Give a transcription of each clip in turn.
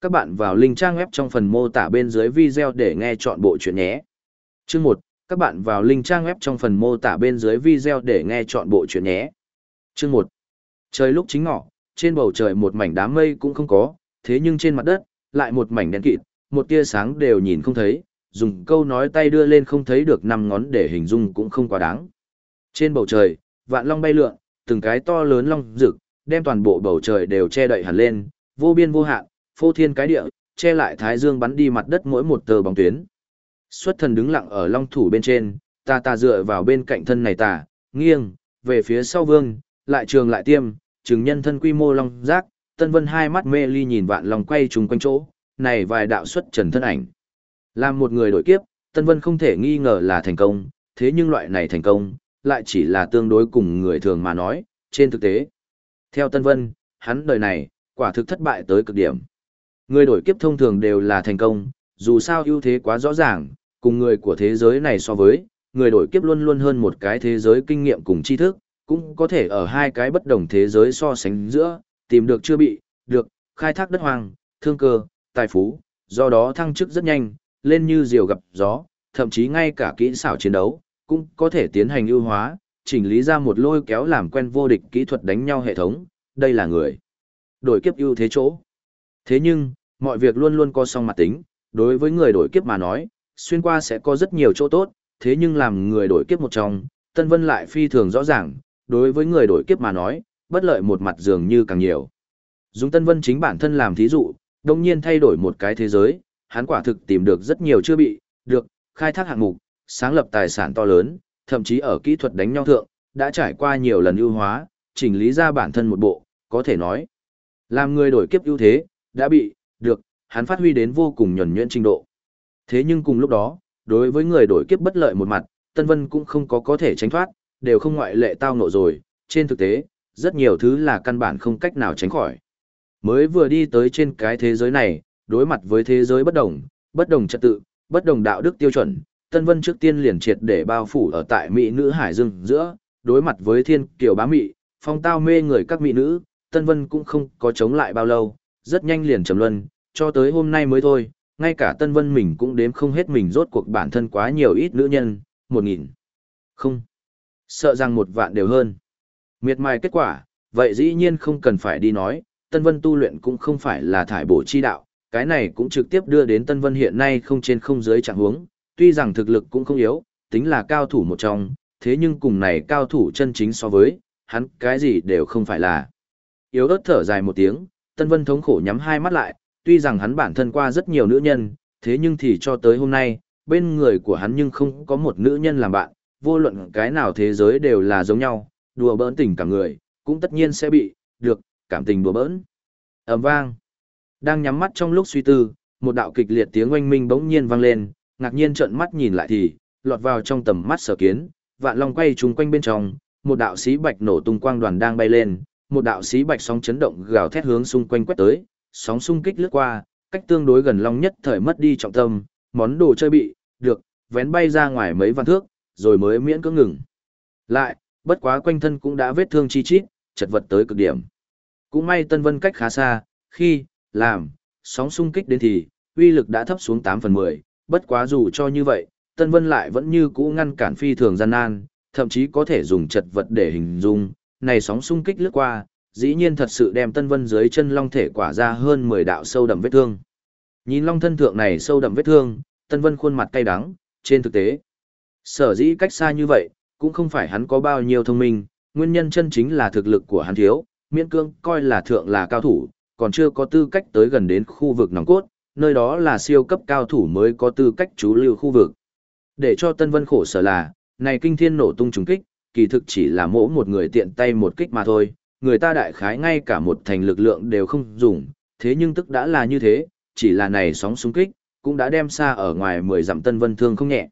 Các bạn vào link trang web trong phần mô tả bên dưới video để nghe chọn bộ chuyện nhé. Chương 1, các bạn vào link trang web trong phần mô tả bên dưới video để nghe chọn bộ chuyện nhé. Chương 1. Trời lúc chính ngọ, trên bầu trời một mảnh đám mây cũng không có, thế nhưng trên mặt đất, lại một mảnh đen kịt, một tia sáng đều nhìn không thấy, dùng câu nói tay đưa lên không thấy được năm ngón để hình dung cũng không quá đáng. Trên bầu trời, vạn long bay lượn, từng cái to lớn long rực, đem toàn bộ bầu trời đều che đậy hẳn lên, vô biên vô hạn, phô thiên cái địa, che lại thái dương bắn đi mặt đất mỗi một tờ bóng tuyến. Xuất thần đứng lặng ở long thủ bên trên, ta ta dựa vào bên cạnh thân này ta, nghiêng, về phía sau vương, lại trường lại tiêm, trường nhân thân quy mô long giác, tân vân hai mắt mê ly nhìn vạn lòng quay trùng quanh chỗ, này vài đạo xuất trần thân ảnh. Làm một người đổi kiếp, tân vân không thể nghi ngờ là thành công, thế nhưng loại này thành công, lại chỉ là tương đối cùng người thường mà nói, trên thực tế. Theo tân vân, hắn đời này, quả thực thất bại tới cực điểm. Người đổi kiếp thông thường đều là thành công, dù sao ưu thế quá rõ ràng, cùng người của thế giới này so với, người đổi kiếp luôn luôn hơn một cái thế giới kinh nghiệm cùng tri thức, cũng có thể ở hai cái bất đồng thế giới so sánh giữa, tìm được chưa bị, được, khai thác đất hoang, thương cơ, tài phú, do đó thăng chức rất nhanh, lên như diều gặp gió, thậm chí ngay cả kỹ xảo chiến đấu, cũng có thể tiến hành ưu hóa, chỉnh lý ra một lôi kéo làm quen vô địch kỹ thuật đánh nhau hệ thống, đây là người. Đổi kiếp ưu thế chỗ. Thế nhưng, mọi việc luôn luôn có song mặt tính, đối với người đổi kiếp mà nói, xuyên qua sẽ có rất nhiều chỗ tốt, thế nhưng làm người đổi kiếp một trong, Tân Vân lại phi thường rõ ràng, đối với người đổi kiếp mà nói, bất lợi một mặt dường như càng nhiều. Dùng Tân Vân chính bản thân làm thí dụ, đồng nhiên thay đổi một cái thế giới, hắn quả thực tìm được rất nhiều chưa bị, được, khai thác hạng mục, sáng lập tài sản to lớn, thậm chí ở kỹ thuật đánh nhau thượng, đã trải qua nhiều lần ưu hóa, chỉnh lý ra bản thân một bộ, có thể nói. Làm người đổi kiếp ưu thế, đã bị, được, hắn phát huy đến vô cùng nhuần nhuyễn trình độ. Thế nhưng cùng lúc đó, đối với người đổi kiếp bất lợi một mặt, Tân Vân cũng không có có thể tránh thoát, đều không ngoại lệ tao nộ rồi, trên thực tế, rất nhiều thứ là căn bản không cách nào tránh khỏi. Mới vừa đi tới trên cái thế giới này, đối mặt với thế giới bất đồng, bất đồng trật tự, bất đồng đạo đức tiêu chuẩn, Tân Vân trước tiên liền triệt để bao phủ ở tại mỹ nữ hải dương giữa, đối mặt với thiên kiều bá mị, phong tao mê người các mỹ nữ, Tân Vân cũng không có chống lại bao lâu, rất nhanh liền trầm luân, cho tới hôm nay mới thôi, ngay cả Tân Vân mình cũng đếm không hết mình rốt cuộc bản thân quá nhiều ít nữ nhân, một nghìn. Không. Sợ rằng một vạn đều hơn. Miệt mài kết quả, vậy dĩ nhiên không cần phải đi nói, Tân Vân tu luyện cũng không phải là thải bổ chi đạo, cái này cũng trực tiếp đưa đến Tân Vân hiện nay không trên không dưới trạng huống, tuy rằng thực lực cũng không yếu, tính là cao thủ một trong, thế nhưng cùng này cao thủ chân chính so với, hắn cái gì đều không phải là. Yếu ớt thở dài một tiếng, Tân Vân thống khổ nhắm hai mắt lại, tuy rằng hắn bản thân qua rất nhiều nữ nhân, thế nhưng thì cho tới hôm nay, bên người của hắn nhưng không có một nữ nhân làm bạn, vô luận cái nào thế giới đều là giống nhau, đùa bỡn tình cả người, cũng tất nhiên sẽ bị, được, cảm tình đùa bỡn. ầm vang. Đang nhắm mắt trong lúc suy tư, một đạo kịch liệt tiếng oanh minh bỗng nhiên vang lên, ngạc nhiên trợn mắt nhìn lại thì, lọt vào trong tầm mắt sở kiến, vạn long quay trùng quanh bên trong, một đạo sĩ bạch nổ tung quang đoàn đang bay lên, một đạo sĩ bạch sóng chấn động gào thét hướng xung quanh quét tới, sóng xung kích lướt qua, cách tương đối gần long nhất thời mất đi trọng tâm, món đồ chơi bị, được, vén bay ra ngoài mấy vạn thước, rồi mới miễn cưỡng ngừng. Lại, bất quá quanh thân cũng đã vết thương chi chít, chật vật tới cực điểm. Cũng may Tân Vân cách khá xa, khi, làm, sóng xung kích đến thì, uy lực đã thấp xuống 8 phần 10, bất quá dù cho như vậy, Tân Vân lại vẫn như cũ ngăn cản phi thường gian nan, thậm chí có thể dùng chật vật để hình dung, này sóng xung kích lướt qua, dĩ nhiên thật sự đem Tân Vân dưới chân long thể quả ra hơn 10 đạo sâu đậm vết thương. Nhìn long thân thượng này sâu đậm vết thương, Tân Vân khuôn mặt cay đắng, trên thực tế. Sở dĩ cách xa như vậy, cũng không phải hắn có bao nhiêu thông minh, nguyên nhân chân chính là thực lực của hắn thiếu, miễn cương coi là thượng là cao thủ, còn chưa có tư cách tới gần đến khu vực nòng cốt, nơi đó là siêu cấp cao thủ mới có tư cách trú lưu khu vực. Để cho Tân Vân khổ sở là, này kinh thiên nổ tung trùng kích, kỳ thực chỉ là mỗi một người tiện tay một kích mà thôi, người ta đại khái ngay cả một thành lực lượng đều không dùng, thế nhưng tức đã là như thế, chỉ là này sóng xung kích, cũng đã đem xa ở ngoài 10 dặm Tân Vân thương không nhẹ.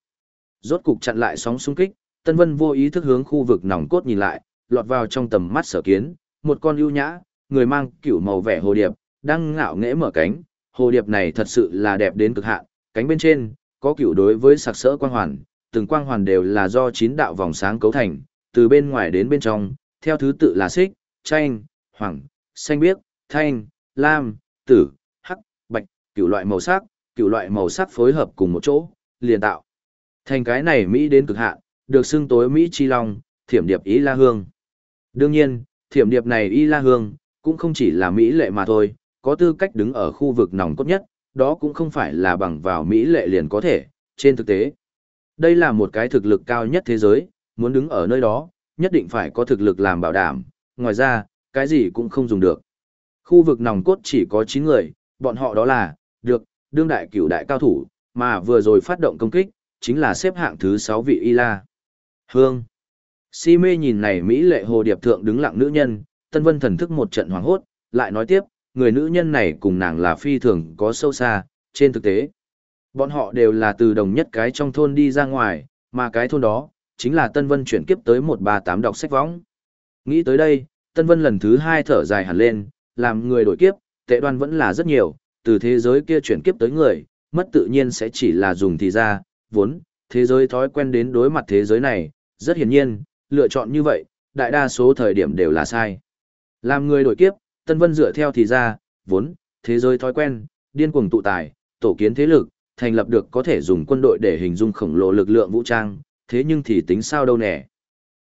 Rốt cục chặn lại sóng xung kích, Tân Vân vô ý thức hướng khu vực nòng cốt nhìn lại, lọt vào trong tầm mắt sở kiến, một con ưu nhã, người mang kiểu màu vẻ hồ điệp, đang ngạo nghễ mở cánh, hồ điệp này thật sự là đẹp đến cực hạn, cánh bên trên, có kiểu đối với sặc sỡ quang hoàn, từng quang hoàn đều là do chín đạo vòng sáng cấu thành, từ bên ngoài đến bên trong, theo thứ tự là xích, chanh, hoàng, xanh biếc, thanh, lam, tử, hắc, bạch, cửu loại màu sắc, cửu loại màu sắc phối hợp cùng một chỗ, liền tạo. Thành cái này Mỹ đến cực hạn, được xưng tối Mỹ chi long, thiểm điệp ý La Hương. Đương nhiên, thiểm điệp này Y La Hương, cũng không chỉ là Mỹ lệ mà thôi, có tư cách đứng ở khu vực nòng cốt nhất, đó cũng không phải là bằng vào Mỹ lệ liền có thể, trên thực tế. Đây là một cái thực lực cao nhất thế giới, muốn đứng ở nơi đó, nhất định phải có thực lực làm bảo đảm, ngoài ra, cái gì cũng không dùng được. Khu vực nòng cốt chỉ có 9 người, bọn họ đó là, được, đương đại cửu đại cao thủ, mà vừa rồi phát động công kích, chính là xếp hạng thứ 6 vị Y La. Hương. Si mê nhìn này Mỹ lệ hồ điệp thượng đứng lặng nữ nhân, Tân Vân thần thức một trận hoảng hốt, lại nói tiếp, người nữ nhân này cùng nàng là phi thường có sâu xa, trên thực tế. Bọn họ đều là từ đồng nhất cái trong thôn đi ra ngoài, mà cái thôn đó, chính là Tân Vân chuyển kiếp tới 138 đọc sách võng. Nghĩ tới đây, Tân Vân lần thứ hai thở dài hẳn lên, làm người đổi kiếp, tệ đoan vẫn là rất nhiều, từ thế giới kia chuyển kiếp tới người, mất tự nhiên sẽ chỉ là dùng thì ra, vốn, thế giới thói quen đến đối mặt thế giới này, rất hiển nhiên, lựa chọn như vậy, đại đa số thời điểm đều là sai. Làm người đổi kiếp, Tân Vân dựa theo thì ra, vốn, thế giới thói quen, điên cuồng tụ tài, tổ kiến thế lực, thành lập được có thể dùng quân đội để hình dung khổng lồ lực lượng vũ trang, thế nhưng thì tính sao đâu nè.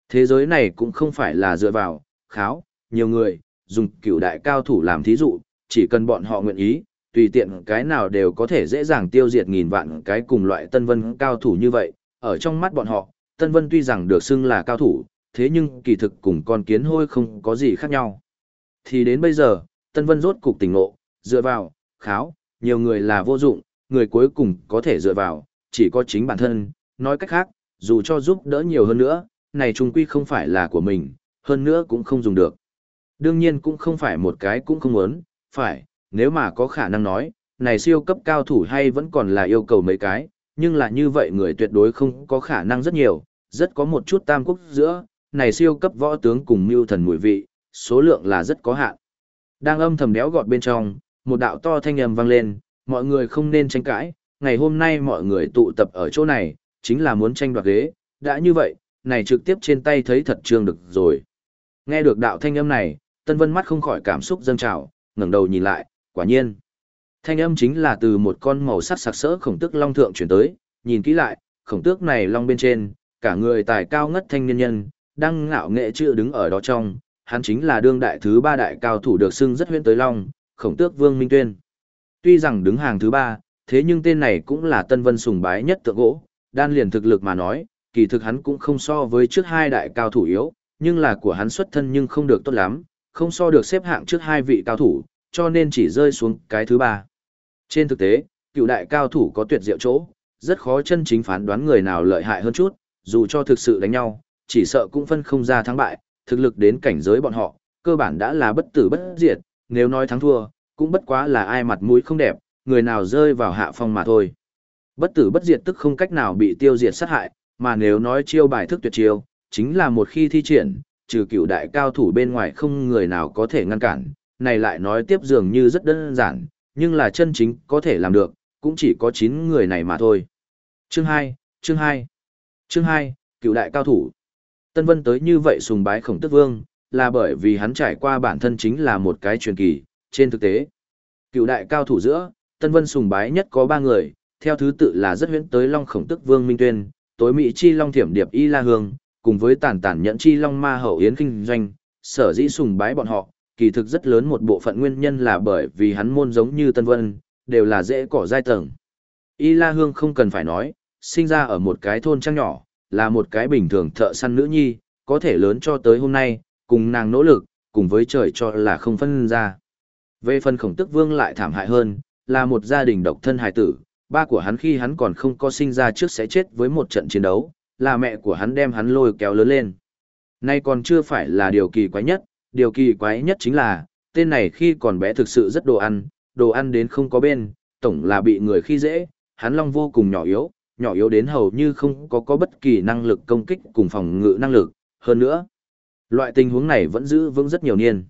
Thế giới này cũng không phải là dựa vào, kháo, nhiều người, dùng cửu đại cao thủ làm thí dụ, chỉ cần bọn họ nguyện ý, tùy tiện cái nào đều có thể dễ dàng tiêu diệt nghìn vạn cái cùng loại Tân Vân cao thủ như vậy, ở trong mắt bọn họ, Tân Vân tuy rằng được xưng là cao thủ, thế nhưng kỳ thực cùng con kiến hôi không có gì khác nhau. Thì đến bây giờ, Tân Vân rốt cục tỉnh ngộ, dựa vào, kháo, nhiều người là vô dụng, người cuối cùng có thể dựa vào, chỉ có chính bản thân, nói cách khác, dù cho giúp đỡ nhiều hơn nữa, này trung quy không phải là của mình, hơn nữa cũng không dùng được. Đương nhiên cũng không phải một cái cũng không muốn, phải, nếu mà có khả năng nói, này siêu cấp cao thủ hay vẫn còn là yêu cầu mấy cái, nhưng là như vậy người tuyệt đối không có khả năng rất nhiều, rất có một chút tam quốc giữa, này siêu cấp võ tướng cùng mưu thần mùi vị, số lượng là rất có hạn. Đang âm thầm đéo gọt bên trong, một đạo to thanh âm vang lên, mọi người không nên tranh cãi, ngày hôm nay mọi người tụ tập ở chỗ này, chính là muốn tranh đoạt ghế, đã như vậy, này trực tiếp trên tay thấy thật trương được rồi. Nghe được đạo thanh âm này, Tân Vân mắt không khỏi cảm xúc dâng trào, ngẩng đầu nhìn lại, quả nhiên. Thanh âm chính là từ một con màu sắc sặc sỡ khổng tước long thượng chuyển tới, nhìn kỹ lại, khổng tước này long bên trên, cả người tài cao ngất thanh niên nhân, đang ngạo nghệ chưa đứng ở đó trong, hắn chính là đương đại thứ ba đại cao thủ được xưng rất huyên tới long, khổng tước vương minh tuyên. Tuy rằng đứng hàng thứ ba, thế nhưng tên này cũng là tân vân sùng bái nhất tượng gỗ, đan liền thực lực mà nói, kỳ thực hắn cũng không so với trước hai đại cao thủ yếu, nhưng là của hắn xuất thân nhưng không được tốt lắm, không so được xếp hạng trước hai vị cao thủ, cho nên chỉ rơi xuống cái thứ ba. Trên thực tế, cựu đại cao thủ có tuyệt diệu chỗ, rất khó chân chính phán đoán người nào lợi hại hơn chút, dù cho thực sự đánh nhau, chỉ sợ cũng phân không ra thắng bại, thực lực đến cảnh giới bọn họ, cơ bản đã là bất tử bất diệt, nếu nói thắng thua, cũng bất quá là ai mặt mũi không đẹp, người nào rơi vào hạ phong mà thôi. Bất tử bất diệt tức không cách nào bị tiêu diệt sát hại, mà nếu nói chiêu bài thức tuyệt chiêu, chính là một khi thi triển, trừ cựu đại cao thủ bên ngoài không người nào có thể ngăn cản, này lại nói tiếp dường như rất đơn giản, nhưng là chân chính có thể làm được, cũng chỉ có 9 người này mà thôi. Chương 2, chương 2, chương 2, cựu đại cao thủ. Tân Vân tới như vậy sùng bái khổng tức vương, là bởi vì hắn trải qua bản thân chính là một cái truyền kỳ, trên thực tế. Cựu đại cao thủ giữa, Tân Vân sùng bái nhất có 3 người, theo thứ tự là rất huyễn tới Long Khổng Tức Vương Minh Tuyên, tối Mỹ Chi Long Thiểm Điệp Y La Hương, cùng với tàn tàn nhẫn Chi Long Ma Hậu Yến Kinh Doanh, sở dĩ sùng bái bọn họ, kỳ thực rất lớn một bộ phận nguyên nhân là bởi vì hắn môn giống như Tân Vân, đều là dễ cỏ giai tầng. Y La Hương không cần phải nói, sinh ra ở một cái thôn trang nhỏ, là một cái bình thường thợ săn nữ nhi, có thể lớn cho tới hôm nay, cùng nàng nỗ lực, cùng với trời cho là không phân ra. Về phần khổng tức vương lại thảm hại hơn, là một gia đình độc thân hài tử, ba của hắn khi hắn còn không có sinh ra trước sẽ chết với một trận chiến đấu, là mẹ của hắn đem hắn lôi kéo lớn lên. Nay còn chưa phải là điều kỳ quái nhất, điều kỳ quái nhất chính là, tên này khi còn bé thực sự rất đồ ăn, đồ ăn đến không có bên, tổng là bị người khi dễ, hắn long vô cùng nhỏ yếu, nhỏ yếu đến hầu như không có có bất kỳ năng lực công kích cùng phòng ngự năng lực, hơn nữa. Loại tình huống này vẫn giữ vững rất nhiều niên.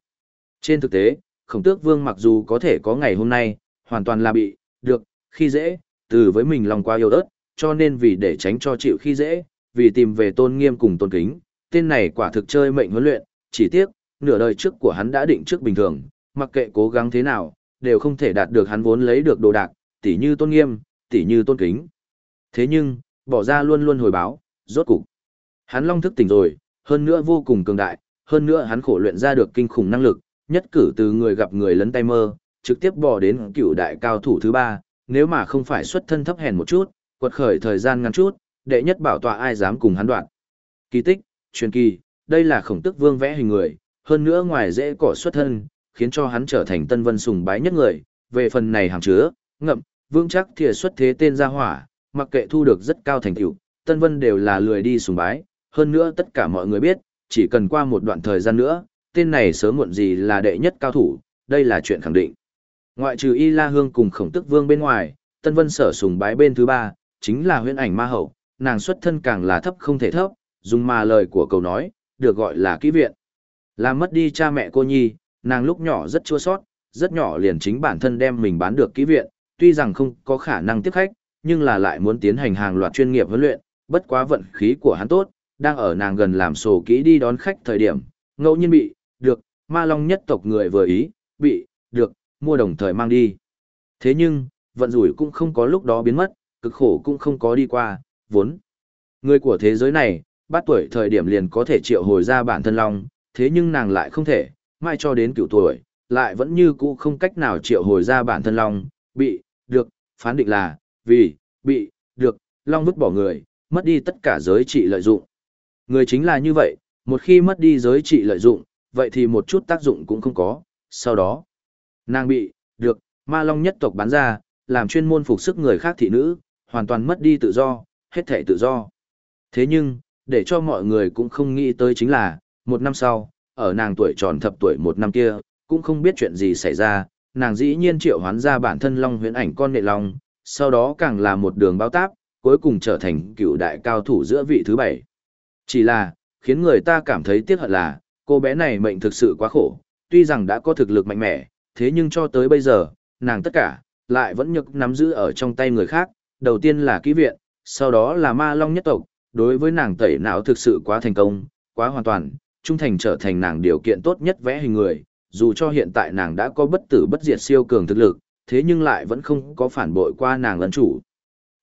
Trên thực tế, khổng tước vương mặc dù có thể có ngày hôm nay, hoàn toàn là bị, được, khi dễ, từ với mình lòng qua yêu ớt, cho nên vì để tránh cho chịu khi dễ, vì tìm về tôn nghiêm cùng tôn kính, tên này quả thực chơi mệnh huấn luyện, chỉ tiếc, nửa đời trước của hắn đã định trước bình thường, mặc kệ cố gắng thế nào, đều không thể đạt được hắn vốn lấy được đồ đạc, tỉ như tôn nghiêm, tỉ như tôn kính. Thế nhưng, bỏ ra luôn luôn hồi báo, rốt cục. Hắn long thức tỉnh rồi, hơn nữa vô cùng cường đại, hơn nữa hắn khổ luyện ra được kinh khủng năng lực, nhất cử từ người gặp người lấn tay mơ, trực tiếp bỏ đến cựu đại cao thủ thứ ba, nếu mà không phải xuất thân thấp hèn một chút, quật khởi thời gian ngắn chút, đệ nhất bảo tọa ai dám cùng hắn đoạn. Kỳ tích, truyền kỳ, đây là khổng tức vương vẽ hình người, hơn nữa ngoài dễ cỏ xuất thân, khiến cho hắn trở thành tân vân sùng bái nhất người, về phần này hàng chứa, ngậm, vương chắc thìa xuất thế tên gia hỏa, mặc kệ thu được rất cao thành tựu, tân vân đều là lười đi sùng bái, hơn nữa tất cả mọi người biết, chỉ cần qua một đoạn thời gian nữa, tên này sớm muộn gì là đệ nhất cao thủ, đây là chuyện khẳng định. Ngoại trừ Y La Hương cùng khổng tức vương bên ngoài, tân vân sở sùng bái bên thứ ba, chính là huyễn ảnh ma hậu, nàng xuất thân càng là thấp không thể thấp, dùng mà lời của cầu nói, được gọi là kỹ viện. Làm mất đi cha mẹ cô nhi, nàng lúc nhỏ rất chua sót, rất nhỏ liền chính bản thân đem mình bán được kỹ viện, tuy rằng không có khả năng tiếp khách, nhưng là lại muốn tiến hành hàng loạt chuyên nghiệp huấn luyện, bất quá vận khí của hắn tốt, đang ở nàng gần làm sổ kỹ đi đón khách thời điểm, ngẫu nhiên bị, được, ma long nhất tộc người vừa ý, bị, được, mua đồng thời mang đi. Thế nhưng, vận rủi cũng không có lúc đó biến mất, cực khổ cũng không có đi qua, vốn. Người của thế giới này, bắt tuổi thời điểm liền có thể triệu hồi ra bản thân long, thế nhưng nàng lại không thể, mai cho đến cựu tuổi, lại vẫn như cũ không cách nào triệu hồi ra bản thân long, bị, được, phán định là, vì, bị, được, long vứt bỏ người, mất đi tất cả giới trị lợi dụng. Người chính là như vậy, một khi mất đi giới trị lợi dụng, vậy thì một chút tác dụng cũng không có, sau đó, nàng bị, được, ma long nhất tộc bán ra, làm chuyên môn phục sức người khác thị nữ, hoàn toàn mất đi tự do, hết thể tự do. Thế nhưng, để cho mọi người cũng không nghĩ tới chính là, một năm sau, ở nàng tuổi tròn thập tuổi một năm kia, cũng không biết chuyện gì xảy ra, nàng dĩ nhiên triệu hoán ra bản thân long huyễn ảnh con nệ long, sau đó càng là một đường bao táp, cuối cùng trở thành cựu đại cao thủ giữa vị thứ bảy. Chỉ là, khiến người ta cảm thấy tiếc hận là, cô bé này mệnh thực sự quá khổ, tuy rằng đã có thực lực mạnh mẽ, thế nhưng cho tới bây giờ, nàng tất cả, lại vẫn nhược nắm giữ ở trong tay người khác, đầu tiên là kỹ viện, sau đó là ma long nhất tộc, đối với nàng tẩy não thực sự quá thành công, quá hoàn toàn, trung thành trở thành nàng điều kiện tốt nhất vẽ hình người, dù cho hiện tại nàng đã có bất tử bất diệt siêu cường thực lực, thế nhưng lại vẫn không có phản bội qua nàng lấn chủ.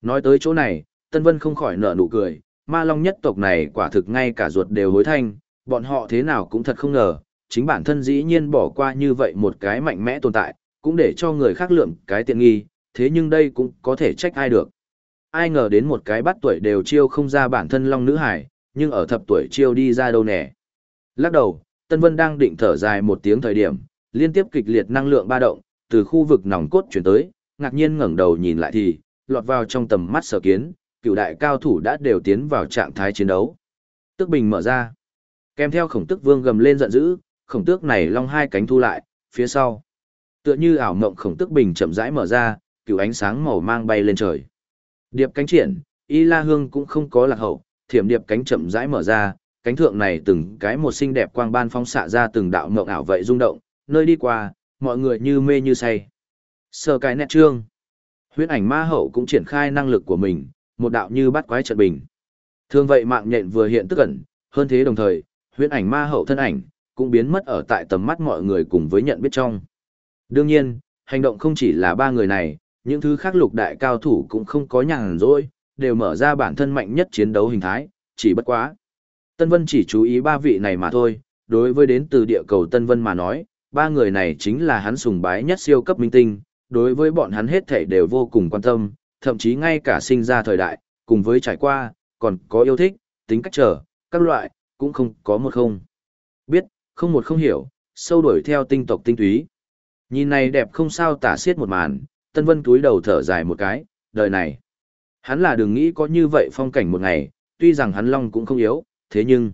Nói tới chỗ này, Tân Vân không khỏi nở nụ cười, ma long nhất tộc này quả thực ngay cả ruột đều hối thanh, bọn họ thế nào cũng thật không ngờ, chính bản thân dĩ nhiên bỏ qua như vậy một cái mạnh mẽ tồn tại, cũng để cho người khác lượm cái tiện nghi, thế nhưng đây cũng có thể trách ai được. Ai ngờ đến một cái bắt tuổi đều chiêu không ra bản thân long nữ hải, nhưng ở thập tuổi chiêu đi ra đâu nè. Lắc đầu, Tân Vân đang định thở dài một tiếng thời điểm, liên tiếp kịch liệt năng lượng ba động, từ khu vực nòng cốt chuyển tới, ngạc nhiên ngẩng đầu nhìn lại thì, lọt vào trong tầm mắt sở kiến, cựu đại cao thủ đã đều tiến vào trạng thái chiến đấu. Tức bình mở ra. Kèm theo khổng tức vương gầm lên giận dữ, khổng tước này long hai cánh thu lại, phía sau. Tựa như ảo mộng khổng tước bình chậm rãi mở ra, cựu ánh sáng màu mang bay lên trời. Điệp cánh triển, y la hương cũng không có lạc hậu, thiểm điệp cánh chậm rãi mở ra, cánh thượng này từng cái một xinh đẹp quang ban phóng xạ ra từng đạo mộng ảo vậy rung động, nơi đi qua, mọi người như mê như say. Sơ cái nét trương. Huyết ảnh ma hậu cũng triển khai năng lực của mình, một đạo như bắt quái trận bình. Thường vậy mạng nhện vừa hiện tức ẩn, hơn thế đồng thời, huyết ảnh ma hậu thân ảnh, cũng biến mất ở tại tầm mắt mọi người cùng với nhận biết trong. Đương nhiên, hành động không chỉ là ba người này, những thứ khác lục đại cao thủ cũng không có nhàn rỗi, đều mở ra bản thân mạnh nhất chiến đấu hình thái, chỉ bất quá. Tân Vân chỉ chú ý ba vị này mà thôi, đối với đến từ địa cầu Tân Vân mà nói, ba người này chính là hắn sùng bái nhất siêu cấp minh tinh, đối với bọn hắn hết thảy đều vô cùng quan tâm, thậm chí ngay cả sinh ra thời đại, cùng với trải qua, còn có yêu thích, tính cách trở, các loại, cũng không có một không. Biết, không một không hiểu, sâu đuổi theo tinh tộc tinh túy. Nhìn này đẹp không sao tả xiết một màn, Tân Vân túi đầu thở dài một cái, đời này. Hắn là đừng nghĩ có như vậy phong cảnh một ngày, tuy rằng hắn long cũng không yếu, thế nhưng.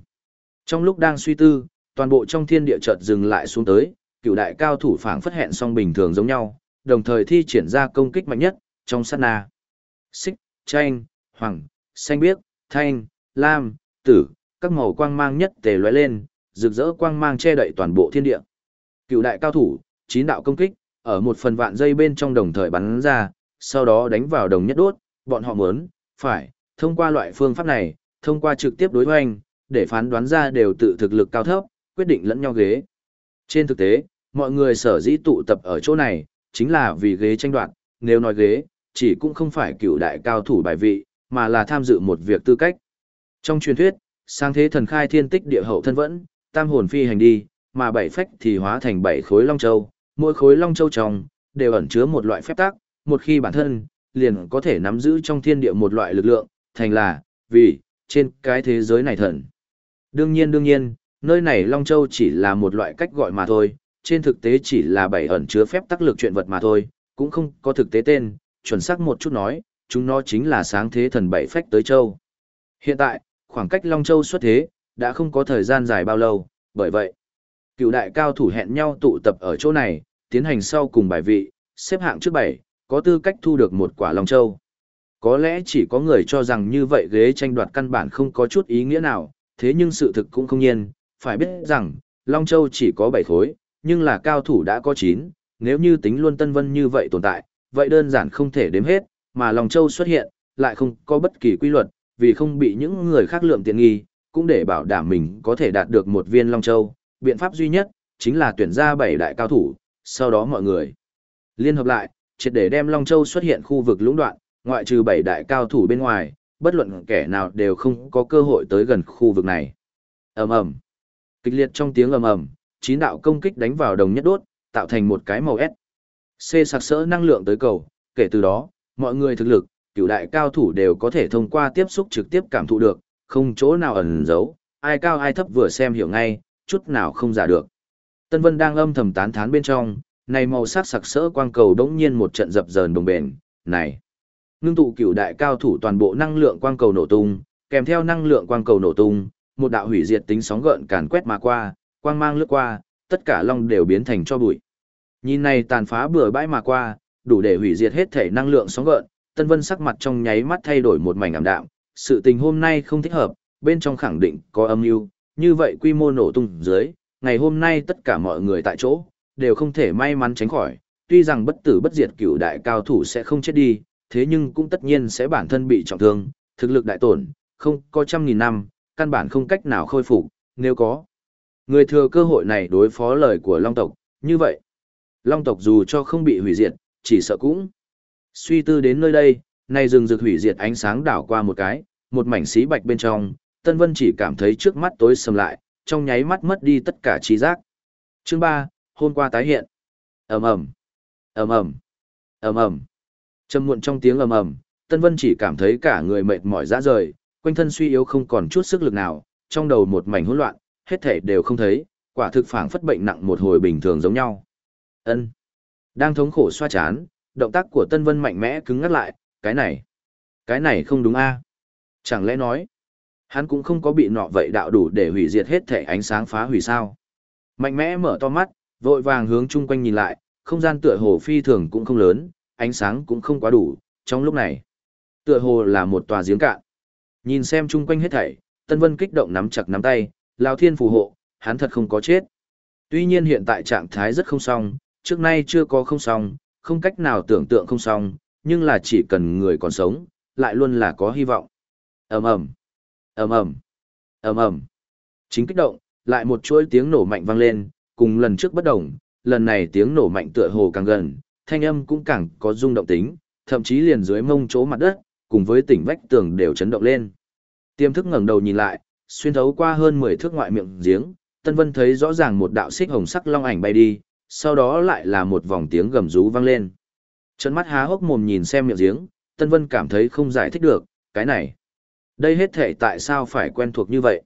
Trong lúc đang suy tư, toàn bộ trong thiên địa chợt dừng lại xuống tới, cựu đại cao thủ phảng phất hẹn song bình thường giống nhau, đồng thời thi triển ra công kích mạnh nhất, trong sát na. Xích, chanh, hoàng, xanh biếc, thanh, lam, tử, các màu quang mang nhất tề lóe lên, rực rỡ quang mang che đậy toàn bộ thiên địa. Cựu đại cao thủ, chín đạo công kích, ở một phần vạn dây bên trong đồng thời bắn ra, sau đó đánh vào đồng nhất đốt, bọn họ muốn, phải, thông qua loại phương pháp này, thông qua trực tiếp đối hoành, để phán đoán ra đều tự thực lực cao thấp, quyết định lẫn nhau ghế. Trên thực tế, mọi người sở dĩ tụ tập ở chỗ này, chính là vì ghế tranh đoạt, nếu nói ghế, chỉ cũng không phải cựu đại cao thủ bài vị, mà là tham dự một việc tư cách. Trong truyền thuyết, sang thế thần khai thiên tích địa hậu thân vẫn, tam hồn phi hành đi, mà bảy phách thì hóa thành bảy khối long châu, mỗi khối long châu trong đều ẩn chứa một loại phép tắc, một khi bản thân liền có thể nắm giữ trong thiên địa một loại lực lượng, thành là vì trên cái thế giới này thần. Đương nhiên đương nhiên, nơi này long châu chỉ là một loại cách gọi mà thôi, trên thực tế chỉ là bảy ẩn chứa phép tắc lực chuyện vật mà thôi, cũng không có thực tế tên, chuẩn xác một chút nói, chúng nó chính là sáng thế thần bảy phách tới châu. Hiện tại, khoảng cách Long Châu xuất thế, đã không có thời gian dài bao lâu, bởi vậy, cựu đại cao thủ hẹn nhau tụ tập ở chỗ này, tiến hành sau cùng bài vị, xếp hạng trước bảy, có tư cách thu được một quả Long Châu. Có lẽ chỉ có người cho rằng như vậy ghế tranh đoạt căn bản không có chút ý nghĩa nào, thế nhưng sự thực cũng không nhiên, phải biết rằng, Long Châu chỉ có 7 khối, nhưng là cao thủ đã có 9, nếu như tính luôn Tân Vân như vậy tồn tại, vậy đơn giản không thể đếm hết, mà Long Châu xuất hiện, lại không có bất kỳ quy luật, vì không bị những người khác lượm tiện nghi, cũng để bảo đảm mình có thể đạt được một viên Long Châu, biện pháp duy nhất, chính là tuyển ra bảy đại cao thủ, sau đó mọi người liên hợp lại, triệt để đem Long Châu xuất hiện khu vực lũng đoạn, ngoại trừ bảy đại cao thủ bên ngoài, bất luận kẻ nào đều không có cơ hội tới gần khu vực này. ầm ầm Kịch liệt trong tiếng ầm ầm, chín đạo công kích đánh vào đồng nhất đốt, tạo thành một cái màu S. C sặc sỡ năng lượng tới cầu, kể từ đó, mọi người thực lực, cửu đại cao thủ đều có thể thông qua tiếp xúc trực tiếp cảm thụ được, không chỗ nào ẩn giấu, ai cao ai thấp vừa xem hiểu ngay, chút nào không giả được. Tân Vân đang âm thầm tán thán bên trong, này màu sắc sặc sỡ quang cầu đống nhiên một trận dập dờn đồng bền, này. Ngưng tụ cửu đại cao thủ toàn bộ năng lượng quang cầu nổ tung, kèm theo năng lượng quang cầu nổ tung, một đạo hủy diệt tính sóng gợn càn quét mà qua, quang mang lướt qua, tất cả long đều biến thành cho bụi. Nhìn này tàn phá bừa bãi mà qua, đủ để hủy diệt hết thể năng lượng sóng gợn, Tân Vân sắc mặt trong nháy mắt thay đổi một mảnh ảm đạm, sự tình hôm nay không thích hợp, bên trong khẳng định có âm mưu, như vậy quy mô nổ tung dưới, ngày hôm nay tất cả mọi người tại chỗ đều không thể may mắn tránh khỏi, tuy rằng bất tử bất diệt cửu đại cao thủ sẽ không chết đi, thế nhưng cũng tất nhiên sẽ bản thân bị trọng thương, thực lực đại tổn, không có trăm nghìn năm, căn bản không cách nào khôi phục, nếu có. Người thừa cơ hội này đối phó lời của Long tộc, như vậy. Long tộc dù cho không bị hủy diệt, chỉ sợ cũng. Suy tư đến nơi đây, nay rừng rực hủy diệt ánh sáng đảo qua một cái, một mảnh xí bạch bên trong, Tân Vân chỉ cảm thấy trước mắt tối sầm lại, trong nháy mắt mất đi tất cả trí giác. Chương 3, hôm qua tái hiện. Ầm ầm. Ầm ầm. Ầm ầm. Trầm muộn trong tiếng ầm ầm, Tân Vân chỉ cảm thấy cả người mệt mỏi rã rời, quanh thân suy yếu không còn chút sức lực nào, trong đầu một mảnh hỗn loạn, hết thể đều không thấy, quả thực phảng phất bệnh nặng một hồi bình thường giống nhau. Ân. Đang thống khổ xoa chán, động tác của Tân Vân mạnh mẽ cứng ngắt lại, cái này, cái này không đúng a. Chẳng lẽ nói, hắn cũng không có bị nọ vậy đạo đủ để hủy diệt hết thể ánh sáng phá hủy sao? Mạnh mẽ mở to mắt, vội vàng hướng chung quanh nhìn lại, không gian tựa hồ phi thường cũng không lớn, ánh sáng cũng không quá đủ, trong lúc này, tựa hồ là một tòa giếng cạn. Nhìn xem chung quanh hết thảy, Tân Vân kích động nắm chặt nắm tay, Lão Thiên phù hộ, hắn thật không có chết. Tuy nhiên hiện tại trạng thái rất không xong, trước nay chưa có không xong, không cách nào tưởng tượng không xong, nhưng là chỉ cần người còn sống, lại luôn là có hy vọng. Ầm ầm, ầm ầm, ầm ầm. Chính kích động, lại một chuỗi tiếng nổ mạnh vang lên, cùng lần trước bất đồng, lần này tiếng nổ mạnh tựa hồ càng gần, thanh âm cũng càng có rung động tính, thậm chí liền dưới mông chỗ mặt đất, cùng với tỉnh vách tường đều chấn động lên. Tiêm thức ngẩng đầu nhìn lại, xuyên thấu qua hơn 10 thước ngoại miệng giếng, Tân Vân thấy rõ ràng một đạo xích hồng sắc long ảnh bay đi, sau đó lại là một vòng tiếng gầm rú vang lên. Trận mắt há hốc mồm nhìn xem miệng giếng, Tân Vân cảm thấy không giải thích được, cái này. Đây hết thể tại sao phải quen thuộc như vậy?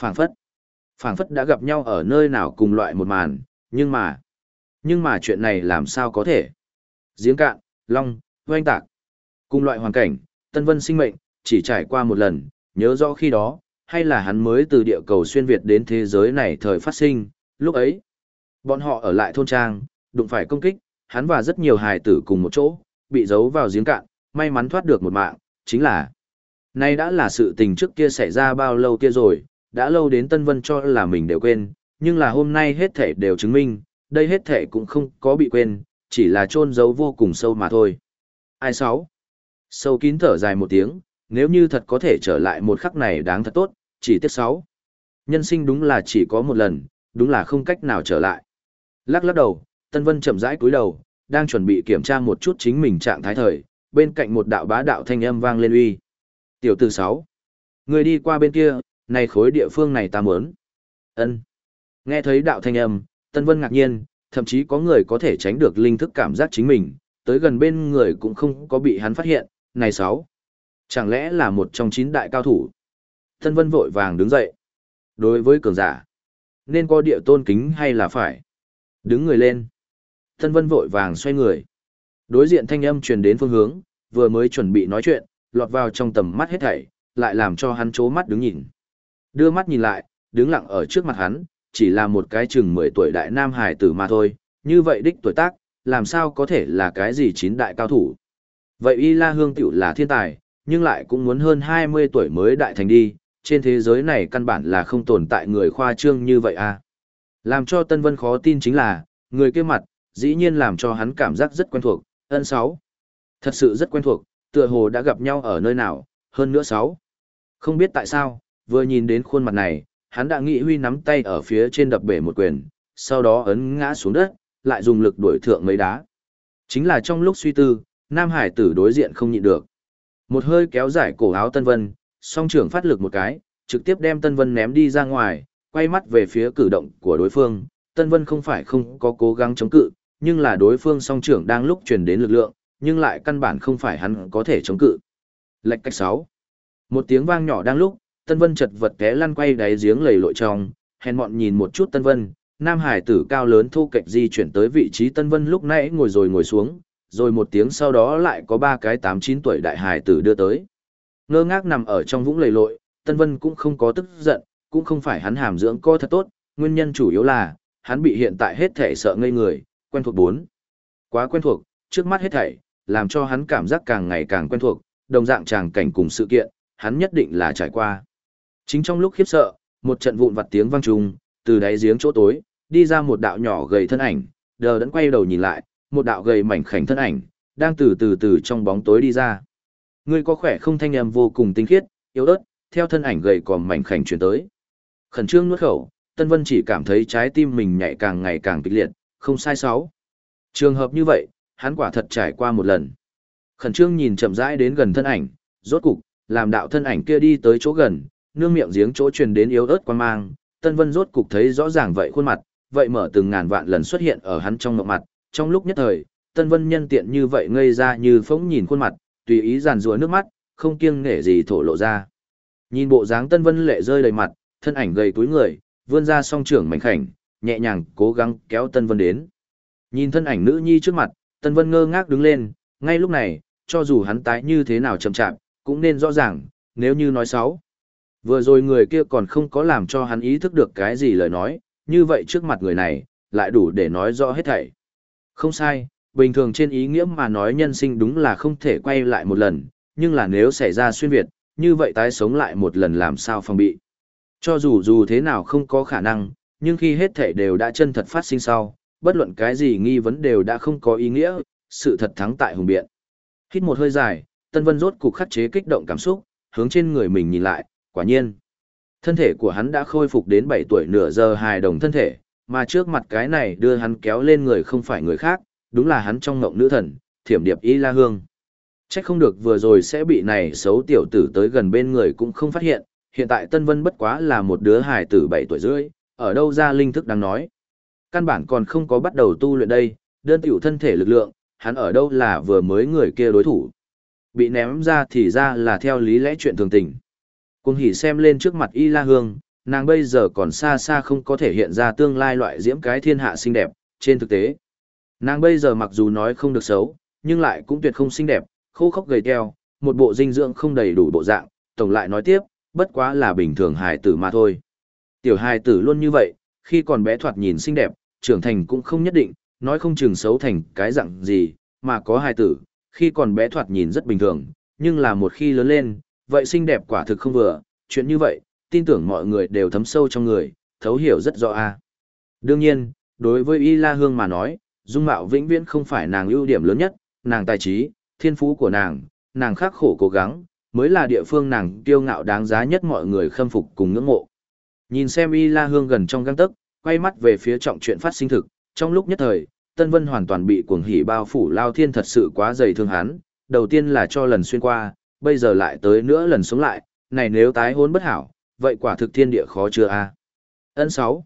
Phảng phất. Phảng phất đã gặp nhau ở nơi nào cùng loại một màn, nhưng mà. Nhưng mà chuyện này làm sao có thể? Giếng cạn, long, oanh tạc. Cùng loại hoàn cảnh, Tân Vân sinh mệnh, chỉ trải qua một lần, nhớ rõ khi đó, hay là hắn mới từ địa cầu xuyên Việt đến thế giới này thời phát sinh, lúc ấy. Bọn họ ở lại thôn trang, đụng phải công kích, hắn và rất nhiều hài tử cùng một chỗ, bị giấu vào giếng cạn, may mắn thoát được một mạng, chính là. Nay đã là sự tình trước kia xảy ra bao lâu kia rồi, đã lâu đến Tân Vân cho là mình đều quên, nhưng là hôm nay hết thể đều chứng minh, đây hết thể cũng không có bị quên, chỉ là chôn giấu vô cùng sâu mà thôi. Ai sáu? Sâu kín thở dài một tiếng, nếu như thật có thể trở lại một khắc này đáng thật tốt, chỉ tiếc sáu. Nhân sinh đúng là chỉ có một lần, đúng là không cách nào trở lại. Lắc lắc đầu, Tân Vân chậm rãi cúi đầu, đang chuẩn bị kiểm tra một chút chính mình trạng thái thời, bên cạnh một đạo bá đạo thanh âm vang lên uy. Tiểu tử sáu, Người đi qua bên kia, này khối địa phương này ta muốn. ân Nghe thấy đạo thanh âm, Tân Vân ngạc nhiên, thậm chí có người có thể tránh được linh thức cảm giác chính mình, tới gần bên người cũng không có bị hắn phát hiện, này sáu. Chẳng lẽ là một trong chín đại cao thủ? Tân Vân vội vàng đứng dậy. Đối với cường giả, nên có địa tôn kính hay là phải? Đứng người lên. Tân Vân vội vàng xoay người. Đối diện thanh âm truyền đến phương hướng, vừa mới chuẩn bị nói chuyện, lọt vào trong tầm mắt hết thảy, lại làm cho hắn chố mắt đứng nhìn. Đưa mắt nhìn lại, đứng lặng ở trước mặt hắn, chỉ là một cái chừng 10 tuổi đại nam Hải tử mà thôi, như vậy đích tuổi tác, làm sao có thể là cái gì chín đại cao thủ. Vậy Y La Hương tiểu là thiên tài, nhưng lại cũng muốn hơn 20 tuổi mới đại thành đi, trên thế giới này căn bản là không tồn tại người khoa trương như vậy à. Làm cho Tân Vân khó tin chính là, người kia mặt, dĩ nhiên làm cho hắn cảm giác rất quen thuộc, ân sáu. Thật sự rất quen thuộc, tựa hồ đã gặp nhau ở nơi nào, hơn nữa sáu. Không biết tại sao, vừa nhìn đến khuôn mặt này, hắn đã nghĩ huy nắm tay ở phía trên đập bể một quyền, sau đó ấn ngã xuống đất, lại dùng lực đuổi thượng mấy đá. Chính là trong lúc suy tư, Nam Hải tử đối diện không nhịn được. Một hơi kéo dài cổ áo Tân Vân, song trưởng phát lực một cái, trực tiếp đem Tân Vân ném đi ra ngoài, quay mắt về phía cử động của đối phương. Tân Vân không phải không có cố gắng chống cự, nhưng là đối phương song trưởng đang lúc truyền đến lực lượng, nhưng lại căn bản không phải hắn có thể chống cự. Lệch cách 6. Một tiếng vang nhỏ đang lúc, Tân Vân chật vật té lăn quay đáy giếng lầy lội trong, hèn mọn nhìn một chút Tân Vân, nam hải tử cao lớn thu kịch di chuyển tới vị trí Tân Vân lúc nãy ngồi rồi ngồi xuống, rồi một tiếng sau đó lại có ba cái tám chín tuổi đại hải tử đưa tới. Ngơ ngác nằm ở trong vũng lầy lội, Tân Vân cũng không có tức giận, cũng không phải hắn hàm dưỡng co thật tốt, nguyên nhân chủ yếu là, hắn bị hiện tại hết thể sợ ngây người, quen thuộc bốn. Quá quen thuộc, trước mắt hết thảy, làm cho hắn cảm giác càng ngày càng quen thuộc, đồng dạng tràng cảnh cùng sự kiện, hắn nhất định là trải qua. Chính trong lúc khiếp sợ, một trận vụn vặt tiếng vang trùng, từ đáy giếng chỗ tối, đi ra một đạo nhỏ gầy thân ảnh, đờ đẫn quay đầu nhìn lại, một đạo gầy mảnh khảnh thân ảnh, đang từ từ từ trong bóng tối đi ra. Người có khỏe không thanh âm vô cùng tinh khiết, yếu ớt, theo thân ảnh gầy còn mảnh khảnh chuyển tới. Khẩn trương nuốt khẩu, Tân Vân chỉ cảm thấy trái tim mình nhảy càng ngày càng kịch liệt, không sai sáu. Trường hợp như vậy, hắn quả thật trải qua một lần. Khẩn trương nhìn chậm rãi đến gần thân ảnh, rốt cục, làm đạo thân ảnh kia đi tới chỗ gần, nương miệng giếng chỗ truyền đến yếu ớt quan mang, Tân Vân rốt cục thấy rõ ràng vậy khuôn mặt, vậy mở từng ngàn vạn lần xuất hiện ở hắn trong ngọc mặt, trong lúc nhất thời, Tân Vân nhân tiện như vậy ngây ra như phóng nhìn khuôn mặt, tùy ý giàn rùa nước mắt, không kiêng nể gì thổ lộ ra. Nhìn bộ dáng Tân Vân lệ rơi đầy mặt, thân ảnh gầy túi người, vươn ra song trưởng mảnh khảnh, nhẹ nhàng cố gắng kéo Tân Vân đến. Nhìn thân ảnh nữ nhi trước mặt, Tân Vân ngơ ngác đứng lên, ngay lúc này, cho dù hắn tái như thế nào chậm chạp, cũng nên rõ ràng, nếu như nói xấu. Vừa rồi người kia còn không có làm cho hắn ý thức được cái gì lời nói, như vậy trước mặt người này, lại đủ để nói rõ hết thảy. Không sai, bình thường trên ý nghĩa mà nói nhân sinh đúng là không thể quay lại một lần, nhưng là nếu xảy ra xuyên Việt, như vậy tái sống lại một lần làm sao phòng bị. Cho dù dù thế nào không có khả năng, nhưng khi hết thể đều đã chân thật phát sinh sau, bất luận cái gì nghi vấn đều đã không có ý nghĩa, sự thật thắng tại hùng biện. Hít một hơi dài, Tân Vân rốt cục khắc chế kích động cảm xúc, hướng trên người mình nhìn lại, quả nhiên. Thân thể của hắn đã khôi phục đến 7 tuổi nửa giờ hài đồng thân thể, mà trước mặt cái này đưa hắn kéo lên người không phải người khác, đúng là hắn trong ngộng nữ thần, thiểm điệp Y La Hương. Chắc không được vừa rồi sẽ bị này xấu tiểu tử tới gần bên người cũng không phát hiện, hiện tại Tân Vân bất quá là một đứa hài tử 7 tuổi rưỡi, ở đâu ra linh thức đang nói. Căn bản còn không có bắt đầu tu luyện đây, đơn tiểu thân thể lực lượng, hắn ở đâu là vừa mới người kia đối thủ. Bị ném ra thì ra là theo lý lẽ chuyện thường tình. Cùng hỉ xem lên trước mặt Y La Hương, nàng bây giờ còn xa xa không có thể hiện ra tương lai loại diễm cái thiên hạ xinh đẹp, trên thực tế. Nàng bây giờ mặc dù nói không được xấu, nhưng lại cũng tuyệt không xinh đẹp, khô khốc gầy teo, một bộ dinh dưỡng không đầy đủ bộ dạng, tổng lại nói tiếp, bất quá là bình thường hài tử mà thôi. Tiểu hài tử luôn như vậy, khi còn bé thoạt nhìn xinh đẹp, trưởng thành cũng không nhất định, nói không chừng xấu thành cái dạng gì, mà có hài tử, khi còn bé thoạt nhìn rất bình thường, nhưng là một khi lớn lên, vậy xinh đẹp quả thực không vừa, chuyện như vậy, tin tưởng mọi người đều thấm sâu trong người, thấu hiểu rất rõ a. Đương nhiên, đối với Y La Hương mà nói, dung mạo vĩnh viễn không phải nàng ưu điểm lớn nhất, nàng tài trí, thiên phú của nàng, nàng khắc khổ cố gắng, mới là địa phương nàng kiêu ngạo đáng giá nhất mọi người khâm phục cùng ngưỡng mộ. Nhìn xem Y La Hương gần trong găng tấc, quay mắt về phía trọng chuyện phát sinh thực, trong lúc nhất thời, Tân Vân hoàn toàn bị cuồng hỉ bao phủ Lao Thiên thật sự quá dày thương hắn, đầu tiên là cho lần xuyên qua, bây giờ lại tới nữa lần sống lại, này nếu tái hôn bất hảo, vậy quả thực thiên địa khó chưa a. Ân 6.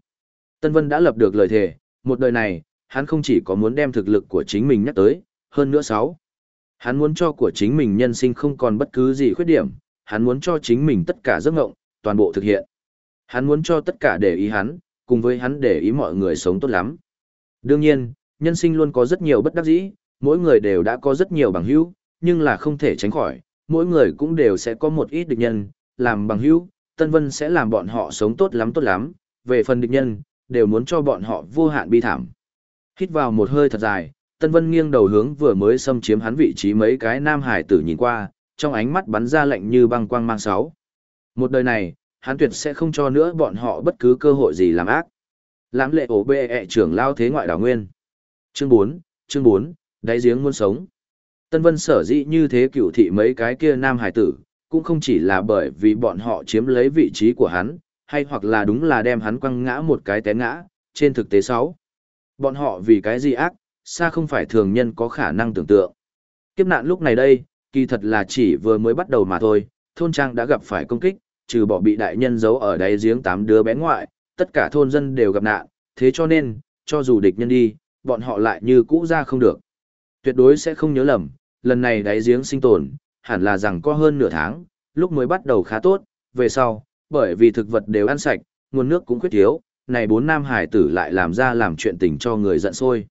Tân Vân đã lập được lời thề, một đời này, hắn không chỉ có muốn đem thực lực của chính mình nhắc tới, hơn nữa 6. Hắn muốn cho của chính mình nhân sinh không còn bất cứ gì khuyết điểm, hắn muốn cho chính mình tất cả giấc ngộng, toàn bộ thực hiện. Hắn muốn cho tất cả để ý hắn, cùng với hắn để ý mọi người sống tốt lắm. Đương nhiên, nhân sinh luôn có rất nhiều bất đắc dĩ, mỗi người đều đã có rất nhiều bằng hữu, nhưng là không thể tránh khỏi, mỗi người cũng đều sẽ có một ít địch nhân, làm bằng hữu, Tân Vân sẽ làm bọn họ sống tốt lắm tốt lắm, về phần địch nhân, đều muốn cho bọn họ vô hạn bi thảm. Hít vào một hơi thật dài, Tân Vân nghiêng đầu hướng vừa mới xâm chiếm hắn vị trí mấy cái nam hải tử nhìn qua, trong ánh mắt bắn ra lạnh như băng quang mang sáu. Một đời này, hắn tuyệt sẽ không cho nữa bọn họ bất cứ cơ hội gì làm ác. Lãm lệ ổ bệ ẹ trưởng lao thế ngoại đảo nguyên. Chương 4, chương 4, đáy giếng muốn sống. Tân Vân sở dĩ như thế cựu thị mấy cái kia nam hải tử, cũng không chỉ là bởi vì bọn họ chiếm lấy vị trí của hắn, hay hoặc là đúng là đem hắn quăng ngã một cái té ngã, trên thực tế sáu. Bọn họ vì cái gì ác, xa không phải thường nhân có khả năng tưởng tượng. Kiếp nạn lúc này đây, kỳ thật là chỉ vừa mới bắt đầu mà thôi, thôn trang đã gặp phải công kích, trừ bỏ bị đại nhân giấu ở đáy giếng tám đứa bé ngoại, tất cả thôn dân đều gặp nạn, thế cho nên, cho dù địch nhân đi, bọn họ lại như cũ ra không được. Tuyệt đối sẽ không nhớ lầm, lần này đáy giếng sinh tồn, hẳn là rằng có hơn nửa tháng, lúc mới bắt đầu khá tốt, về sau, bởi vì thực vật đều ăn sạch, nguồn nước cũng khuyết thiếu, này bốn nam hải tử lại làm ra làm chuyện tình cho người giận sôi.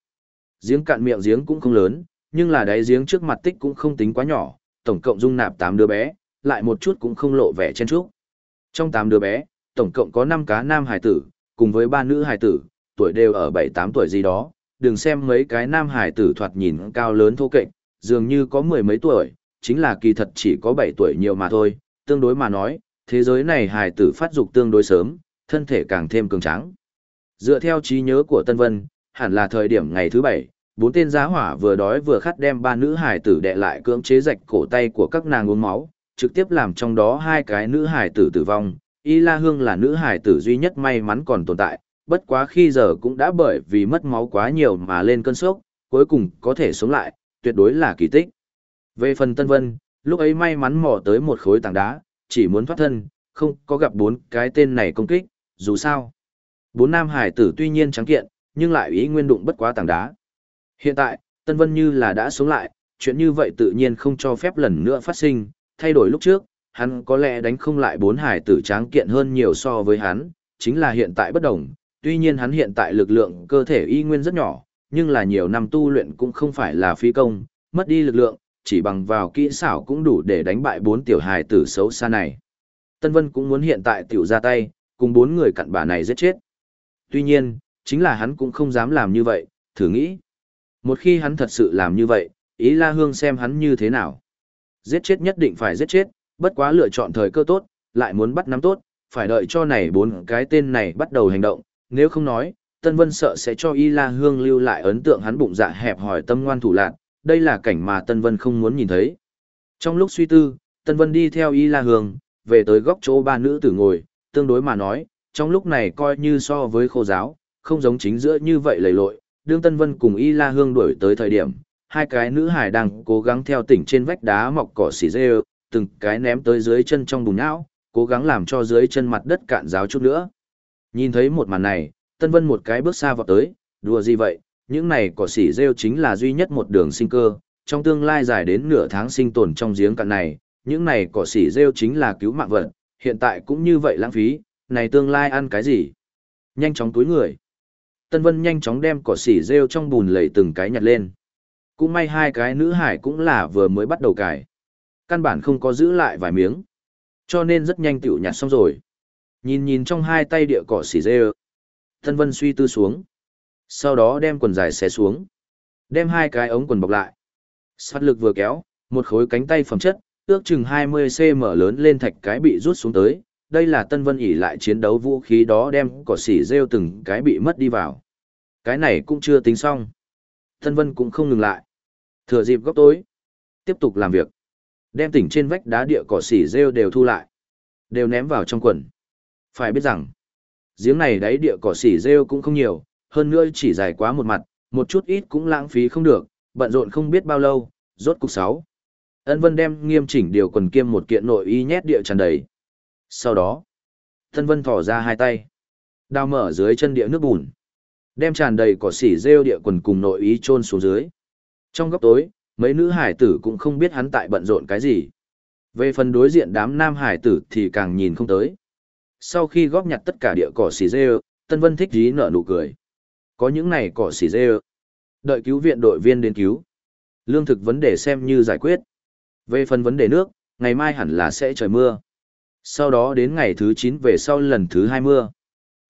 Giếng cạn miệng giếng cũng không lớn, nhưng là đáy giếng trước mặt tích cũng không tính quá nhỏ, tổng cộng dung nạp 8 đứa bé, lại một chút cũng không lộ vẻ chen chúc. Trong 8 đứa bé, tổng cộng có 5 cá nam hải tử, cùng với 3 nữ hải tử, tuổi đều ở 7-8 tuổi gì đó, đừng xem mấy cái nam hải tử thoạt nhìn cao lớn thô kệch, dường như có mười mấy tuổi, chính là kỳ thật chỉ có 7 tuổi nhiều mà thôi, tương đối mà nói, thế giới này hải tử phát dục tương đối sớm, thân thể càng thêm cường tráng. Dựa theo trí nhớ của Tân Vân, hẳn là thời điểm ngày thứ 7, bốn tên giá hỏa vừa đói vừa khát đem ba nữ hải tử đệ lại cưỡng chế rạch cổ tay của các nàng uống máu, trực tiếp làm trong đó hai cái nữ hải tử tử vong. Y La Hương là nữ hải tử duy nhất may mắn còn tồn tại, bất quá khi giờ cũng đã bởi vì mất máu quá nhiều mà lên cơn sốc, cuối cùng có thể sống lại, tuyệt đối là kỳ tích. Về phần Tân Vân, lúc ấy may mắn mò tới một khối tảng đá, chỉ muốn thoát thân, không có gặp bốn cái tên này công kích, dù sao. Bốn nam hải tử tuy nhiên trắng kiện, nhưng lại ý nguyên đụng bất quá tảng đá. Hiện tại, Tân Vân như là đã sống lại, chuyện như vậy tự nhiên không cho phép lần nữa phát sinh, thay đổi lúc trước, hắn có lẽ đánh không lại bốn hải tử tráng kiện hơn nhiều so với hắn, chính là hiện tại bất đồng, tuy nhiên hắn hiện tại lực lượng cơ thể y nguyên rất nhỏ, nhưng là nhiều năm tu luyện cũng không phải là phi công, mất đi lực lượng, chỉ bằng vào kỹ xảo cũng đủ để đánh bại bốn tiểu hài tử xấu xa này. Tân Vân cũng muốn hiện tại tiểu ra tay, cùng bốn người cặn bà này giết chết. Tuy nhiên, chính là hắn cũng không dám làm như vậy, thử nghĩ. Một khi hắn thật sự làm như vậy, ý La Hương xem hắn như thế nào. Giết chết nhất định phải giết chết, bất quá lựa chọn thời cơ tốt, lại muốn bắt nắm tốt, phải đợi cho này bốn cái tên này bắt đầu hành động, nếu không nói, Tân Vân sợ sẽ cho Y La Hương lưu lại ấn tượng hắn bụng dạ hẹp hỏi tâm ngoan thủ lạn, đây là cảnh mà Tân Vân không muốn nhìn thấy. Trong lúc suy tư, Tân Vân đi theo Y La Hương, về tới góc chỗ ba nữ tử ngồi, tương đối mà nói, trong lúc này coi như so với khô giáo, không giống chính giữa như vậy lầy lội, đương Tân Vân cùng Y La Hương đuổi tới thời điểm, hai cái nữ hải đang cố gắng theo tỉnh trên vách đá mọc cỏ xỉ dê, từng cái ném tới dưới chân trong bùn não, cố gắng làm cho dưới chân mặt đất cạn ráo chút nữa. Nhìn thấy một màn này, Tân Vân một cái bước xa vào tới, đùa gì vậy, những này cỏ xỉ rêu chính là duy nhất một đường sinh cơ, trong tương lai dài đến nửa tháng sinh tồn trong giếng cạn này, những này cỏ xỉ rêu chính là cứu mạng vật, hiện tại cũng như vậy lãng phí, này tương lai ăn cái gì? Nhanh chóng túi người. Tân Vân nhanh chóng đem cỏ xỉ rêu trong bùn lầy từng cái nhặt lên. Cũng may hai cái nữ hải cũng là vừa mới bắt đầu cài. Căn bản không có giữ lại vài miếng. Cho nên rất nhanh tiểu nhặt xong rồi. Nhìn nhìn trong hai tay địa cỏ xỉ rêu. thân Vân suy tư xuống. Sau đó đem quần dài xé xuống. Đem hai cái ống quần bọc lại. Sát lực vừa kéo, một khối cánh tay phẩm chất, ước chừng 20cm lớn lên thạch cái bị rút xuống tới, đây là Tân Vân ỉ lại chiến đấu vũ khí đó đem cỏ xỉ rêu từng cái bị mất đi vào. Cái này cũng chưa tính xong. Tân Vân cũng không ngừng lại. Thừa dịp góc tối, tiếp tục làm việc. Đem tỉnh trên vách đá địa cỏ xỉ rêu đều thu lại. Đều ném vào trong quần. Phải biết rằng, giếng này đáy địa cỏ xỉ rêu cũng không nhiều, hơn nữa chỉ dài quá một mặt, một chút ít cũng lãng phí không được, bận rộn không biết bao lâu, rốt cục sáu. Ân Vân đem nghiêm chỉnh điều quần kiêm một kiện nội y nhét địa tràn đầy. Sau đó, thân Vân thỏ ra hai tay, đào mở dưới chân địa nước bùn, đem tràn đầy cỏ xỉ rêu địa quần cùng nội y chôn xuống dưới. Trong góc tối, mấy nữ hải tử cũng không biết hắn tại bận rộn cái gì. Về phần đối diện đám nam hải tử thì càng nhìn không tới. Sau khi góp nhặt tất cả địa cỏ xì rêu, Tân Vân thích dí nở nụ cười. Có những này cỏ xì rêu. Đợi cứu viện đội viên đến cứu. Lương thực vấn đề xem như giải quyết. Về phần vấn đề nước, ngày mai hẳn là sẽ trời mưa. Sau đó đến ngày thứ 9 về sau lần thứ 2 mưa.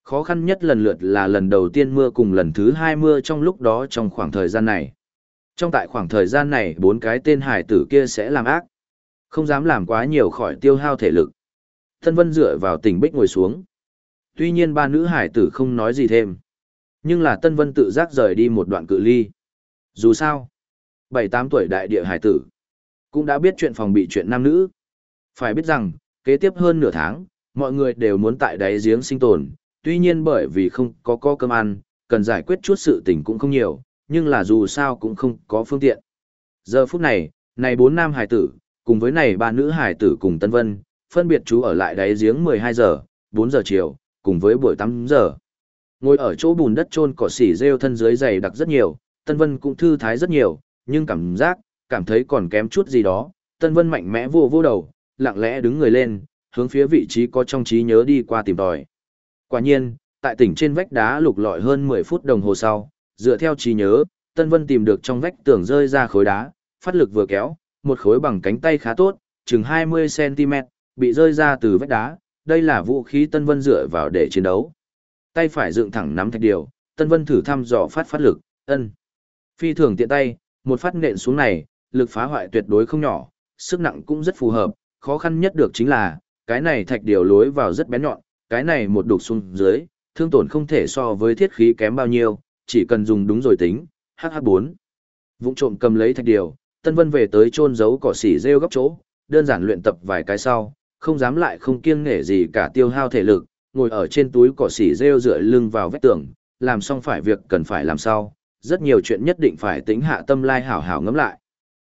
Khó khăn nhất lần lượt là lần đầu tiên mưa cùng lần thứ 2 mưa trong lúc đó trong khoảng thời gian này. Trong tại khoảng thời gian này bốn cái tên hải tử kia sẽ làm ác. Không dám làm quá nhiều khỏi tiêu hao thể lực. Thân Vân dựa vào tỉnh Bích ngồi xuống. Tuy nhiên ba nữ hải tử không nói gì thêm. Nhưng là Tân Vân tự giác rời đi một đoạn cự ly. Dù sao, bảy tám tuổi đại địa hải tử, cũng đã biết chuyện phòng bị chuyện nam nữ. Phải biết rằng, kế tiếp hơn nửa tháng, mọi người đều muốn tại đáy giếng sinh tồn, tuy nhiên bởi vì không có có cơm ăn, cần giải quyết chút sự tình cũng không nhiều, nhưng là dù sao cũng không có phương tiện. Giờ phút này, này bốn nam hải tử, cùng với này ba nữ hải tử cùng Tân Vân, phân biệt chú ở lại đáy giếng 12 giờ, 4 giờ chiều, cùng với buổi 8 giờ. Ngồi ở chỗ bùn đất trôn cỏ xỉ rêu thân dưới dày đặc rất nhiều, Tân Vân cũng thư thái rất nhiều, nhưng cảm giác, cảm thấy còn kém chút gì đó. Tân Vân mạnh mẽ vô vô đầu, lặng lẽ đứng người lên, hướng phía vị trí có trong trí nhớ đi qua tìm tòi. Quả nhiên, tại tỉnh trên vách đá lục lọi hơn 10 phút đồng hồ sau, dựa theo trí nhớ, Tân Vân tìm được trong vách tường rơi ra khối đá, phát lực vừa kéo, một khối bằng cánh tay khá tốt, chừng 20cm, bị rơi ra từ vách đá, đây là vũ khí Tân Vân dựa vào để chiến đấu. Tay phải dựng thẳng nắm thạch điều, Tân Vân thử thăm dò phát phát lực, ân. Phi thường tiện tay, một phát nện xuống này, lực phá hoại tuyệt đối không nhỏ, sức nặng cũng rất phù hợp, khó khăn nhất được chính là, cái này thạch điều lối vào rất bén nhọn, cái này một đục xuống dưới, thương tổn không thể so với thiết khí kém bao nhiêu, chỉ cần dùng đúng rồi tính, hh bốn Vụng trộm cầm lấy thạch điều, Tân Vân về tới chôn giấu cỏ xỉ rêu góc chỗ, đơn giản luyện tập vài cái sau, không dám lại không kiêng nể gì cả tiêu hao thể lực, ngồi ở trên túi cỏ xỉ rêu dựa lưng vào vách tường, làm xong phải việc cần phải làm sau, rất nhiều chuyện nhất định phải tính hạ tâm lai hảo hảo ngẫm lại.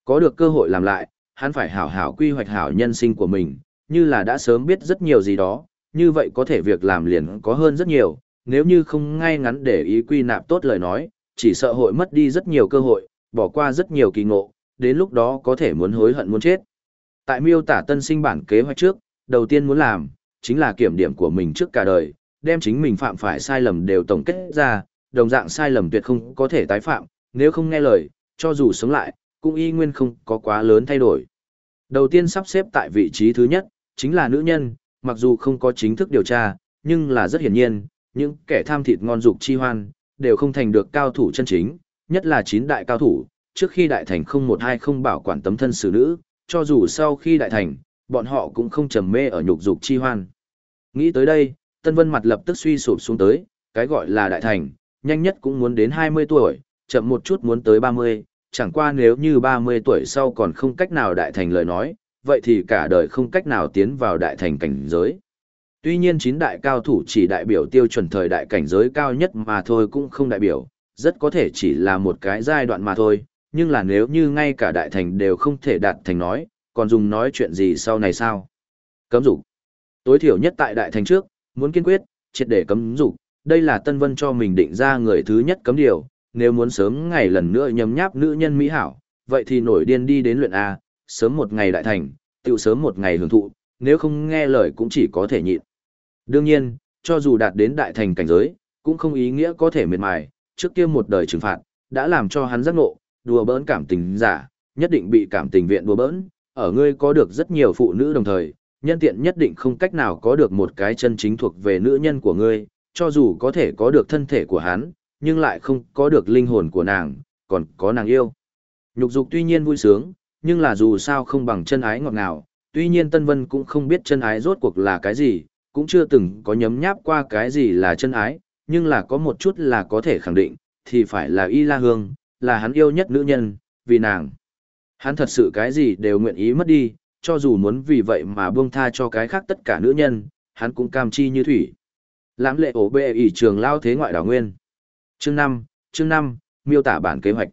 Có được cơ hội làm lại, hắn phải hảo hảo quy hoạch hảo nhân sinh của mình, như là đã sớm biết rất nhiều gì đó, như vậy có thể việc làm liền có hơn rất nhiều, nếu như không ngay ngắn để ý quy nạp tốt lời nói, chỉ sợ hội mất đi rất nhiều cơ hội, bỏ qua rất nhiều kỳ ngộ, đến lúc đó có thể muốn hối hận muốn chết. Tại miêu tả tân sinh bản kế hoạch trước, đầu tiên muốn làm, chính là kiểm điểm của mình trước cả đời, đem chính mình phạm phải sai lầm đều tổng kết ra, đồng dạng sai lầm tuyệt không có thể tái phạm, nếu không nghe lời, cho dù sống lại, cũng y nguyên không có quá lớn thay đổi. Đầu tiên sắp xếp tại vị trí thứ nhất, chính là nữ nhân, mặc dù không có chính thức điều tra, nhưng là rất hiển nhiên, những kẻ tham thịt ngon dục chi hoan, đều không thành được cao thủ chân chính, nhất là chín đại cao thủ, trước khi đại thành không một hai không bảo quản tấm thân xử nữ, cho dù sau khi đại thành, bọn họ cũng không trầm mê ở nhục dục chi hoan. Nghĩ tới đây, Tân Vân mặt lập tức suy sụp xuống tới, cái gọi là đại thành, nhanh nhất cũng muốn đến 20 tuổi, chậm một chút muốn tới 30, chẳng qua nếu như 30 tuổi sau còn không cách nào đại thành lời nói, vậy thì cả đời không cách nào tiến vào đại thành cảnh giới. Tuy nhiên chín đại cao thủ chỉ đại biểu tiêu chuẩn thời đại cảnh giới cao nhất mà thôi cũng không đại biểu, rất có thể chỉ là một cái giai đoạn mà thôi, nhưng là nếu như ngay cả đại thành đều không thể đạt thành nói, còn dùng nói chuyện gì sau này sao? Cấm dục. Tối thiểu nhất tại đại thành trước, muốn kiên quyết, triệt để cấm dục, đây là Tân Vân cho mình định ra người thứ nhất cấm điều, nếu muốn sớm ngày lần nữa nhấm nháp nữ nhân mỹ hảo, vậy thì nổi điên đi đến luyện A, sớm một ngày đại thành, tiểu sớm một ngày hưởng thụ, nếu không nghe lời cũng chỉ có thể nhịn. Đương nhiên, cho dù đạt đến đại thành cảnh giới, cũng không ý nghĩa có thể miệt mài, trước kia một đời trừng phạt, đã làm cho hắn giác ngộ, đùa bỡn cảm tình giả, nhất định bị cảm tình viện đùa bỡn, ở ngươi có được rất nhiều phụ nữ đồng thời, nhân tiện nhất định không cách nào có được một cái chân chính thuộc về nữ nhân của ngươi, cho dù có thể có được thân thể của hắn, nhưng lại không có được linh hồn của nàng, còn có nàng yêu. Nhục dục tuy nhiên vui sướng, nhưng là dù sao không bằng chân ái ngọt ngào, tuy nhiên Tân Vân cũng không biết chân ái rốt cuộc là cái gì, cũng chưa từng có nhấm nháp qua cái gì là chân ái, nhưng là có một chút là có thể khẳng định, thì phải là Y La Hương, là hắn yêu nhất nữ nhân, vì nàng. Hắn thật sự cái gì đều nguyện ý mất đi, cho dù muốn vì vậy mà buông tha cho cái khác tất cả nữ nhân, hắn cũng cam chi như thủy. Lãm lệ ổ bệ ỷ trường lao thế ngoại đảo nguyên. Chương 5, chương 5, miêu tả bản kế hoạch.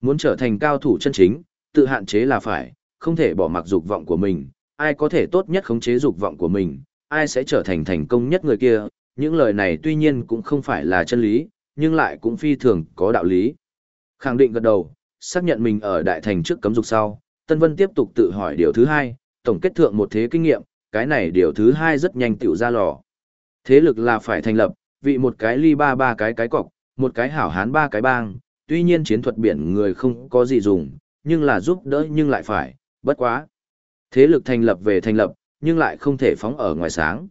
Muốn trở thành cao thủ chân chính, tự hạn chế là phải, không thể bỏ mặc dục vọng của mình, ai có thể tốt nhất khống chế dục vọng của mình, ai sẽ trở thành thành công nhất người kia, những lời này tuy nhiên cũng không phải là chân lý, nhưng lại cũng phi thường có đạo lý. Khẳng định gật đầu, xác nhận mình ở đại thành trước cấm dục sau, Tân Vân tiếp tục tự hỏi điều thứ hai, tổng kết thượng một thế kinh nghiệm, cái này điều thứ hai rất nhanh tiểu ra lò. Thế lực là phải thành lập, vị một cái ly ba ba cái cái cọc, một cái hảo hán ba cái bang, tuy nhiên chiến thuật biển người không có gì dùng, nhưng là giúp đỡ nhưng lại phải, bất quá. Thế lực thành lập về thành lập, nhưng lại không thể phóng ở ngoài sáng.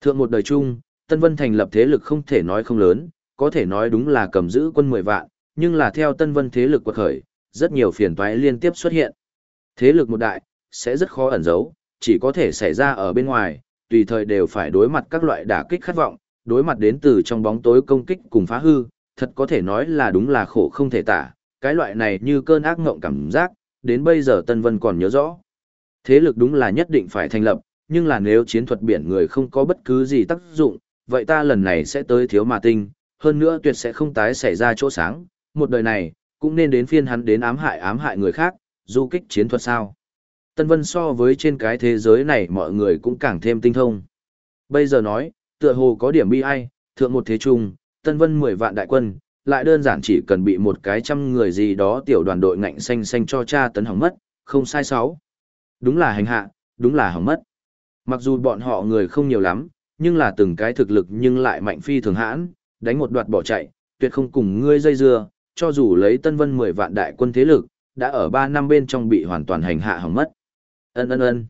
Thượng một đời chung, Tân Vân thành lập thế lực không thể nói không lớn, có thể nói đúng là cầm giữ quân 10 vạn, nhưng là theo Tân Vân thế lực quật khởi, rất nhiều phiền toái liên tiếp xuất hiện. Thế lực một đại, sẽ rất khó ẩn giấu, chỉ có thể xảy ra ở bên ngoài, tùy thời đều phải đối mặt các loại đả kích khát vọng, đối mặt đến từ trong bóng tối công kích cùng phá hư, thật có thể nói là đúng là khổ không thể tả, cái loại này như cơn ác ngộng cảm giác, đến bây giờ Tân Vân còn nhớ rõ. Thế lực đúng là nhất định phải thành lập, nhưng là nếu chiến thuật biển người không có bất cứ gì tác dụng, vậy ta lần này sẽ tới thiếu mà tinh, hơn nữa tuyệt sẽ không tái xảy ra chỗ sáng, một đời này, cũng nên đến phiên hắn đến ám hại ám hại người khác, du kích chiến thuật sao. Tân Vân so với trên cái thế giới này mọi người cũng càng thêm tinh thông. Bây giờ nói, tựa hồ có điểm bi ai, thượng một thế trung, Tân Vân 10 vạn đại quân, lại đơn giản chỉ cần bị một cái trăm người gì đó tiểu đoàn đội ngạnh xanh xanh cho cha tấn hỏng mất, không sai sáu. Đúng là hành hạ, đúng là hỏng mất. Mặc dù bọn họ người không nhiều lắm, nhưng là từng cái thực lực nhưng lại mạnh phi thường hãn, đánh một đoạt bỏ chạy, tuyệt không cùng ngươi dây dưa, cho dù lấy Tân Vân 10 vạn đại quân thế lực, đã ở 3 năm bên trong bị hoàn toàn hành hạ hỏng mất. Ân ân ân.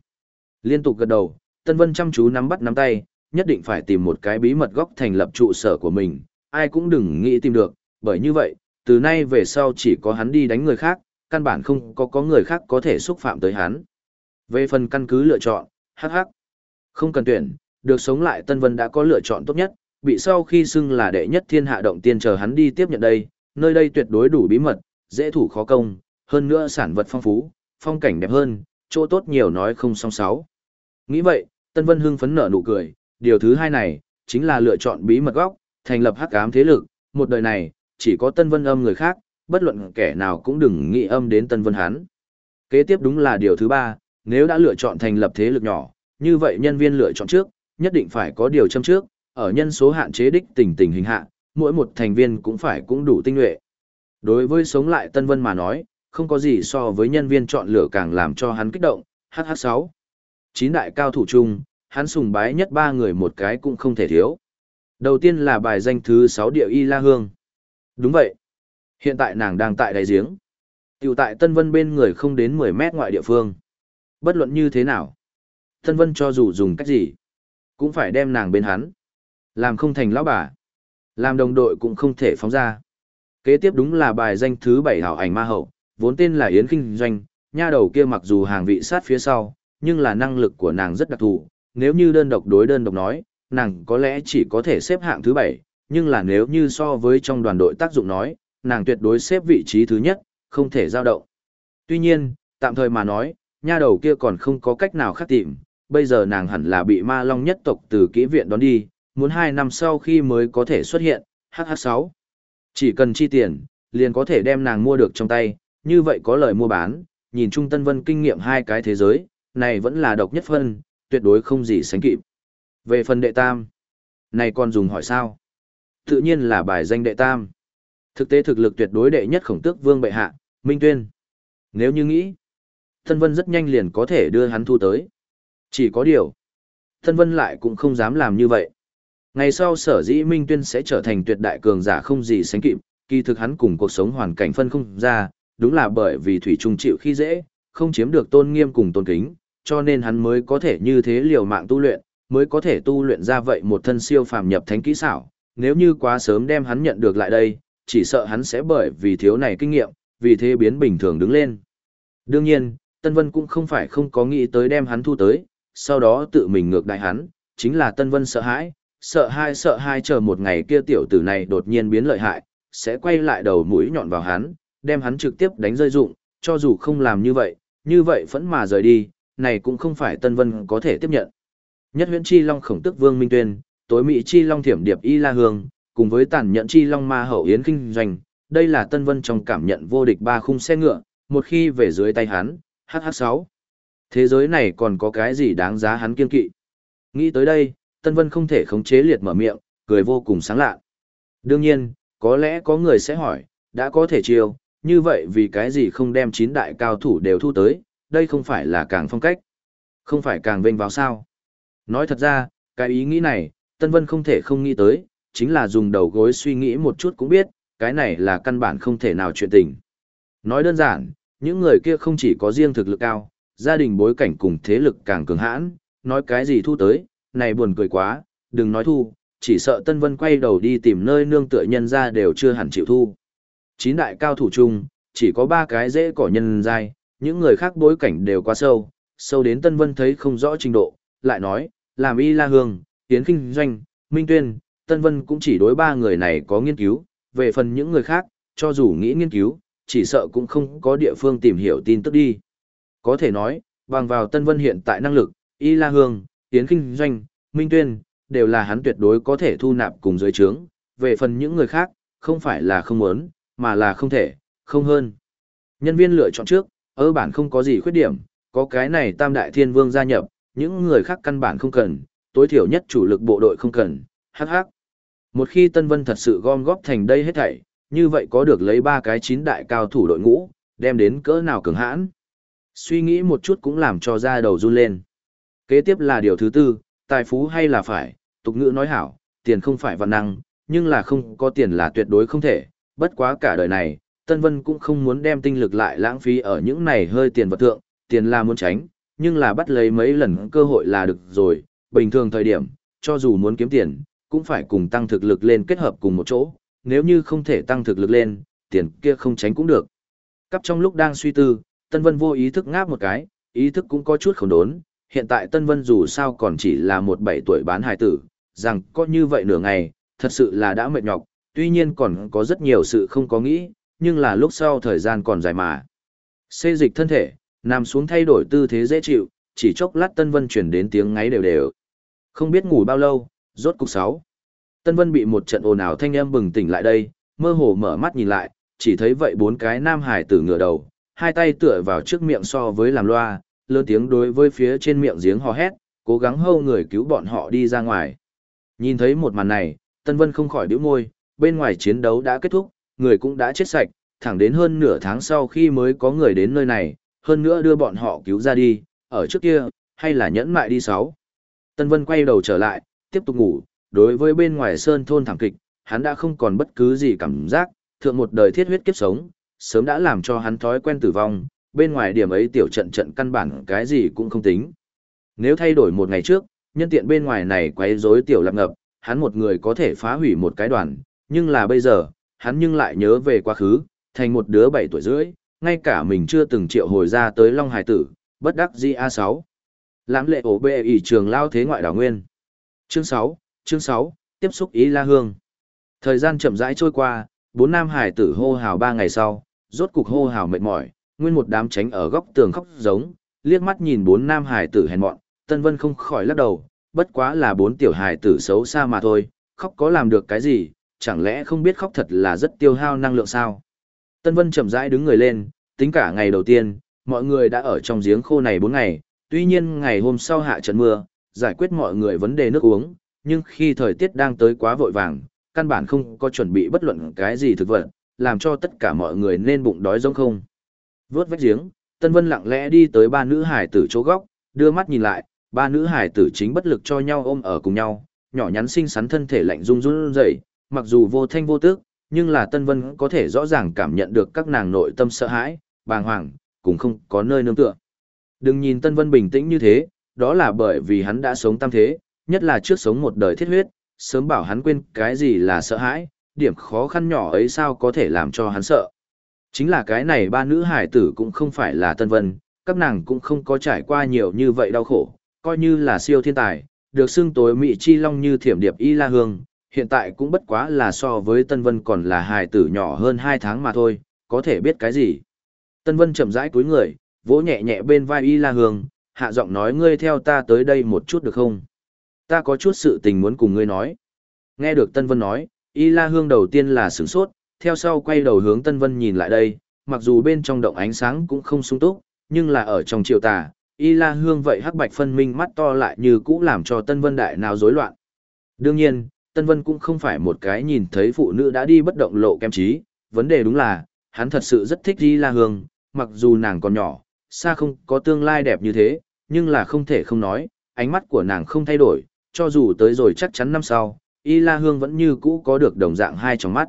Liên tục gật đầu, Tân Vân chăm chú nắm bắt nắm tay, nhất định phải tìm một cái bí mật góc thành lập trụ sở của mình, ai cũng đừng nghĩ tìm được, bởi như vậy, từ nay về sau chỉ có hắn đi đánh người khác, căn bản không có có người khác có thể xúc phạm tới hắn. Về phần căn cứ lựa chọn, hắc hắc. Không cần tuyển, được sống lại Tân Vân đã có lựa chọn tốt nhất, bị sau khi xưng là đệ nhất thiên hạ động tiên chờ hắn đi tiếp nhận đây, nơi đây tuyệt đối đủ bí mật, dễ thủ khó công, hơn nữa sản vật phong phú, phong cảnh đẹp hơn, chỗ tốt nhiều nói không song sáu. Nghĩ vậy, Tân Vân hưng phấn nở nụ cười, điều thứ hai này, chính là lựa chọn bí mật góc, thành lập hắc ám thế lực, một đời này, chỉ có Tân Vân âm người khác, bất luận kẻ nào cũng đừng nghĩ âm đến Tân Vân hắn. Kế tiếp đúng là điều thứ ba, nếu đã lựa chọn thành lập thế lực nhỏ, như vậy nhân viên lựa chọn trước, nhất định phải có điều châm trước, ở nhân số hạn chế đích tình tình hình hạ, mỗi một thành viên cũng phải cũng đủ tinh nhuệ. Đối với sống lại Tân Vân mà nói, không có gì so với nhân viên chọn lựa càng làm cho hắn kích động, HH6. Chín đại cao thủ chung, hắn sùng bái nhất ba người một cái cũng không thể thiếu. Đầu tiên là bài danh thứ 6 địa y la hương. Đúng vậy. Hiện tại nàng đang tại đáy giếng. Tiểu tại Tân Vân bên người không đến 10 mét ngoại địa phương. Bất luận như thế nào. Tân Vân cho dù dùng cách gì, cũng phải đem nàng bên hắn. Làm không thành lão bà. Làm đồng đội cũng không thể phóng ra. Kế tiếp đúng là bài danh thứ 7 hảo ảnh ma hậu, vốn tên là Yến Kinh Doanh, nha đầu kia mặc dù hàng vị sát phía sau, nhưng là năng lực của nàng rất đặc thù, nếu như đơn độc đối đơn độc nói, nàng có lẽ chỉ có thể xếp hạng thứ 7, nhưng là nếu như so với trong đoàn đội tác dụng nói, nàng tuyệt đối xếp vị trí thứ nhất, không thể giao động. Tuy nhiên, tạm thời mà nói, nha đầu kia còn không có cách nào khác tìm, bây giờ nàng hẳn là bị ma long nhất tộc từ kỹ viện đón đi, muốn 2 năm sau khi mới có thể xuất hiện, HH6. Chỉ cần chi tiền, liền có thể đem nàng mua được trong tay, như vậy có lời mua bán, nhìn Trung Tân Vân kinh nghiệm hai cái thế giới, này vẫn là độc nhất phân, tuyệt đối không gì sánh kịp. Về phần đệ tam, này còn dùng hỏi sao? Tự nhiên là bài danh đệ tam. Thực tế thực lực tuyệt đối đệ nhất khổng tước vương bệ hạ, Minh Tuyên. Nếu như nghĩ, Tân Vân rất nhanh liền có thể đưa hắn thu tới. Chỉ có điều, Tân Vân lại cũng không dám làm như vậy. Ngày sau sở dĩ Minh Tuyên sẽ trở thành tuyệt đại cường giả không gì sánh kịp, kỳ thực hắn cùng cuộc sống hoàn cảnh phân không ra, đúng là bởi vì Thủy Trung chịu khi dễ, không chiếm được tôn nghiêm cùng tôn kính, cho nên hắn mới có thể như thế liều mạng tu luyện, mới có thể tu luyện ra vậy một thân siêu phàm nhập thánh kỹ xảo. Nếu như quá sớm đem hắn nhận được lại đây, chỉ sợ hắn sẽ bởi vì thiếu này kinh nghiệm, vì thế biến bình thường đứng lên. Đương nhiên, Tân Vân cũng không phải không có nghĩ tới đem hắn thu tới, sau đó tự mình ngược đại hắn, chính là Tân Vân sợ hãi, sợ hai sợ hai chờ một ngày kia tiểu tử này đột nhiên biến lợi hại, sẽ quay lại đầu mũi nhọn vào hắn, đem hắn trực tiếp đánh rơi dụng, cho dù không làm như vậy, như vậy vẫn mà rời đi, này cũng không phải Tân Vân có thể tiếp nhận. Nhất huyễn chi long khổng tức vương minh tuyên, tối mỹ chi long thiểm điệp y la hương, cùng với Tản nhận chi long ma hậu yến kinh doanh, đây là Tân Vân trong cảm nhận vô địch ba khung xe ngựa, một khi về dưới tay hắn, hh sáu Thế giới này còn có cái gì đáng giá hắn kiên kỵ? Nghĩ tới đây, Tân Vân không thể khống chế liệt mở miệng, cười vô cùng sáng lạ. Đương nhiên, có lẽ có người sẽ hỏi, đã có thể chiêu, như vậy vì cái gì không đem chín đại cao thủ đều thu tới, đây không phải là càng phong cách. Không phải càng vênh vào sao. Nói thật ra, cái ý nghĩ này, Tân Vân không thể không nghĩ tới, chính là dùng đầu gối suy nghĩ một chút cũng biết, cái này là căn bản không thể nào chuyện tình. Nói đơn giản, những người kia không chỉ có riêng thực lực cao, gia đình bối cảnh cùng thế lực càng cường hãn, nói cái gì thu tới, này buồn cười quá, đừng nói thu, chỉ sợ Tân Vân quay đầu đi tìm nơi nương tựa nhân ra đều chưa hẳn chịu thu. Chín đại cao thủ chung, chỉ có ba cái dễ cỏ nhân dai, những người khác bối cảnh đều quá sâu, sâu đến Tân Vân thấy không rõ trình độ, lại nói, làm y la hương, tiến kinh doanh, minh tuyên, Tân Vân cũng chỉ đối ba người này có nghiên cứu, về phần những người khác, cho dù nghĩ nghiên cứu, chỉ sợ cũng không có địa phương tìm hiểu tin tức đi. Có thể nói, bằng vào Tân Vân hiện tại năng lực, y la hương, tiến kinh doanh, minh tuyên, đều là hắn tuyệt đối có thể thu nạp cùng dưới trướng, về phần những người khác, không phải là không muốn, mà là không thể, không hơn. Nhân viên lựa chọn trước, ở bản không có gì khuyết điểm, có cái này tam đại thiên vương gia nhập, những người khác căn bản không cần, tối thiểu nhất chủ lực bộ đội không cần, hắc hắc. Một khi Tân Vân thật sự gom góp thành đây hết thảy, như vậy có được lấy ba cái chín đại cao thủ đội ngũ, đem đến cỡ nào cường hãn. Suy nghĩ một chút cũng làm cho da đầu run lên. Kế tiếp là điều thứ tư, tài phú hay là phải, tục ngữ nói hảo, tiền không phải văn năng, nhưng là không có tiền là tuyệt đối không thể, bất quá cả đời này, Tân Vân cũng không muốn đem tinh lực lại lãng phí ở những này hơi tiền vật thượng, tiền là muốn tránh, nhưng là bắt lấy mấy lần cơ hội là được rồi, bình thường thời điểm, cho dù muốn kiếm tiền, cũng phải cùng tăng thực lực lên kết hợp cùng một chỗ, nếu như không thể tăng thực lực lên, tiền kia không tránh cũng được. Cắp trong lúc đang suy tư, Tân Vân vô ý thức ngáp một cái, ý thức cũng có chút khổng đốn, hiện tại Tân Vân dù sao còn chỉ là một bảy tuổi bán hài tử, rằng có như vậy nửa ngày, thật sự là đã mệt nhọc, tuy nhiên còn có rất nhiều sự không có nghĩ, nhưng là lúc sau thời gian còn dài mà. Xê dịch thân thể, nằm xuống thay đổi tư thế dễ chịu, chỉ chốc lát Tân Vân chuyển đến tiếng ngáy đều đều. Không biết ngủ bao lâu, rốt cục sáu. Tân Vân bị một trận ồn ào thanh âm bừng tỉnh lại đây, mơ hồ mở mắt nhìn lại, chỉ thấy vậy bốn cái nam hải tử ngửa đầu, hai tay tựa vào trước miệng so với làm loa, lớn tiếng đối với phía trên miệng giếng hò hét, cố gắng hâu người cứu bọn họ đi ra ngoài. Nhìn thấy một màn này, Tân Vân không khỏi bĩu môi, bên ngoài chiến đấu đã kết thúc, người cũng đã chết sạch, thẳng đến hơn nửa tháng sau khi mới có người đến nơi này, hơn nữa đưa bọn họ cứu ra đi, ở trước kia, hay là nhẫn mại đi sáu. Tân Vân quay đầu trở lại, tiếp tục ngủ, đối với bên ngoài sơn thôn thảm kịch, hắn đã không còn bất cứ gì cảm giác, thượng một đời thiết huyết kiếp sống, sớm đã làm cho hắn thói quen tử vong, bên ngoài điểm ấy tiểu trận trận căn bản cái gì cũng không tính. Nếu thay đổi một ngày trước, nhân tiện bên ngoài này quấy rối tiểu lập ngập, hắn một người có thể phá hủy một cái đoàn, nhưng là bây giờ, hắn nhưng lại nhớ về quá khứ, thành một đứa bảy tuổi rưỡi, ngay cả mình chưa từng triệu hồi ra tới Long Hải Tử, bất đắc di A6. Lãm lệ ổ bệ ỷ trường lao thế ngoại đảo nguyên. Chương 6, chương 6, tiếp xúc ý la hương. Thời gian chậm rãi trôi qua, bốn nam hải tử hô hào ba ngày sau, rốt cục hô hào mệt mỏi, nguyên một đám tránh ở góc tường khóc giống, liếc mắt nhìn bốn nam hải tử hèn mọn, Tân Vân không khỏi lắc đầu, bất quá là bốn tiểu hải tử xấu xa mà thôi, khóc có làm được cái gì, chẳng lẽ không biết khóc thật là rất tiêu hao năng lượng sao? Tân Vân chậm rãi đứng người lên, tính cả ngày đầu tiên, mọi người đã ở trong giếng khô này bốn ngày, tuy nhiên ngày hôm sau hạ trận mưa, giải quyết mọi người vấn đề nước uống, nhưng khi thời tiết đang tới quá vội vàng, căn bản không có chuẩn bị bất luận cái gì thực vật, làm cho tất cả mọi người nên bụng đói giống không. Vớt vách giếng, Tân Vân lặng lẽ đi tới ba nữ hải tử chỗ góc, đưa mắt nhìn lại, ba nữ hải tử chính bất lực cho nhau ôm ở cùng nhau, nhỏ nhắn xinh xắn thân thể lạnh run run rẩy, mặc dù vô thanh vô tức, nhưng là Tân Vân có thể rõ ràng cảm nhận được các nàng nội tâm sợ hãi, bàng hoàng, cũng không có nơi nương tựa. Đừng nhìn Tân Vân bình tĩnh như thế, đó là bởi vì hắn đã sống tam thế, nhất là trước sống một đời thiết huyết, sớm bảo hắn quên cái gì là sợ hãi, điểm khó khăn nhỏ ấy sao có thể làm cho hắn sợ. Chính là cái này ba nữ hải tử cũng không phải là Tân Vân, các nàng cũng không có trải qua nhiều như vậy đau khổ, coi như là siêu thiên tài, được xưng tối mỹ chi long như thiểm điệp y la hương, hiện tại cũng bất quá là so với Tân Vân còn là hải tử nhỏ hơn 2 tháng mà thôi, có thể biết cái gì. Tân Vân chậm rãi cúi người, vỗ nhẹ nhẹ bên vai y la hương, hạ giọng nói ngươi theo ta tới đây một chút được không? Ta có chút sự tình muốn cùng ngươi nói. Nghe được Tân Vân nói, y la hương đầu tiên là sửng sốt, theo sau quay đầu hướng Tân Vân nhìn lại đây, mặc dù bên trong động ánh sáng cũng không sung túc, nhưng là ở trong chiều tà, y la hương vậy hắc bạch phân minh mắt to lại như cũ làm cho Tân Vân đại nào rối loạn. Đương nhiên, Tân Vân cũng không phải một cái nhìn thấy phụ nữ đã đi bất động lộ kem trí, vấn đề đúng là, hắn thật sự rất thích y la hương, mặc dù nàng còn nhỏ, xa không có tương lai đẹp như thế, nhưng là không thể không nói, ánh mắt của nàng không thay đổi, cho dù tới rồi chắc chắn năm sau, y la hương vẫn như cũ có được đồng dạng hai trong mắt.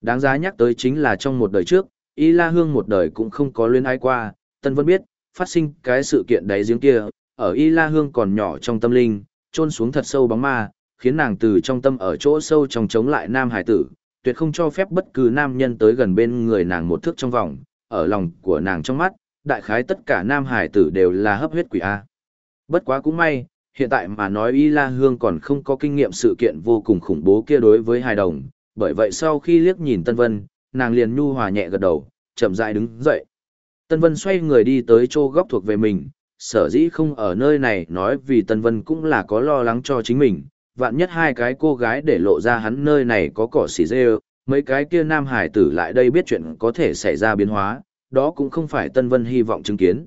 Đáng giá nhắc tới chính là trong một đời trước, y la hương một đời cũng không có luyến ai qua, Tân Vân biết, phát sinh cái sự kiện đáy giếng kia, ở Y La Hương còn nhỏ trong tâm linh, trôn xuống thật sâu bóng ma, khiến nàng từ trong tâm ở chỗ sâu trong chống lại nam hải tử, tuyệt không cho phép bất cứ nam nhân tới gần bên người nàng một thước trong vòng, ở lòng của nàng trong mắt, đại khái tất cả nam hải tử đều là hấp huyết quỷ A. Bất quá cũng may, hiện tại mà nói Y La Hương còn không có kinh nghiệm sự kiện vô cùng khủng bố kia đối với hài đồng, bởi vậy sau khi liếc nhìn Tân Vân, nàng liền nhu hòa nhẹ gật đầu, chậm rãi đứng dậy. Tân Vân xoay người đi tới chỗ góc thuộc về mình, sở dĩ không ở nơi này nói vì Tân Vân cũng là có lo lắng cho chính mình, vạn nhất hai cái cô gái để lộ ra hắn nơi này có cỏ xỉ dê mấy cái kia nam hải tử lại đây biết chuyện có thể xảy ra biến hóa, đó cũng không phải Tân Vân hy vọng chứng kiến.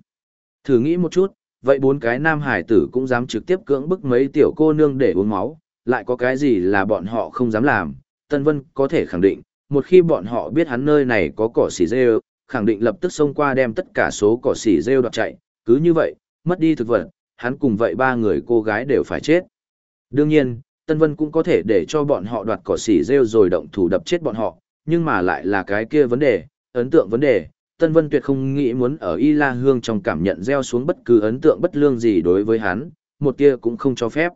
Thử nghĩ một chút, vậy bốn cái nam hải tử cũng dám trực tiếp cưỡng bức mấy tiểu cô nương để uống máu, lại có cái gì là bọn họ không dám làm, Tân Vân có thể khẳng định, một khi bọn họ biết hắn nơi này có cỏ xỉ rêu khẳng định lập tức xông qua đem tất cả số cỏ xỉ rêu đoạt chạy, cứ như vậy, mất đi thực vật, hắn cùng vậy ba người cô gái đều phải chết. Đương nhiên, Tân Vân cũng có thể để cho bọn họ đoạt cỏ xỉ rêu rồi động thủ đập chết bọn họ, nhưng mà lại là cái kia vấn đề, ấn tượng vấn đề, Tân Vân tuyệt không nghĩ muốn ở Y La Hương trong cảm nhận gieo xuống bất cứ ấn tượng bất lương gì đối với hắn, một tia cũng không cho phép.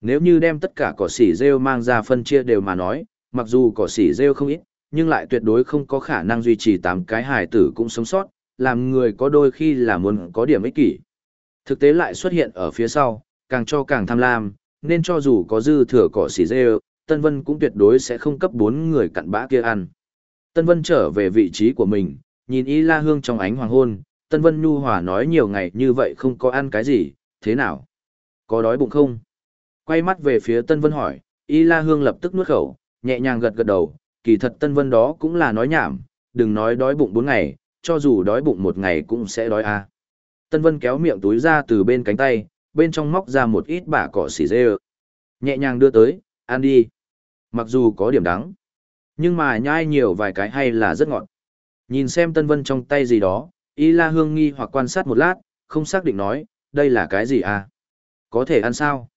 Nếu như đem tất cả cỏ xỉ rêu mang ra phân chia đều mà nói, mặc dù cỏ xỉ rêu không ít, nhưng lại tuyệt đối không có khả năng duy trì tám cái hài tử cũng sống sót, làm người có đôi khi là muốn có điểm ích kỷ. Thực tế lại xuất hiện ở phía sau, càng cho càng tham lam, nên cho dù có dư thừa cỏ xỉ rêu, Tân Vân cũng tuyệt đối sẽ không cấp bốn người cặn bã kia ăn. Tân Vân trở về vị trí của mình, nhìn Y La Hương trong ánh hoàng hôn, Tân Vân nhu hòa nói nhiều ngày như vậy không có ăn cái gì, thế nào? Có đói bụng không? Quay mắt về phía Tân Vân hỏi, Y La Hương lập tức nuốt khẩu, nhẹ nhàng gật gật đầu, kỳ thật Tân Vân đó cũng là nói nhảm, đừng nói đói bụng bốn ngày, cho dù đói bụng một ngày cũng sẽ đói. À. Tân Vân kéo miệng túi ra từ bên cánh tay, bên trong móc ra một ít bả cỏ xỉ dê Nhẹ nhàng đưa tới, ăn đi. Mặc dù có điểm đắng, nhưng mà nhai nhiều vài cái hay là rất ngọt. Nhìn xem Tân Vân trong tay gì đó, Y La Hương nghi hoặc quan sát một lát, không xác định nói, đây là cái gì à? Có thể ăn sao?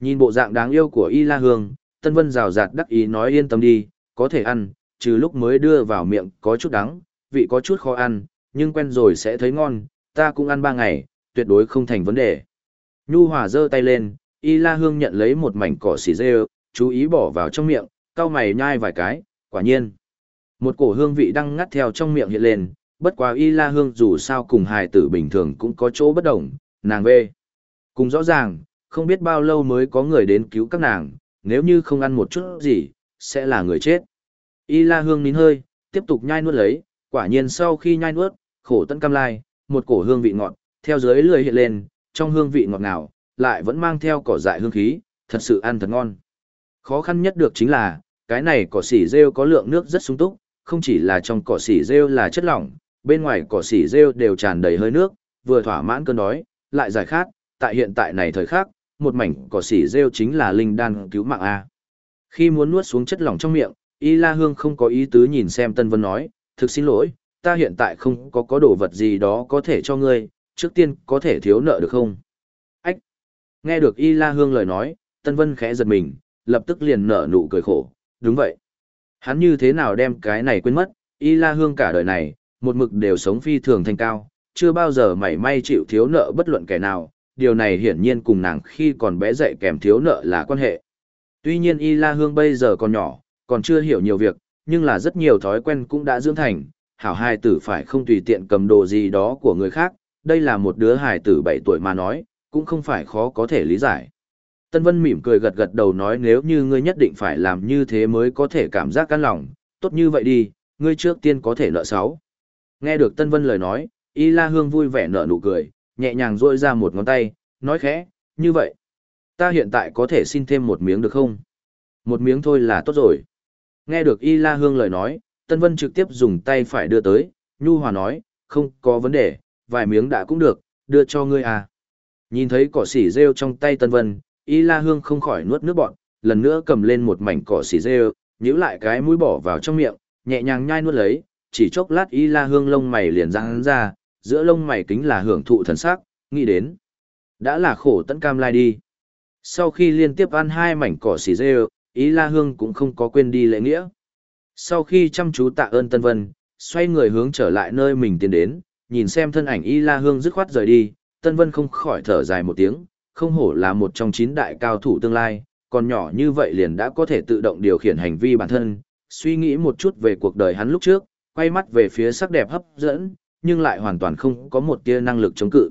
Nhìn bộ dạng đáng yêu của Y La Hương, Tân Vân rào rạt đắc ý nói yên tâm đi, có thể ăn, trừ lúc mới đưa vào miệng có chút đắng, vị có chút khó ăn, nhưng quen rồi sẽ thấy ngon, ta cũng ăn ba ngày, tuyệt đối không thành vấn đề. Nhu Hòa giơ tay lên, Y La Hương nhận lấy một mảnh cỏ xì dê, chú ý bỏ vào trong miệng, cau mày nhai vài cái, quả nhiên. Một cổ hương vị đang ngắt theo trong miệng hiện lên, bất quá Y La Hương dù sao cùng hài tử bình thường cũng có chỗ bất đồng, nàng về. Cùng rõ ràng, không biết bao lâu mới có người đến cứu các nàng, nếu như không ăn một chút gì, sẽ là người chết. Y La Hương nín hơi, tiếp tục nhai nuốt lấy, quả nhiên sau khi nhai nuốt, khổ tận cam lai, một cổ hương vị ngọt, theo dưới lưỡi hiện lên, trong hương vị ngọt ngào, lại vẫn mang theo cỏ dại hương khí, thật sự ăn thật ngon. Khó khăn nhất được chính là, cái này cỏ xỉ rêu có lượng nước rất sung túc, không chỉ là trong cỏ xỉ rêu là chất lỏng, bên ngoài cỏ xỉ rêu đều tràn đầy hơi nước, vừa thỏa mãn cơn đói, lại giải khát, tại hiện tại này thời khắc, một mảnh cỏ xỉ rêu chính là linh đan cứu mạng a. Khi muốn nuốt xuống chất lỏng trong miệng, Y La Hương không có ý tứ nhìn xem Tân Vân nói, thực xin lỗi, ta hiện tại không có có đồ vật gì đó có thể cho ngươi, trước tiên có thể thiếu nợ được không? Ách! Nghe được Y La Hương lời nói, Tân Vân khẽ giật mình, lập tức liền nở nụ cười khổ, đúng vậy. Hắn như thế nào đem cái này quên mất, Y La Hương cả đời này, một mực đều sống phi thường thanh cao, chưa bao giờ mảy may chịu thiếu nợ bất luận kẻ nào, điều này hiển nhiên cùng nàng khi còn bé dạy kèm thiếu nợ là quan hệ. Tuy nhiên Y La Hương bây giờ còn nhỏ, còn chưa hiểu nhiều việc, nhưng là rất nhiều thói quen cũng đã dưỡng thành, hảo hài tử phải không tùy tiện cầm đồ gì đó của người khác, đây là một đứa hài tử 7 tuổi mà nói, cũng không phải khó có thể lý giải. Tân Vân mỉm cười gật gật đầu nói nếu như ngươi nhất định phải làm như thế mới có thể cảm giác căn lòng, tốt như vậy đi, ngươi trước tiên có thể nợ sáu. Nghe được Tân Vân lời nói, Y La Hương vui vẻ nở nụ cười, nhẹ nhàng duỗi ra một ngón tay, nói khẽ, như vậy. Ta hiện tại có thể xin thêm một miếng được không? Một miếng thôi là tốt rồi. Nghe được Y La Hương lời nói, Tân Vân trực tiếp dùng tay phải đưa tới, Nhu Hòa nói, không có vấn đề, vài miếng đã cũng được, đưa cho ngươi à. Nhìn thấy cỏ xỉ rêu trong tay Tân Vân, Y La Hương không khỏi nuốt nước bọn, lần nữa cầm lên một mảnh cỏ xì rêu, nhíu lại cái mũi bỏ vào trong miệng, nhẹ nhàng nhai nuốt lấy, chỉ chốc lát Y La Hương lông mày liền răng ra, giữa lông mày kính là hưởng thụ thần sắc, nghĩ đến. Đã là khổ tận cam lai đi. Sau khi liên tiếp ăn hai mảnh cỏ xì rêu, Y La Hương cũng không có quên đi lễ nghĩa. Sau khi chăm chú tạ ơn Tân Vân, xoay người hướng trở lại nơi mình tiến đến, nhìn xem thân ảnh Y La Hương dứt khoát rời đi, Tân Vân không khỏi thở dài một tiếng, không hổ là một trong chín đại cao thủ tương lai, còn nhỏ như vậy liền đã có thể tự động điều khiển hành vi bản thân, suy nghĩ một chút về cuộc đời hắn lúc trước, quay mắt về phía sắc đẹp hấp dẫn, nhưng lại hoàn toàn không có một tia năng lực chống cự.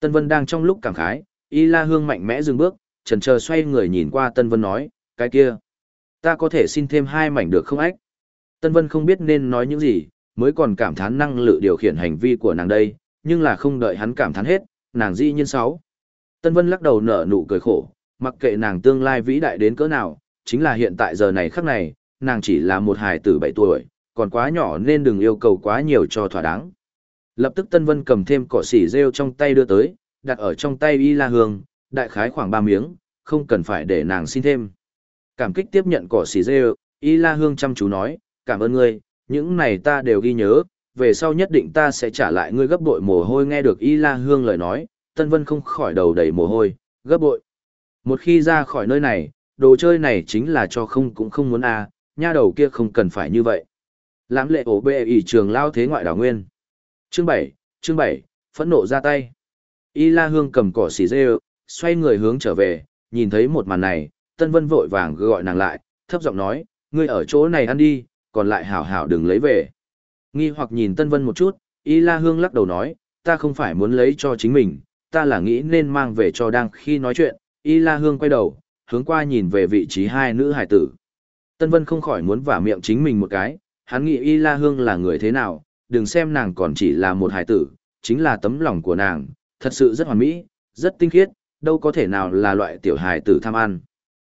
Tân Vân đang trong lúc cảm khái, Y La Hương mạnh mẽ dừng bước, chần chờ xoay người nhìn qua Tân Vân nói, cái kia, ta có thể xin thêm hai mảnh được không ách? Tân Vân không biết nên nói những gì, mới còn cảm thán năng lực điều khiển hành vi của nàng đây, nhưng là không đợi hắn cảm thán hết, nàng dĩ nhiên sáu. Tân Vân lắc đầu nở nụ cười khổ, mặc kệ nàng tương lai vĩ đại đến cỡ nào, chính là hiện tại giờ này khắc này, nàng chỉ là một hài tử 7 tuổi, còn quá nhỏ nên đừng yêu cầu quá nhiều cho thỏa đáng. Lập tức Tân Vân cầm thêm cỏ xỉ rêu trong tay đưa tới, đặt ở trong tay Y La Hương, đại khái khoảng 3 miếng, không cần phải để nàng xin thêm. Cảm kích tiếp nhận cỏ xỉ rêu, Y La Hương chăm chú nói, cảm ơn ngươi, những này ta đều ghi nhớ, về sau nhất định ta sẽ trả lại ngươi gấp bội mồ hôi nghe được Y La Hương lời nói, Tân Vân không khỏi đầu đầy mồ hôi, gấp bội. Một khi ra khỏi nơi này, đồ chơi này chính là cho không cũng không muốn a, à, nha đầu kia không cần phải như vậy. Lãm lệ ổ bệ ỷ trường lao thế ngoại đảo nguyên. Chương 7, chương 7, phẫn nộ ra tay. Y La Hương cầm cỏ xì dê, xoay người hướng trở về, nhìn thấy một màn này, Tân Vân vội vàng gọi nàng lại, thấp giọng nói, ngươi ở chỗ này ăn đi, còn lại hảo hảo đừng lấy về. Nghi hoặc nhìn Tân Vân một chút, Y La Hương lắc đầu nói, ta không phải muốn lấy cho chính mình, ta là nghĩ nên mang về cho đang khi nói chuyện. Y La Hương quay đầu, hướng qua nhìn về vị trí hai nữ hải tử. Tân Vân không khỏi muốn vả miệng chính mình một cái, hắn nghĩ Y La Hương là người thế nào, đừng xem nàng còn chỉ là một hải tử, chính là tấm lòng của nàng, thật sự rất hoàn mỹ, rất tinh khiết, đâu có thể nào là loại tiểu hải tử tham ăn.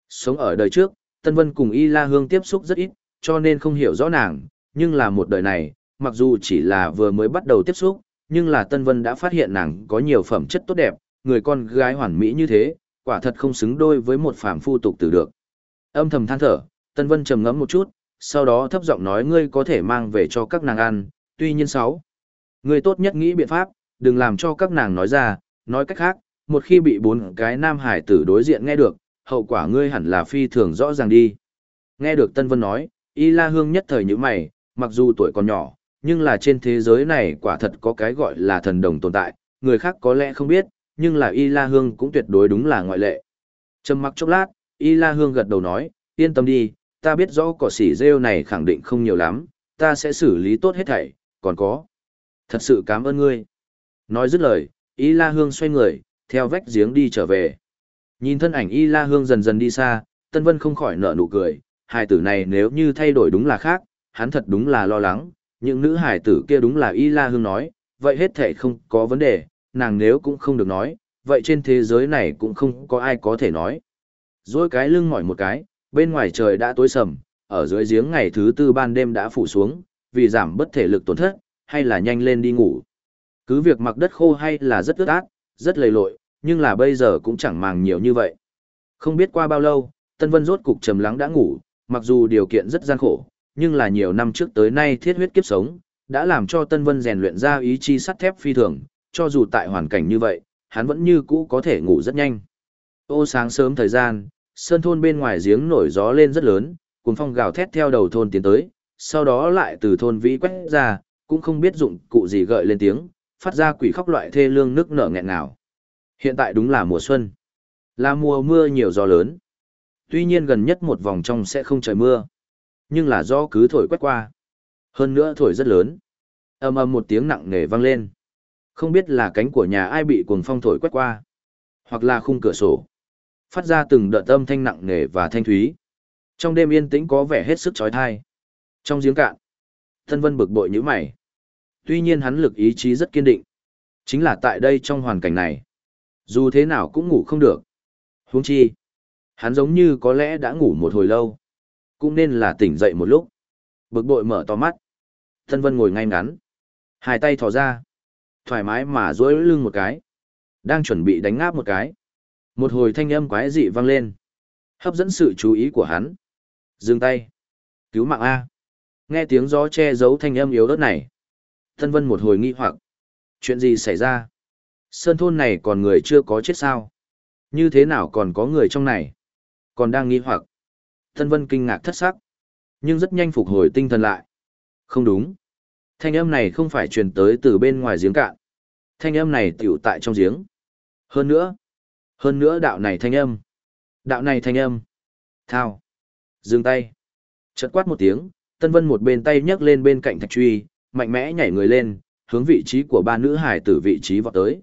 Sống ở đời trước, Tân Vân cùng Y La Hương tiếp xúc rất ít, cho nên không hiểu rõ nàng, nhưng là một đời này, mặc dù chỉ là vừa mới bắt đầu tiếp xúc, nhưng là Tân Vân đã phát hiện nàng có nhiều phẩm chất tốt đẹp, người con gái hoàn mỹ như thế, quả thật không xứng đôi với một phàm phu tục tử được. Âm thầm than thở, Tân Vân trầm ngẫm một chút, sau đó thấp giọng nói ngươi có thể mang về cho các nàng ăn, tuy nhiên sáu. Ngươi tốt nhất nghĩ biện pháp, đừng làm cho các nàng nói ra, nói cách khác, một khi bị bốn cái nam hải tử đối diện nghe được, hậu quả ngươi hẳn là phi thường rõ ràng đi. Nghe được Tân Vân nói, Y La Hương nhất thời như mày, mặc dù tuổi còn nhỏ, nhưng là trên thế giới này quả thật có cái gọi là thần đồng tồn tại, người khác có lẽ không biết, nhưng là Y La Hương cũng tuyệt đối đúng là ngoại lệ. Trầm mặc chốc lát, Y La Hương gật đầu nói, yên tâm đi, ta biết rõ cỏ xỉ rêu này khẳng định không nhiều lắm, ta sẽ xử lý tốt hết thảy, còn có. Thật sự cảm ơn ngươi. Nói dứt lời, Y La Hương xoay người, theo vách giếng đi trở về. Nhìn thân ảnh Y La Hương dần dần đi xa, Tân Vân không khỏi nở nụ cười, hai tử này nếu như thay đổi đúng là khác, hắn thật đúng là lo lắng, những nữ hài tử kia đúng là Y La Hương nói, vậy hết thể không có vấn đề, nàng nếu cũng không được nói, vậy trên thế giới này cũng không có ai có thể nói. Rồi cái lưng mỏi một cái, bên ngoài trời đã tối sầm, ở dưới giếng ngày thứ tư ban đêm đã phủ xuống, vì giảm bất thể lực tổn thất, hay là nhanh lên đi ngủ. Cứ việc mặc đất khô hay là rất ướt át, rất lầy lội, nhưng là bây giờ cũng chẳng màng nhiều như vậy. Không biết qua bao lâu, Tân Vân rốt cục trầm lắng đã ngủ, mặc dù điều kiện rất gian khổ, nhưng là nhiều năm trước tới nay thiết huyết kiếp sống, đã làm cho Tân Vân rèn luyện ra ý chí sắt thép phi thường, cho dù tại hoàn cảnh như vậy, hắn vẫn như cũ có thể ngủ rất nhanh. Ô sáng sớm thời gian, sơn thôn bên ngoài giếng nổi gió lên rất lớn, cuồng phong gào thét theo đầu thôn tiến tới, sau đó lại từ thôn vĩ quét ra, cũng không biết dụng cụ gì gợi lên tiếng, phát ra quỷ khóc loại thê lương nước nở nghẹn nào. Hiện tại đúng là mùa xuân, là mùa mưa nhiều gió lớn. Tuy nhiên gần nhất một vòng trong sẽ không trời mưa, nhưng là do cứ thổi quét qua. Hơn nữa thổi rất lớn. ầm ầm một tiếng nặng nề vang lên. Không biết là cánh của nhà ai bị cuồng phong thổi quét qua, hoặc là khung cửa sổ. Phát ra từng đợt âm thanh nặng nề và thanh thúy. Trong đêm yên tĩnh có vẻ hết sức chói tai. Trong giếng cạn, Thân Vân bực bội như mày. Tuy nhiên hắn lực ý chí rất kiên định. Chính là tại đây trong hoàn cảnh này. Dù thế nào cũng ngủ không được. Huống chi. Hắn giống như có lẽ đã ngủ một hồi lâu. Cũng nên là tỉnh dậy một lúc. Bực bội mở to mắt. thân Vân ngồi ngay ngắn. Hai tay thò ra. Thoải mái mà duỗi lưng một cái. Đang chuẩn bị đánh ngáp một cái. Một hồi thanh âm quái dị vang lên. Hấp dẫn sự chú ý của hắn. Dừng tay. Cứu mạng A. Nghe tiếng gió che giấu thanh âm yếu ớt này. thân Vân một hồi nghi hoặc. Chuyện gì xảy ra? Sơn thôn này còn người chưa có chết sao? Như thế nào còn có người trong này? Còn đang nghi hoặc. Tân Vân kinh ngạc thất sắc. Nhưng rất nhanh phục hồi tinh thần lại. Không đúng. Thanh âm này không phải truyền tới từ bên ngoài giếng cạn. Thanh âm này tiểu tại trong giếng. Hơn nữa. Hơn nữa đạo này thanh âm. Đạo này thanh âm. Thao. Dừng tay. Chợt quát một tiếng, Tân Vân một bên tay nhấc lên bên cạnh thạch truy, mạnh mẽ nhảy người lên, hướng vị trí của ba nữ hải tử vị trí vọt tới.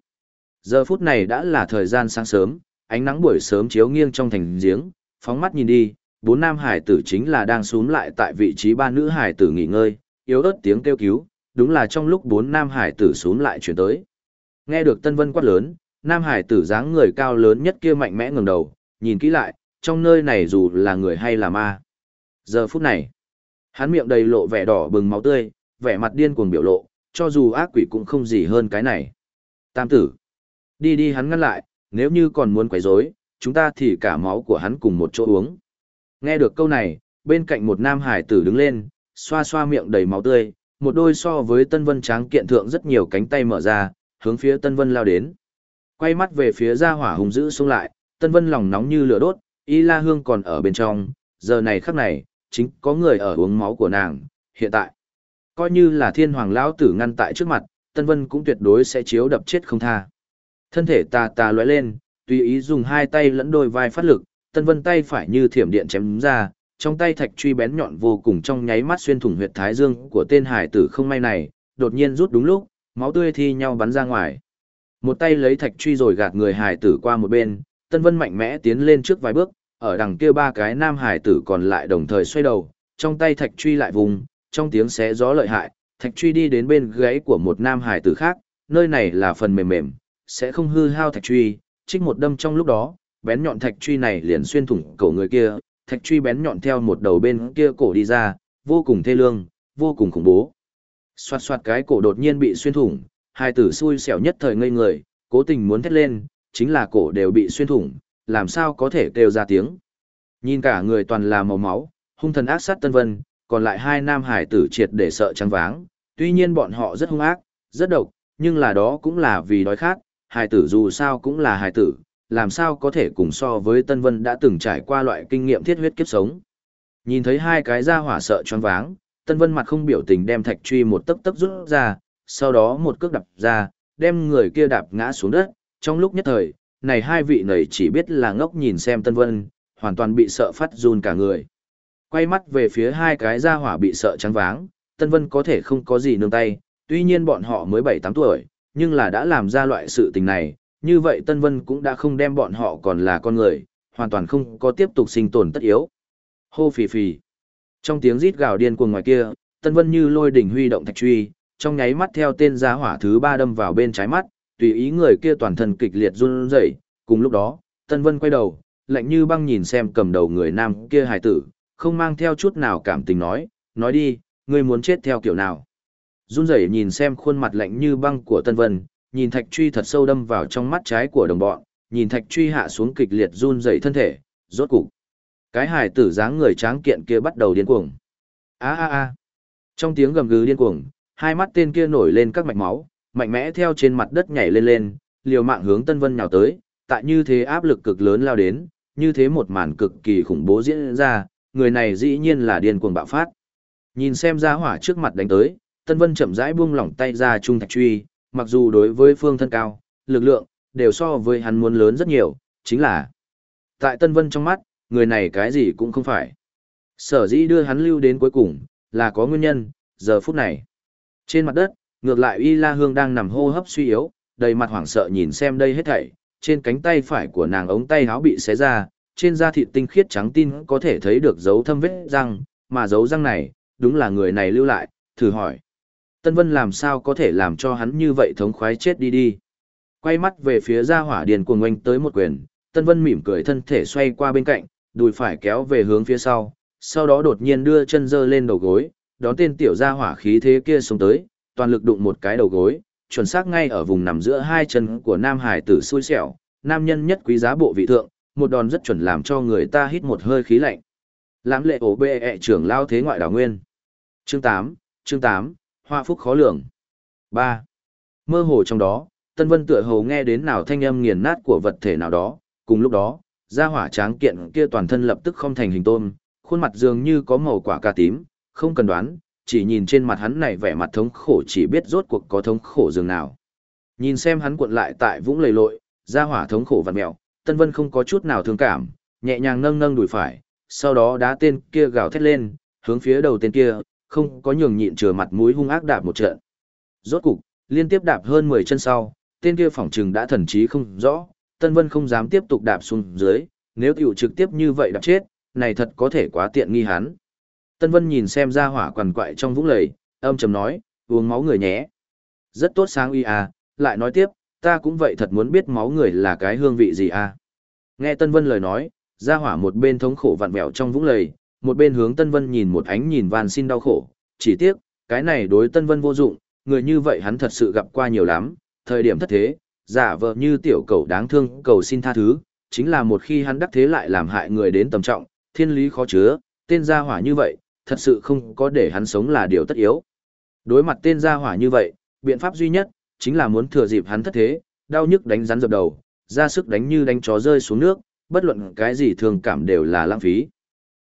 Giờ phút này đã là thời gian sáng sớm, ánh nắng buổi sớm chiếu nghiêng trong thành giếng, phóng mắt nhìn đi, bốn nam hải tử chính là đang xuống lại tại vị trí ba nữ hải tử nghỉ ngơi, yếu ớt tiếng kêu cứu, đúng là trong lúc bốn nam hải tử xuống lại chuyển tới. Nghe được Tân Vân quát lớn, nam hải tử dáng người cao lớn nhất kia mạnh mẽ ngẩng đầu, nhìn kỹ lại, trong nơi này dù là người hay là ma. Giờ phút này, hắn miệng đầy lộ vẻ đỏ bừng máu tươi, vẻ mặt điên cuồng biểu lộ, cho dù ác quỷ cũng không gì hơn cái này. Tam tử, đi đi hắn ngăn lại, nếu như còn muốn quấy rối, chúng ta thì cả máu của hắn cùng một chỗ uống. Nghe được câu này, bên cạnh một nam hải tử đứng lên, xoa xoa miệng đầy máu tươi, một đôi so với Tân Vân tráng kiện thượng rất nhiều cánh tay mở ra, hướng phía Tân Vân lao đến. Quay mắt về phía ra hỏa hùng dữ xông lại, Tân Vân lòng nóng như lửa đốt, Y La Hương còn ở bên trong, giờ này khắc này, chính có người ở uống máu của nàng, hiện tại. Coi như là thiên hoàng lão tử ngăn tại trước mặt, Tân Vân cũng tuyệt đối sẽ chiếu đập chết không tha. Thân thể tà tà lóe lên, tùy ý dùng hai tay lẫn đôi vai phát lực, Tân Vân tay phải như thiểm điện chém ra, trong tay thạch truy bén nhọn vô cùng trong nháy mắt xuyên thủng huyệt thái dương của tên hải tử không may này, đột nhiên rút đúng lúc, máu tươi thi nhau bắn ra ngoài. Một tay lấy thạch truy rồi gạt người hải tử qua một bên, Tân Vân mạnh mẽ tiến lên trước vài bước, ở đằng kia ba cái nam hải tử còn lại đồng thời xoay đầu, trong tay thạch truy lại vùng, trong tiếng xé gió lợi hại, thạch truy đi đến bên gáy của một nam hải tử khác, nơi này là phần mềm mềm, sẽ không hư hao thạch truy, trích một đâm trong lúc đó, bén nhọn thạch truy này liền xuyên thủng cổ người kia, thạch truy bén nhọn theo một đầu bên kia cổ đi ra, vô cùng thê lương, vô cùng khủng bố. Xoạt xoạt cái cổ đột nhiên bị xuyên thủng, hai tử xui xẻo nhất thời ngây người, cố tình muốn thét lên, chính là cổ đều bị xuyên thủng, làm sao có thể kêu ra tiếng. Nhìn cả người toàn là màu máu, hung thần ác sát tân vân, còn lại hai nam hải tử triệt để sợ trắng váng, tuy nhiên bọn họ rất hung ác, rất độc, nhưng là đó cũng là vì đói khát, hải tử dù sao cũng là hải tử, làm sao có thể cùng so với Tân Vân đã từng trải qua loại kinh nghiệm thiết huyết kiếp sống. Nhìn thấy hai cái ra hỏa sợ choáng váng, Tân Vân mặt không biểu tình đem thạch truy một tấc tấc rút ra, sau đó một cước đập ra, đem người kia đạp ngã xuống đất, trong lúc nhất thời, này hai vị này chỉ biết là ngốc nhìn xem Tân Vân, hoàn toàn bị sợ phát run cả người. Quay mắt về phía hai cái ra hỏa bị sợ trắng váng, Tân Vân có thể không có gì nương tay, tuy nhiên bọn họ mới 7-8 tuổi, nhưng là đã làm ra loại sự tình này, như vậy Tân Vân cũng đã không đem bọn họ còn là con người, hoàn toàn không có tiếp tục sinh tồn tất yếu. Hô phì phì. Trong tiếng rít gào điên cuồng ngoài kia, Tân Vân như lôi đỉnh huy động thạch truy, trong nháy mắt theo tên giá hỏa thứ ba đâm vào bên trái mắt, tùy ý người kia toàn thân kịch liệt run rẩy. Cùng lúc đó, Tân Vân quay đầu, lạnh như băng nhìn xem cầm đầu người nam kia hài tử, không mang theo chút nào cảm tình nói, nói đi, ngươi muốn chết theo kiểu nào. Run rẩy nhìn xem khuôn mặt lạnh như băng của Tân Vân, nhìn thạch truy thật sâu đâm vào trong mắt trái của đồng bọn, nhìn thạch truy hạ xuống kịch liệt run rẩy thân thể, rốt cục. Cái hài tử dáng người tráng kiện kia bắt đầu điên cuồng. A a a. Trong tiếng gầm gừ điên cuồng, hai mắt tên kia nổi lên các mạch máu, mạnh mẽ theo trên mặt đất nhảy lên lên, liều mạng hướng Tân Vân nhào tới, tại như thế áp lực cực lớn lao đến, như thế một màn cực kỳ khủng bố diễn ra, người này dĩ nhiên là điên cuồng bạo phát. Nhìn xem ra hỏa trước mặt đánh tới, Tân Vân chậm rãi buông lỏng tay ra trung thạch truy, mặc dù đối với phương thân cao, lực lượng, đều so với hắn muốn lớn rất nhiều, chính là tại Tân Vân trong mắt, người này cái gì cũng không phải. Sở dĩ đưa hắn lưu đến cuối cùng, là có nguyên nhân, giờ phút này. Trên mặt đất, ngược lại Y La Hương đang nằm hô hấp suy yếu, đầy mặt hoảng sợ nhìn xem đây hết thảy, trên cánh tay phải của nàng ống tay áo bị xé ra, trên da thịt tinh khiết trắng tin có thể thấy được dấu thâm vết răng, mà dấu răng này, đúng là người này lưu lại, thử hỏi. Tân Vân làm sao có thể làm cho hắn như vậy thống khoái chết đi đi. Quay mắt về phía ra hỏa điền cuồng oanh tới một quyền, Tân Vân mỉm cười thân thể xoay qua bên cạnh, đùi phải kéo về hướng phía sau, sau đó đột nhiên đưa chân dơ lên đầu gối, đón tên tiểu gia hỏa khí thế kia xuống tới, toàn lực đụng một cái đầu gối, chuẩn xác ngay ở vùng nằm giữa hai chân của nam hải tử xui xẻo, nam nhân nhất quý giá bộ vị thượng, một đòn rất chuẩn làm cho người ta hít một hơi khí lạnh. Lãm lệ ổ bệ ẹ trưởng lao thế ngoại đảo nguyên. Chương 8, chương 8, hoa phúc khó lường. 3. Mơ hồ trong đó, Tân Vân tựa hồ nghe đến nào thanh âm nghiền nát của vật thể nào đó, cùng lúc đó, gia hỏa tráng kiện kia toàn thân lập tức không thành hình tôm, khuôn mặt dường như có màu quả cà tím, không cần đoán, chỉ nhìn trên mặt hắn này vẻ mặt thống khổ chỉ biết rốt cuộc có thống khổ dường nào. Nhìn xem hắn cuộn lại tại vũng lầy lội, gia hỏa thống khổ vặn mèo, Tân Vân không có chút nào thương cảm, nhẹ nhàng nâng nâng đùi phải, sau đó đá tên kia gào thét lên, hướng phía đầu tên kia, không có nhường nhịn chừa mặt mũi hung ác đạp một trận. Rốt cục, liên tiếp đạp hơn 10 chân sau, tên kia phỏng trừng đã thần trí không rõ, Tân Vân không dám tiếp tục đạp xuống dưới, nếu tiểu trực tiếp như vậy đạp chết, này thật có thể quá tiện nghi hắn. Tân Vân nhìn xem ra hỏa quằn quại trong vũng lầy, âm trầm nói, uống máu người nhé. Rất tốt sáng uy à, lại nói tiếp, ta cũng vậy thật muốn biết máu người là cái hương vị gì à. Nghe Tân Vân lời nói, ra hỏa một bên thống khổ vặn vẹo trong vũng lầy, một bên hướng Tân Vân nhìn một ánh nhìn van xin đau khổ, chỉ tiếc, cái này đối Tân Vân vô dụng, người như vậy hắn thật sự gặp qua nhiều lắm, thời điểm thất thế, giả vờ như tiểu cầu đáng thương cầu xin tha thứ, chính là một khi hắn đắc thế lại làm hại người đến tầm trọng, thiên lý khó chứa, tên gia hỏa như vậy, thật sự không có để hắn sống là điều tất yếu. Đối mặt tên gia hỏa như vậy, biện pháp duy nhất, chính là muốn thừa dịp hắn thất thế, đau nhức đánh rắn dập đầu, ra sức đánh như đánh chó rơi xuống nước, bất luận cái gì thường cảm đều là lãng phí.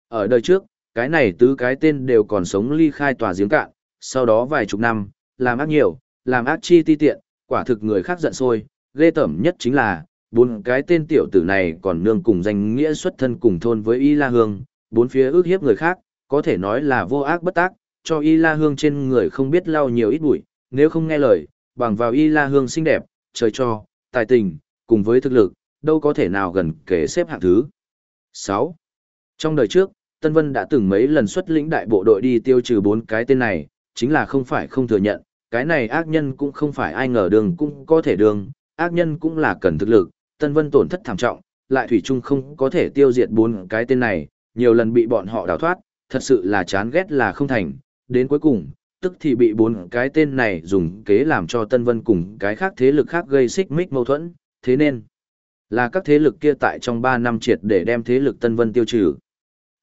Ở đời trước, cái này tứ cái tên đều còn sống ly khai tòa giếng cạn, sau đó vài chục năm, làm ác nhiều, làm ác chi ti tiện, quả thực người khác giận sôi ghê tởm nhất chính là, bốn cái tên tiểu tử này còn nương cùng danh nghĩa xuất thân cùng thôn với Y La Hương, bốn phía ước hiếp người khác, có thể nói là vô ác bất tác, cho Y La Hương trên người không biết lau nhiều ít bụi, nếu không nghe lời, bằng vào Y La Hương xinh đẹp, trời cho, tài tình, cùng với thực lực, đâu có thể nào gần kể xếp hạng thứ. 6. Trong đời trước, Tân Vân đã từng mấy lần xuất lĩnh đại bộ đội đi tiêu trừ bốn cái tên này, chính là không phải không thừa nhận, cái này ác nhân cũng không phải ai ngờ đường cũng có thể đường, ác nhân cũng là cần thực lực, Tân Vân tổn thất thảm trọng, lại Thủy Trung không có thể tiêu diệt bốn cái tên này, nhiều lần bị bọn họ đào thoát, thật sự là chán ghét là không thành, đến cuối cùng, tức thì bị bốn cái tên này dùng kế làm cho Tân Vân cùng cái khác thế lực khác gây xích mích mâu thuẫn, thế nên là các thế lực kia tại trong 3 năm triệt để đem thế lực Tân Vân tiêu trừ.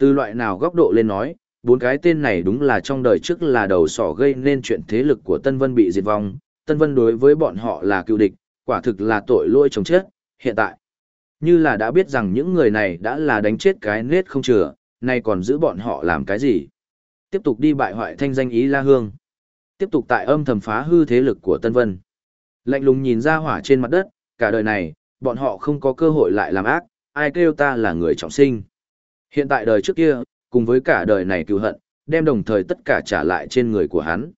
Từ loại nào góc độ lên nói, bốn cái tên này đúng là trong đời trước là đầu sỏ gây nên chuyện thế lực của Tân Vân bị diệt vong, Tân Vân đối với bọn họ là cựu địch, quả thực là tội lỗi chồng chết, hiện tại. Như là đã biết rằng những người này đã là đánh chết cái nết không chừa, nay còn giữ bọn họ làm cái gì? Tiếp tục đi bại hoại thanh danh ý La Hương. Tiếp tục tại âm thầm phá hư thế lực của Tân Vân. Lạnh lùng nhìn ra hỏa trên mặt đất, cả đời này, bọn họ không có cơ hội lại làm ác, ai kêu ta là người trọng sinh. Hiện tại đời trước kia, cùng với cả đời này cứu hận, đem đồng thời tất cả trả lại trên người của hắn.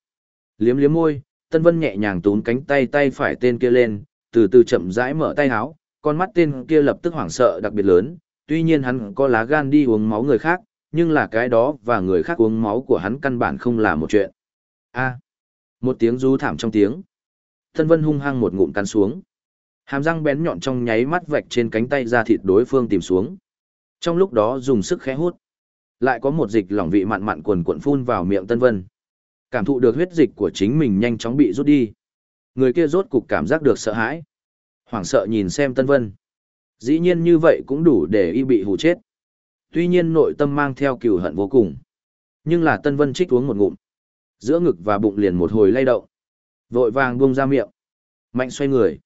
Liếm liếm môi, Tân Vân nhẹ nhàng tún cánh tay tay phải tên kia lên, từ từ chậm rãi mở tay háo, con mắt tên kia lập tức hoảng sợ đặc biệt lớn, tuy nhiên hắn có lá gan đi uống máu người khác, nhưng là cái đó và người khác uống máu của hắn căn bản không là một chuyện. A. một tiếng rú thảm trong tiếng. Tân Vân hung hăng một ngụm cắn xuống. Hàm răng bén nhọn trong nháy mắt vạch trên cánh tay ra thịt đối phương tìm xuống. Trong lúc đó dùng sức khẽ hút. Lại có một dịch lỏng vị mặn mặn cuồn cuộn phun vào miệng Tân Vân. Cảm thụ được huyết dịch của chính mình nhanh chóng bị rút đi. Người kia rốt cục cảm giác được sợ hãi. Hoảng sợ nhìn xem Tân Vân. Dĩ nhiên như vậy cũng đủ để y bị hù chết. Tuy nhiên nội tâm mang theo cừu hận vô cùng. Nhưng là Tân Vân trích uống một ngụm. Giữa ngực và bụng liền một hồi lay động. Vội vàng buông ra miệng. Mạnh xoay người.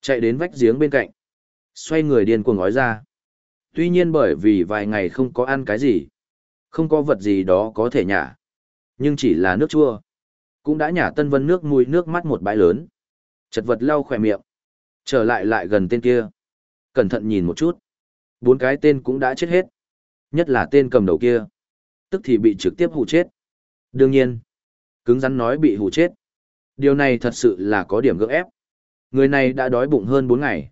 Chạy đến vách giếng bên cạnh. Xoay người điên cuồng ngói ra. Tuy nhiên bởi vì vài ngày không có ăn cái gì. Không có vật gì đó có thể nhả. Nhưng chỉ là nước chua. Cũng đã nhả Tân Vân nước mùi nước mắt một bãi lớn. Chật vật lau khỏe miệng. Trở lại lại gần tên kia. Cẩn thận nhìn một chút. Bốn cái tên cũng đã chết hết. Nhất là tên cầm đầu kia. Tức thì bị trực tiếp hù chết. Đương nhiên. Cứng rắn nói bị hù chết. Điều này thật sự là có điểm gỡ ép. Người này đã đói bụng hơn bốn ngày.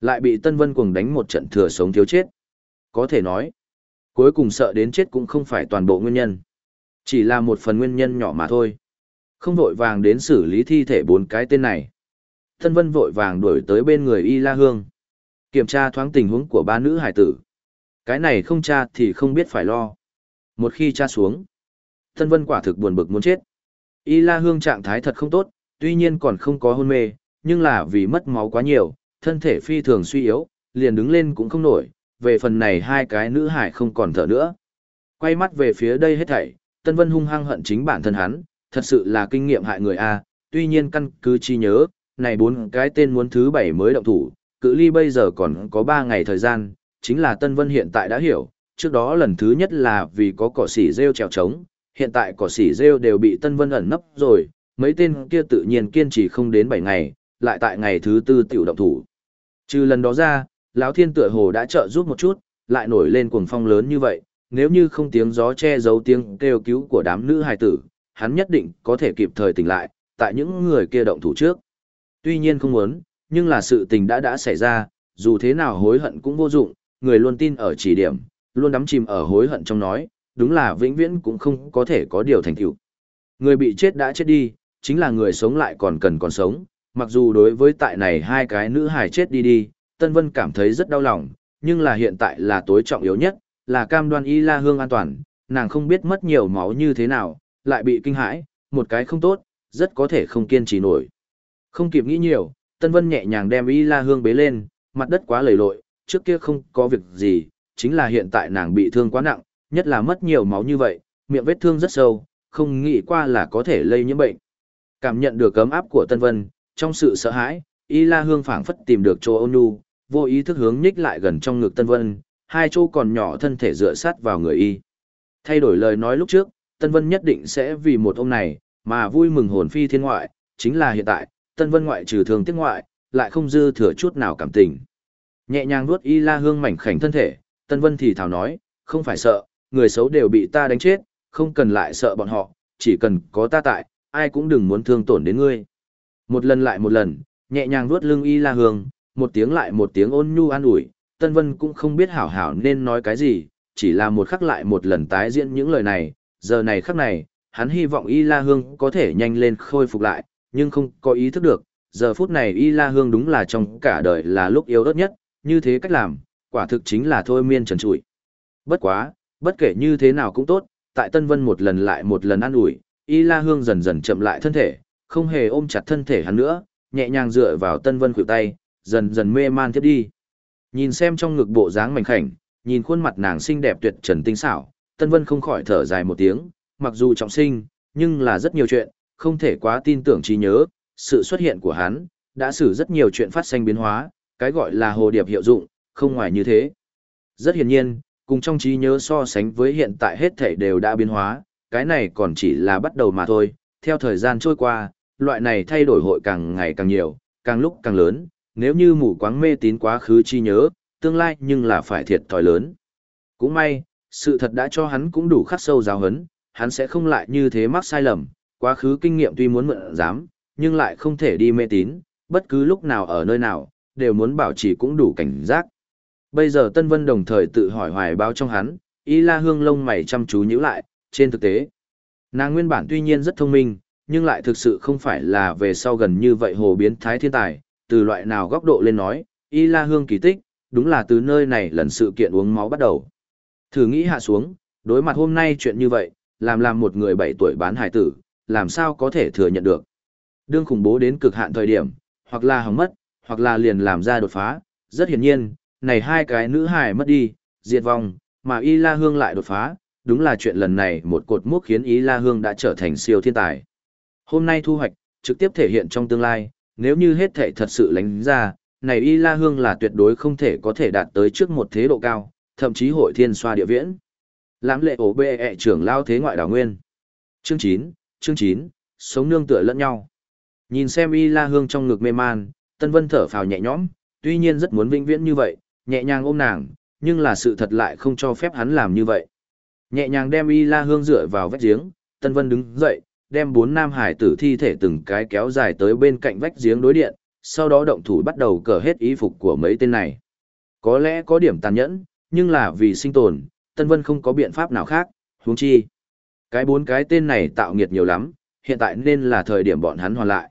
Lại bị Tân Vân cuồng đánh một trận thừa sống thiếu chết. Có thể nói. Cuối cùng sợ đến chết cũng không phải toàn bộ nguyên nhân. Chỉ là một phần nguyên nhân nhỏ mà thôi. Không vội vàng đến xử lý thi thể bốn cái tên này. Tân Vân vội vàng đuổi tới bên người Y La Hương. Kiểm tra thoáng tình huống của ba nữ hải tử. Cái này không tra thì không biết phải lo. Một khi tra xuống, Tân Vân quả thực buồn bực muốn chết. Y La Hương trạng thái thật không tốt, tuy nhiên còn không có hôn mê, nhưng là vì mất máu quá nhiều, thân thể phi thường suy yếu, liền đứng lên cũng không nổi, về phần này hai cái nữ hải không còn thở nữa. Quay mắt về phía đây hết thảy, Tân Vân hung hăng hận chính bản thân hắn, thật sự là kinh nghiệm hại người A, tuy nhiên căn cứ chi nhớ, này bốn cái tên muốn thứ bảy mới động thủ, cự ly bây giờ còn có ba ngày thời gian, chính là Tân Vân hiện tại đã hiểu, trước đó lần thứ nhất là vì có cỏ xỉ rêu trèo trống, hiện tại cỏ xỉ rêu đều bị Tân Vân ẩn nấp rồi, mấy tên kia tự nhiên kiên trì không đến bảy ngày, lại tại ngày thứ tư tiểu động thủ. Trừ lần đó ra, lão thiên tựa hồ đã trợ giúp một chút, lại nổi lên cuồng phong lớn như vậy, nếu như không tiếng gió che giấu tiếng kêu cứu của đám nữ hài tử, hắn nhất định có thể kịp thời tỉnh lại, tại những người kia động thủ trước. Tuy nhiên không muốn, nhưng là sự tình đã đã xảy ra, dù thế nào hối hận cũng vô dụng, người luôn tin ở chỉ điểm, luôn đắm chìm ở hối hận trong nói, đúng là vĩnh viễn cũng không có thể có điều thành tựu. Người bị chết đã chết đi, chính là người sống lại còn cần còn sống, mặc dù đối với tại này hai cái nữ hài chết đi đi, Tân Vân cảm thấy rất đau lòng, nhưng là hiện tại là tối trọng yếu nhất, là cam đoan y la hương an toàn, nàng không biết mất nhiều máu như thế nào, lại bị kinh hãi, một cái không tốt, rất có thể không kiên trì nổi. Không kịp nghĩ nhiều, Tân Vân nhẹ nhàng đem y la hương bế lên, mặt đất quá lầy lội, trước kia không có việc gì, chính là hiện tại nàng bị thương quá nặng, nhất là mất nhiều máu như vậy, miệng vết thương rất sâu, không nghĩ qua là có thể lây nhiễm bệnh. Cảm nhận được cấm áp của Tân Vân, trong sự sợ hãi, Y La Hương phảng phất tìm được chỗ ôn nhu, vô ý thức hướng nhích lại gần trong ngực Tân Vân, hai chỗ còn nhỏ thân thể dựa sát vào người y. Thay đổi lời nói lúc trước, Tân Vân nhất định sẽ vì một ông này, mà vui mừng hồn phi thiên ngoại, chính là hiện tại, Tân Vân ngoại trừ thường tiếc ngoại, lại không dư thừa chút nào cảm tình. Nhẹ nhàng nuốt y la hương mảnh khảnh thân thể, Tân Vân thì thào nói, không phải sợ, người xấu đều bị ta đánh chết, không cần lại sợ bọn họ, chỉ cần có ta tại, ai cũng đừng muốn thương tổn đến ngươi. Một lần lại một lần, nhẹ nhàng vuốt lưng y la hương, một tiếng lại một tiếng ôn nhu an ủi, Tân Vân cũng không biết hảo hảo nên nói cái gì, chỉ là một khắc lại một lần tái diễn những lời này, giờ này khắc này, hắn hy vọng y la hương có thể nhanh lên khôi phục lại, nhưng không có ý thức được, giờ phút này y la hương đúng là trong cả đời là lúc yếu ớt nhất, như thế cách làm, quả thực chính là thôi miên trần trụi. Bất quá, bất kể như thế nào cũng tốt, tại Tân Vân một lần lại một lần an ủi, Y La Hương dần dần chậm lại thân thể, không hề ôm chặt thân thể hắn nữa, nhẹ nhàng dựa vào Tân Vân khuỷu tay, dần dần mê man tiếp đi. Nhìn xem trong ngực bộ dáng mảnh khảnh, nhìn khuôn mặt nàng xinh đẹp tuyệt trần tinh xảo, Tân Vân không khỏi thở dài một tiếng, mặc dù trọng sinh, nhưng là rất nhiều chuyện, không thể quá tin tưởng trí nhớ, sự xuất hiện của hắn, đã xử rất nhiều chuyện phát sinh biến hóa, cái gọi là hồ điệp hiệu dụng, không ngoài như thế. Rất hiển nhiên, cùng trong trí nhớ so sánh với hiện tại hết thể đều đã biến hóa, cái này còn chỉ là bắt đầu mà thôi, theo thời gian trôi qua, loại này thay đổi hội càng ngày càng nhiều, càng lúc càng lớn, nếu như mù quáng mê tín quá khứ chi nhớ, tương lai nhưng là phải thiệt thòi lớn. Cũng may, sự thật đã cho hắn cũng đủ khắc sâu giáo hấn, hắn sẽ không lại như thế mắc sai lầm, quá khứ kinh nghiệm tuy muốn mượn dám, nhưng lại không thể đi mê tín, bất cứ lúc nào ở nơi nào, đều muốn bảo trì cũng đủ cảnh giác. Bây giờ Tân Vân đồng thời tự hỏi hoài báo trong hắn, y la hương lông mày chăm chú nhíu lại, trên thực tế. Nàng nguyên bản tuy nhiên rất thông minh, nhưng lại thực sự không phải là về sau gần như vậy hồ biến thái thiên tài, từ loại nào góc độ lên nói, y la hương kỳ tích, đúng là từ nơi này lần sự kiện uống máu bắt đầu. Thử nghĩ hạ xuống, đối mặt hôm nay chuyện như vậy, làm làm một người 7 tuổi bán hải tử, làm sao có thể thừa nhận được. Đương khủng bố đến cực hạn thời điểm, hoặc là hỏng mất, hoặc là liền làm ra đột phá, rất hiển nhiên, này hai cái nữ hài mất đi, diệt vong, mà Y La Hương lại đột phá, đúng là chuyện lần này một cột mốc khiến Y La Hương đã trở thành siêu thiên tài. Hôm nay thu hoạch, trực tiếp thể hiện trong tương lai, nếu như hết thể thật sự lánh ra, này Y La Hương là tuyệt đối không thể có thể đạt tới trước một thế độ cao, thậm chí hội thiên xoa địa viễn. Lãm lệ ổ bê ẹ trưởng lao thế ngoại đảo nguyên. Chương 9, chương 9, sống nương tựa lẫn nhau. Nhìn xem Y La Hương trong ngực mê man, Tân Vân thở phào nhẹ nhõm, tuy nhiên rất muốn vĩnh viễn như vậy, nhẹ nhàng ôm nàng, nhưng là sự thật lại không cho phép hắn làm như vậy. Nhẹ nhàng đem Y La Hương dựa vào vách giếng, Tân Vân đứng dậy, đem bốn nam hải tử thi thể từng cái kéo dài tới bên cạnh vách giếng đối điện, sau đó động thủ bắt đầu cởi hết y phục của mấy tên này. Có lẽ có điểm tàn nhẫn, nhưng là vì sinh tồn, Tân Vân không có biện pháp nào khác, huống chi. Cái bốn cái tên này tạo nghiệt nhiều lắm, hiện tại nên là thời điểm bọn hắn hoàn lại.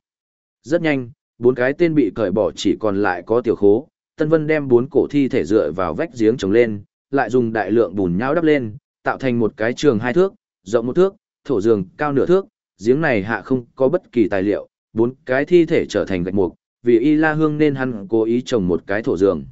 Rất nhanh, bốn cái tên bị cởi bỏ chỉ còn lại có tiểu khố. Tân Vân đem bốn cổ thi thể dựa vào vách giếng trồng lên, lại dùng đại lượng bùn nhão đắp lên, tạo thành một cái trường hai thước, rộng một thước, thổ giường cao nửa thước, giếng này hạ không có bất kỳ tài liệu, bốn cái thi thể trở thành gạch mục, vì Y La Hương nên hắn cố ý trồng một cái thổ dương.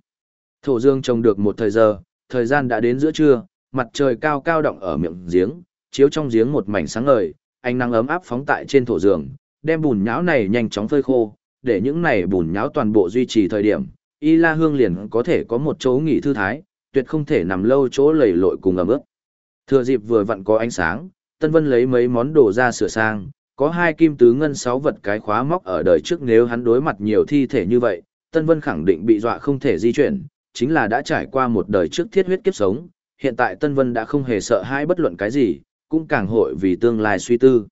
Thổ dương trồng được một thời giờ, thời gian đã đến giữa trưa, mặt trời cao cao động ở miệng giếng, chiếu trong giếng một mảnh sáng ngời, ánh nắng ấm áp phóng tại trên thổ giường, đem bùn nhão này nhanh chóng phơi khô, để những này bùn nhão toàn bộ duy trì thời điểm, Y La Hương liền có thể có một chỗ nghỉ thư thái, tuyệt không thể nằm lâu chỗ lầy lội cùng ẩm ướt. Thừa dịp vừa vặn có ánh sáng, Tân Vân lấy mấy món đồ ra sửa sang, có hai kim tứ ngân sáu vật cái khóa móc ở đời trước nếu hắn đối mặt nhiều thi thể như vậy, Tân Vân khẳng định bị dọa không thể di chuyển, chính là đã trải qua một đời trước thiết huyết kiếp sống, hiện tại Tân Vân đã không hề sợ hãi bất luận cái gì, cũng càng hội vì tương lai suy tư.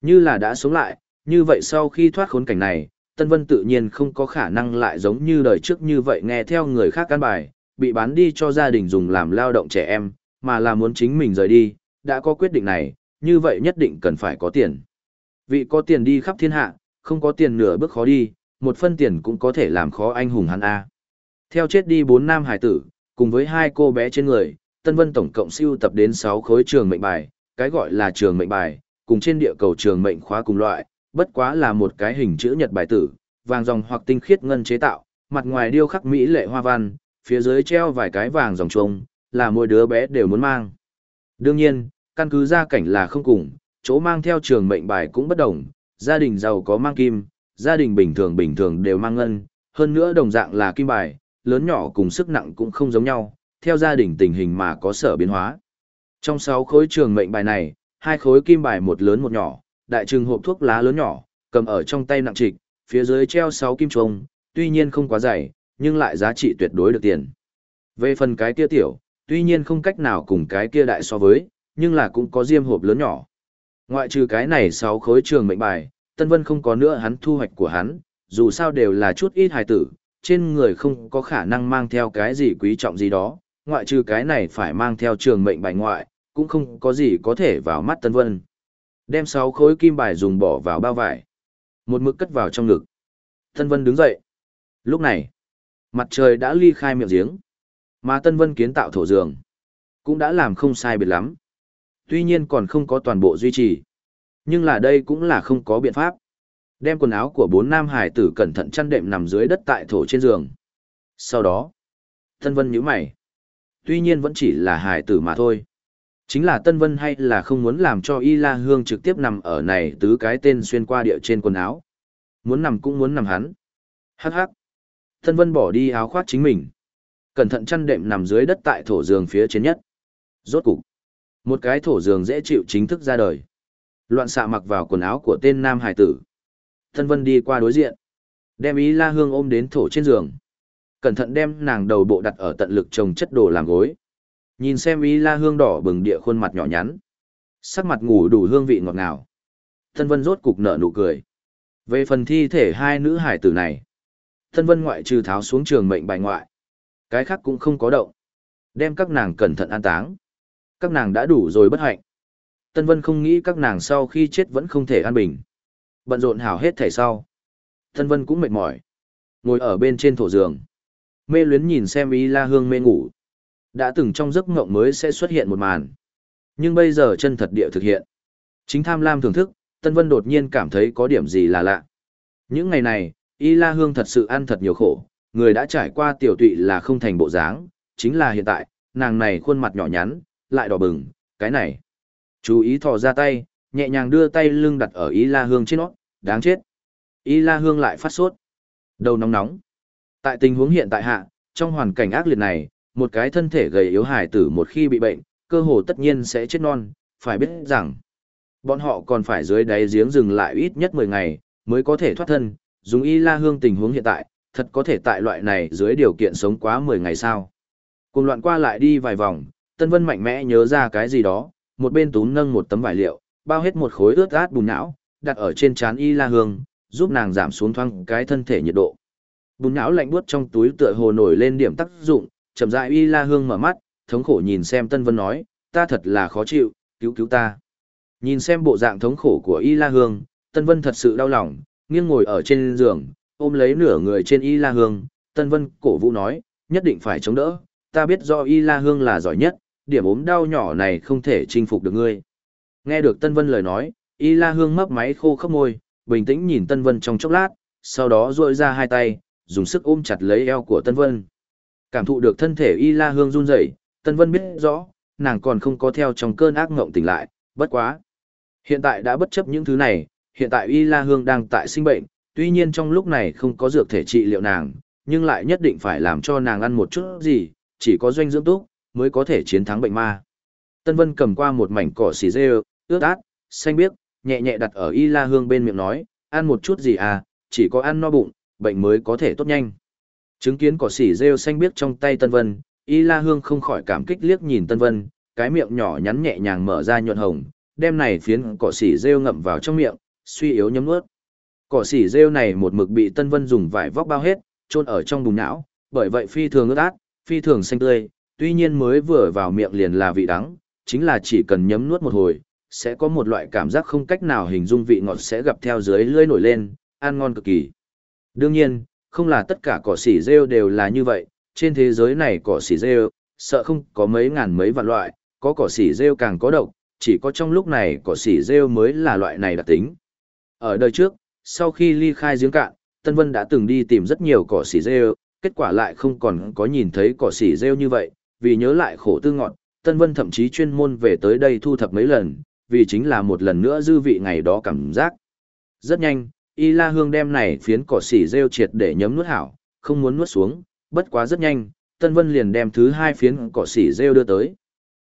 Như là đã sống lại, như vậy sau khi thoát khốn cảnh này, Tân Vân tự nhiên không có khả năng lại giống như đời trước như vậy nghe theo người khác căn bài, bị bán đi cho gia đình dùng làm lao động trẻ em, mà là muốn chính mình rời đi, đã có quyết định này, như vậy nhất định cần phải có tiền. Vị có tiền đi khắp thiên hạ, không có tiền nửa bước khó đi, một phân tiền cũng có thể làm khó anh hùng hắn A. Theo chết đi bốn nam hải tử, cùng với hai cô bé trên người, Tân Vân tổng cộng siêu tập đến 6 khối trường mệnh bài, cái gọi là trường mệnh bài, cùng trên địa cầu trường mệnh khóa cùng loại, bất quá là một cái hình chữ nhật bài tử, vàng dòng hoặc tinh khiết ngân chế tạo, mặt ngoài điêu khắc mỹ lệ hoa văn, phía dưới treo vài cái vàng dòng trông, là mỗi đứa bé đều muốn mang. Đương nhiên, căn cứ gia cảnh là không cùng, chỗ mang theo trường mệnh bài cũng bất đồng, gia đình giàu có mang kim, gia đình bình thường bình thường đều mang ngân, hơn nữa đồng dạng là kim bài, lớn nhỏ cùng sức nặng cũng không giống nhau, theo gia đình tình hình mà có sở biến hóa. Trong 6 khối trường mệnh bài này, hai khối kim bài một lớn một nhỏ, đại trừng hộp thuốc lá lớn nhỏ, cầm ở trong tay nặng trịch, phía dưới treo 6 kim trùng, tuy nhiên không quá dày, nhưng lại giá trị tuyệt đối được tiền. Về phần cái kia tiểu, tuy nhiên không cách nào cùng cái kia đại so với, nhưng là cũng có diêm hộp lớn nhỏ. Ngoại trừ cái này 6 khối trường mệnh bài, Tân Vân không có nữa hắn thu hoạch của hắn, dù sao đều là chút ít hài tử, trên người không có khả năng mang theo cái gì quý trọng gì đó, ngoại trừ cái này phải mang theo trường mệnh bài ngoại, cũng không có gì có thể vào mắt Tân Vân. Đem 6 khối kim bài dùng bỏ vào bao vải, một mực cất vào trong ngực. Tân Vân đứng dậy. Lúc này, mặt trời đã ly khai miệng giếng, mà Tân Vân kiến tạo thổ giường, cũng đã làm không sai biệt lắm. Tuy nhiên còn không có toàn bộ duy trì, nhưng là đây cũng là không có biện pháp. Đem quần áo của bốn nam hải tử cẩn thận chăn đệm nằm dưới đất tại thổ trên giường. Sau đó, Tân Vân nhíu mày. Tuy nhiên vẫn chỉ là hải tử mà thôi. Chính là Tân Vân hay là không muốn làm cho Y La Hương trực tiếp nằm ở này tứ cái tên xuyên qua địa trên quần áo. Muốn nằm cũng muốn nằm hắn. Hắc hắc. Tân Vân bỏ đi áo khoác chính mình. Cẩn thận chăn đệm nằm dưới đất tại thổ giường phía trên nhất. Rốt cục. Một cái thổ giường dễ chịu chính thức ra đời. Loạn xạ mặc vào quần áo của tên nam hải tử. thân Vân đi qua đối diện. Đem ý La Hương ôm đến thổ trên giường. Cẩn thận đem nàng đầu bộ đặt ở tận lực trồng chất đồ làm gối Nhìn xem ý la hương đỏ bừng địa khuôn mặt nhỏ nhắn. Sắc mặt ngủ đủ hương vị ngọt ngào. thân Vân rốt cục nở nụ cười. Về phần thi thể hai nữ hải tử này. thân Vân ngoại trừ tháo xuống trường mệnh bài ngoại. Cái khác cũng không có động. Đem các nàng cẩn thận an táng. Các nàng đã đủ rồi bất hạnh. Tân Vân không nghĩ các nàng sau khi chết vẫn không thể an bình. Bận rộn hào hết thể sau. Tân Vân cũng mệt mỏi. Ngồi ở bên trên thổ giường. Mê luyến nhìn xem Y la hương mê ngủ. Đã từng trong giấc ngộng mới sẽ xuất hiện một màn. Nhưng bây giờ chân thật địa thực hiện. Chính tham lam thưởng thức, Tân Vân đột nhiên cảm thấy có điểm gì là lạ. Những ngày này, Y La Hương thật sự ăn thật nhiều khổ, người đã trải qua tiểu tụy là không thành bộ dáng, chính là hiện tại, nàng này khuôn mặt nhỏ nhắn, lại đỏ bừng, cái này. Chú ý thò ra tay, nhẹ nhàng đưa tay lưng đặt ở Y La Hương trên nó, đáng chết. Y La Hương lại phát sốt. Đầu nóng nóng. Tại tình huống hiện tại hạ, trong hoàn cảnh ác liệt này, một cái thân thể gầy yếu hài tử một khi bị bệnh, cơ hồ tất nhiên sẽ chết non, phải biết rằng, bọn họ còn phải dưới đáy giếng dừng lại ít nhất 10 ngày, mới có thể thoát thân, dùng y la hương tình huống hiện tại, thật có thể tại loại này dưới điều kiện sống quá 10 ngày sao. Cùng loạn qua lại đi vài vòng, Tân Vân mạnh mẽ nhớ ra cái gì đó, một bên túm nâng một tấm vải liệu, bao hết một khối ướt át bùn não, đặt ở trên trán y la hương, giúp nàng giảm xuống thoáng cái thân thể nhiệt độ. Bùn não lạnh buốt trong túi tựa hồ nổi lên điểm tác dụng, chậm rãi y la hương mở mắt, thống khổ nhìn xem Tân Vân nói, ta thật là khó chịu, cứu cứu ta. Nhìn xem bộ dạng thống khổ của y la hương, Tân Vân thật sự đau lòng, nghiêng ngồi ở trên giường, ôm lấy nửa người trên y la hương, Tân Vân cổ vũ nói, nhất định phải chống đỡ, ta biết do y la hương là giỏi nhất, điểm ốm đau nhỏ này không thể chinh phục được ngươi. Nghe được Tân Vân lời nói, Y La Hương mấp máy khô khốc môi, bình tĩnh nhìn Tân Vân trong chốc lát, sau đó duỗi ra hai tay, dùng sức ôm chặt lấy eo của Tân Vân. Cảm thụ được thân thể Y La Hương run rẩy, Tân Vân biết rõ, nàng còn không có theo trong cơn ác ngộng tỉnh lại, bất quá. Hiện tại đã bất chấp những thứ này, hiện tại Y La Hương đang tại sinh bệnh, tuy nhiên trong lúc này không có dược thể trị liệu nàng, nhưng lại nhất định phải làm cho nàng ăn một chút gì, chỉ có doanh dưỡng túc, mới có thể chiến thắng bệnh ma. Tân Vân cầm qua một mảnh cỏ xì dê, ướt át, xanh biếc, nhẹ nhẹ đặt ở Y La Hương bên miệng nói, ăn một chút gì à, chỉ có ăn no bụng, bệnh mới có thể tốt nhanh. Chứng kiến cỏ xỉ rêu xanh biếc trong tay Tân Vân, Y La Hương không khỏi cảm kích liếc nhìn Tân Vân, cái miệng nhỏ nhắn nhẹ nhàng mở ra nhuận hồng, đem này phiến cỏ xỉ rêu ngậm vào trong miệng, suy yếu nhấm nuốt. Cỏ xỉ rêu này một mực bị Tân Vân dùng vải vóc bao hết, chôn ở trong bùng não, bởi vậy phi thường ướt át, phi thường xanh tươi, tuy nhiên mới vừa vào miệng liền là vị đắng, chính là chỉ cần nhấm nuốt một hồi, sẽ có một loại cảm giác không cách nào hình dung vị ngọt sẽ gặp theo dưới lưỡi nổi lên, ăn ngon cực kỳ. Đương nhiên, không là tất cả cỏ xỉ rêu đều là như vậy, trên thế giới này cỏ xỉ rêu, sợ không có mấy ngàn mấy vạn loại, có cỏ xỉ rêu càng có độc, chỉ có trong lúc này cỏ xỉ rêu mới là loại này đặc tính. Ở đời trước, sau khi ly khai giếng cạn, Tân Vân đã từng đi tìm rất nhiều cỏ xỉ rêu, kết quả lại không còn có nhìn thấy cỏ xỉ rêu như vậy, vì nhớ lại khổ tư ngọt, Tân Vân thậm chí chuyên môn về tới đây thu thập mấy lần, vì chính là một lần nữa dư vị ngày đó cảm giác. Rất nhanh, Y La Hương đem này phiến cỏ xỉ rêu triệt để nhấm nuốt hảo, không muốn nuốt xuống, bất quá rất nhanh, Tân Vân liền đem thứ hai phiến cỏ xỉ rêu đưa tới.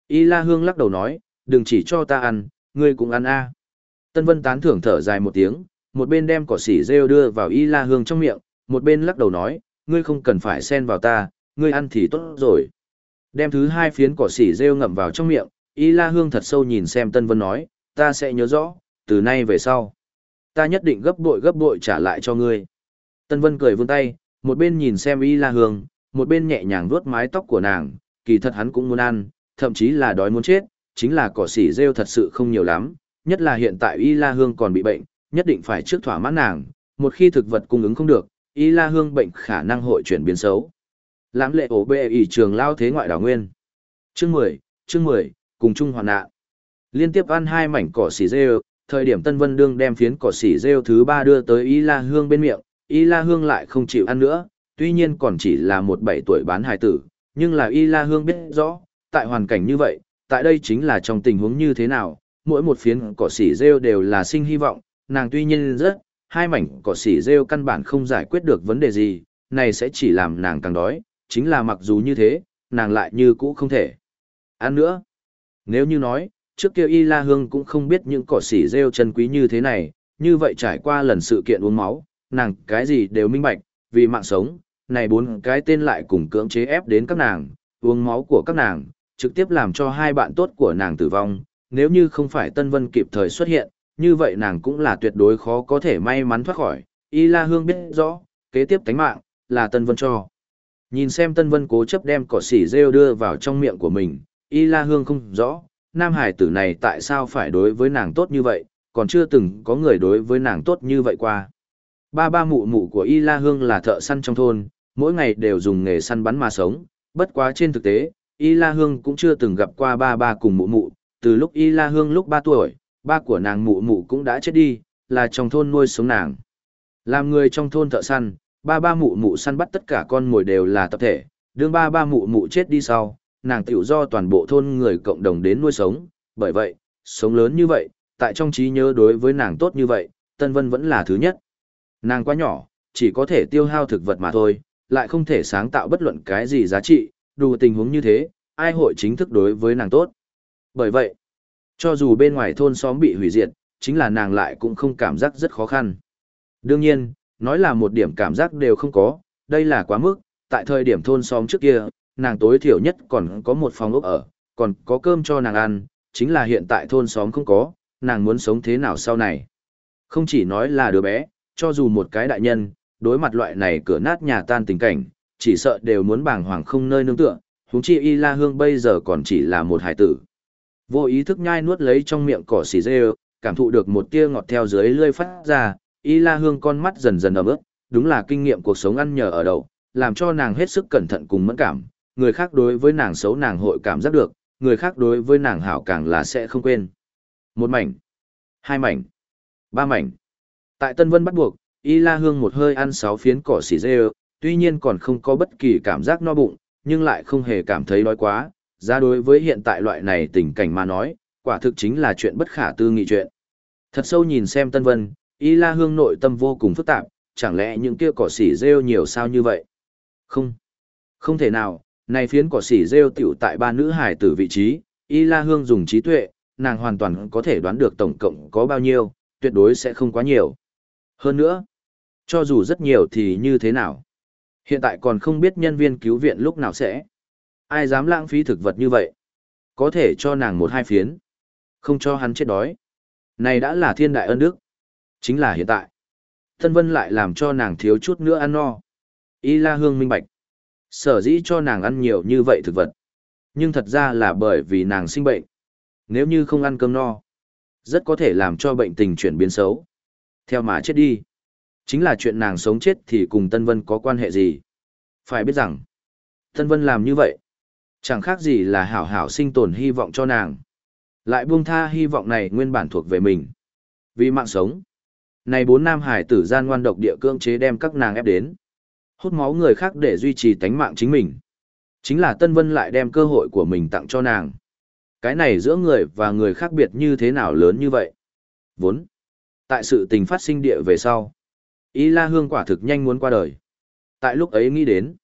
Y La Hương lắc đầu nói, đừng chỉ cho ta ăn, ngươi cũng ăn a. Tân Vân tán thưởng thở dài một tiếng, một bên đem cỏ xỉ rêu đưa vào Y La Hương trong miệng, một bên lắc đầu nói, ngươi không cần phải xen vào ta, ngươi ăn thì tốt rồi. Đem thứ hai phiến cỏ xỉ rêu ngậm vào trong miệng, Y La Hương thật sâu nhìn xem Tân Vân nói, ta sẽ nhớ rõ, từ nay về sau. Ta nhất định gấp bội gấp bội trả lại cho ngươi. Tân Vân cười vươn tay, một bên nhìn xem Y La Hương, một bên nhẹ nhàng vuốt mái tóc của nàng, kỳ thật hắn cũng muốn ăn, thậm chí là đói muốn chết, chính là cỏ xỉ rêu thật sự không nhiều lắm, nhất là hiện tại Y La Hương còn bị bệnh, nhất định phải trước thỏa mãn nàng, một khi thực vật cung ứng không được, Y La Hương bệnh khả năng hội chuyển biến xấu. Lãm lệ ổ bệ ỷ trường lao thế ngoại đảo nguyên. Chương 10, chương 10, cùng chung hoàn nạn. Liên tiếp ăn hai mảnh cỏ xỉ rêu, thời điểm Tân Vân Đương đem phiến cỏ xỉ rêu thứ ba đưa tới Y La Hương bên miệng, Y La Hương lại không chịu ăn nữa, tuy nhiên còn chỉ là một bảy tuổi bán hài tử, nhưng là Y La Hương biết rõ, tại hoàn cảnh như vậy, tại đây chính là trong tình huống như thế nào, mỗi một phiến cỏ xỉ rêu đều là sinh hy vọng, nàng tuy nhiên rất, hai mảnh cỏ xỉ rêu căn bản không giải quyết được vấn đề gì, này sẽ chỉ làm nàng càng đói, chính là mặc dù như thế, nàng lại như cũ không thể. Ăn nữa. Nếu như nói, trước kia Y La Hương cũng không biết những cỏ xỉ rêu chân quý như thế này, như vậy trải qua lần sự kiện uống máu, nàng cái gì đều minh bạch, vì mạng sống, này bốn cái tên lại cùng cưỡng chế ép đến các nàng, uống máu của các nàng, trực tiếp làm cho hai bạn tốt của nàng tử vong, nếu như không phải Tân Vân kịp thời xuất hiện, như vậy nàng cũng là tuyệt đối khó có thể may mắn thoát khỏi, Y La Hương biết rõ, kế tiếp tánh mạng, là Tân Vân cho. Nhìn xem Tân Vân cố chấp đem cỏ xỉ rêu đưa vào trong miệng của mình, Y La Hương không rõ, nam hải tử này tại sao phải đối với nàng tốt như vậy, còn chưa từng có người đối với nàng tốt như vậy qua. Ba ba mụ mụ của Y La Hương là thợ săn trong thôn, mỗi ngày đều dùng nghề săn bắn mà sống, bất quá trên thực tế, Y La Hương cũng chưa từng gặp qua ba ba cùng mụ mụ, từ lúc Y La Hương lúc ba tuổi, ba của nàng mụ mụ cũng đã chết đi, là trong thôn nuôi sống nàng. Làm người trong thôn thợ săn, ba ba mụ mụ săn bắt tất cả con mồi đều là tập thể, đương ba ba mụ mụ chết đi sau, nàng tiểu do toàn bộ thôn người cộng đồng đến nuôi sống, bởi vậy, sống lớn như vậy, tại trong trí nhớ đối với nàng tốt như vậy, Tân Vân vẫn là thứ nhất. Nàng quá nhỏ, chỉ có thể tiêu hao thực vật mà thôi, lại không thể sáng tạo bất luận cái gì giá trị, đủ tình huống như thế, ai hội chính thức đối với nàng tốt. Bởi vậy, cho dù bên ngoài thôn xóm bị hủy diệt, chính là nàng lại cũng không cảm giác rất khó khăn. Đương nhiên, nói là một điểm cảm giác đều không có, đây là quá mức, tại thời điểm thôn xóm trước kia, nàng tối thiểu nhất còn có một phòng ốc ở, còn có cơm cho nàng ăn, chính là hiện tại thôn xóm không có, nàng muốn sống thế nào sau này. Không chỉ nói là đứa bé, cho dù một cái đại nhân, đối mặt loại này cửa nát nhà tan tình cảnh, chỉ sợ đều muốn bàng hoàng không nơi nương tựa, huống chi Y La Hương bây giờ còn chỉ là một hải tử. Vô ý thức nhai nuốt lấy trong miệng cỏ xì dê, cảm thụ được một tia ngọt theo dưới lưỡi phát ra, Y La Hương con mắt dần dần ấm ướt, đúng là kinh nghiệm cuộc sống ăn nhờ ở đậu, làm cho nàng hết sức cẩn thận cùng mẫn cảm, người khác đối với nàng xấu nàng hội cảm giác được, người khác đối với nàng hảo càng là sẽ không quên. Một mảnh, hai mảnh, ba mảnh. Tại Tân Vân bắt buộc, Y La Hương một hơi ăn sáu phiến cỏ xỉ dê, tuy nhiên còn không có bất kỳ cảm giác no bụng, nhưng lại không hề cảm thấy đói quá. Ra đối với hiện tại loại này tình cảnh mà nói, quả thực chính là chuyện bất khả tư nghị chuyện. Thật sâu nhìn xem Tân Vân, Y La Hương nội tâm vô cùng phức tạp, chẳng lẽ những kia cỏ xỉ rêu nhiều sao như vậy? Không, không thể nào, này phiến cỏ xỉ rêu tiểu tại ba nữ hải tử vị trí, Y La Hương dùng trí tuệ, nàng hoàn toàn có thể đoán được tổng cộng có bao nhiêu, tuyệt đối sẽ không quá nhiều. Hơn nữa, cho dù rất nhiều thì như thế nào? Hiện tại còn không biết nhân viên cứu viện lúc nào sẽ. Ai dám lãng phí thực vật như vậy? Có thể cho nàng một hai phiến. Không cho hắn chết đói. Này đã là thiên đại ân đức. Chính là hiện tại. thân Vân lại làm cho nàng thiếu chút nữa ăn no. Y La Hương minh bạch. Sở dĩ cho nàng ăn nhiều như vậy thực vật. Nhưng thật ra là bởi vì nàng sinh bệnh. Nếu như không ăn cơm no, rất có thể làm cho bệnh tình chuyển biến xấu. Theo mà chết đi. Chính là chuyện nàng sống chết thì cùng Tân Vân có quan hệ gì. Phải biết rằng, Tân Vân làm như vậy. Chẳng khác gì là hảo hảo sinh tồn hy vọng cho nàng. Lại buông tha hy vọng này nguyên bản thuộc về mình. Vì mạng sống. Này bốn nam hải tử gian ngoan độc địa cương chế đem các nàng ép đến. Hút máu người khác để duy trì tánh mạng chính mình. Chính là Tân Vân lại đem cơ hội của mình tặng cho nàng. Cái này giữa người và người khác biệt như thế nào lớn như vậy? Vốn. Tại sự tình phát sinh địa về sau. Y La Hương quả thực nhanh muốn qua đời. Tại lúc ấy nghĩ đến.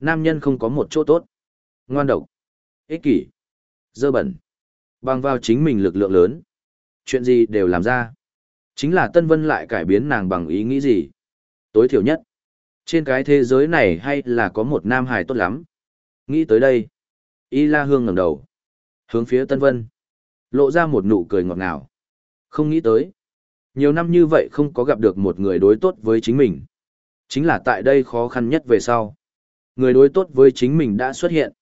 Nam nhân không có một chỗ tốt. Ngoan độc. Ích kỷ. Dơ bẩn. Bằng vào chính mình lực lượng lớn. Chuyện gì đều làm ra. Chính là Tân Vân lại cải biến nàng bằng ý nghĩ gì. Tối thiểu nhất. Trên cái thế giới này hay là có một nam hài tốt lắm. Nghĩ tới đây. Y La Hương ngẩng đầu. Hướng phía Tân Vân. Lộ ra một nụ cười ngọt ngào. Không nghĩ tới. Nhiều năm như vậy không có gặp được một người đối tốt với chính mình. Chính là tại đây khó khăn nhất về sau. Người đối tốt với chính mình đã xuất hiện.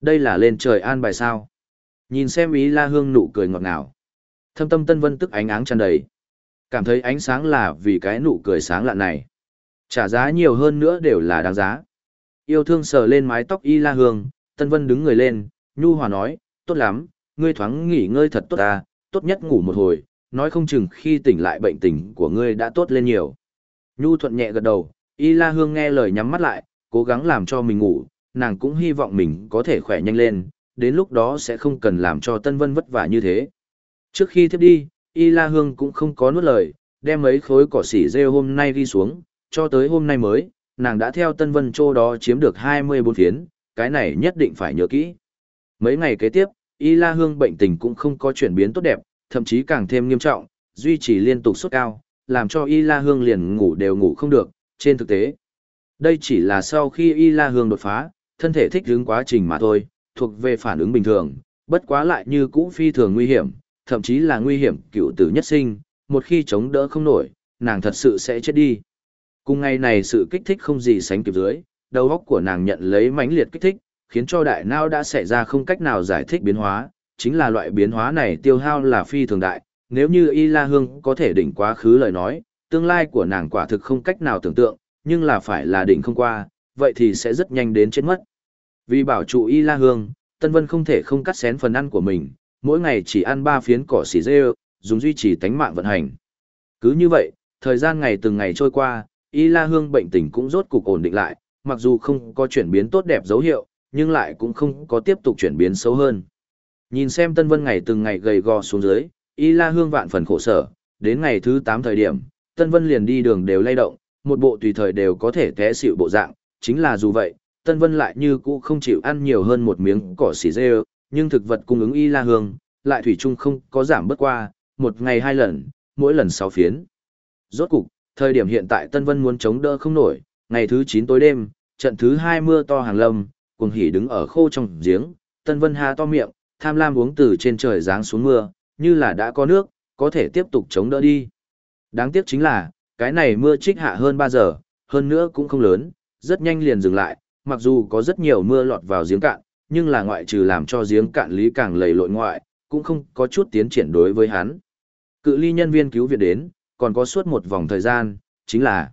Đây là lên trời an bài sao. Nhìn xem ý la hương nụ cười ngọt ngào. Thâm tâm tân vân tức ánh áng tràn đầy. Cảm thấy ánh sáng là vì cái nụ cười sáng lạ này. Trả giá nhiều hơn nữa đều là đáng giá. Yêu thương sờ lên mái tóc y la hương, tân vân đứng người lên, nhu hòa nói, tốt lắm, ngươi thoáng nghỉ ngơi thật tốt ta, tốt nhất ngủ một hồi, nói không chừng khi tỉnh lại bệnh tình của ngươi đã tốt lên nhiều. Nhu thuận nhẹ gật đầu, y la hương nghe lời nhắm mắt lại, cố gắng làm cho mình ngủ, nàng cũng hy vọng mình có thể khỏe nhanh lên, đến lúc đó sẽ không cần làm cho Tân Vân vất vả như thế. Trước khi thiếp đi, Y La Hương cũng không có nuốt lời, đem mấy khối cỏ xỉ rêu hôm nay đi xuống, cho tới hôm nay mới, nàng đã theo Tân Vân Châu đó chiếm được 24 phiến, cái này nhất định phải nhớ kỹ. Mấy ngày kế tiếp, Y La Hương bệnh tình cũng không có chuyển biến tốt đẹp, thậm chí càng thêm nghiêm trọng, duy trì liên tục sốt cao, làm cho Y La Hương liền ngủ đều ngủ không được, trên thực tế. Đây chỉ là sau khi Y La Hương đột phá, thân thể thích ứng quá trình mà thôi, thuộc về phản ứng bình thường, bất quá lại như cũ phi thường nguy hiểm, thậm chí là nguy hiểm cựu tử nhất sinh, một khi chống đỡ không nổi, nàng thật sự sẽ chết đi. Cùng ngày này sự kích thích không gì sánh kịp dưới, đầu óc của nàng nhận lấy mãnh liệt kích thích, khiến cho đại não đã xảy ra không cách nào giải thích biến hóa, chính là loại biến hóa này tiêu hao là phi thường đại, nếu như Y La Hương có thể đỉnh quá khứ lời nói, tương lai của nàng quả thực không cách nào tưởng tượng, nhưng là phải là đỉnh không qua, vậy thì sẽ rất nhanh đến chết mất. Vì bảo trụ Y La Hương, Tân Vân không thể không cắt xén phần ăn của mình, mỗi ngày chỉ ăn ba phiến cỏ xỉ dê, dùng duy trì tánh mạng vận hành. Cứ như vậy, thời gian ngày từng ngày trôi qua, Y La Hương bệnh tình cũng rốt cục ổn định lại, mặc dù không có chuyển biến tốt đẹp dấu hiệu, nhưng lại cũng không có tiếp tục chuyển biến xấu hơn. Nhìn xem Tân Vân ngày từng ngày gầy gò xuống dưới, Y La Hương vạn phần khổ sở, đến ngày thứ 8 thời điểm, Tân Vân liền đi đường đều lay động, một bộ tùy thời đều có thể té xỉu bộ dạng, chính là dù vậy, Tân Vân lại như cũ không chịu ăn nhiều hơn một miếng cỏ xỉ dê, nhưng thực vật cung ứng Y La Hương, lại thủy chung không có giảm bớt qua, một ngày hai lần, mỗi lần sáu phiến. Rốt cục, thời điểm hiện tại Tân Vân muốn chống đỡ không nổi, ngày thứ 9 tối đêm, trận thứ 2 mưa to hàng lâm, cuồng hỉ đứng ở khô trong giếng, Tân Vân ha to miệng, tham lam uống từ trên trời giáng xuống mưa, như là đã có nước, có thể tiếp tục chống đỡ đi. Đáng tiếc chính là, cái này mưa trích hạ hơn 3 giờ, hơn nữa cũng không lớn, rất nhanh liền dừng lại, mặc dù có rất nhiều mưa lọt vào giếng cạn, nhưng là ngoại trừ làm cho giếng cạn lý càng lầy lội ngoại, cũng không có chút tiến triển đối với hắn. Cự ly nhân viên cứu viện đến, còn có suốt một vòng thời gian, chính là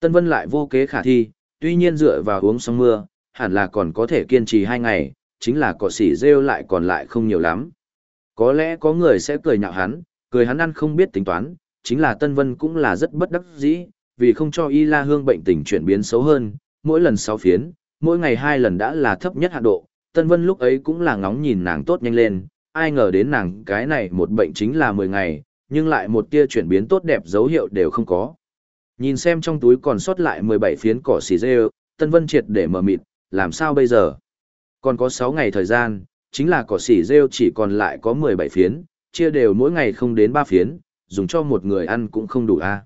Tân Vân lại vô kế khả thi, tuy nhiên dựa vào uống xong mưa, hẳn là còn có thể kiên trì hai ngày, chính là cỏ xỉ rêu lại còn lại không nhiều lắm. Có lẽ có người sẽ cười nhạo hắn, cười hắn ăn không biết tính toán, chính là Tân Vân cũng là rất bất đắc dĩ, vì không cho Y La Hương bệnh tình chuyển biến xấu hơn, mỗi lần sáu phiến, mỗi ngày hai lần đã là thấp nhất hạn độ, Tân Vân lúc ấy cũng là ngóng nhìn nàng tốt nhanh lên, ai ngờ đến nàng cái này một bệnh chính là 10 ngày, nhưng lại một tia chuyển biến tốt đẹp dấu hiệu đều không có. Nhìn xem trong túi còn sót lại 17 phiến cỏ xì dê, Tân Vân triệt để mở mịt, làm sao bây giờ? Còn có 6 ngày thời gian, chính là cỏ xỉ rêu chỉ còn lại có 17 phiến, chia đều mỗi ngày không đến 3 phiến, dùng cho một người ăn cũng không đủ a.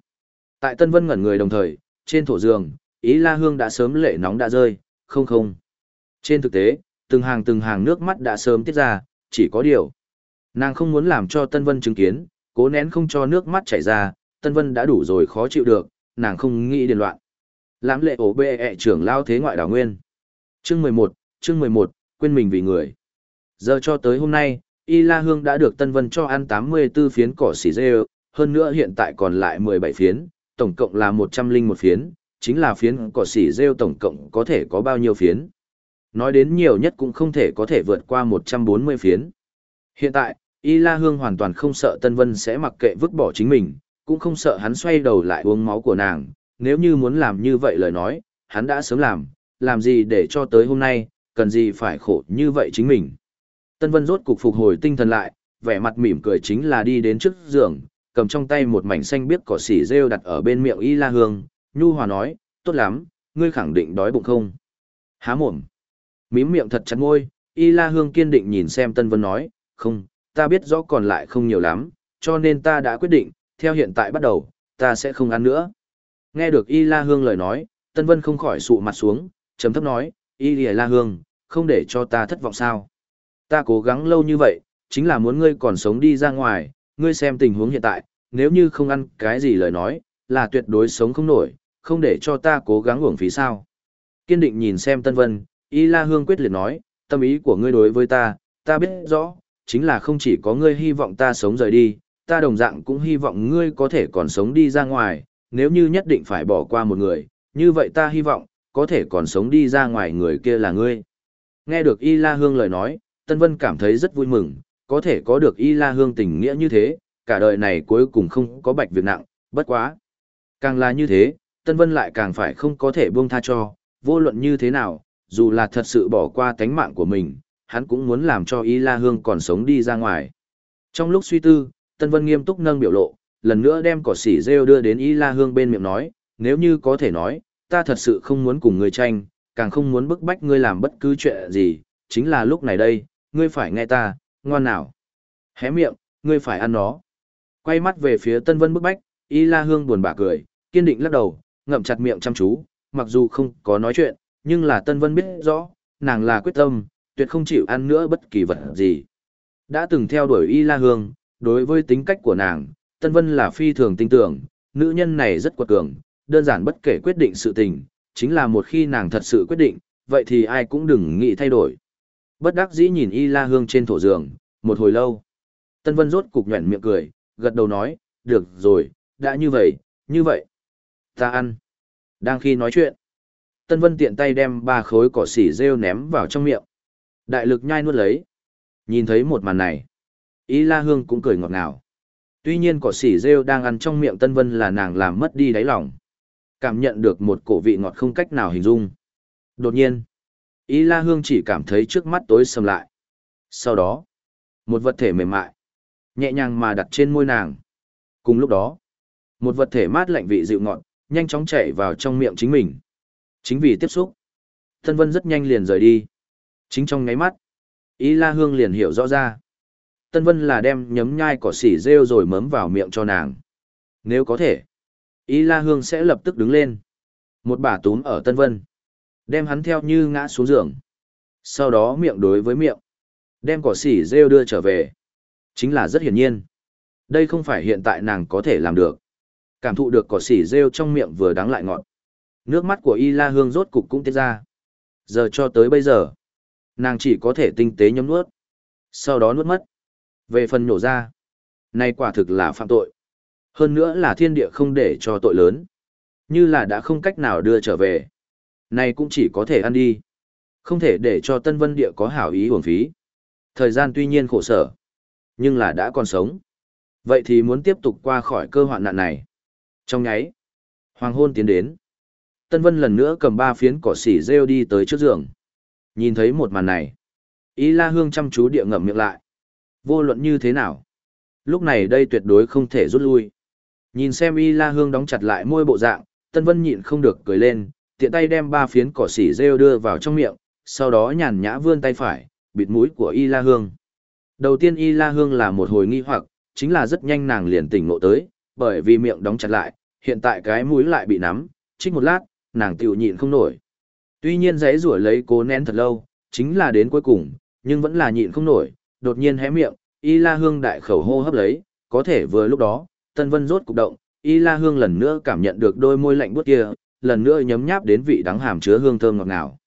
Tại Tân Vân ngẩn người đồng thời, trên thổ giường, ý la hương đã sớm lệ nóng đã rơi, không không. Trên thực tế, từng hàng từng hàng nước mắt đã sớm tiết ra, chỉ có điều. Nàng không muốn làm cho Tân Vân chứng kiến, cố nén không cho nước mắt chảy ra, Tân Vân đã đủ rồi khó chịu được, nàng không nghĩ điền loạn. Lãm lệ ổ bê ẹ trưởng lao thế ngoại đảo nguyên. Chương 11, chương 11, quên mình vì người. Giờ cho tới hôm nay, Y La Hương đã được Tân Vân cho ăn 84 phiến cỏ xỉ dê, hơn nữa hiện tại còn lại 17 phiến, tổng cộng là 101 phiến, chính là phiến cỏ xỉ rêu tổng cộng có thể có bao nhiêu phiến. Nói đến nhiều nhất cũng không thể có thể vượt qua 140 phiến. Hiện tại, Y La Hương hoàn toàn không sợ Tân Vân sẽ mặc kệ vứt bỏ chính mình, cũng không sợ hắn xoay đầu lại uống máu của nàng, nếu như muốn làm như vậy lời nói, hắn đã sớm làm, làm gì để cho tới hôm nay, cần gì phải khổ như vậy chính mình. Tân Vân rốt cục phục hồi tinh thần lại, vẻ mặt mỉm cười chính là đi đến trước giường, cầm trong tay một mảnh xanh biếc cỏ xỉ rêu đặt ở bên miệng Y La Hương, nhu hòa nói, tốt lắm, ngươi khẳng định đói bụng không? Há mồm. Mím miệng thật chặt ngôi, Y La Hương kiên định nhìn xem Tân Vân nói, không, ta biết rõ còn lại không nhiều lắm, cho nên ta đã quyết định, theo hiện tại bắt đầu, ta sẽ không ăn nữa. Nghe được Y La Hương lời nói, Tân Vân không khỏi sụ mặt xuống, chấm thấp nói, Y La Hương, không để cho ta thất vọng sao. Ta cố gắng lâu như vậy, chính là muốn ngươi còn sống đi ra ngoài, ngươi xem tình huống hiện tại, nếu như không ăn cái gì lời nói, là tuyệt đối sống không nổi, không để cho ta cố gắng uổng phí sao. Kiên định nhìn xem Tân Vân, Y La Hương quyết liệt nói, tâm ý của ngươi đối với ta, ta biết rõ, chính là không chỉ có ngươi hy vọng ta sống rời đi, ta đồng dạng cũng hy vọng ngươi có thể còn sống đi ra ngoài, nếu như nhất định phải bỏ qua một người, như vậy ta hy vọng, có thể còn sống đi ra ngoài người kia là ngươi. Nghe được Y La Hương lời nói, Tân Vân cảm thấy rất vui mừng, có thể có được Y La Hương tình nghĩa như thế, cả đời này cuối cùng không có bạch việc nặng, bất quá. Càng là như thế, Tân Vân lại càng phải không có thể buông tha cho, vô luận như thế nào, dù là thật sự bỏ qua tánh mạng của mình, hắn cũng muốn làm cho Y La Hương còn sống đi ra ngoài. Trong lúc suy tư, Tân Vân nghiêm túc nâng biểu lộ, lần nữa đem cỏ xỉ rêu đưa đến Y La Hương bên miệng nói, nếu như có thể nói, ta thật sự không muốn cùng ngươi tranh, càng không muốn bức bách ngươi làm bất cứ chuyện gì, chính là lúc này đây, ngươi phải nghe ta, ngoan nào. Hé miệng, ngươi phải ăn nó. Quay mắt về phía Tân Vân bức bách, Y La Hương buồn bã cười, kiên định lắc đầu, ngậm chặt miệng chăm chú, mặc dù không có nói chuyện, nhưng là Tân Vân biết rõ, nàng là quyết tâm, tuyệt không chịu ăn nữa bất kỳ vật gì. Đã từng theo đuổi Y La Hương, đối với tính cách của nàng, Tân Vân là phi thường tin tưởng, nữ nhân này rất quật cường, đơn giản bất kể quyết định sự tình, chính là một khi nàng thật sự quyết định, vậy thì ai cũng đừng nghĩ thay đổi. Bất đắc dĩ nhìn Y La Hương trên thổ giường, một hồi lâu. Tân Vân rốt cục nhuẩn miệng cười, gật đầu nói, được rồi, đã như vậy, như vậy. Ta ăn. Đang khi nói chuyện, Tân Vân tiện tay đem ba khối cỏ xỉ rêu ném vào trong miệng. Đại lực nhai nuốt lấy. Nhìn thấy một màn này, Y La Hương cũng cười ngọt ngào. Tuy nhiên cỏ xỉ rêu đang ăn trong miệng Tân Vân là nàng làm mất đi đáy lòng. Cảm nhận được một cổ vị ngọt không cách nào hình dung. Đột nhiên, Y La Hương chỉ cảm thấy trước mắt tối sầm lại. Sau đó, một vật thể mềm mại, nhẹ nhàng mà đặt trên môi nàng. Cùng lúc đó, một vật thể mát lạnh vị dịu ngọt, nhanh chóng chạy vào trong miệng chính mình. Chính vì tiếp xúc, Tân Vân rất nhanh liền rời đi. Chính trong ngáy mắt, Y La Hương liền hiểu rõ ra. Tân Vân là đem nhấm nhai cỏ xỉ rêu rồi mớm vào miệng cho nàng. Nếu có thể, Y La Hương sẽ lập tức đứng lên. Một bà túm ở Tân Vân. Đem hắn theo như ngã xuống giường. Sau đó miệng đối với miệng. Đem cỏ xỉ rêu đưa trở về. Chính là rất hiển nhiên. Đây không phải hiện tại nàng có thể làm được. Cảm thụ được cỏ xỉ rêu trong miệng vừa đắng lại ngọt. Nước mắt của Y La Hương rốt cục cũng tiết ra. Giờ cho tới bây giờ, nàng chỉ có thể tinh tế nhấm nuốt. Sau đó nuốt mất. Về phần nhổ ra, này quả thực là phạm tội. Hơn nữa là thiên địa không để cho tội lớn. Như là đã không cách nào đưa trở về. Này cũng chỉ có thể ăn đi. Không thể để cho Tân Vân Địa có hảo ý uổng phí. Thời gian tuy nhiên khổ sở. Nhưng là đã còn sống. Vậy thì muốn tiếp tục qua khỏi cơ hoạn nạn này. Trong nháy, hoàng hôn tiến đến. Tân Vân lần nữa cầm ba phiến cỏ xỉ rêu đi tới trước giường. Nhìn thấy một màn này. Y La Hương chăm chú địa ngậm miệng lại. Vô luận như thế nào? Lúc này đây tuyệt đối không thể rút lui. Nhìn xem Y La Hương đóng chặt lại môi bộ dạng, Tân Vân nhịn không được cười lên, tiện tay đem ba phiến cỏ xỉ rêu đưa vào trong miệng, sau đó nhàn nhã vươn tay phải, bịt mũi của Y La Hương. Đầu tiên Y La Hương là một hồi nghi hoặc, chính là rất nhanh nàng liền tỉnh ngộ tới, bởi vì miệng đóng chặt lại, hiện tại cái mũi lại bị nắm, trích một lát, nàng tiểu nhịn không nổi. Tuy nhiên giấy rủa lấy cố nén thật lâu, chính là đến cuối cùng, nhưng vẫn là nhịn không nổi, đột nhiên hé miệng, Y La Hương đại khẩu hô hấp lấy, có thể vừa lúc đó, Tân Vân rốt cục động, Y La Hương lần nữa cảm nhận được đôi môi lạnh buốt kia, lần nữa nhấm nháp đến vị đắng hàm chứa hương thơm ngọt ngào.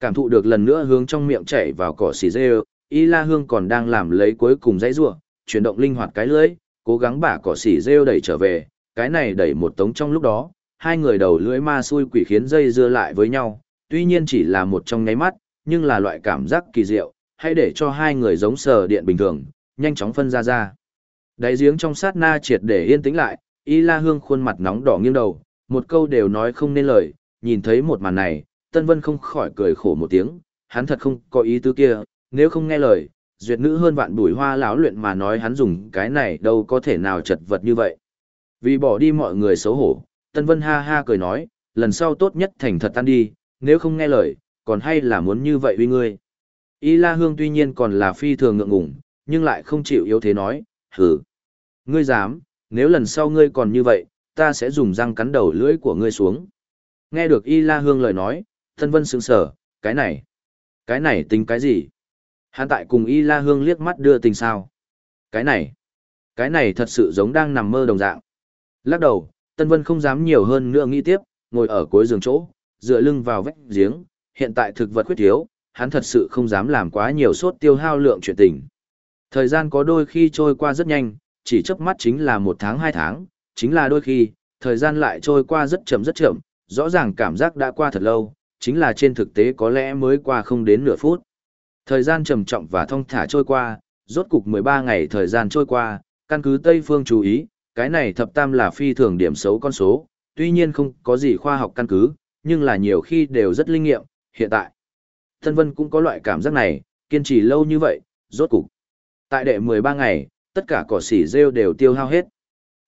Cảm thụ được lần nữa hướng trong miệng chảy vào cỏ xì dê, Y La Hương còn đang làm lấy cuối cùng dãy rủa, chuyển động linh hoạt cái lưỡi, cố gắng bả cỏ xỉ rêu đẩy trở về, cái này đẩy một tống trong lúc đó, hai người đầu lưỡi ma xui quỷ khiến dây dưa lại với nhau, tuy nhiên chỉ là một trong nháy mắt, nhưng là loại cảm giác kỳ diệu, hãy để cho hai người giống sờ điện bình thường, nhanh chóng phân ra ra. Đáy giếng trong sát na triệt để yên tĩnh lại, Y La Hương khuôn mặt nóng đỏ nghiêng đầu, một câu đều nói không nên lời, nhìn thấy một màn này, Tân Vân không khỏi cười khổ một tiếng, hắn thật không có ý tứ kia, nếu không nghe lời, duyệt nữ hơn vạn bùi hoa láo luyện mà nói hắn dùng cái này đâu có thể nào chật vật như vậy. Vì bỏ đi mọi người xấu hổ, Tân Vân ha ha cười nói, lần sau tốt nhất thành thật tan đi, nếu không nghe lời, còn hay là muốn như vậy uy ngươi. Y La Hương tuy nhiên còn là phi thường ngượng ngùng, nhưng lại không chịu yếu thế nói, hừ. Ngươi dám, nếu lần sau ngươi còn như vậy, ta sẽ dùng răng cắn đầu lưỡi của ngươi xuống. Nghe được Y La Hương lời nói, Tân Vân sững sờ, cái này, cái này tính cái gì? Hắn tại cùng Y La Hương liếc mắt đưa tình sao? Cái này, cái này thật sự giống đang nằm mơ đồng dạng. Lắc đầu, Tân Vân không dám nhiều hơn nữa nghĩ tiếp, ngồi ở cuối giường chỗ, dựa lưng vào vách giếng, hiện tại thực vật khuyết thiếu, hắn thật sự không dám làm quá nhiều sốt tiêu hao lượng chuyện tình. Thời gian có đôi khi trôi qua rất nhanh, chỉ chớp mắt chính là một tháng hai tháng, chính là đôi khi, thời gian lại trôi qua rất chậm rất chậm, rõ ràng cảm giác đã qua thật lâu, chính là trên thực tế có lẽ mới qua không đến nửa phút. Thời gian trầm trọng và thong thả trôi qua, rốt cục 13 ngày thời gian trôi qua, căn cứ Tây Phương chú ý, cái này thập tam là phi thường điểm xấu con số, tuy nhiên không có gì khoa học căn cứ, nhưng là nhiều khi đều rất linh nghiệm, hiện tại. thân Vân cũng có loại cảm giác này, kiên trì lâu như vậy, rốt cục. Tại đệ 13 ngày, tất cả cỏ xỉ rêu đều tiêu hao hết.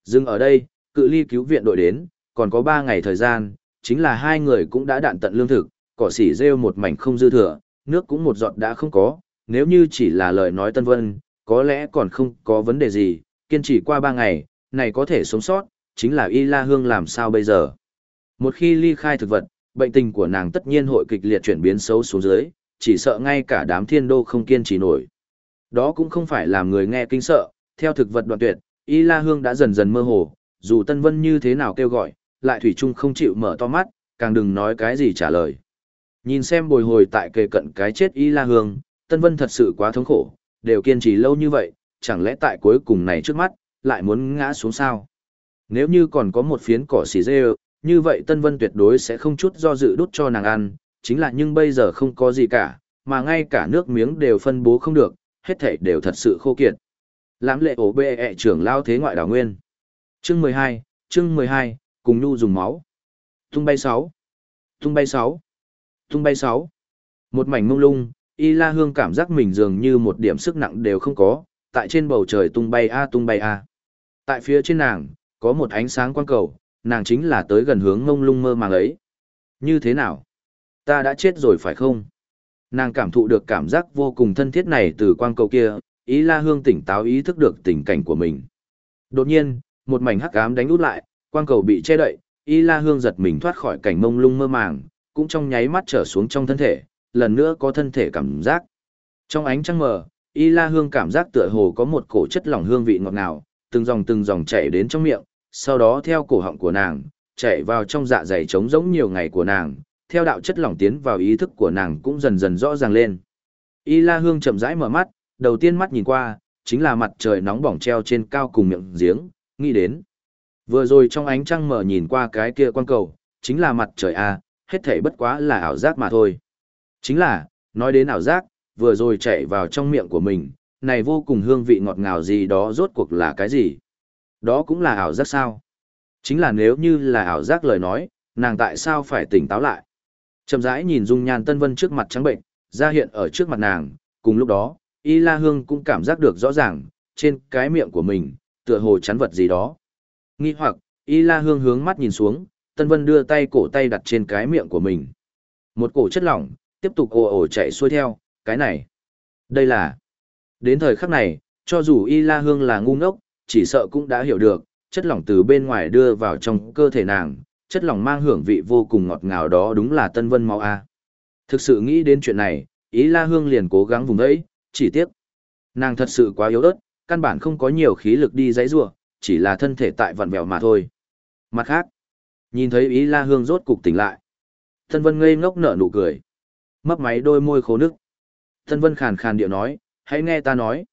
Dừng ở đây, cự ly cứu viện đội đến, còn có 3 ngày thời gian, chính là hai người cũng đã đạn tận lương thực, cỏ xỉ rêu một mảnh không dư thừa, nước cũng một giọt đã không có, nếu như chỉ là lời nói Tân Vân, có lẽ còn không có vấn đề gì, kiên trì qua ba ngày, này có thể sống sót, chính là Y La Hương làm sao bây giờ. Một khi ly khai thực vật, bệnh tình của nàng tất nhiên hội kịch liệt chuyển biến xấu xuống dưới, chỉ sợ ngay cả đám thiên đô không kiên trì nổi. Đó cũng không phải làm người nghe kinh sợ, theo thực vật đoạn tuyệt, Y La Hương đã dần dần mơ hồ, dù Tân Vân như thế nào kêu gọi, lại Thủy Trung không chịu mở to mắt, càng đừng nói cái gì trả lời. Nhìn xem bồi hồi tại kề cận cái chết Y La Hương, Tân Vân thật sự quá thống khổ, đều kiên trì lâu như vậy, chẳng lẽ tại cuối cùng này trước mắt, lại muốn ngã xuống sao? Nếu như còn có một phiến cỏ xì dê, như vậy Tân Vân tuyệt đối sẽ không chút do dự đút cho nàng ăn, chính là nhưng bây giờ không có gì cả, mà ngay cả nước miếng đều phân bố không được, hết thảy đều thật sự khô kiệt. Lãm lệ ổ bê ẹ trưởng lao thế ngoại đảo nguyên. Chương 12, chương 12, cùng nhu dùng máu. Tung bay 6. Tung bay 6. Tung bay sáu, Một mảnh mông lung, Y La Hương cảm giác mình dường như một điểm sức nặng đều không có, tại trên bầu trời tung bay a tung bay a. Tại phía trên nàng, có một ánh sáng quang cầu, nàng chính là tới gần hướng mông lung mơ màng ấy. Như thế nào? Ta đã chết rồi phải không? Nàng cảm thụ được cảm giác vô cùng thân thiết này từ quang cầu kia, ý la hương tỉnh táo ý thức được tình cảnh của mình. Đột nhiên, một mảnh hắc ám đánh út lại, quang cầu bị che đậy, ý la hương giật mình thoát khỏi cảnh mông lung mơ màng, cũng trong nháy mắt trở xuống trong thân thể, lần nữa có thân thể cảm giác. Trong ánh trăng mờ, Y La Hương cảm giác tựa hồ có một cổ chất lỏng hương vị ngọt ngào, từng dòng từng dòng chảy đến trong miệng, sau đó theo cổ họng của nàng, chảy vào trong dạ dày trống rỗng nhiều ngày của nàng, theo đạo chất lỏng tiến vào ý thức của nàng cũng dần dần rõ ràng lên. Y La Hương chậm rãi mở mắt, đầu tiên mắt nhìn qua, chính là mặt trời nóng bỏng treo trên cao cùng miệng giếng, nghĩ đến. Vừa rồi trong ánh trăng mở nhìn qua cái kia quan cầu, chính là mặt trời a, hết thảy bất quá là ảo giác mà thôi. Chính là, nói đến ảo giác, vừa rồi chạy vào trong miệng của mình, này vô cùng hương vị ngọt ngào gì đó rốt cuộc là cái gì? Đó cũng là ảo giác sao? Chính là nếu như là ảo giác lời nói, nàng tại sao phải tỉnh táo lại? Chậm rãi nhìn dung nhan Tân Vân trước mặt trắng bệnh, ra hiện ở trước mặt nàng, cùng lúc đó, Y La Hương cũng cảm giác được rõ ràng, trên cái miệng của mình, tựa hồ chắn vật gì đó. Nghi hoặc, Y La Hương hướng mắt nhìn xuống, Tân Vân đưa tay cổ tay đặt trên cái miệng của mình. Một cổ chất lỏng, tiếp tục ồ ồ chạy xuôi theo, cái này. Đây là... Đến thời khắc này, cho dù Y La Hương là ngu ngốc, chỉ sợ cũng đã hiểu được, chất lỏng từ bên ngoài đưa vào trong cơ thể nàng, chất lỏng mang hưởng vị vô cùng ngọt ngào đó đúng là Tân Vân máu A. Thực sự nghĩ đến chuyện này, Y La Hương liền cố gắng vùng ấy, chỉ tiếc. Nàng thật sự quá yếu ớt, căn bản không có nhiều khí lực đi dãy rủa, chỉ là thân thể tại vặn vẹo mà thôi. Mặt khác, nhìn thấy Ý La Hương rốt cục tỉnh lại. Tân Vân ngây ngốc nở nụ cười. Mấp máy đôi môi khô nước. Tân Vân khàn khàn điệu nói, hãy nghe ta nói.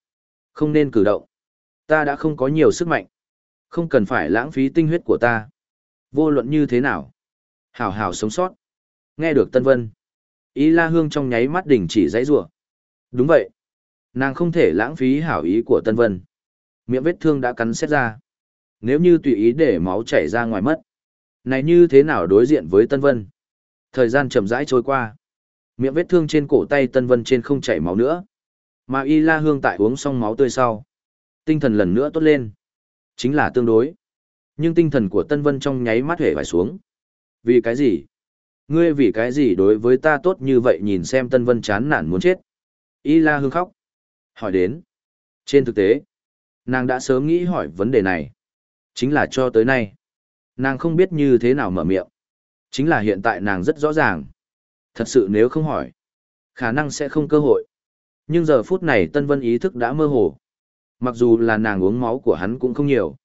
Không nên cử động. Ta đã không có nhiều sức mạnh. Không cần phải lãng phí tinh huyết của ta. Vô luận như thế nào. Hảo hảo sống sót. Nghe được Tân Vân. Ý La Hương trong nháy mắt đỉnh chỉ dãy rủa. Đúng vậy. Nàng không thể lãng phí hảo ý của Tân Vân. Miệng vết thương đã cắn xét ra. Nếu như tùy ý để máu chảy ra ngoài mất. Này như thế nào đối diện với Tân Vân? Thời gian chậm rãi trôi qua. Miệng vết thương trên cổ tay Tân Vân trên không chảy máu nữa. Mà Y La Hương tại uống xong máu tươi sau. Tinh thần lần nữa tốt lên. Chính là tương đối. Nhưng tinh thần của Tân Vân trong nháy mắt hề vải xuống. Vì cái gì? Ngươi vì cái gì đối với ta tốt như vậy nhìn xem Tân Vân chán nản muốn chết. Y La Hương khóc. Hỏi đến. Trên thực tế, nàng đã sớm nghĩ hỏi vấn đề này. Chính là cho tới nay. Nàng không biết như thế nào mở miệng. Chính là hiện tại nàng rất rõ ràng. Thật sự nếu không hỏi, khả năng sẽ không cơ hội. Nhưng giờ phút này Tân Vân ý thức đã mơ hồ. Mặc dù là nàng uống máu của hắn cũng không nhiều.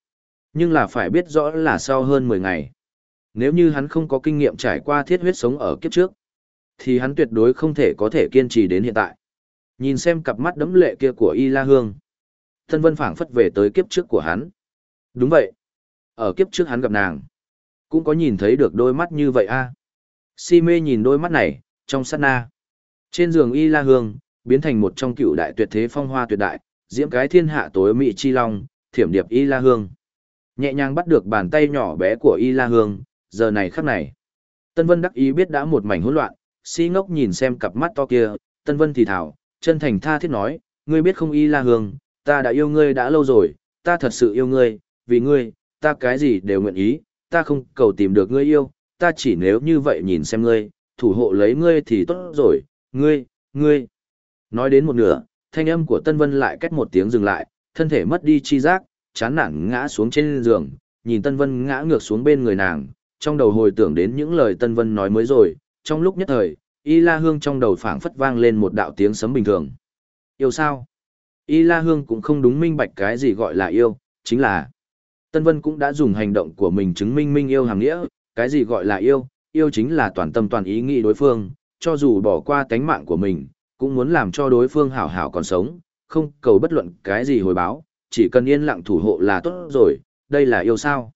Nhưng là phải biết rõ là sau hơn 10 ngày. Nếu như hắn không có kinh nghiệm trải qua thiết huyết sống ở kiếp trước, thì hắn tuyệt đối không thể có thể kiên trì đến hiện tại. Nhìn xem cặp mắt đấm lệ kia của Y La Hương. Tân Vân phảng phất về tới kiếp trước của hắn. Đúng vậy. Ở kiếp trước hắn gặp nàng. Cũng có nhìn thấy được đôi mắt như vậy a Si mê nhìn đôi mắt này, trong sát na. Trên giường Y La Hương, biến thành một trong cựu đại tuyệt thế phong hoa tuyệt đại, diễm cái thiên hạ tối mỹ chi long, thiểm điệp Y La Hương. Nhẹ nhàng bắt được bàn tay nhỏ bé của Y La Hương, giờ này khắc này. Tân Vân đắc ý biết đã một mảnh hỗn loạn, si ngốc nhìn xem cặp mắt to kia, Tân Vân thì thảo, chân thành tha thiết nói, ngươi biết không Y La Hương, ta đã yêu ngươi đã lâu rồi, ta thật sự yêu ngươi, vì ngươi, ta cái gì đều nguyện ý, ta không cầu tìm được ngươi yêu, ta chỉ nếu như vậy nhìn xem ngươi, thủ hộ lấy ngươi thì tốt rồi, ngươi, ngươi. Nói đến một nửa, thanh âm của Tân Vân lại cách một tiếng dừng lại, thân thể mất đi chi giác, chán nản ngã xuống trên giường, nhìn Tân Vân ngã ngược xuống bên người nàng, trong đầu hồi tưởng đến những lời Tân Vân nói mới rồi, trong lúc nhất thời, Y La Hương trong đầu phảng phất vang lên một đạo tiếng sấm bình thường. Yêu sao? Y La Hương cũng không đúng minh bạch cái gì gọi là yêu, chính là Tân Vân cũng đã dùng hành động của mình chứng minh minh yêu hàng nghĩa, cái gì gọi là yêu, yêu chính là toàn tâm toàn ý nghĩ đối phương, cho dù bỏ qua tánh mạng của mình, cũng muốn làm cho đối phương hảo hảo còn sống, không cầu bất luận cái gì hồi báo, chỉ cần yên lặng thủ hộ là tốt rồi, đây là yêu sao.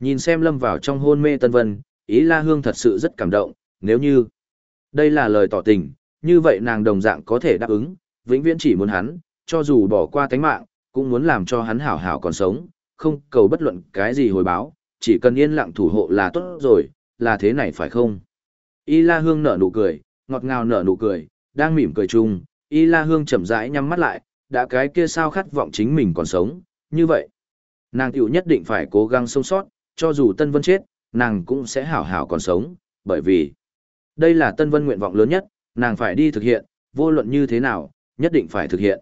Nhìn xem lâm vào trong hôn mê Tân Vân, ý La Hương thật sự rất cảm động, nếu như đây là lời tỏ tình, như vậy nàng đồng dạng có thể đáp ứng, vĩnh viễn chỉ muốn hắn, cho dù bỏ qua tánh mạng, cũng muốn làm cho hắn hảo hảo còn sống, không cầu bất luận cái gì hồi báo, chỉ cần yên lặng thủ hộ là tốt rồi, là thế này phải không? Y La Hương nở nụ cười, ngọt ngào nở nụ cười, đang mỉm cười chung, Y La Hương chậm rãi nhắm mắt lại, đã cái kia sao khát vọng chính mình còn sống, như vậy. Nàng tiểu nhất định phải cố gắng sống sót, cho dù Tân Vân chết, nàng cũng sẽ hảo hảo còn sống, bởi vì đây là Tân Vân nguyện vọng lớn nhất, nàng phải đi thực hiện, vô luận như thế nào, nhất định phải thực hiện.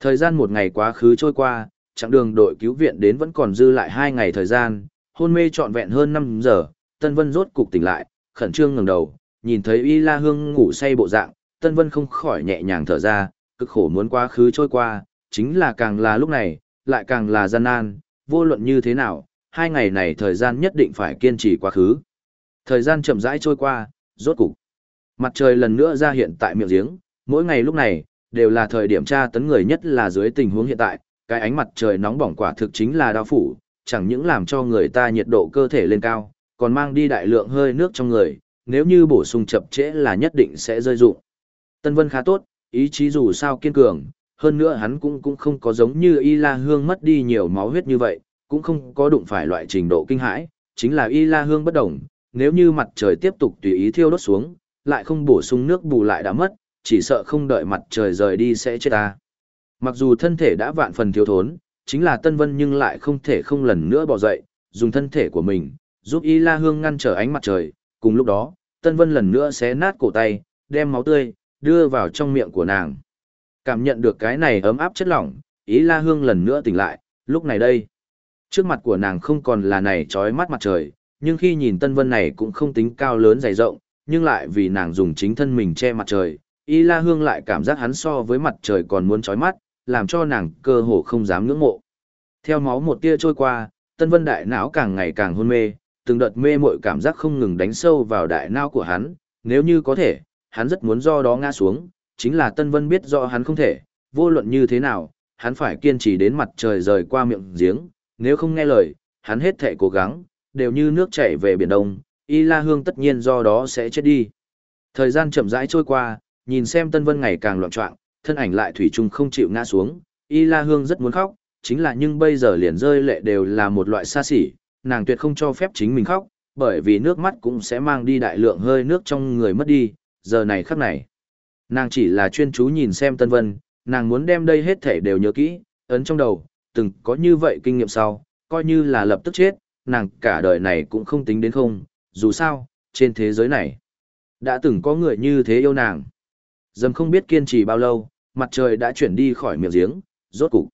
Thời gian một ngày quá khứ trôi qua, chặng đường đội cứu viện đến vẫn còn dư lại hai ngày thời gian, hôn mê trọn vẹn hơn 5 giờ, Tân Vân rốt cục tỉnh lại, khẩn trương ngẩng đầu, nhìn thấy Y La Hương ngủ say bộ dạng, Tân Vân không khỏi nhẹ nhàng thở ra, cực khổ muốn quá khứ trôi qua, chính là càng là lúc này, lại càng là gian nan, vô luận như thế nào, hai ngày này thời gian nhất định phải kiên trì quá khứ. Thời gian chậm rãi trôi qua, rốt cục. Mặt trời lần nữa ra hiện tại miệng giếng, mỗi ngày lúc này, đều là thời điểm tra tấn người nhất là dưới tình huống hiện tại, cái ánh mặt trời nóng bỏng quả thực chính là đau phủ, chẳng những làm cho người ta nhiệt độ cơ thể lên cao, còn mang đi đại lượng hơi nước trong người, nếu như bổ sung chậm trễ là nhất định sẽ rơi dụng. Tân Vân khá tốt, ý chí dù sao kiên cường, hơn nữa hắn cũng cũng không có giống như Y La Hương mất đi nhiều máu huyết như vậy, cũng không có đụng phải loại trình độ kinh hãi, chính là Y La Hương bất động, nếu như mặt trời tiếp tục tùy ý thiêu đốt xuống, lại không bổ sung nước bù lại đã mất, chỉ sợ không đợi mặt trời rời đi sẽ chết ta. Mặc dù thân thể đã vạn phần thiếu thốn, chính là Tân Vân nhưng lại không thể không lần nữa bỏ dậy, dùng thân thể của mình, giúp Y La Hương ngăn trở ánh mặt trời, cùng lúc đó, Tân Vân lần nữa xé nát cổ tay, đem máu tươi, đưa vào trong miệng của nàng. Cảm nhận được cái này ấm áp chất lỏng, Y la hương lần nữa tỉnh lại, lúc này đây. Trước mặt của nàng không còn là này trói mắt mặt trời, nhưng khi nhìn tân vân này cũng không tính cao lớn dày rộng, nhưng lại vì nàng dùng chính thân mình che mặt trời, Y la hương lại cảm giác hắn so với mặt trời còn muốn trói mắt, làm cho nàng cơ hồ không dám ngưỡng mộ. Theo máu một tia trôi qua, tân vân đại não càng ngày càng hôn mê, từng đợt mê mội cảm giác không ngừng đánh sâu vào đại não của hắn, nếu như có thể, hắn rất muốn do đó ngã xuống, chính là Tân Vân biết rõ hắn không thể, vô luận như thế nào, hắn phải kiên trì đến mặt trời rời qua miệng giếng, nếu không nghe lời, hắn hết thể cố gắng, đều như nước chảy về biển đông, Y La Hương tất nhiên do đó sẽ chết đi. Thời gian chậm rãi trôi qua, nhìn xem Tân Vân ngày càng loạn trọng, thân ảnh lại thủy chung không chịu ngã xuống, Y La Hương rất muốn khóc, chính là nhưng bây giờ liền rơi lệ đều là một loại xa xỉ, nàng tuyệt không cho phép chính mình khóc, bởi vì nước mắt cũng sẽ mang đi đại lượng hơi nước trong người mất đi, giờ này khắc này. Nàng chỉ là chuyên chú nhìn xem Tân Vân, nàng muốn đem đây hết thể đều nhớ kỹ, ấn trong đầu, từng có như vậy kinh nghiệm sau, coi như là lập tức chết, nàng cả đời này cũng không tính đến không, dù sao, trên thế giới này, đã từng có người như thế yêu nàng. Dầm không biết kiên trì bao lâu, mặt trời đã chuyển đi khỏi miệng giếng, rốt cục.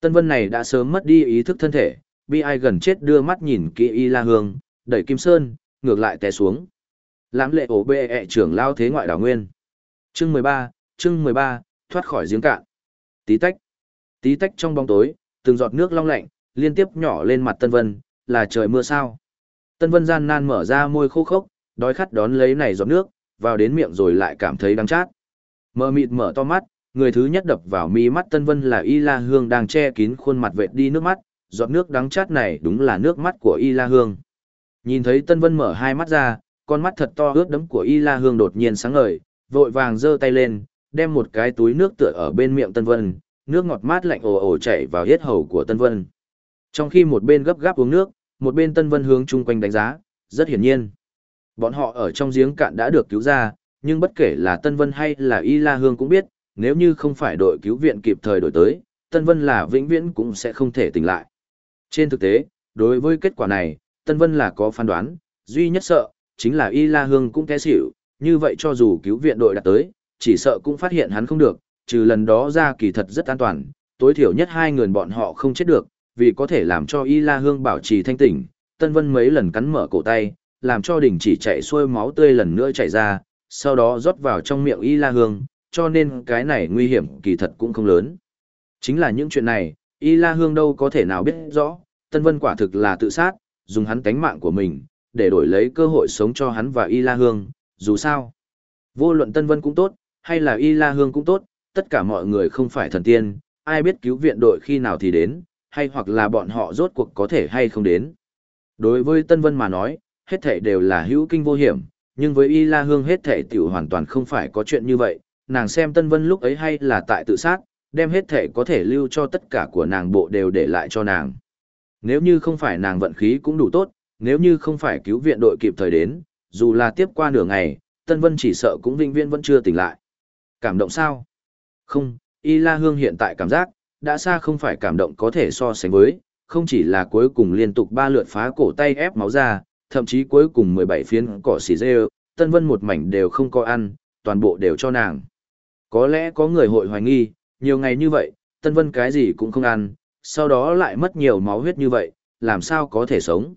Tân Vân này đã sớm mất đi ý thức thân thể, bi ai gần chết đưa mắt nhìn kỹ y la hương, đẩy kim sơn, ngược lại té xuống. Lãm lệ ổ bê ẹ trưởng lao thế ngoại đảo nguyên. Chương mười ba chương mười ba thoát khỏi giếng cạn. Tí tách. Tí tách trong bóng tối, từng giọt nước long lạnh, liên tiếp nhỏ lên mặt Tân Vân, là trời mưa sao. Tân Vân gian nan mở ra môi khô khốc, đói khát đón lấy này giọt nước, vào đến miệng rồi lại cảm thấy đắng chát. mơ mịt mở to mắt, người thứ nhất đập vào mi mắt Tân Vân là Y La Hương đang che kín khuôn mặt vệt đi nước mắt, giọt nước đắng chát này đúng là nước mắt của Y La Hương. Nhìn thấy Tân Vân mở hai mắt ra, con mắt thật to ướt đẫm của Y La Hương đột nhiên sáng ngời, vội vàng giơ tay lên, đem một cái túi nước tựa ở bên miệng Tân Vân, nước ngọt mát lạnh ồ ồ chảy vào hết hầu của Tân Vân. Trong khi một bên gấp gáp uống nước, một bên Tân Vân hướng chung quanh đánh giá, rất hiển nhiên. Bọn họ ở trong giếng cạn đã được cứu ra, nhưng bất kể là Tân Vân hay là Y La Hương cũng biết, nếu như không phải đội cứu viện kịp thời đổi tới, Tân Vân là vĩnh viễn cũng sẽ không thể tỉnh lại. Trên thực tế, đối với kết quả này, Tân Vân là có phán đoán, duy nhất sợ, chính là Y La Hương cũng té xỉu, như vậy cho dù cứu viện đội đặt tới, chỉ sợ cũng phát hiện hắn không được, trừ lần đó ra kỳ thật rất an toàn, tối thiểu nhất hai người bọn họ không chết được, vì có thể làm cho Y La Hương bảo trì thanh tỉnh, Tân Vân mấy lần cắn mở cổ tay, làm cho đỉnh chỉ chạy xuôi máu tươi lần nữa chảy ra, sau đó rót vào trong miệng Y La Hương, cho nên cái này nguy hiểm kỳ thật cũng không lớn. Chính là những chuyện này, Y La Hương đâu có thể nào biết rõ, Tân Vân quả thực là tự sát, dùng hắn tánh mạng của mình, để đổi lấy cơ hội sống cho hắn và Y La Hương, dù sao. Vô luận Tân Vân cũng tốt, hay là Y La Hương cũng tốt, tất cả mọi người không phải thần tiên, ai biết cứu viện đội khi nào thì đến, hay hoặc là bọn họ rốt cuộc có thể hay không đến. Đối với Tân Vân mà nói, hết thảy đều là hữu kinh vô hiểm, nhưng với Y La Hương hết thảy tiểu hoàn toàn không phải có chuyện như vậy, nàng xem Tân Vân lúc ấy hay là tại tự sát, đem hết thể có thể lưu cho tất cả của nàng bộ đều để lại cho nàng. Nếu như không phải nàng vận khí cũng đủ tốt, nếu như không phải cứu viện đội kịp thời đến, dù là tiếp qua nửa ngày, Tân Vân chỉ sợ cũng vinh viên vẫn chưa tỉnh lại. Cảm động sao? Không, Y La Hương hiện tại cảm giác, đã xa không phải cảm động có thể so sánh với, không chỉ là cuối cùng liên tục ba lượt phá cổ tay ép máu ra, thậm chí cuối cùng 17 phiến cỏ xì dê, Tân Vân một mảnh đều không có ăn, toàn bộ đều cho nàng. Có lẽ có người hội hoài nghi, nhiều ngày như vậy, Tân Vân cái gì cũng không ăn, sau đó lại mất nhiều máu huyết như vậy, làm sao có thể sống.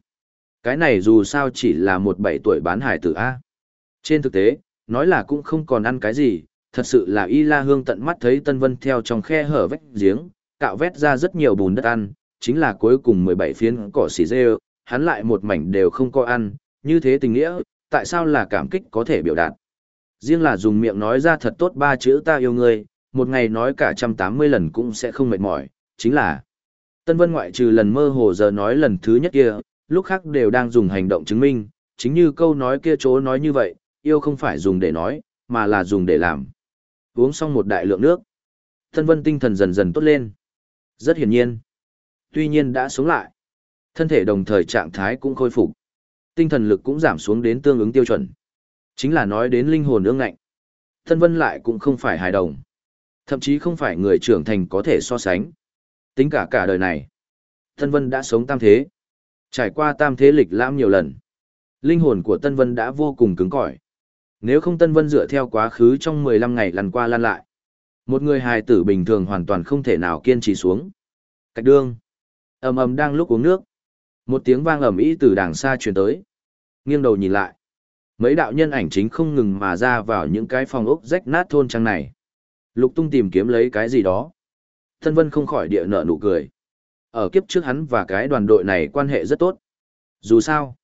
Cái này dù sao chỉ là một bảy tuổi bán hải tử A. Trên thực tế, nói là cũng không còn ăn cái gì, thật sự là Y La Hương tận mắt thấy Tân Vân theo trong khe hở vách giếng, cạo vét ra rất nhiều bùn đất ăn, chính là cuối cùng 17 phiến cỏ xỉ dê, hắn lại một mảnh đều không có ăn, như thế tình nghĩa, tại sao là cảm kích có thể biểu đạt. Riêng là dùng miệng nói ra thật tốt ba chữ ta yêu ngươi, một ngày nói cả trăm tám mươi lần cũng sẽ không mệt mỏi, chính là Tân Vân ngoại trừ lần mơ hồ giờ nói lần thứ nhất kia, lúc khác đều đang dùng hành động chứng minh, chính như câu nói kia chỗ nói như vậy, yêu không phải dùng để nói, mà là dùng để làm. Uống xong một đại lượng nước. Tân Vân tinh thần dần dần tốt lên. Rất hiển nhiên. Tuy nhiên đã sống lại. Thân thể đồng thời trạng thái cũng khôi phục. Tinh thần lực cũng giảm xuống đến tương ứng tiêu chuẩn. Chính là nói đến linh hồn ương ngạnh. Tân Vân lại cũng không phải hài đồng. Thậm chí không phải người trưởng thành có thể so sánh. Tính cả cả đời này. Tân Vân đã sống tam thế. Trải qua tam thế lịch lãm nhiều lần. Linh hồn của Tân Vân đã vô cùng cứng cỏi. Nếu không Tân Vân dựa theo quá khứ trong 15 ngày lăn qua lăn lại. Một người hài tử bình thường hoàn toàn không thể nào kiên trì xuống. Cách đương. ầm ầm đang lúc uống nước. Một tiếng vang ầm ĩ từ đàng xa truyền tới. Nghiêng đầu nhìn lại. Mấy đạo nhân ảnh chính không ngừng mà ra vào những cái phòng ốc rách nát thôn trang này. Lục tung tìm kiếm lấy cái gì đó. Thân Vân không khỏi địa nợ nụ cười. Ở kiếp trước hắn và cái đoàn đội này quan hệ rất tốt. Dù sao,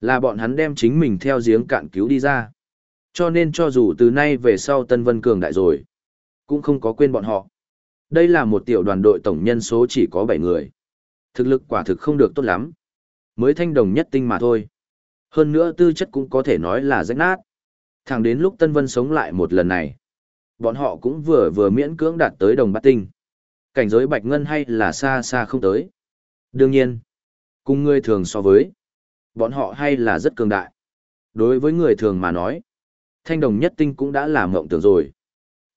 là bọn hắn đem chính mình theo giếng cạn cứu đi ra. Cho nên cho dù từ nay về sau Tân Vân cường đại rồi, cũng không có quên bọn họ. Đây là một tiểu đoàn đội tổng nhân số chỉ có 7 người. Thực lực quả thực không được tốt lắm. Mới thanh đồng nhất tinh mà thôi. Hơn nữa tư chất cũng có thể nói là rách nát. Thẳng đến lúc Tân Vân sống lại một lần này. Bọn họ cũng vừa vừa miễn cưỡng đạt tới đồng bát tinh. Cảnh giới bạch ngân hay là xa xa không tới. Đương nhiên, cùng người thường so với, bọn họ hay là rất cường đại. Đối với người thường mà nói, thanh đồng nhất tinh cũng đã làm mộng tưởng rồi.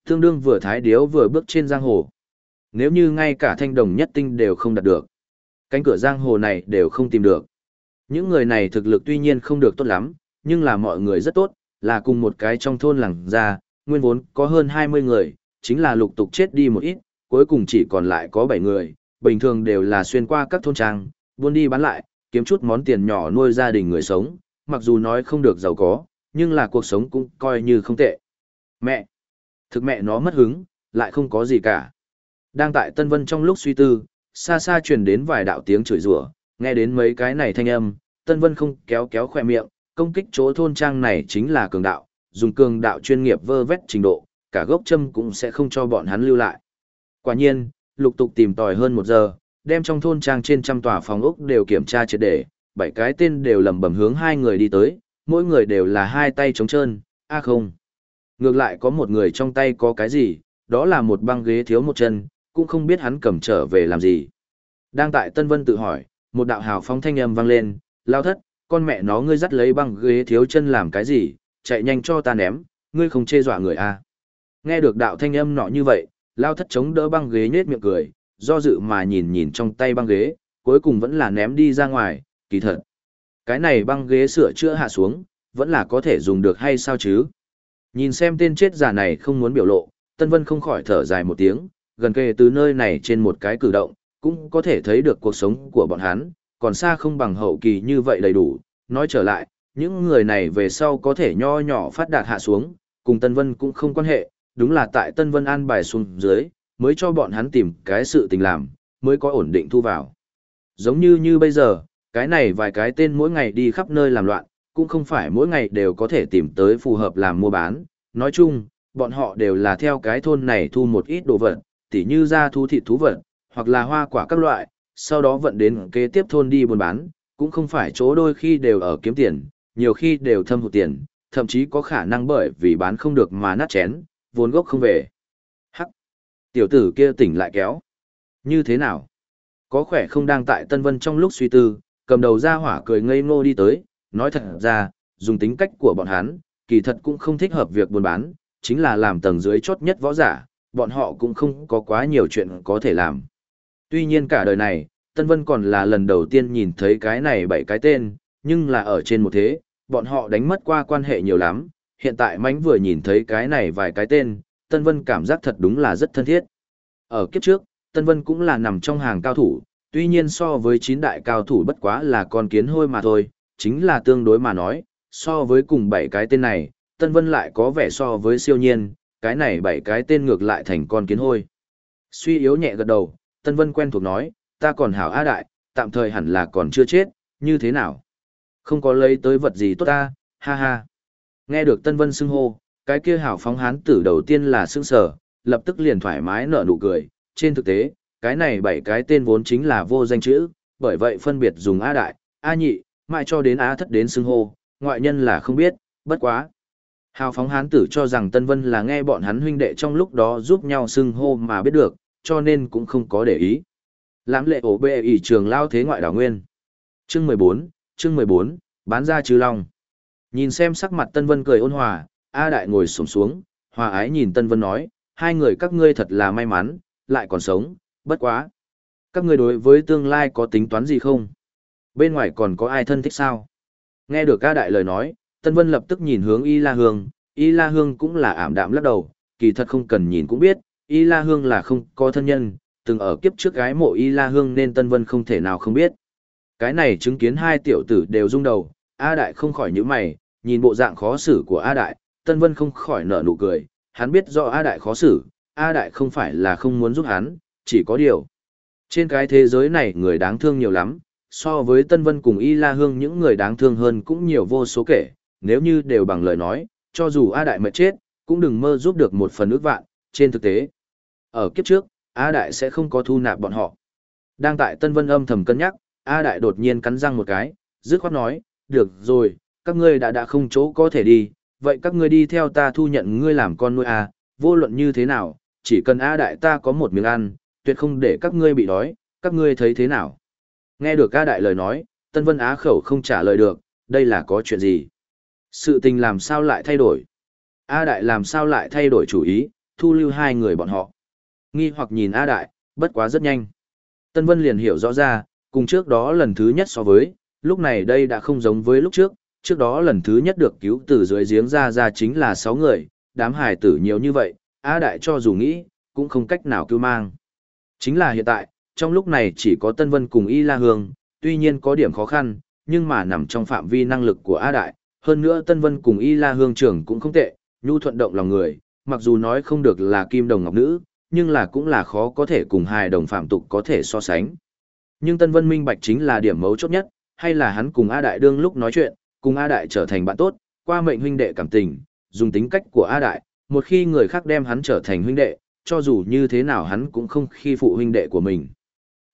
Tương đương vừa thái điếu vừa bước trên giang hồ. Nếu như ngay cả thanh đồng nhất tinh đều không đạt được, cánh cửa giang hồ này đều không tìm được. Những người này thực lực tuy nhiên không được tốt lắm, nhưng là mọi người rất tốt, là cùng một cái trong thôn làng ra, nguyên vốn có hơn 20 người, chính là lục tục chết đi một ít, cuối cùng chỉ còn lại có 7 người, bình thường đều là xuyên qua các thôn trang, buôn đi bán lại, kiếm chút món tiền nhỏ nuôi gia đình người sống, mặc dù nói không được giàu có, nhưng là cuộc sống cũng coi như không tệ. Mẹ! Thực mẹ nó mất hứng, lại không có gì cả. Đang tại Tân Vân trong lúc suy tư, xa xa truyền đến vài đạo tiếng chửi rủa, nghe đến mấy cái này thanh âm, Tân Vân không kéo kéo khỏe miệng, công kích chỗ thôn trang này chính là cường đạo, dùng cường đạo chuyên nghiệp vơ vét trình độ, cả gốc châm cũng sẽ không cho bọn hắn lưu lại. Quả nhiên, lục tục tìm tòi hơn một giờ, đem trong thôn trang trên trăm tòa phòng ốc đều kiểm tra triệt để, bảy cái tên đều lầm bầm hướng hai người đi tới, mỗi người đều là hai tay trống trơn, a không. Ngược lại có một người trong tay có cái gì, đó là một băng ghế thiếu một chân, cũng không biết hắn cầm trở về làm gì. Đang tại Tân Vân tự hỏi, một đạo hào phóng thanh âm vang lên, lao thất, con mẹ nó ngươi dắt lấy băng ghế thiếu chân làm cái gì, chạy nhanh cho ta ném, ngươi không chê dọa người à. Nghe được đạo thanh âm nọ như vậy, lao thất chống đỡ băng ghế nhết miệng cười, do dự mà nhìn nhìn trong tay băng ghế, cuối cùng vẫn là ném đi ra ngoài, kỳ thật. Cái này băng ghế sửa chữa hạ xuống, vẫn là có thể dùng được hay sao chứ? Nhìn xem tên chết giả này không muốn biểu lộ, Tân Vân không khỏi thở dài một tiếng, gần kề từ nơi này trên một cái cử động, cũng có thể thấy được cuộc sống của bọn hắn, còn xa không bằng hậu kỳ như vậy đầy đủ. Nói trở lại, những người này về sau có thể nho nhỏ phát đạt hạ xuống, cùng Tân Vân cũng không quan hệ, đúng là tại Tân Vân an bài xuống dưới, mới cho bọn hắn tìm cái sự tình làm, mới có ổn định thu vào. Giống như như bây giờ, cái này vài cái tên mỗi ngày đi khắp nơi làm loạn, cũng không phải mỗi ngày đều có thể tìm tới phù hợp làm mua bán. Nói chung, bọn họ đều là theo cái thôn này thu một ít đồ vật, tỉ như ra thu thịt thú vật, hoặc là hoa quả các loại, sau đó vận đến kế tiếp thôn đi buôn bán, cũng không phải chỗ đôi khi đều ở kiếm tiền, nhiều khi đều thâm hụt tiền, thậm chí có khả năng bởi vì bán không được mà nát chén, vốn gốc không về. Hắc! Tiểu tử kia tỉnh lại kéo. Như thế nào? Có khỏe không đang tại Tân Vân trong lúc suy tư, cầm đầu ra hỏa cười ngây ngô đi tới, nói thật ra, dùng tính cách của bọn hắn, kỳ thật cũng không thích hợp việc buôn bán, chính là làm tầng dưới chốt nhất võ giả, bọn họ cũng không có quá nhiều chuyện có thể làm. Tuy nhiên cả đời này, Tân Vân còn là lần đầu tiên nhìn thấy cái này bảy cái tên, nhưng là ở trên một thế, bọn họ đánh mất qua quan hệ nhiều lắm, hiện tại mánh vừa nhìn thấy cái này vài cái tên, Tân Vân cảm giác thật đúng là rất thân thiết. Ở kiếp trước, Tân Vân cũng là nằm trong hàng cao thủ, tuy nhiên so với chín đại cao thủ bất quá là con kiến hôi mà thôi, chính là tương đối mà nói, so với cùng bảy cái tên này, Tân Vân lại có vẻ so với siêu nhiên, cái này bảy cái tên ngược lại thành con kiến hôi. Suy yếu nhẹ gật đầu, Tân Vân quen thuộc nói, ta còn hảo A đại, tạm thời hẳn là còn chưa chết, như thế nào? Không có lấy tới vật gì tốt ta, ha ha. Nghe được Tân Vân xưng hô, cái kia hảo phóng hán tử đầu tiên là sững sở, lập tức liền thoải mái nở nụ cười. Trên thực tế, cái này bảy cái tên vốn chính là vô danh chữ, bởi vậy phân biệt dùng A đại, A nhị, mãi cho đến A thất đến xưng hô, ngoại nhân là không biết, bất quá. Hào phóng hán tử cho rằng Tân Vân là nghe bọn hắn huynh đệ trong lúc đó giúp nhau xưng hô mà biết được, cho nên cũng không có để ý. Lãm lệ ổ bệ ỷ trường lao thế ngoại đảo nguyên. Chương 14, chương 14, bán ra trừ long. Nhìn xem sắc mặt Tân Vân cười ôn hòa, A Đại ngồi xổm xuống, hòa ái nhìn Tân Vân nói, hai người các ngươi thật là may mắn, lại còn sống, bất quá. Các ngươi đối với tương lai có tính toán gì không? Bên ngoài còn có ai thân thích sao? Nghe được A Đại lời nói, Tân Vân lập tức nhìn hướng Y La Hương, Y La Hương cũng là ảm đạm lắc đầu, kỳ thật không cần nhìn cũng biết, Y La Hương là không có thân nhân, từng ở kiếp trước gái mộ Y La Hương nên Tân Vân không thể nào không biết. Cái này chứng kiến hai tiểu tử đều rung đầu, A Đại không khỏi nhíu mày, nhìn bộ dạng khó xử của A Đại, Tân Vân không khỏi nở nụ cười, hắn biết do A Đại khó xử, A Đại không phải là không muốn giúp hắn, chỉ có điều. Trên cái thế giới này người đáng thương nhiều lắm, so với Tân Vân cùng Y La Hương những người đáng thương hơn cũng nhiều vô số kể, nếu như đều bằng lời nói, cho dù A Đại mệt chết, cũng đừng mơ giúp được một phần ước vạn, trên thực tế. Ở kiếp trước, A Đại sẽ không có thu nạp bọn họ. Đang tại Tân Vân âm thầm cân nhắc, A Đại đột nhiên cắn răng một cái, dứt khoát nói, được rồi, các ngươi đã đã không chỗ có thể đi, vậy các ngươi đi theo ta thu nhận ngươi làm con nuôi A, vô luận như thế nào, chỉ cần A Đại ta có một miếng ăn, tuyệt không để các ngươi bị đói, các ngươi thấy thế nào. Nghe được A Đại lời nói, Tân Vân Á khẩu không trả lời được, đây là có chuyện gì? Sự tình làm sao lại thay đổi? A Đại làm sao lại thay đổi chủ ý, thu lưu hai người bọn họ? Nghi hoặc nhìn A Đại, bất quá rất nhanh. Tân Vân liền hiểu rõ ra, cùng trước đó lần thứ nhất so với, lúc này đây đã không giống với lúc trước, trước đó lần thứ nhất được cứu từ dưới giếng ra ra chính là 6 người, đám hài tử nhiều như vậy, A Đại cho dù nghĩ, cũng không cách nào cứu mang. Chính là hiện tại, trong lúc này chỉ có Tân Vân cùng Y La Hương, tuy nhiên có điểm khó khăn, nhưng mà nằm trong phạm vi năng lực của A Đại, hơn nữa Tân Vân cùng Y La Hương trưởng cũng không tệ, nhu thuận động lòng người, mặc dù nói không được là kim đồng ngọc nữ, nhưng là cũng là khó có thể cùng hai đồng phạm tục có thể so sánh. Nhưng Tân Vân minh bạch chính là điểm mấu chốt nhất, hay là hắn cùng A Đại đương lúc nói chuyện, cùng A Đại trở thành bạn tốt, qua mệnh huynh đệ cảm tình, dùng tính cách của A Đại, một khi người khác đem hắn trở thành huynh đệ, cho dù như thế nào hắn cũng không khi phụ huynh đệ của mình.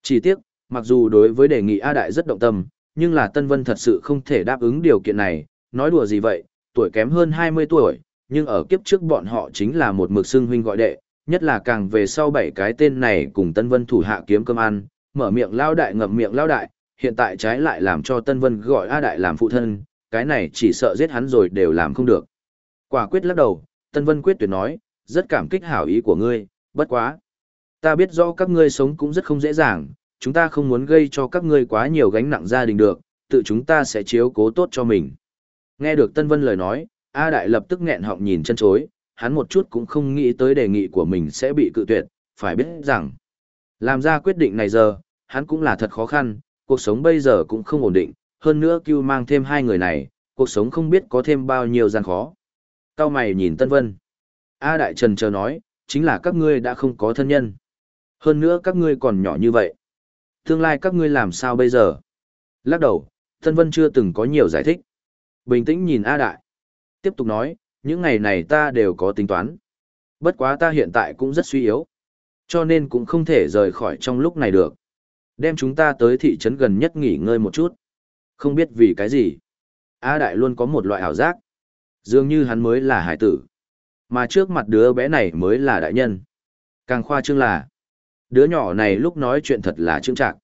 Chỉ tiếc, mặc dù đối với đề nghị A Đại rất động tâm, nhưng là Tân Vân thật sự không thể đáp ứng điều kiện này, nói đùa gì vậy, tuổi kém hơn 20 tuổi, nhưng ở kiếp trước bọn họ chính là một mực xưng huynh gọi đệ, nhất là càng về sau bảy cái tên này cùng Tân Vân thủ hạ kiếm cơm ăn, mở miệng lao đại ngậm miệng lao đại, hiện tại trái lại làm cho Tân Vân gọi A Đại làm phụ thân, cái này chỉ sợ giết hắn rồi đều làm không được. Quả quyết lắc đầu, Tân Vân quyết tuyệt nói, rất cảm kích hảo ý của ngươi, bất quá. Ta biết rõ các ngươi sống cũng rất không dễ dàng, chúng ta không muốn gây cho các ngươi quá nhiều gánh nặng gia đình được, tự chúng ta sẽ chiếu cố tốt cho mình. Nghe được Tân Vân lời nói, A Đại lập tức nghẹn họng nhìn chân chối, hắn một chút cũng không nghĩ tới đề nghị của mình sẽ bị cự tuyệt, phải biết rằng, làm ra quyết định này giờ, hắn cũng là thật khó khăn, cuộc sống bây giờ cũng không ổn định, hơn nữa cưu mang thêm hai người này, cuộc sống không biết có thêm bao nhiêu gian khó. Cao mày nhìn Tân Vân. A Đại Trần chờ nói, chính là các ngươi đã không có thân nhân. Hơn nữa các ngươi còn nhỏ như vậy. Tương lai các ngươi làm sao bây giờ? Lắc đầu, Tân Vân chưa từng có nhiều giải thích. Bình tĩnh nhìn A Đại. Tiếp tục nói, những ngày này ta đều có tính toán. Bất quá ta hiện tại cũng rất suy yếu. Cho nên cũng không thể rời khỏi trong lúc này được. Đem chúng ta tới thị trấn gần nhất nghỉ ngơi một chút. Không biết vì cái gì. A Đại luôn có một loại ảo giác. Dường như hắn mới là hải tử. Mà trước mặt đứa bé này mới là đại nhân. Càng khoa trương là. Đứa nhỏ này lúc nói chuyện thật là trương trạc.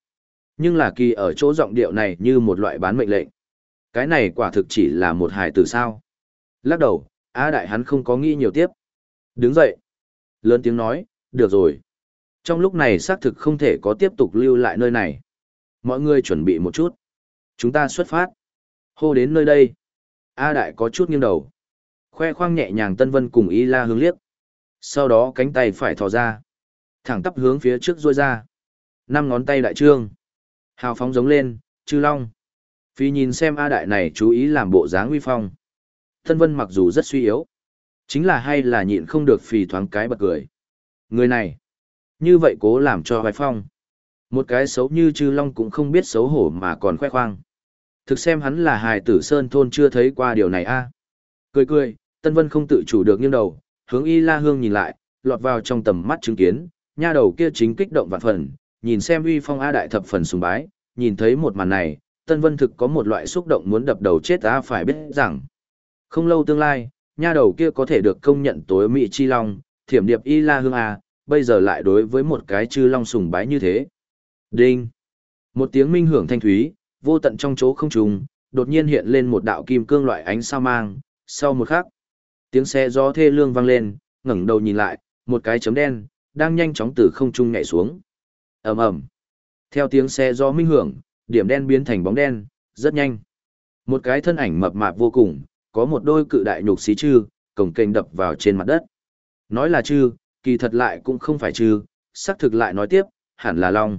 Nhưng là kỳ ở chỗ giọng điệu này như một loại bán mệnh lệnh. Cái này quả thực chỉ là một hải tử sao. Lắc đầu, A Đại hắn không có nghĩ nhiều tiếp. Đứng dậy. Lớn tiếng nói, được rồi. Trong lúc này xác thực không thể có tiếp tục lưu lại nơi này. Mọi người chuẩn bị một chút. Chúng ta xuất phát. Hô đến nơi đây. A Đại có chút nghiêng đầu. Khoe khoang nhẹ nhàng Tân Vân cùng Y La hướng liếc. Sau đó cánh tay phải thò ra. Thẳng tắp hướng phía trước ruôi ra. Năm ngón tay đại trương. Hào phóng giống lên, chư long. Phi nhìn xem A Đại này chú ý làm bộ dáng uy phong. Tân Vân mặc dù rất suy yếu. Chính là hay là nhịn không được phì thoáng cái bật cười. Người này. Như vậy cố làm cho hoài phong. Một cái xấu như chư long cũng không biết xấu hổ mà còn khoe khoang. Thực xem hắn là hài tử sơn thôn chưa thấy qua điều này a Cười cười, Tân Vân không tự chủ được nghiêng đầu, hướng Y La Hương nhìn lại, lọt vào trong tầm mắt chứng kiến, nha đầu kia chính kích động vạn phần, nhìn xem uy phong A đại thập phần sùng bái, nhìn thấy một màn này, Tân Vân thực có một loại xúc động muốn đập đầu chết ta phải biết rằng. Không lâu tương lai, nha đầu kia có thể được công nhận tối mỹ chi long, thiểm điệp y la hương à, bây giờ lại đối với một cái chư long sùng bái như thế. Đinh! Một tiếng minh hưởng thanh thúy, vô tận trong chỗ không trùng, đột nhiên hiện lên một đạo kim cương loại ánh sao mang, sau một khắc, tiếng xe gió thê lương vang lên, ngẩng đầu nhìn lại, một cái chấm đen đang nhanh chóng từ không trung nhảy xuống. Ầm ầm. Theo tiếng xe gió minh hưởng, điểm đen biến thành bóng đen, rất nhanh. Một cái thân ảnh mập mạp vô cùng, có một đôi cự đại nhục xí chư, cổng kênh đập vào trên mặt đất. Nói là chư, kỳ thật lại cũng không phải chư, xác thực lại nói tiếp, hẳn là long.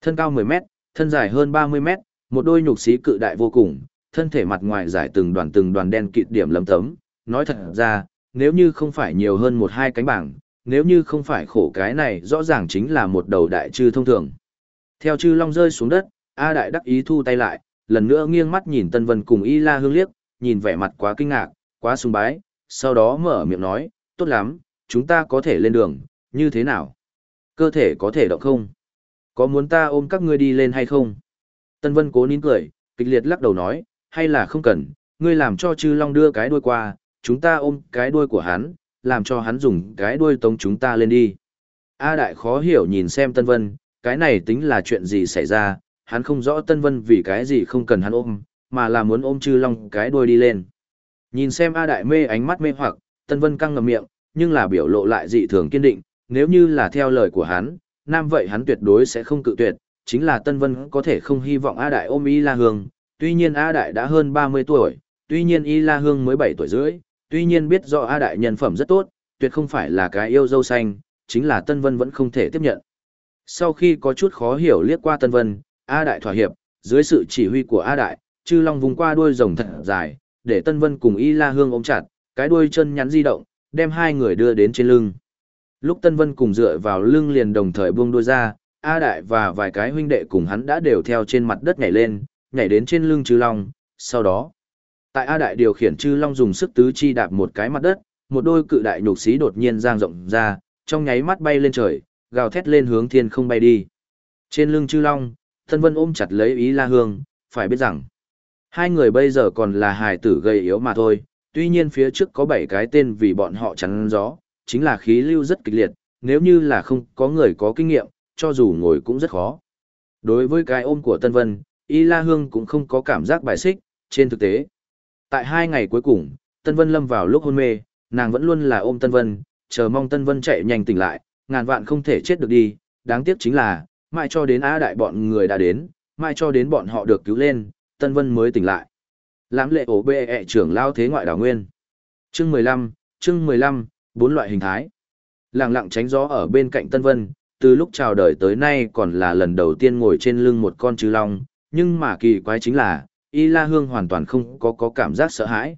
Thân cao 10 mét, thân dài hơn 30 mét, một đôi nhục xí cự đại vô cùng, thân thể mặt ngoài dài từng đoàn từng đoàn đen kịt điểm lấm tấm. Nói thật ra, nếu như không phải nhiều hơn một hai cánh bảng, nếu như không phải khổ cái này rõ ràng chính là một đầu đại chư thông thường. Theo chư long rơi xuống đất, A đại đắc ý thu tay lại, lần nữa nghiêng mắt nhìn Tân Vân cùng Y La Hương liếc, nhìn vẻ mặt quá kinh ngạc, quá sùng bái, sau đó mở miệng nói, tốt lắm, chúng ta có thể lên đường, như thế nào? Cơ thể có thể động không? Có muốn ta ôm các ngươi đi lên hay không? Tân Vân cố nín cười, kịch liệt lắc đầu nói, hay là không cần, ngươi làm cho chư long đưa cái đuôi qua, chúng ta ôm cái đuôi của hắn, làm cho hắn dùng cái đuôi tống chúng ta lên đi. A đại khó hiểu nhìn xem Tân Vân, cái này tính là chuyện gì xảy ra, hắn không rõ Tân Vân vì cái gì không cần hắn ôm, mà là muốn ôm chư long cái đuôi đi lên. Nhìn xem A đại mê ánh mắt mê hoặc, Tân Vân căng ngậm miệng, nhưng là biểu lộ lại dị thường kiên định, nếu như là theo lời của hắn, nam vậy hắn tuyệt đối sẽ không cự tuyệt, chính là Tân Vân có thể không hy vọng A đại ôm Y La Hương, tuy nhiên A đại đã hơn 30 tuổi, tuy nhiên Y La Hương mới 7 tuổi rưỡi, tuy nhiên biết rõ A Đại nhân phẩm rất tốt, tuyệt không phải là cái yêu dâu xanh, chính là Tân Vân vẫn không thể tiếp nhận. Sau khi có chút khó hiểu liếc qua Tân Vân, A Đại thỏa hiệp, dưới sự chỉ huy của A Đại, chư long vùng qua đuôi rồng thật dài, để Tân Vân cùng Y La Hương ôm chặt, cái đuôi chân nhắn di động, đem hai người đưa đến trên lưng. Lúc Tân Vân cùng dựa vào lưng liền đồng thời buông đuôi ra, A Đại và vài cái huynh đệ cùng hắn đã đều theo trên mặt đất nhảy lên, nhảy đến trên lưng chư long, sau đó, Tại A Đại điều khiển chư long dùng sức tứ chi đạp một cái mặt đất, một đôi cự đại nhục xí đột nhiên giang rộng ra, trong nháy mắt bay lên trời, gào thét lên hướng thiên không bay đi. Trên lưng chư long, Tân Vân ôm chặt lấy ý La Hương, phải biết rằng, hai người bây giờ còn là hài tử gây yếu mà thôi, tuy nhiên phía trước có bảy cái tên vì bọn họ chắn gió, chính là khí lưu rất kịch liệt, nếu như là không có người có kinh nghiệm, cho dù ngồi cũng rất khó. Đối với cái ôm của Tân Vân, Y La Hương cũng không có cảm giác bài xích, trên thực tế. Tại hai ngày cuối cùng, Tân Vân lâm vào lúc hôn mê, nàng vẫn luôn là ôm Tân Vân, chờ mong Tân Vân chạy nhanh tỉnh lại, ngàn vạn không thể chết được đi, đáng tiếc chính là, mãi cho đến Á đại bọn người đã đến, mãi cho đến bọn họ được cứu lên, Tân Vân mới tỉnh lại. Lãm lệ ổ bê ẹ trưởng lao thế ngoại đảo nguyên. Chương 15, chương 15, bốn loại hình thái. Lặng lặng tránh gió ở bên cạnh Tân Vân, từ lúc chào đời tới nay còn là lần đầu tiên ngồi trên lưng một con trư long, nhưng mà kỳ quái chính là, Y La Hương hoàn toàn không có có cảm giác sợ hãi.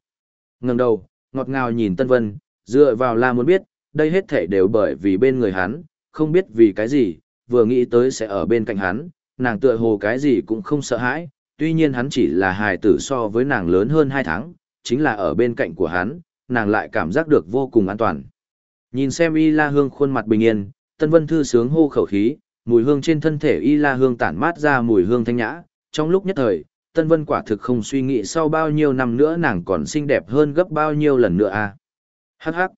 Ngẩng đầu, ngọt ngào nhìn Tân Vân, dựa vào La muốn biết, đây hết thể đều bởi vì bên người hắn, không biết vì cái gì, vừa nghĩ tới sẽ ở bên cạnh hắn, nàng tựa hồ cái gì cũng không sợ hãi, tuy nhiên hắn chỉ là hài tử so với nàng lớn hơn 2 tháng, chính là ở bên cạnh của hắn, nàng lại cảm giác được vô cùng an toàn. Nhìn xem Y La Hương khuôn mặt bình yên, Tân Vân thư sướng hô khẩu khí, mùi hương trên thân thể Y La Hương tản mát ra mùi hương thanh nhã, trong lúc nhất thời, Tân Vân quả thực không suy nghĩ sau bao nhiêu năm nữa nàng còn xinh đẹp hơn gấp bao nhiêu lần nữa à. Hắc hắc.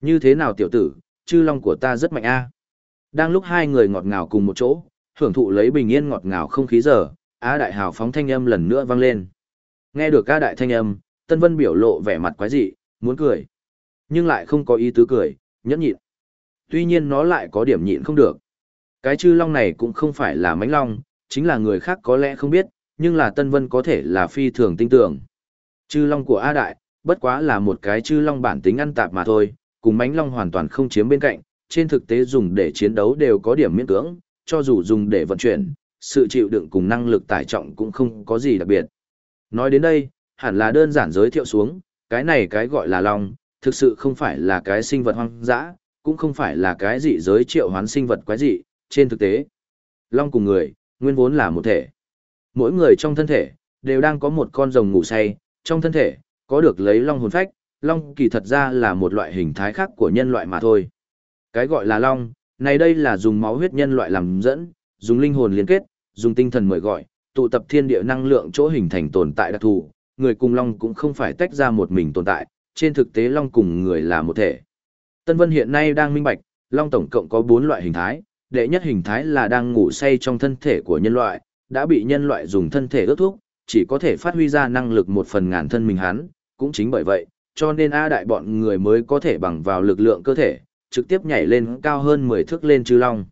Như thế nào tiểu tử, chư long của ta rất mạnh a. À? Đang lúc hai người ngọt ngào cùng một chỗ, hưởng thụ lấy bình yên ngọt ngào không khí giờ, Á đại hào phóng thanh âm lần nữa vang lên. Nghe được A đại thanh âm, Tân Vân biểu lộ vẻ mặt quái dị, muốn cười. Nhưng lại không có ý tứ cười, nhẫn nhịn. Tuy nhiên nó lại có điểm nhịn không được. Cái chư long này cũng không phải là mánh long, chính là người khác có lẽ không biết, nhưng là Tân Vân có thể là phi thường tinh tưởng. Chư long của A Đại, bất quá là một cái chư long bản tính ăn tạp mà thôi, cùng mánh long hoàn toàn không chiếm bên cạnh, trên thực tế dùng để chiến đấu đều có điểm miễn cưỡng, cho dù dùng để vận chuyển, sự chịu đựng cùng năng lực tải trọng cũng không có gì đặc biệt. Nói đến đây, hẳn là đơn giản giới thiệu xuống, cái này cái gọi là long, thực sự không phải là cái sinh vật hoang dã, cũng không phải là cái dị giới triệu hoán sinh vật quái dị, trên thực tế. Long cùng người, nguyên vốn là một thể mỗi người trong thân thể đều đang có một con rồng ngủ say, trong thân thể có được lấy long hồn phách, long kỳ thật ra là một loại hình thái khác của nhân loại mà thôi. Cái gọi là long, này đây là dùng máu huyết nhân loại làm dẫn, dùng linh hồn liên kết, dùng tinh thần mời gọi, tụ tập thiên địa năng lượng chỗ hình thành tồn tại đặc thù, người cùng long cũng không phải tách ra một mình tồn tại, trên thực tế Long cùng người là một thể. Tân Vân hiện nay đang minh bạch, Long tổng cộng có 4 loại hình thái, đệ nhất hình thái là đang ngủ say trong thân thể của nhân loại, đã bị nhân loại dùng thân thể ước thúc, chỉ có thể phát huy ra năng lực một phần ngàn thân mình hắn, cũng chính bởi vậy, cho nên A đại bọn người mới có thể bằng vào lực lượng cơ thể, trực tiếp nhảy lên cao hơn 10 thước lên chư long.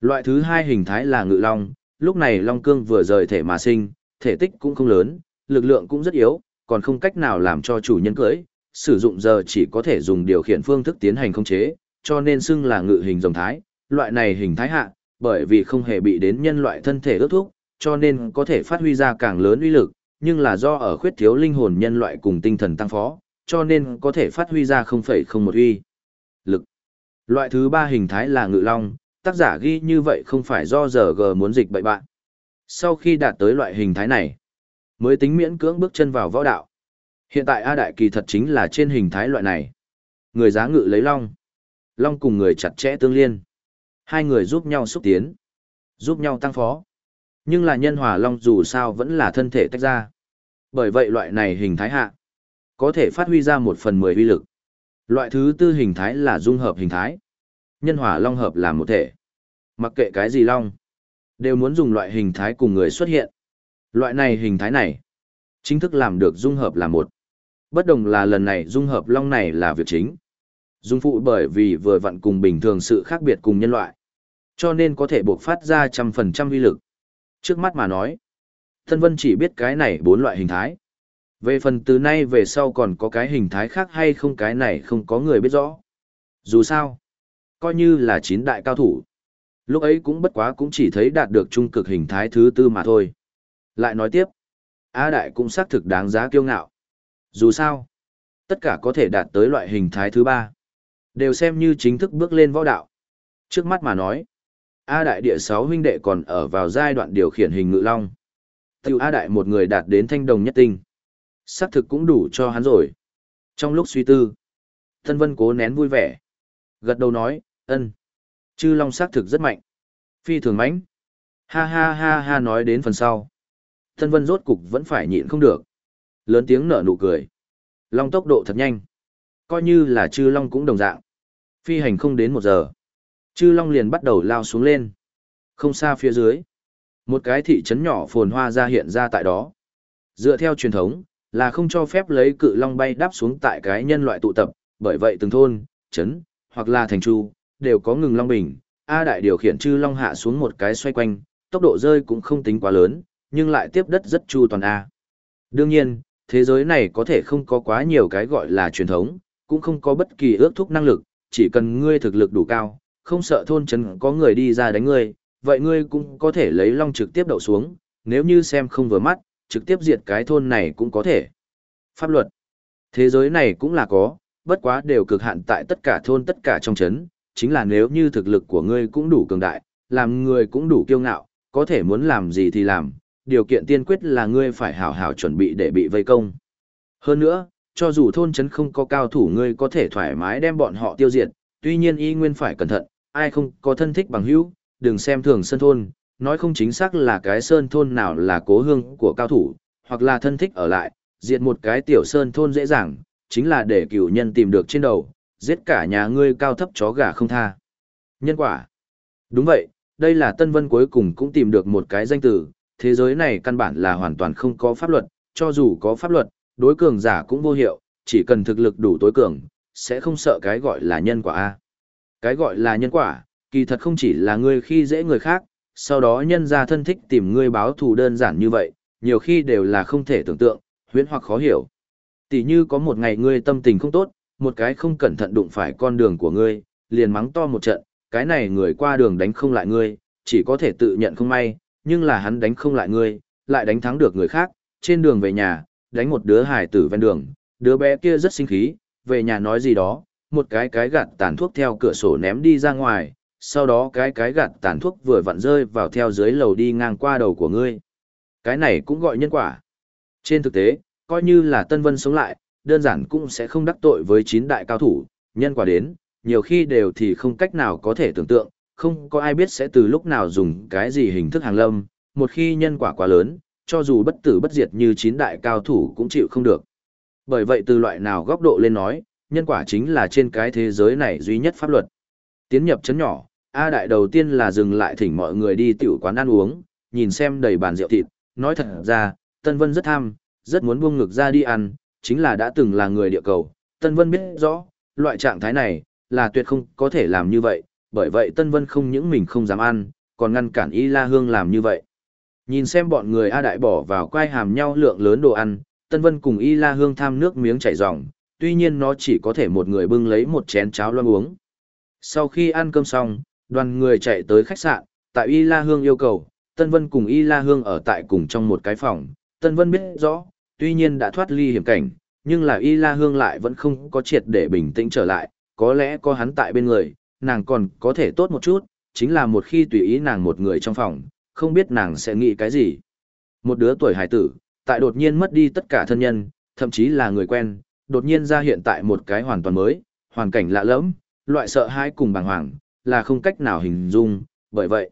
Loại thứ hai hình thái là ngự long, lúc này long cương vừa rời thể mà sinh, thể tích cũng không lớn, lực lượng cũng rất yếu, còn không cách nào làm cho chủ nhân cưỡi, sử dụng giờ chỉ có thể dùng điều khiển phương thức tiến hành khống chế, cho nên xưng là ngự hình rồng thái, loại này hình thái hạ, bởi vì không hề bị đến nhân loại thân thể ước thúc, cho nên có thể phát huy ra càng lớn uy lực, nhưng là do ở khuyết thiếu linh hồn nhân loại cùng tinh thần tăng phó, cho nên có thể phát huy ra 0,01 uy lực. Loại thứ ba hình thái là ngự long, tác giả ghi như vậy không phải do giờ g muốn dịch bậy bạn. Sau khi đạt tới loại hình thái này, mới tính miễn cưỡng bước chân vào võ đạo. Hiện tại A Đại kỳ thật chính là trên hình thái loại này. Người giá ngự lấy long. Long cùng người chặt chẽ tương liên. Hai người giúp nhau xúc tiến. Giúp nhau tăng phó. Nhưng là nhân hòa long dù sao vẫn là thân thể tách ra. Bởi vậy loại này hình thái hạ. Có thể phát huy ra một phần mười uy lực. Loại thứ tư hình thái là dung hợp hình thái. Nhân hòa long hợp làm một thể. Mặc kệ cái gì long. Đều muốn dùng loại hình thái cùng người xuất hiện. Loại này hình thái này. Chính thức làm được dung hợp là một. Bất đồng là lần này dung hợp long này là việc chính. Dung phụ bởi vì vừa vặn cùng bình thường sự khác biệt cùng nhân loại. Cho nên có thể buộc phát ra trăm phần trăm uy lực. Trước mắt mà nói, Thân Vân chỉ biết cái này bốn loại hình thái. Về phần từ nay về sau còn có cái hình thái khác hay không cái này không có người biết rõ. Dù sao, coi như là chín đại cao thủ. Lúc ấy cũng bất quá cũng chỉ thấy đạt được trung cực hình thái thứ tư mà thôi. Lại nói tiếp, A Đại cũng xác thực đáng giá kiêu ngạo. Dù sao, tất cả có thể đạt tới loại hình thái thứ ba. Đều xem như chính thức bước lên võ đạo. Trước mắt mà nói, A Đại địa sáu huynh đệ còn ở vào giai đoạn điều khiển hình ngự long. tiểu A Đại một người đạt đến thanh đồng nhất tinh. Xác thực cũng đủ cho hắn rồi. Trong lúc suy tư, Thân Vân cố nén vui vẻ. Gật đầu nói, ân. Chư long xác thực rất mạnh. Phi thường mãnh. Ha ha ha ha nói đến phần sau. Thân Vân rốt cục vẫn phải nhịn không được. Lớn tiếng nở nụ cười. Long tốc độ thật nhanh. Coi như là chư long cũng đồng dạng. Phi hành không đến một giờ. Chư long liền bắt đầu lao xuống lên. Không xa phía dưới. Một cái thị trấn nhỏ phồn hoa ra hiện ra tại đó. Dựa theo truyền thống, là không cho phép lấy cự long bay đáp xuống tại cái nhân loại tụ tập, bởi vậy từng thôn, trấn, hoặc là thành tru, đều có ngừng long bình. A đại điều khiển chư long hạ xuống một cái xoay quanh, tốc độ rơi cũng không tính quá lớn, nhưng lại tiếp đất rất chu toàn A. Đương nhiên, thế giới này có thể không có quá nhiều cái gọi là truyền thống, cũng không có bất kỳ ước thúc năng lực, chỉ cần ngươi thực lực đủ cao, không sợ thôn trấn có người đi ra đánh ngươi, vậy ngươi cũng có thể lấy long trực tiếp đậu xuống, nếu như xem không vừa mắt, trực tiếp diệt cái thôn này cũng có thể. Pháp luật. Thế giới này cũng là có, bất quá đều cực hạn tại tất cả thôn tất cả trong trấn, chính là nếu như thực lực của ngươi cũng đủ cường đại, làm người cũng đủ kiêu ngạo, có thể muốn làm gì thì làm, điều kiện tiên quyết là ngươi phải hảo hảo chuẩn bị để bị vây công. Hơn nữa, cho dù thôn trấn không có cao thủ ngươi có thể thoải mái đem bọn họ tiêu diệt, tuy nhiên y nguyên phải cẩn thận, ai không có thân thích bằng hữu, đừng xem thường sơn thôn, nói không chính xác là cái sơn thôn nào là cố hương của cao thủ, hoặc là thân thích ở lại, diệt một cái tiểu sơn thôn dễ dàng, chính là để cửu nhân tìm được trên đầu, giết cả nhà ngươi cao thấp chó gà không tha. Nhân quả. Đúng vậy, đây là Tân Vân cuối cùng cũng tìm được một cái danh từ, thế giới này căn bản là hoàn toàn không có pháp luật, cho dù có pháp luật, đối cường giả cũng vô hiệu, chỉ cần thực lực đủ tối cường, sẽ không sợ cái gọi là nhân quả A. Cái gọi là nhân quả, kỳ thật không chỉ là ngươi khi dễ người khác, sau đó nhân ra thân thích tìm ngươi báo thù đơn giản như vậy, nhiều khi đều là không thể tưởng tượng, huyễn hoặc khó hiểu. Tỷ như có một ngày ngươi tâm tình không tốt, một cái không cẩn thận đụng phải con đường của ngươi, liền mắng to một trận, cái này người qua đường đánh không lại ngươi, chỉ có thể tự nhận không may, nhưng là hắn đánh không lại ngươi, lại đánh thắng được người khác, trên đường về nhà, đánh một đứa hải tử ven đường, đứa bé kia rất sinh khí, về nhà nói gì đó, một cái cái gạt tàn thuốc theo cửa sổ ném đi ra ngoài, sau đó cái cái gạt tàn thuốc vừa vặn rơi vào theo dưới lầu đi ngang qua đầu của ngươi. Cái này cũng gọi nhân quả. Trên thực tế, coi như là Tân Vân sống lại, đơn giản cũng sẽ không đắc tội với chín đại cao thủ, nhân quả đến, nhiều khi đều thì không cách nào có thể tưởng tượng, không có ai biết sẽ từ lúc nào dùng cái gì hình thức hàng lâm, một khi nhân quả quá lớn, cho dù bất tử bất diệt như chín đại cao thủ cũng chịu không được. Bởi vậy từ loại nào góc độ lên nói, nhân quả chính là trên cái thế giới này duy nhất pháp luật. Tiến nhập chấn nhỏ, A Đại đầu tiên là dừng lại thỉnh mọi người đi tiểu quán ăn uống, nhìn xem đầy bàn rượu thịt, nói thật ra, Tân Vân rất tham, rất muốn buông ngực ra đi ăn, chính là đã từng là người địa cầu. Tân Vân biết rõ, loại trạng thái này, là tuyệt không có thể làm như vậy, bởi vậy Tân Vân không những mình không dám ăn, còn ngăn cản Y La Hương làm như vậy. Nhìn xem bọn người A Đại bỏ vào quai hàm nhau lượng lớn đồ ăn, Tân Vân cùng Y La Hương tham nước miếng chảy ròng, tuy nhiên nó chỉ có thể một người bưng lấy một chén cháo loang uống. Sau khi ăn cơm xong, đoàn người chạy tới khách sạn, tại Y La Hương yêu cầu, Tân Vân cùng Y La Hương ở tại cùng trong một cái phòng. Tân Vân biết rõ, tuy nhiên đã thoát ly hiểm cảnh, nhưng là Y La Hương lại vẫn không có triệt để bình tĩnh trở lại, có lẽ có hắn tại bên người, nàng còn có thể tốt một chút, chính là một khi tùy ý nàng một người trong phòng, không biết nàng sẽ nghĩ cái gì. Một đứa tuổi hải tử, tại đột nhiên mất đi tất cả thân nhân, thậm chí là người quen, đột nhiên ra hiện tại một cái hoàn toàn mới, hoàn cảnh lạ lẫm, loại sợ hãi cùng bàng hoàng, là không cách nào hình dung, bởi vậy,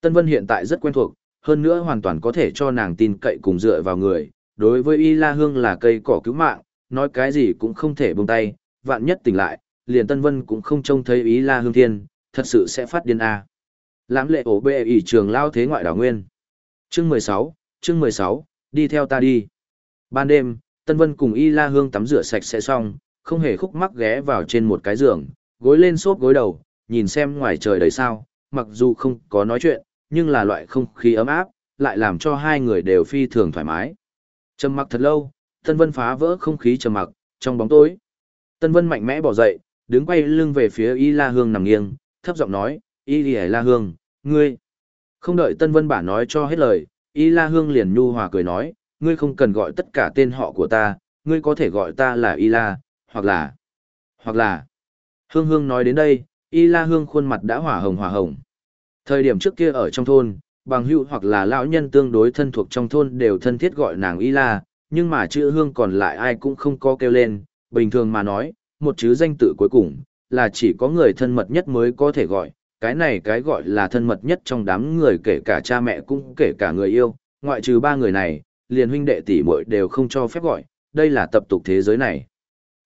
Tân Vân hiện tại rất quen thuộc, hơn nữa hoàn toàn có thể cho nàng tin cậy cùng dựa vào người, đối với Y La Hương là cây cỏ cứu mạng, nói cái gì cũng không thể buông tay, vạn nhất tỉnh lại, liền Tân Vân cũng không trông thấy Y La Hương thiên, thật sự sẽ phát điên a. À. Lãm lệ ổ bệ ỷ trường lao thế ngoại đảo nguyên. Chương 16, chương 16, đi theo ta đi. Ban đêm, Tân Vân cùng Y La Hương tắm rửa sạch sẽ xong, không hề khúc mắc ghé vào trên một cái giường, gối lên xốp gối đầu, nhìn xem ngoài trời đầy sao, mặc dù không có nói chuyện, nhưng là loại không khí ấm áp, lại làm cho hai người đều phi thường thoải mái. Trầm mặc thật lâu, Tân Vân phá vỡ không khí trầm mặc, trong bóng tối. Tân Vân mạnh mẽ bỏ dậy, đứng quay lưng về phía Y La Hương nằm nghiêng, thấp giọng nói, Y Lì La Hương, ngươi. Không đợi Tân Vân bả nói cho hết lời, Y La Hương liền nhu hòa cười nói, ngươi không cần gọi tất cả tên họ của ta, ngươi có thể gọi ta là Y La, hoặc là, hoặc là. Hương Hương nói đến đây, Y La Hương khuôn mặt đã hỏa hồng hỏa hồng. Thời điểm trước kia ở trong thôn, bằng hữu hoặc là lão nhân tương đối thân thuộc trong thôn đều thân thiết gọi nàng Y La, nhưng mà chữ Hương còn lại ai cũng không có kêu lên, bình thường mà nói, một chữ danh tự cuối cùng, là chỉ có người thân mật nhất mới có thể gọi, cái này cái gọi là thân mật nhất trong đám người kể cả cha mẹ cũng kể cả người yêu, ngoại trừ ba người này, liền huynh đệ tỷ muội đều không cho phép gọi, đây là tập tục thế giới này.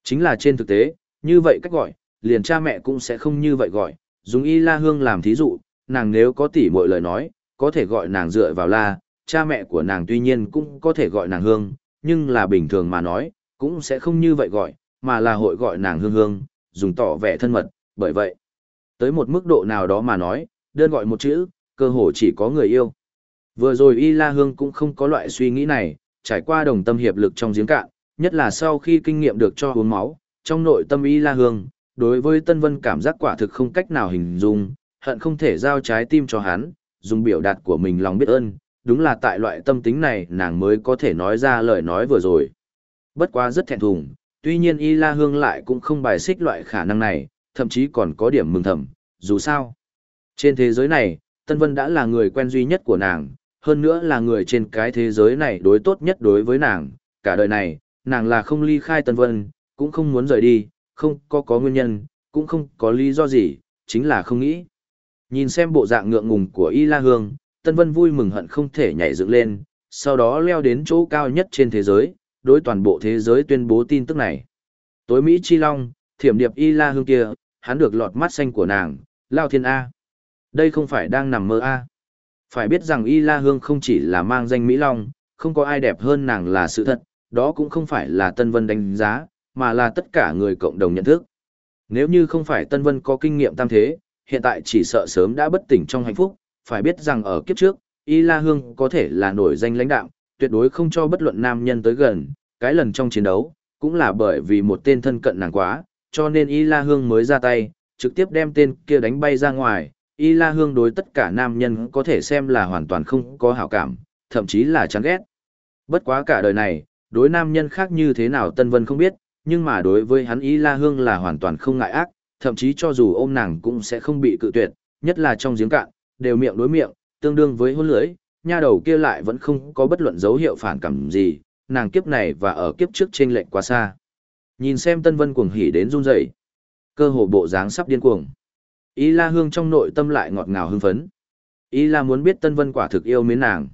Chính là trên thực tế, như vậy cách gọi, liền cha mẹ cũng sẽ không như vậy gọi, dùng y la hương làm thí dụ, nàng nếu có tỷ muội lời nói, có thể gọi nàng dựa vào la, cha mẹ của nàng tuy nhiên cũng có thể gọi nàng hương, nhưng là bình thường mà nói, cũng sẽ không như vậy gọi, mà là hội gọi nàng hương hương, dùng tỏ vẻ thân mật, bởi vậy, tới một mức độ nào đó mà nói, đơn gọi một chữ, cơ hồ chỉ có người yêu. Vừa rồi Y La Hương cũng không có loại suy nghĩ này, trải qua đồng tâm hiệp lực trong giếng cạn, nhất là sau khi kinh nghiệm được cho uống máu, trong nội tâm Y La Hương, đối với Tân Vân cảm giác quả thực không cách nào hình dung, hận không thể giao trái tim cho hắn, dùng biểu đạt của mình lòng biết ơn, đúng là tại loại tâm tính này nàng mới có thể nói ra lời nói vừa rồi. Bất quá rất thẹn thùng, tuy nhiên Y La Hương lại cũng không bài xích loại khả năng này, thậm chí còn có điểm mừng thầm, dù sao. Trên thế giới này, Tân Vân đã là người quen duy nhất của nàng, hơn nữa là người trên cái thế giới này đối tốt nhất đối với nàng, cả đời này, nàng là không ly khai Tân Vân, cũng không muốn rời đi, không có có nguyên nhân, cũng không có lý do gì, chính là không nghĩ. Nhìn xem bộ dạng ngượng ngùng của Y La Hương, Tân Vân vui mừng hận không thể nhảy dựng lên, sau đó leo đến chỗ cao nhất trên thế giới, đối toàn bộ thế giới tuyên bố tin tức này. Tối Mỹ Chi Long, thiểm điệp Y La Hương kia, hắn được lọt mắt xanh của nàng, Lao Thiên A. Đây không phải đang nằm mơ A. Phải biết rằng Y La Hương không chỉ là mang danh Mỹ Long, không có ai đẹp hơn nàng là sự thật, đó cũng không phải là Tân Vân đánh giá, mà là tất cả người cộng đồng nhận thức. Nếu như không phải Tân Vân có kinh nghiệm tam thế, hiện tại chỉ sợ sớm đã bất tỉnh trong hạnh phúc, phải biết rằng ở kiếp trước, Y La Hương có thể là nổi danh lãnh đạo, tuyệt đối không cho bất luận nam nhân tới gần, cái lần trong chiến đấu, cũng là bởi vì một tên thân cận nàng quá, cho nên Y La Hương mới ra tay, trực tiếp đem tên kia đánh bay ra ngoài, Y La Hương đối tất cả nam nhân có thể xem là hoàn toàn không có hảo cảm, thậm chí là chán ghét. Bất quá cả đời này, đối nam nhân khác như thế nào Tân Vân không biết, nhưng mà đối với hắn Y La Hương là hoàn toàn không ngại ác, thậm chí cho dù ôm nàng cũng sẽ không bị cự tuyệt, nhất là trong giếng cạn, đều miệng đối miệng, tương đương với hôn lưới, nha đầu kia lại vẫn không có bất luận dấu hiệu phản cảm gì, nàng kiếp này và ở kiếp trước trên lệnh quá xa. Nhìn xem Tân Vân cuồng hỉ đến run rẩy, cơ hồ bộ dáng sắp điên cuồng. ý La Hương trong nội tâm lại ngọt ngào hưng phấn. ý La muốn biết Tân Vân quả thực yêu mến nàng.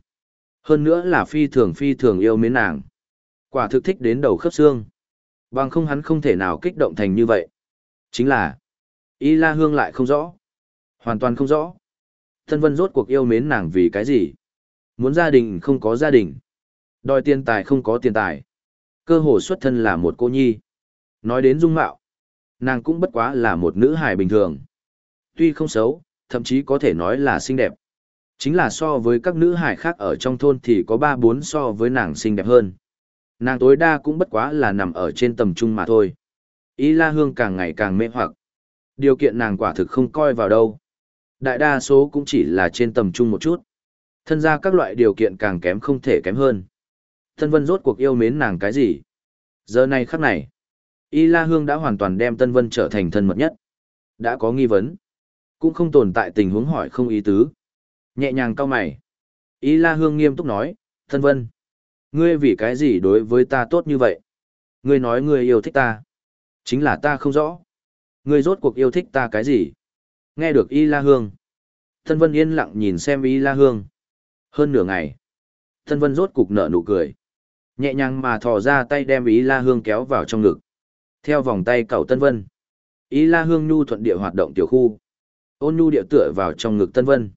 Hơn nữa là phi thường phi thường yêu mến nàng. Quả thực thích đến đầu khớp xương. Bằng không hắn không thể nào kích động thành như vậy. Chính là, Y La Hương lại không rõ. Hoàn toàn không rõ. thân Vân rốt cuộc yêu mến nàng vì cái gì? Muốn gia đình không có gia đình. Đòi tiền tài không có tiền tài. Cơ hồ xuất thân là một cô nhi. Nói đến dung mạo. Nàng cũng bất quá là một nữ hài bình thường. Tuy không xấu, thậm chí có thể nói là xinh đẹp. Chính là so với các nữ hài khác ở trong thôn thì có ba bốn so với nàng xinh đẹp hơn. Nàng tối đa cũng bất quá là nằm ở trên tầm trung mà thôi. Y La Hương càng ngày càng mê hoặc. Điều kiện nàng quả thực không coi vào đâu. Đại đa số cũng chỉ là trên tầm trung một chút. Thân ra các loại điều kiện càng kém không thể kém hơn. Tân Vân rốt cuộc yêu mến nàng cái gì? Giờ này khắc này, Y La Hương đã hoàn toàn đem Tân Vân trở thành thân mật nhất. Đã có nghi vấn. Cũng không tồn tại tình huống hỏi không ý tứ. Nhẹ nhàng cau mày. Y La Hương nghiêm túc nói, Tân Vân. Ngươi vì cái gì đối với ta tốt như vậy? Ngươi nói ngươi yêu thích ta. Chính là ta không rõ. Ngươi rốt cuộc yêu thích ta cái gì? Nghe được Y La Hương. Tân Vân yên lặng nhìn xem Y La Hương. Hơn nửa ngày. Tân Vân rốt cục nở nụ cười. Nhẹ nhàng mà thò ra tay đem Y La Hương kéo vào trong ngực. Theo vòng tay cầu Tân Vân. Y La Hương nhu thuận địa hoạt động tiểu khu. Ôn nhu địa tựa vào trong ngực Tân Vân.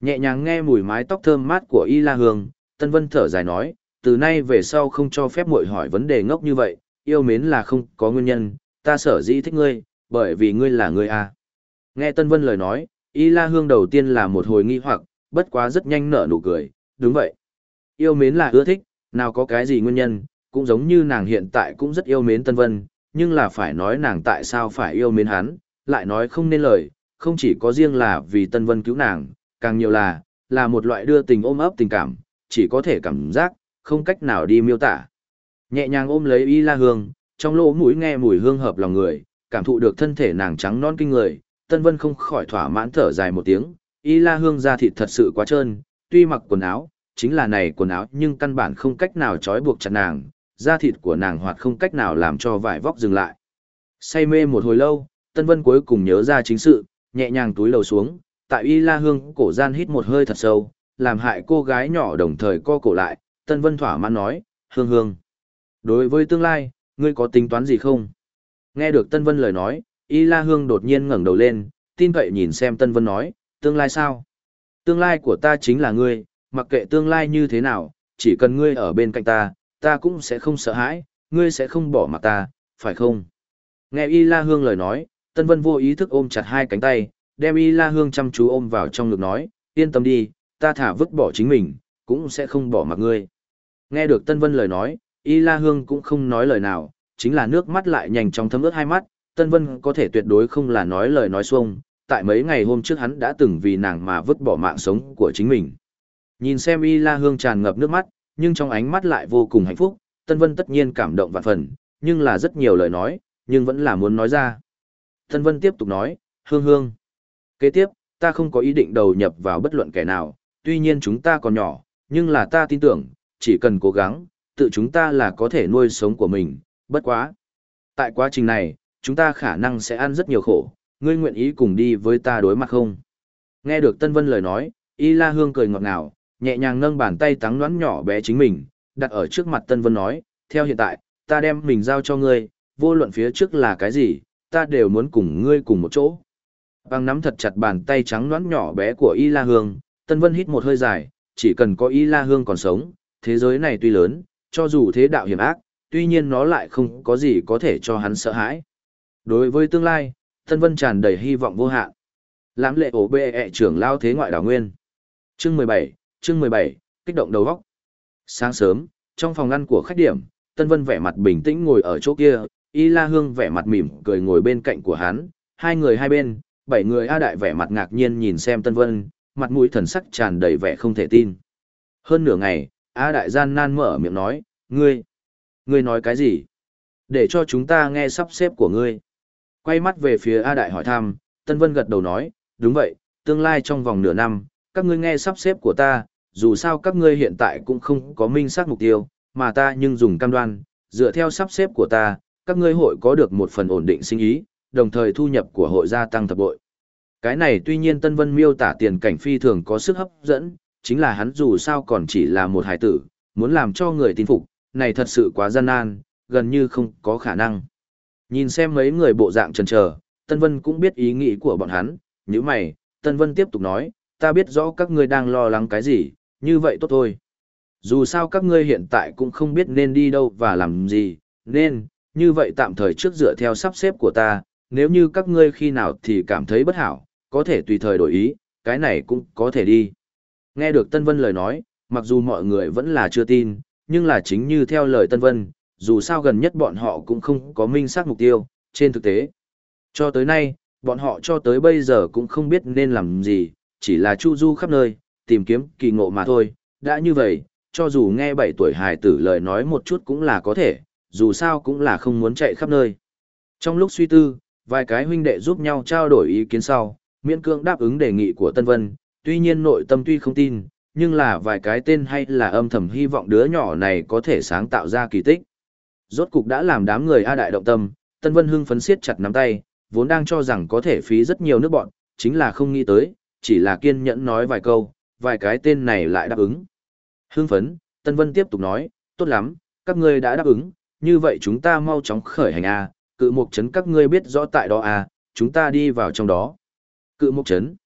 Nhẹ nhàng nghe mùi mái tóc thơm mát của Y La Hương, Tân Vân thở dài nói, từ nay về sau không cho phép muội hỏi vấn đề ngốc như vậy, yêu mến là không có nguyên nhân, ta sở dĩ thích ngươi, bởi vì ngươi là ngươi à. Nghe Tân Vân lời nói, Y La Hương đầu tiên là một hồi nghi hoặc, bất quá rất nhanh nở nụ cười, đúng vậy. Yêu mến là ưa thích, nào có cái gì nguyên nhân, cũng giống như nàng hiện tại cũng rất yêu mến Tân Vân, nhưng là phải nói nàng tại sao phải yêu mến hắn, lại nói không nên lời, không chỉ có riêng là vì Tân Vân cứu nàng, càng nhiều là, là một loại đưa tình ôm ấp tình cảm, chỉ có thể cảm giác, không cách nào đi miêu tả. Nhẹ nhàng ôm lấy Y La Hương, trong lỗ mũi nghe mùi hương hợp lòng người, cảm thụ được thân thể nàng trắng non kinh người, Tân Vân không khỏi thỏa mãn thở dài một tiếng, Y La Hương da thịt thật sự quá trơn, tuy mặc quần áo, chính là này quần áo nhưng căn bản không cách nào trói buộc chặt nàng, da thịt của nàng hoạt không cách nào làm cho vải vóc dừng lại. Say mê một hồi lâu, Tân Vân cuối cùng nhớ ra chính sự, nhẹ nhàng túi lầu xuống, tại Y La Hương cổ gian hít một hơi thật sâu, làm hại cô gái nhỏ đồng thời co cổ lại, Tân Vân thỏa mãn nói, Hương Hương. Đối với tương lai, ngươi có tính toán gì không? Nghe được Tân Vân lời nói, Y La Hương đột nhiên ngẩng đầu lên, tin cậy nhìn xem Tân Vân nói, tương lai sao? Tương lai của ta chính là ngươi, mặc kệ tương lai như thế nào, chỉ cần ngươi ở bên cạnh ta, ta cũng sẽ không sợ hãi, ngươi sẽ không bỏ mặc ta, phải không? Nghe Y La Hương lời nói, Tân Vân vô ý thức ôm chặt hai cánh tay, đem Y La Hương chăm chú ôm vào trong ngực nói, yên tâm đi, ta thả vứt bỏ chính mình, cũng sẽ không bỏ mặc ngươi. Nghe được Tân Vân lời nói, Y La Hương cũng không nói lời nào, chính là nước mắt lại nhanh chóng thấm ướt hai mắt, Tân Vân có thể tuyệt đối không là nói lời nói xuông, tại mấy ngày hôm trước hắn đã từng vì nàng mà vứt bỏ mạng sống của chính mình. Nhìn xem Y La Hương tràn ngập nước mắt, nhưng trong ánh mắt lại vô cùng hạnh phúc, Tân Vân tất nhiên cảm động vạn phần, nhưng là rất nhiều lời nói, nhưng vẫn là muốn nói ra. Tân Vân tiếp tục nói, Hương Hương. Kế tiếp, ta không có ý định đầu nhập vào bất luận kẻ nào, tuy nhiên chúng ta còn nhỏ, nhưng là ta tin tưởng, chỉ cần cố gắng, tự chúng ta là có thể nuôi sống của mình, bất quá. Tại quá trình này, chúng ta khả năng sẽ ăn rất nhiều khổ, ngươi nguyện ý cùng đi với ta đối mặt không? Nghe được Tân Vân lời nói, Y La Hương cười ngọt ngào, nhẹ nhàng nâng bàn tay trắng nõn nhỏ bé chính mình, đặt ở trước mặt Tân Vân nói, theo hiện tại, ta đem mình giao cho ngươi, vô luận phía trước là cái gì, ta đều muốn cùng ngươi cùng một chỗ. Bằng nắm thật chặt bàn tay trắng nõn nhỏ bé của Y La Hương, Tân Vân hít một hơi dài, chỉ cần có Y La Hương còn sống, thế giới này tuy lớn, cho dù thế đạo hiểm ác, tuy nhiên nó lại không có gì có thể cho hắn sợ hãi. Đối với tương lai, Tân Vân tràn đầy hy vọng vô hạn. Lãm lệ ổ bệ ẹ trưởng lao thế ngoại đảo nguyên. Chương 17, chương 17, kích động đầu góc. Sáng sớm, trong phòng ngăn của khách điểm, Tân Vân vẻ mặt bình tĩnh ngồi ở chỗ kia, Y La Hương vẻ mặt mỉm cười ngồi bên cạnh của hắn, hai người hai bên, bảy người A Đại vẻ mặt ngạc nhiên nhìn xem Tân Vân, mặt mũi thần sắc tràn đầy vẻ không thể tin. Hơn nửa ngày, A Đại gian nan mở miệng nói, ngươi, ngươi nói cái gì? Để cho chúng ta nghe sắp xếp của ngươi. Quay mắt về phía A Đại hỏi thăm, Tân Vân gật đầu nói, đúng vậy, tương lai trong vòng nửa năm, các ngươi nghe sắp xếp của ta, dù sao các ngươi hiện tại cũng không có minh xác mục tiêu, mà ta nhưng dùng cam đoan, dựa theo sắp xếp của ta, các ngươi hội có được một phần ổn định sinh ý, đồng thời thu nhập của hội gia tăng thập bội. Cái này tuy nhiên Tân Vân miêu tả tiền cảnh phi thường có sức hấp dẫn, chính là hắn dù sao còn chỉ là một hải tử, muốn làm cho người tin phục, này thật sự quá gian nan, gần như không có khả năng. Nhìn xem mấy người bộ dạng trần chờ, Tân Vân cũng biết ý nghĩ của bọn hắn, như mày, Tân Vân tiếp tục nói, ta biết rõ các ngươi đang lo lắng cái gì, như vậy tốt thôi. Dù sao các ngươi hiện tại cũng không biết nên đi đâu và làm gì, nên, như vậy tạm thời trước dựa theo sắp xếp của ta, nếu như các ngươi khi nào thì cảm thấy bất hảo, có thể tùy thời đổi ý, cái này cũng có thể đi. Nghe được Tân Vân lời nói, mặc dù mọi người vẫn là chưa tin, nhưng là chính như theo lời Tân Vân, dù sao gần nhất bọn họ cũng không có minh xác mục tiêu, trên thực tế. Cho tới nay, bọn họ cho tới bây giờ cũng không biết nên làm gì, chỉ là chu du khắp nơi, tìm kiếm kỳ ngộ mà thôi. Đã như vậy, cho dù nghe 7 tuổi hài tử lời nói một chút cũng là có thể, dù sao cũng là không muốn chạy khắp nơi. Trong lúc suy tư, vài cái huynh đệ giúp nhau trao đổi ý kiến sau, miễn cương đáp ứng đề nghị của Tân Vân, tuy nhiên nội tâm tuy không tin, nhưng là vài cái tên hay là âm thầm hy vọng đứa nhỏ này có thể sáng tạo ra kỳ tích. Rốt cục đã làm đám người A Đại động tâm, Tân Vân hưng phấn siết chặt nắm tay, vốn đang cho rằng có thể phí rất nhiều nước bọn, chính là không nghĩ tới, chỉ là kiên nhẫn nói vài câu, vài cái tên này lại đáp ứng. Hưng phấn, Tân Vân tiếp tục nói, tốt lắm, các ngươi đã đáp ứng, như vậy chúng ta mau chóng khởi hành A, cự mục trấn các ngươi biết rõ tại đó A, chúng ta đi vào trong đó. Cự mục trấn.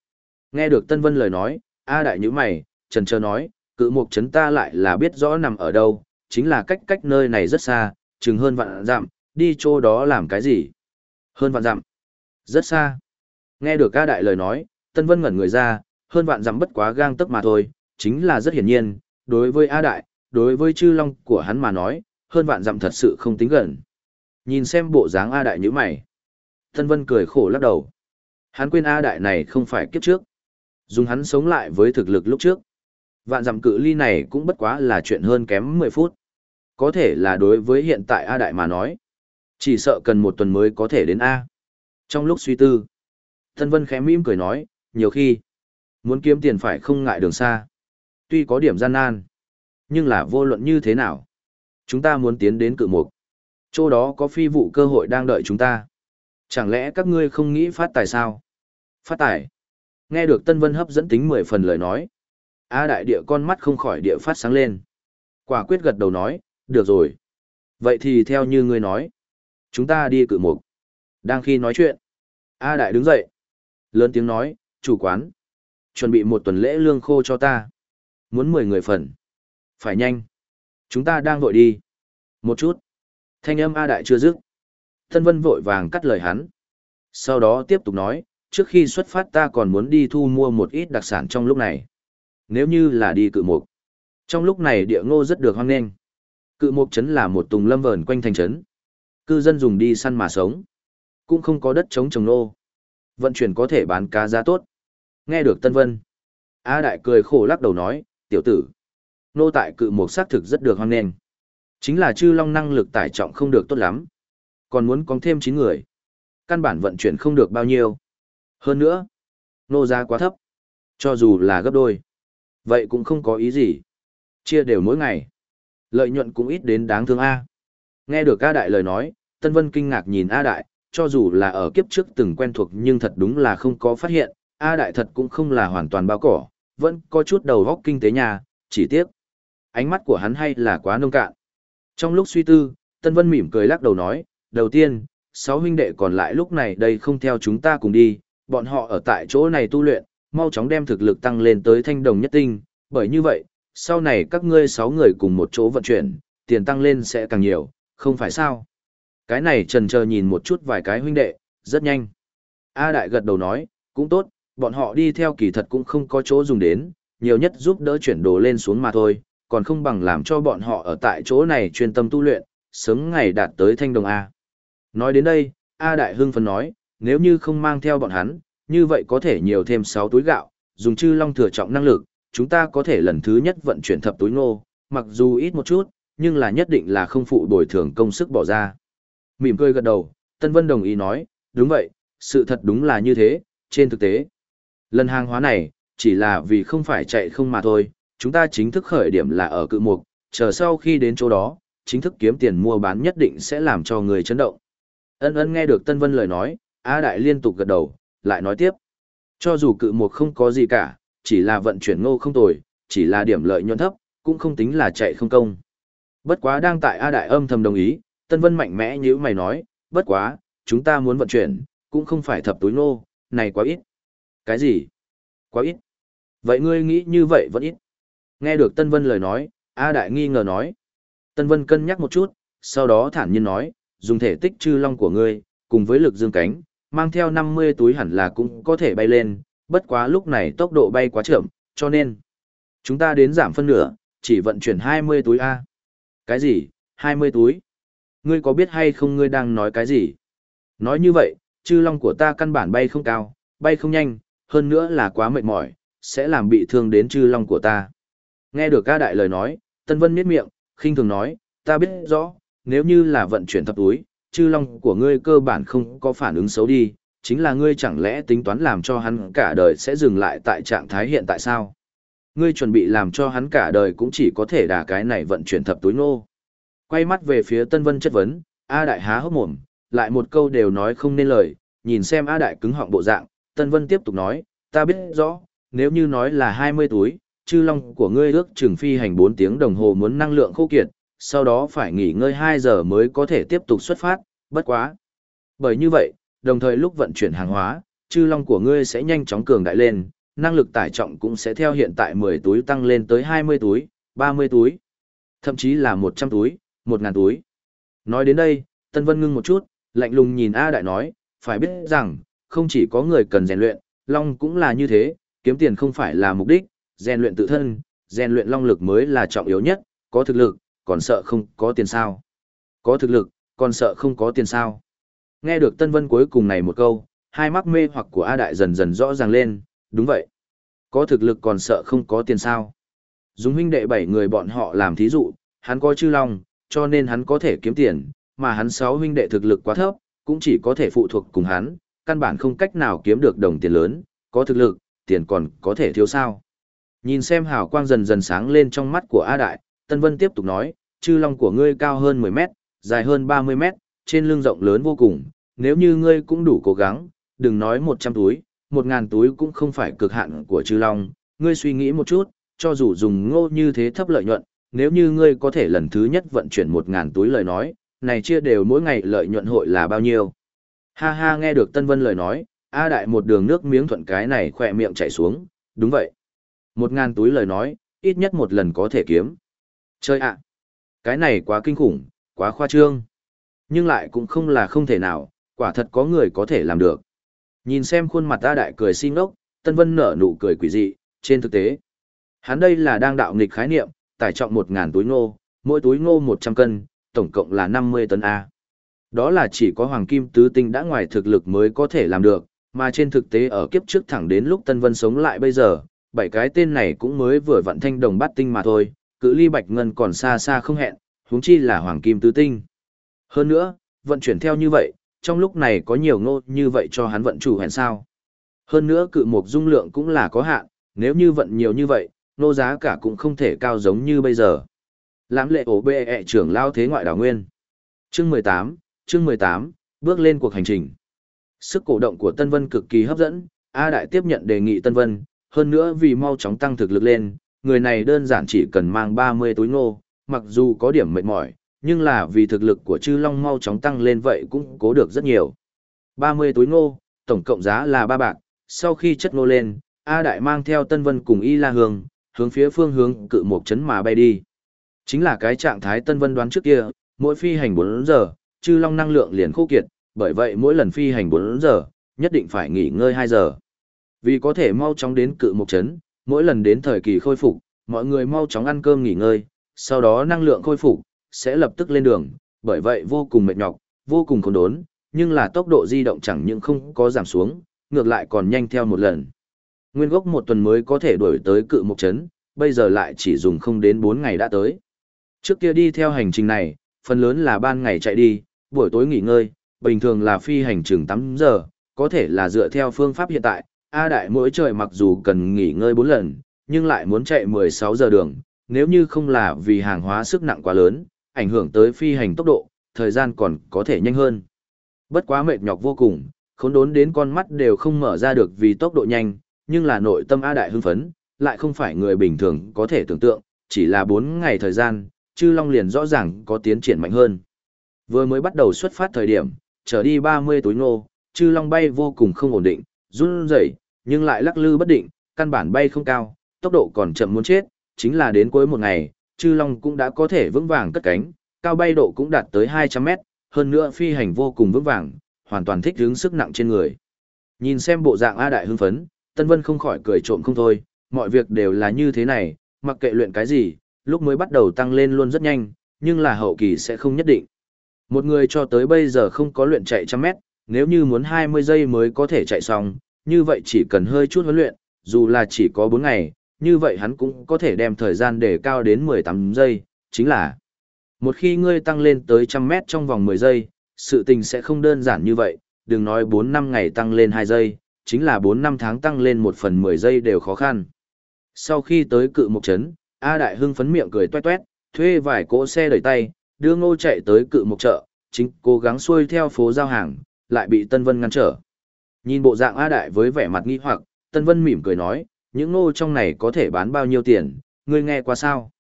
Nghe được Tân Vân lời nói, A đại như mày, trần trơ nói, cự mục chấn ta lại là biết rõ nằm ở đâu, chính là cách cách nơi này rất xa, chừng hơn vạn dặm, đi chỗ đó làm cái gì? Hơn vạn dặm. Rất xa. Nghe được A đại lời nói, Tân Vân ngẩn người ra, hơn vạn dặm bất quá gang tấc mà thôi, chính là rất hiển nhiên, đối với A đại, đối với chư long của hắn mà nói, hơn vạn dặm thật sự không tính gần. Nhìn xem bộ dáng A đại như mày. Tân Vân cười khổ lắc đầu. Hắn quên A đại này không phải kiếp trước. Dùng hắn sống lại với thực lực lúc trước. Vạn dặm cự ly này cũng bất quá là chuyện hơn kém 10 phút. Có thể là đối với hiện tại A đại mà nói. Chỉ sợ cần một tuần mới có thể đến A. Trong lúc suy tư, thân Vân khẽ mỉm cười nói, nhiều khi, muốn kiếm tiền phải không ngại đường xa. Tuy có điểm gian nan, nhưng là vô luận như thế nào. Chúng ta muốn tiến đến cự mục. Chỗ đó có phi vụ cơ hội đang đợi chúng ta. Chẳng lẽ các ngươi không nghĩ phát tài sao? Phát tài. Nghe được Tân Vân hấp dẫn tính mười phần lời nói. A đại địa con mắt không khỏi địa phát sáng lên. Quả quyết gật đầu nói, được rồi. Vậy thì theo như ngươi nói. Chúng ta đi cự mục. Đang khi nói chuyện. A đại đứng dậy. Lớn tiếng nói, chủ quán. Chuẩn bị một tuần lễ lương khô cho ta. Muốn mười người phần. Phải nhanh. Chúng ta đang vội đi. Một chút. Thanh âm A đại chưa dứt. Tân Vân vội vàng cắt lời hắn. Sau đó tiếp tục nói, trước khi xuất phát ta còn muốn đi thu mua một ít đặc sản trong lúc này. Nếu như là đi cự mục. Trong lúc này địa ngô rất được hoang nghênh. Cự mục trấn là một tùng lâm vờn quanh thành trấn. Cư dân dùng đi săn mà sống. Cũng không có đất chống trồng nô. Vận chuyển có thể bán cá giá tốt. Nghe được Tân Vân. A Đại cười khổ lắc đầu nói, tiểu tử. Nô tại cự mục xác thực rất được hoang nghênh. Chính là chư long năng lực tải trọng không được tốt lắm. Còn muốn có thêm 9 người. Căn bản vận chuyển không được bao nhiêu. Hơn nữa, nô giá quá thấp. Cho dù là gấp đôi. Vậy cũng không có ý gì. Chia đều mỗi ngày. Lợi nhuận cũng ít đến đáng thương A. Nghe được A Đại lời nói, Tân Vân kinh ngạc nhìn A Đại, cho dù là ở kiếp trước từng quen thuộc nhưng thật đúng là không có phát hiện, A Đại thật cũng không là hoàn toàn bao cỏ, vẫn có chút đầu góc kinh tế nhà, chỉ tiếc. Ánh mắt của hắn hay là quá nông cạn. Trong lúc suy tư, Tân Vân mỉm cười lắc đầu nói, đầu tiên, sáu huynh đệ còn lại lúc này đây không theo chúng ta cùng đi, bọn họ ở tại chỗ này tu luyện, mau chóng đem thực lực tăng lên tới thanh đồng nhất tinh, bởi như vậy, sau này các ngươi sáu người cùng một chỗ vận chuyển, tiền tăng lên sẽ càng nhiều, không phải sao? Cái này trần chờ nhìn một chút vài cái huynh đệ, rất nhanh. A Đại gật đầu nói, cũng tốt, bọn họ đi theo kỳ thật cũng không có chỗ dùng đến, nhiều nhất giúp đỡ chuyển đồ lên xuống mà thôi, còn không bằng làm cho bọn họ ở tại chỗ này chuyên tâm tu luyện, sớm ngày đạt tới thanh đồng A. Nói đến đây, A Đại Hưng phấn nói, nếu như không mang theo bọn hắn, như vậy có thể nhiều thêm 6 túi gạo, dùng chư long thừa trọng năng lực, chúng ta có thể lần thứ nhất vận chuyển thập túi ngô, mặc dù ít một chút, nhưng là nhất định là không phụ bồi thường công sức bỏ ra. Mỉm cười gật đầu, Tân Vân đồng ý nói, đúng vậy, sự thật đúng là như thế, trên thực tế. Lần hàng hóa này, chỉ là vì không phải chạy không mà thôi, chúng ta chính thức khởi điểm là ở cự mục, chờ sau khi đến chỗ đó, chính thức kiếm tiền mua bán nhất định sẽ làm cho người chấn động. Ân ân nghe được Tân Vân lời nói, A Đại liên tục gật đầu, lại nói tiếp. Cho dù cự mục không có gì cả, chỉ là vận chuyển ngô không tồi, chỉ là điểm lợi nhuận thấp, cũng không tính là chạy không công. Bất quá đang tại A Đại âm thầm đồng ý, Tân Vân mạnh mẽ như mày nói, bất quá, chúng ta muốn vận chuyển, cũng không phải thập túi ngô, này quá ít. Cái gì? Quá ít. Vậy ngươi nghĩ như vậy vẫn ít. Nghe được Tân Vân lời nói, A Đại nghi ngờ nói. Tân Vân cân nhắc một chút, sau đó thản nhiên nói, dùng thể tích chư long của ngươi, cùng với lực dương cánh, mang theo 50 túi hẳn là cũng có thể bay lên, bất quá lúc này tốc độ bay quá chậm, cho nên chúng ta đến giảm phân nửa, chỉ vận chuyển 20 túi A. Cái gì, 20 túi? Ngươi có biết hay không ngươi đang nói cái gì? Nói như vậy, chư long của ta căn bản bay không cao, bay không nhanh, hơn nữa là quá mệt mỏi, sẽ làm bị thương đến chư long của ta. Nghe được ca đại lời nói, Tân Vân miết miệng, khinh thường nói, ta biết rõ, nếu như là vận chuyển thập túi, chư long của ngươi cơ bản không có phản ứng xấu đi, chính là ngươi chẳng lẽ tính toán làm cho hắn cả đời sẽ dừng lại tại trạng thái hiện tại sao? Ngươi chuẩn bị làm cho hắn cả đời cũng chỉ có thể đà cái này vận chuyển thập túi nô. Quay mắt về phía Tân Vân chất vấn, A Đại há hốc mồm, lại một câu đều nói không nên lời, nhìn xem A Đại cứng họng bộ dạng, Tân Vân tiếp tục nói, ta biết rõ, nếu như nói là 20 túi, chư long của ngươi ước chừng phi hành 4 tiếng đồng hồ muốn năng lượng khô kiệt, sau đó phải nghỉ ngơi 2 giờ mới có thể tiếp tục xuất phát, bất quá. Bởi như vậy, đồng thời lúc vận chuyển hàng hóa, chư long của ngươi sẽ nhanh chóng cường đại lên, năng lực tải trọng cũng sẽ theo hiện tại 10 túi tăng lên tới 20 túi, 30 túi, thậm chí là 100 túi, 1000 túi. Nói đến đây, Tân Vân ngưng một chút, lạnh lùng nhìn A Đại nói, phải biết rằng, không chỉ có người cần rèn luyện, long cũng là như thế, kiếm tiền không phải là mục đích, rèn luyện tự thân, rèn luyện long lực mới là trọng yếu nhất, có thực lực, còn sợ không có tiền sao. Có thực lực, còn sợ không có tiền sao. Nghe được Tân Vân cuối cùng này một câu, hai mắt mê hoặc của A Đại dần dần rõ ràng lên, đúng vậy. Có thực lực còn sợ không có tiền sao. Dùng huynh đệ bảy người bọn họ làm thí dụ, hắn có chư long, cho nên hắn có thể kiếm tiền, mà hắn sáu huynh đệ thực lực quá thấp, cũng chỉ có thể phụ thuộc cùng hắn, căn bản không cách nào kiếm được đồng tiền lớn, có thực lực, tiền còn có thể thiếu sao. Nhìn xem hào quang dần dần sáng lên trong mắt của A Đại, Tân Vân tiếp tục nói, chư long của ngươi cao hơn 10 mét, dài hơn 30 mét, trên lưng rộng lớn vô cùng, nếu như ngươi cũng đủ cố gắng, đừng nói 100 túi, 1000 túi cũng không phải cực hạn của chư long, ngươi suy nghĩ một chút, cho dù dùng ngô như thế thấp lợi nhuận, nếu như ngươi có thể lần thứ nhất vận chuyển 1000 túi lời nói, này chia đều mỗi ngày lợi nhuận hội là bao nhiêu. Ha ha nghe được Tân Vân lời nói, A Đại một đường nước miếng thuận cái này khỏe miệng chảy xuống, đúng vậy. Một ngàn túi lời nói, ít nhất một lần có thể kiếm. Chơi ạ! cái này quá kinh khủng, quá khoa trương. Nhưng lại cũng không là không thể nào, quả thật có người có thể làm được. Nhìn xem khuôn mặt A Đại cười xin ốc, Tân Vân nở nụ cười quỷ dị, trên thực tế. Hắn đây là đang đạo nghịch khái niệm, tải trọng một ngàn túi ngô, mỗi túi ngô một trăm cân, tổng cộng là năm mươi tấn A. Đó là chỉ có hoàng kim tứ tinh đã ngoài thực lực mới có thể làm được, mà trên thực tế ở kiếp trước thẳng đến lúc Tân Vân sống lại bây giờ, bảy cái tên này cũng mới vừa vận thanh đồng bát tinh mà thôi, cự ly bạch ngân còn xa xa không hẹn, huống chi là hoàng kim tứ tinh. Hơn nữa, vận chuyển theo như vậy, trong lúc này có nhiều ngô như vậy cho hắn vận chủ hẹn sao. Hơn nữa cự mục dung lượng cũng là có hạn, nếu như vận nhiều như vậy, nô giá cả cũng không thể cao giống như bây giờ. Lãm lệ ổ bê ẹ trưởng lao thế ngoại đảo nguyên. Chương 18, chương 18, bước lên cuộc hành trình. Sức cổ động của Tân Vân cực kỳ hấp dẫn, A Đại tiếp nhận đề nghị Tân Vân, hơn nữa vì mau chóng tăng thực lực lên, người này đơn giản chỉ cần mang 30 túi ngô, mặc dù có điểm mệt mỏi, nhưng là vì thực lực của Chư Long mau chóng tăng lên vậy cũng cố được rất nhiều. 30 túi ngô, tổng cộng giá là 3 bạc, sau khi chất ngô lên, A Đại mang theo Tân Vân cùng Y La Hương, hướng phía phương hướng cự một chấn mà bay đi. Chính là cái trạng thái Tân Vân đoán trước kia, mỗi phi hành 4 giờ, Chư Long năng lượng liền khô kiệt, bởi vậy mỗi lần phi hành 4 giờ, nhất định phải nghỉ ngơi 2 giờ. Vì có thể mau chóng đến cự một chấn, mỗi lần đến thời kỳ khôi phục, mọi người mau chóng ăn cơm nghỉ ngơi, sau đó năng lượng khôi phục, sẽ lập tức lên đường, bởi vậy vô cùng mệt nhọc, vô cùng khốn đốn, nhưng là tốc độ di động chẳng những không có giảm xuống, ngược lại còn nhanh theo một lần. Nguyên gốc một tuần mới có thể đuổi tới cự một chấn, bây giờ lại chỉ dùng không đến 4 ngày đã tới. Trước kia đi theo hành trình này, phần lớn là ban ngày chạy đi, buổi tối nghỉ ngơi, bình thường là phi hành chừng 8 giờ, có thể là dựa theo phương pháp hiện tại, A Đại mỗi trời mặc dù cần nghỉ ngơi 4 lần, nhưng lại muốn chạy 16 giờ đường, nếu như không là vì hàng hóa sức nặng quá lớn, ảnh hưởng tới phi hành tốc độ, thời gian còn có thể nhanh hơn. Bất quá mệt nhọc vô cùng, khốn đốn đến con mắt đều không mở ra được vì tốc độ nhanh, nhưng là nội tâm A Đại hưng phấn, lại không phải người bình thường có thể tưởng tượng, chỉ là 4 ngày thời gian, chư Long liền rõ ràng có tiến triển mạnh hơn. Vừa mới bắt đầu xuất phát thời điểm, trở đi 30 túi ngô, chư long bay vô cùng không ổn định, run rẩy, nhưng lại lắc lư bất định, căn bản bay không cao, tốc độ còn chậm muốn chết, chính là đến cuối một ngày, chư long cũng đã có thể vững vàng cất cánh, cao bay độ cũng đạt tới 200 mét, hơn nữa phi hành vô cùng vững vàng, hoàn toàn thích ứng sức nặng trên người. Nhìn xem bộ dạng A Đại hưng phấn, Tân Vân không khỏi cười trộm không thôi, mọi việc đều là như thế này, mặc kệ luyện cái gì, lúc mới bắt đầu tăng lên luôn rất nhanh, nhưng là hậu kỳ sẽ không nhất định. Một người cho tới bây giờ không có luyện chạy trăm mét, nếu như muốn 20 giây mới có thể chạy xong, như vậy chỉ cần hơi chút huấn luyện, dù là chỉ có 4 ngày, như vậy hắn cũng có thể đem thời gian để cao đến 18 giây, chính là một khi ngươi tăng lên tới 100 mét trong vòng 10 giây, sự tình sẽ không đơn giản như vậy, đừng nói 4 năm ngày tăng lên 2 giây, chính là 4 năm tháng tăng lên 1 phần 10 giây đều khó khăn. Sau khi tới cự mục trấn, A Đại hưng phấn miệng cười toe toét, thuê vài cỗ xe đẩy tay, đưa ngô chạy tới cự mục chợ, chính cố gắng xuôi theo phố giao hàng, lại bị Tân Vân ngăn trở. Nhìn bộ dạng A Đại với vẻ mặt nghi hoặc, Tân Vân mỉm cười nói, những ngô trong này có thể bán bao nhiêu tiền, ngươi nghe qua sao?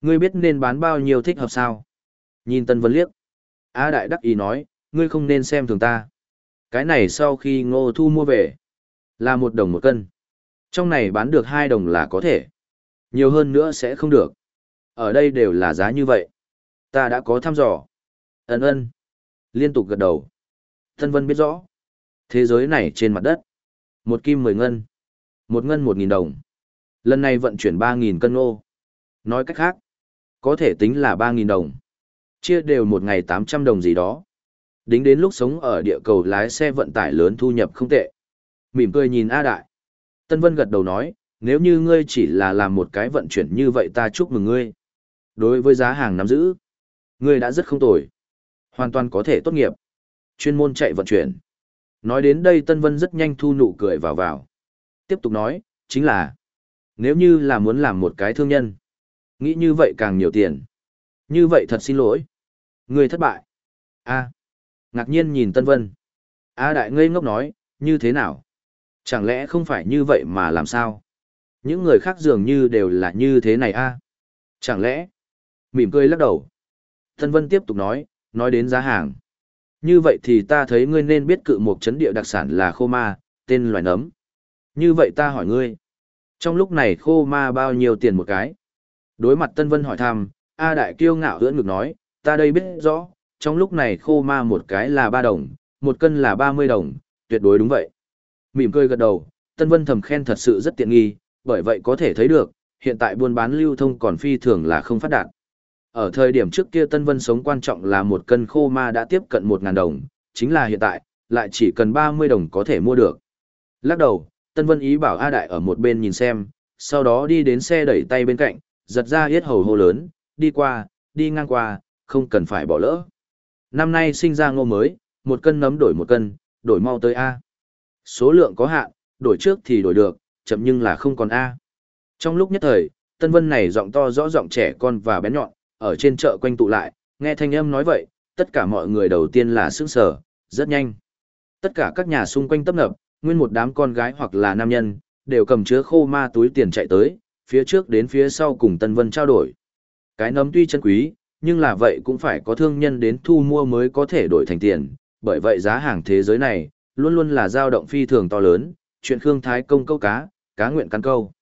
Ngươi biết nên bán bao nhiêu thích hợp sao? Nhìn Tân Vân liếc. A Đại đắc ý nói, ngươi không nên xem thường ta. Cái này sau khi ngô thu mua về, là một đồng một cân. Trong này bán được hai đồng là có thể. Nhiều hơn nữa sẽ không được. Ở đây đều là giá như vậy. Ta đã có thăm dò. Ấn ơn. Liên tục gật đầu. Tân Vân biết rõ. Thế giới này trên mặt đất. Một kim mười ngân. Một ngân một nghìn đồng. Lần này vận chuyển ba nghìn cân ô. Nói cách khác. Có thể tính là ba nghìn đồng. Chia đều một ngày tám trăm đồng gì đó. Đính đến lúc sống ở địa cầu lái xe vận tải lớn thu nhập không tệ. Mỉm cười nhìn A Đại. Tân Vân gật đầu nói, nếu như ngươi chỉ là làm một cái vận chuyển như vậy ta chúc mừng ngươi. Đối với giá hàng nắm giữ, ngươi đã rất không tồi. Hoàn toàn có thể tốt nghiệp. Chuyên môn chạy vận chuyển. Nói đến đây Tân Vân rất nhanh thu nụ cười vào vào. Tiếp tục nói, chính là, nếu như là muốn làm một cái thương nhân, nghĩ như vậy càng nhiều tiền. Như vậy thật xin lỗi. người thất bại. a ngạc nhiên nhìn Tân Vân. A đại ngây ngốc nói, như thế nào? Chẳng lẽ không phải như vậy mà làm sao? Những người khác dường như đều là như thế này a Chẳng lẽ? Mỉm cười lắc đầu. Tân Vân tiếp tục nói, nói đến giá hàng. Như vậy thì ta thấy ngươi nên biết cự một chấn địa đặc sản là khô ma, tên loài nấm. Như vậy ta hỏi ngươi. Trong lúc này khô ma bao nhiêu tiền một cái? Đối mặt Tân Vân hỏi thăm, A Đại kiêu ngạo ưỡn ngực nói, ta đây biết rõ, trong lúc này khô ma một cái là 3 đồng, một cân là 30 đồng, tuyệt đối đúng vậy. Mỉm cười gật đầu, Tân Vân thầm khen thật sự rất tiện nghi, bởi vậy có thể thấy được, hiện tại buôn bán lưu thông còn phi thường là không phát đạt. Ở thời điểm trước kia Tân Vân sống quan trọng là một cân khô ma đã tiếp cận 1.000 đồng, chính là hiện tại, lại chỉ cần 30 đồng có thể mua được. Lắc đầu, Tân Vân ý bảo A Đại ở một bên nhìn xem, sau đó đi đến xe đẩy tay bên cạnh, giật ra yết hầu hô lớn, đi qua, đi ngang qua, không cần phải bỏ lỡ. Năm nay sinh ra ngô mới, một cân nấm đổi một cân, đổi mau tới A. Số lượng có hạn, đổi trước thì đổi được, chậm nhưng là không còn A. Trong lúc nhất thời, Tân Vân này giọng to rõ giọng trẻ con và bén nhọn, ở trên chợ quanh tụ lại, nghe thanh âm nói vậy, tất cả mọi người đầu tiên là sững sờ, rất nhanh. Tất cả các nhà xung quanh tấp nập, nguyên một đám con gái hoặc là nam nhân, đều cầm chứa khô ma túi tiền chạy tới, phía trước đến phía sau cùng Tân Vân trao đổi. Cái nấm tuy chân quý, nhưng là vậy cũng phải có thương nhân đến thu mua mới có thể đổi thành tiền, bởi vậy giá hàng thế giới này, luôn luôn là dao động phi thường to lớn, chuyện Khương Thái công câu cá, cá nguyện căn câu.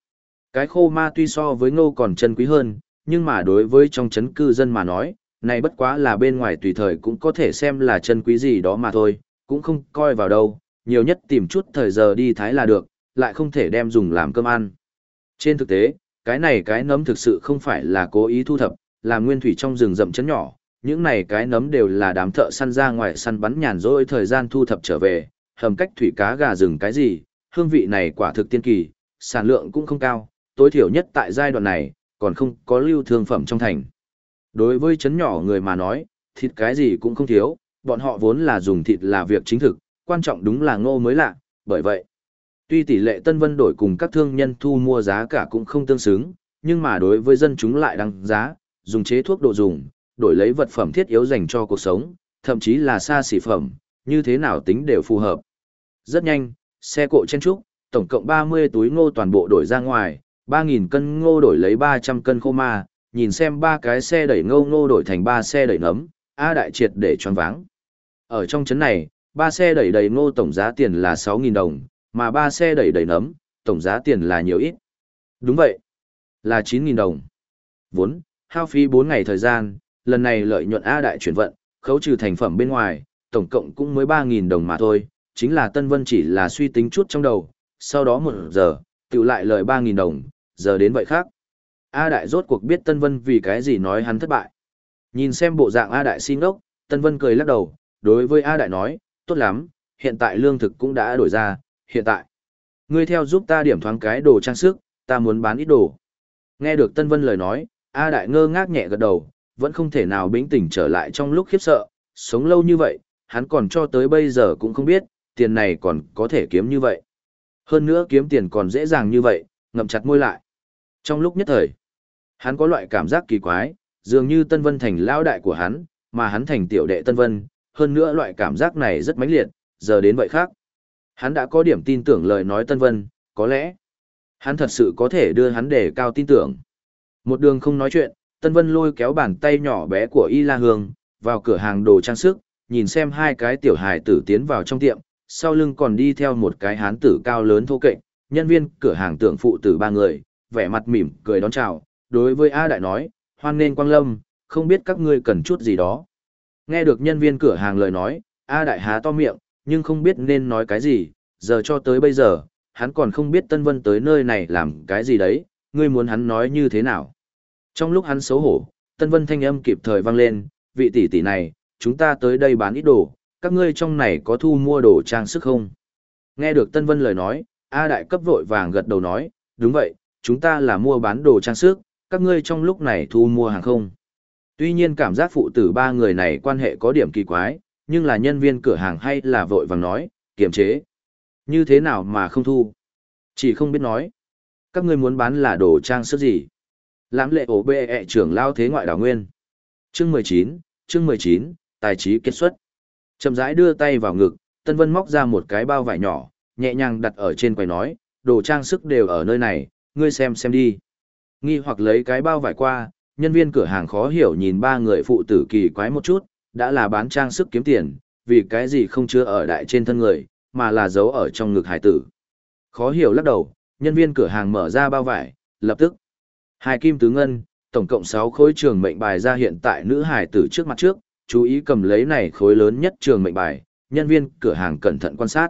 Cái khô ma tuy so với ngô còn chân quý hơn, nhưng mà đối với trong chấn cư dân mà nói, này bất quá là bên ngoài tùy thời cũng có thể xem là chân quý gì đó mà thôi, cũng không coi vào đâu, nhiều nhất tìm chút thời giờ đi thái là được, lại không thể đem dùng làm cơm ăn. Trên thực tế, cái này cái nấm thực sự không phải là cố ý thu thập, là nguyên thủy trong rừng rậm chấn nhỏ, những này cái nấm đều là đám thợ săn ra ngoài săn bắn nhàn rỗi thời gian thu thập trở về, hầm cách thủy cá gà rừng cái gì, hương vị này quả thực tiên kỳ, sản lượng cũng không cao, tối thiểu nhất tại giai đoạn này, còn không có lưu thương phẩm trong thành. Đối với chấn nhỏ người mà nói, thịt cái gì cũng không thiếu, bọn họ vốn là dùng thịt là việc chính thực, quan trọng đúng là ngô mới lạ, bởi vậy. Tuy tỷ lệ Tân Vân đổi cùng các thương nhân thu mua giá cả cũng không tương xứng, nhưng mà đối với dân chúng lại đăng giá, dùng chế thuốc độ dùng, đổi lấy vật phẩm thiết yếu dành cho cuộc sống, thậm chí là xa xỉ phẩm, như thế nào tính đều phù hợp. Rất nhanh, xe cộ chen trúc, tổng cộng 30 túi ngô toàn bộ đổi ra ngoài, 3.000 cân ngô đổi lấy 300 cân khô ma, nhìn xem ba cái xe đẩy ngô ngô đổi thành ba xe đẩy nấm, A Đại triệt để choáng váng. Ở trong chấn này, ba xe đẩy đầy ngô tổng giá tiền là 6.000 đồng, mà ba xe đẩy đầy nấm, tổng giá tiền là nhiều ít. Đúng vậy, là 9.000 đồng. Vốn, hao phí 4 ngày thời gian, lần này lợi nhuận A Đại chuyển vận, khấu trừ thành phẩm bên ngoài, tổng cộng cũng mới 3.000 đồng mà thôi, chính là Tân Vân chỉ là suy tính chút trong đầu, sau đó một giờ, tự lại lời 3.000 đồng, giờ đến vậy khác. A Đại rốt cuộc biết Tân Vân vì cái gì nói hắn thất bại. Nhìn xem bộ dạng A Đại xin đốc, Tân Vân cười lắc đầu, đối với A Đại nói, tốt lắm, hiện tại lương thực cũng đã đổi ra, hiện tại. Ngươi theo giúp ta điểm thoáng cái đồ trang sức, ta muốn bán ít đồ. Nghe được Tân Vân lời nói, A Đại ngơ ngác nhẹ gật đầu, vẫn không thể nào bình tĩnh trở lại trong lúc khiếp sợ, sống lâu như vậy, hắn còn cho tới bây giờ cũng không biết, tiền này còn có thể kiếm như vậy. Hơn nữa kiếm tiền còn dễ dàng như vậy, ngậm chặt môi lại. Trong lúc nhất thời, hắn có loại cảm giác kỳ quái, dường như Tân Vân thành lão đại của hắn, mà hắn thành tiểu đệ Tân Vân, hơn nữa loại cảm giác này rất mãnh liệt, giờ đến vậy khác. Hắn đã có điểm tin tưởng lời nói Tân Vân, có lẽ hắn thật sự có thể đưa hắn để cao tin tưởng. Một đường không nói chuyện, Tân Vân lôi kéo bàn tay nhỏ bé của Y La Hương, vào cửa hàng đồ trang sức, nhìn xem hai cái tiểu hài tử tiến vào trong tiệm, sau lưng còn đi theo một cái hán tử cao lớn thô kệch, nhân viên cửa hàng tưởng phụ tử ba người, vẻ mặt mỉm cười đón chào, đối với A Đại nói, hoan nên quang lâm, không biết các ngươi cần chút gì đó. Nghe được nhân viên cửa hàng lời nói, A Đại há to miệng, nhưng không biết nên nói cái gì, giờ cho tới bây giờ, hắn còn không biết Tân Vân tới nơi này làm cái gì đấy, ngươi muốn hắn nói như thế nào. Trong lúc hắn xấu hổ, Tân Vân thanh âm kịp thời vang lên, vị tỷ tỷ này, chúng ta tới đây bán ít đồ, các ngươi trong này có thu mua đồ trang sức không? Nghe được Tân Vân lời nói, A Đại cấp vội vàng gật đầu nói, đúng vậy, chúng ta là mua bán đồ trang sức, các ngươi trong lúc này thu mua hàng không? Tuy nhiên cảm giác phụ tử ba người này quan hệ có điểm kỳ quái, nhưng là nhân viên cửa hàng hay là vội vàng nói, kiềm chế. Như thế nào mà không thu? Chỉ không biết nói. Các ngươi muốn bán là đồ trang sức gì? Lãm lệ ổ bệ ẹ trưởng lao thế ngoại đảo nguyên. Chương 19, chương 19, tài trí kết xuất. Chậm rãi đưa tay vào ngực, Tân Vân móc ra một cái bao vải nhỏ, nhẹ nhàng đặt ở trên quầy nói, đồ trang sức đều ở nơi này, ngươi xem xem đi. Nghi hoặc lấy cái bao vải qua, nhân viên cửa hàng khó hiểu nhìn ba người phụ tử kỳ quái một chút, đã là bán trang sức kiếm tiền, vì cái gì không chứa ở đại trên thân người, mà là giấu ở trong ngực hải tử. Khó hiểu lắc đầu, nhân viên cửa hàng mở ra bao vải, lập tức. Hai kim tứ ngân, tổng cộng 6 khối trường mệnh bài ra hiện tại nữ hải tử trước mặt trước, chú ý cầm lấy này khối lớn nhất trường mệnh bài, nhân viên cửa hàng cẩn thận quan sát.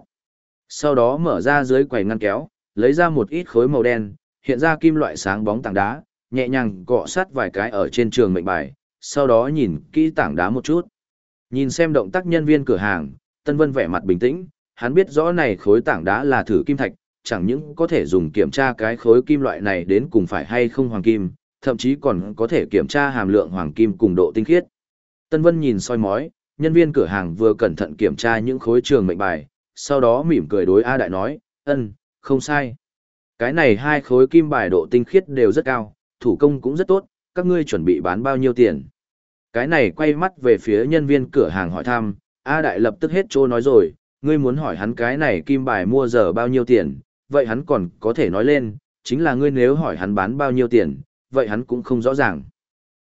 Sau đó mở ra dưới quầy ngăn kéo, lấy ra một ít khối màu đen, hiện ra kim loại sáng bóng tảng đá, nhẹ nhàng cọ sát vài cái ở trên trường mệnh bài, sau đó nhìn kỹ tảng đá một chút. Nhìn xem động tác nhân viên cửa hàng, Tân Vân vẻ mặt bình tĩnh, hắn biết rõ này khối tảng đá là thử kim thạch, chẳng những có thể dùng kiểm tra cái khối kim loại này đến cùng phải hay không hoàng kim, thậm chí còn có thể kiểm tra hàm lượng hoàng kim cùng độ tinh khiết. Tân Vân nhìn soi mói, nhân viên cửa hàng vừa cẩn thận kiểm tra những khối trường mệnh bài, sau đó mỉm cười đối A Đại nói, ân, không sai. Cái này hai khối kim bài độ tinh khiết đều rất cao, thủ công cũng rất tốt, các ngươi chuẩn bị bán bao nhiêu tiền. Cái này quay mắt về phía nhân viên cửa hàng hỏi thăm, A Đại lập tức hết trô nói rồi, ngươi muốn hỏi hắn cái này kim bài mua giờ bao nhiêu tiền, vậy hắn còn có thể nói lên, chính là ngươi nếu hỏi hắn bán bao nhiêu tiền, vậy hắn cũng không rõ ràng.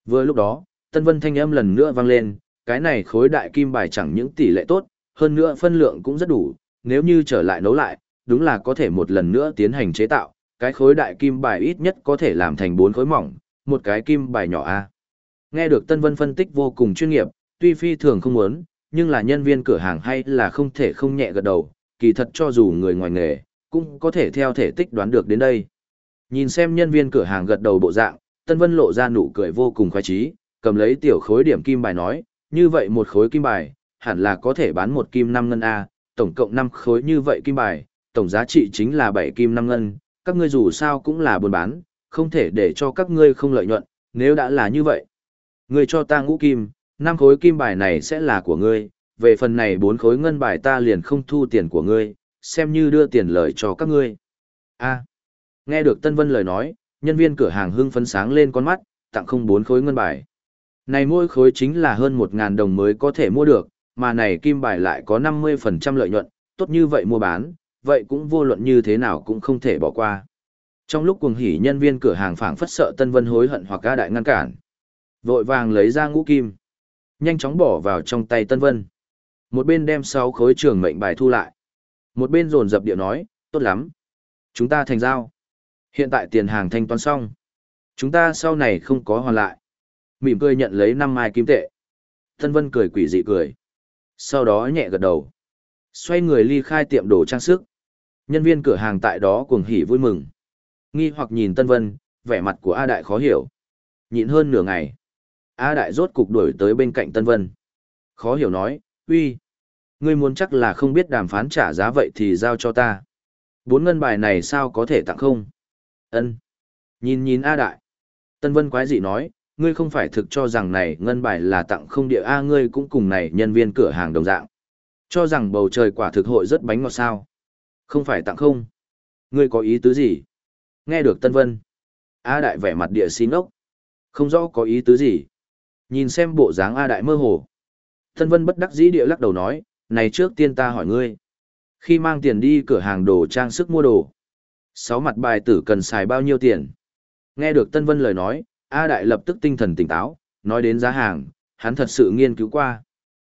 Vừa lúc đó, Tân Vân thanh âm lần nữa vang lên, cái này khối đại kim bài chẳng những tỷ lệ tốt, hơn nữa phân lượng cũng rất đủ, nếu như trở lại nấu lại, đúng là có thể một lần nữa tiến hành chế tạo, cái khối đại kim bài ít nhất có thể làm thành bốn khối mỏng, một cái kim bài nhỏ a. Nghe được Tân Vân phân tích vô cùng chuyên nghiệp, tuy phi thường không muốn, nhưng là nhân viên cửa hàng hay là không thể không nhẹ gật đầu, kỳ thật cho dù người ngoài nghề, cũng có thể theo thể tích đoán được đến đây. Nhìn xem nhân viên cửa hàng gật đầu bộ dạng, Tân Vân lộ ra nụ cười vô cùng khoái trí, cầm lấy tiểu khối điểm kim bài nói, như vậy một khối kim bài, hẳn là có thể bán một kim 5 ngân A, tổng cộng 5 khối như vậy kim bài, tổng giá trị chính là 7 kim 5 ngân, các ngươi dù sao cũng là buôn bán, không thể để cho các ngươi không lợi nhuận, nếu đã là như vậy. Ngươi cho ta ngũ kim, 5 khối kim bài này sẽ là của ngươi, về phần này 4 khối ngân bài ta liền không thu tiền của ngươi, xem như đưa tiền lời cho các ngươi. A. À, nghe được Tân Vân lời nói, nhân viên cửa hàng hưng phấn sáng lên con mắt, tặng không 4 khối ngân bài. Này mỗi khối chính là hơn 1000 đồng mới có thể mua được, mà này kim bài lại có 50% lợi nhuận, tốt như vậy mua bán, vậy cũng vô luận như thế nào cũng không thể bỏ qua. Trong lúc cuồng hỉ nhân viên cửa hàng phảng phất sợ Tân Vân hối hận hoặc ca đại ngăn cản. Vội vàng lấy ra ngũ kim. Nhanh chóng bỏ vào trong tay Tân Vân. Một bên đem sáu khối trường mệnh bài thu lại. Một bên dồn dập điệu nói, tốt lắm. Chúng ta thành giao. Hiện tại tiền hàng thanh toán xong. Chúng ta sau này không có hoàn lại. Mỉm cười nhận lấy năm mai kim tệ. Tân Vân cười quỷ dị cười. Sau đó nhẹ gật đầu. Xoay người ly khai tiệm đồ trang sức. Nhân viên cửa hàng tại đó cuồng hỉ vui mừng. Nghi hoặc nhìn Tân Vân, vẻ mặt của A Đại khó hiểu. Nhịn hơn nửa ngày. A Đại rốt cục đuổi tới bên cạnh Tân Vân. Khó hiểu nói, uy, ngươi muốn chắc là không biết đàm phán trả giá vậy thì giao cho ta. Bốn ngân bài này sao có thể tặng không? Ân. Nhìn nhìn A Đại. Tân Vân quái dị nói, ngươi không phải thực cho rằng này ngân bài là tặng không địa A ngươi cũng cùng này nhân viên cửa hàng đồng dạng. Cho rằng bầu trời quả thực hội rất bánh ngọt sao. Không phải tặng không. Ngươi có ý tứ gì? Nghe được Tân Vân. A Đại vẻ mặt địa xin ốc. Không rõ có ý tứ gì. Nhìn xem bộ dáng A Đại mơ hồ. Tân Vân bất đắc dĩ địa lắc đầu nói, này trước tiên ta hỏi ngươi. Khi mang tiền đi cửa hàng đồ trang sức mua đồ, sáu mặt bài tử cần xài bao nhiêu tiền? Nghe được Tân Vân lời nói, A Đại lập tức tinh thần tỉnh táo, nói đến giá hàng, hắn thật sự nghiên cứu qua.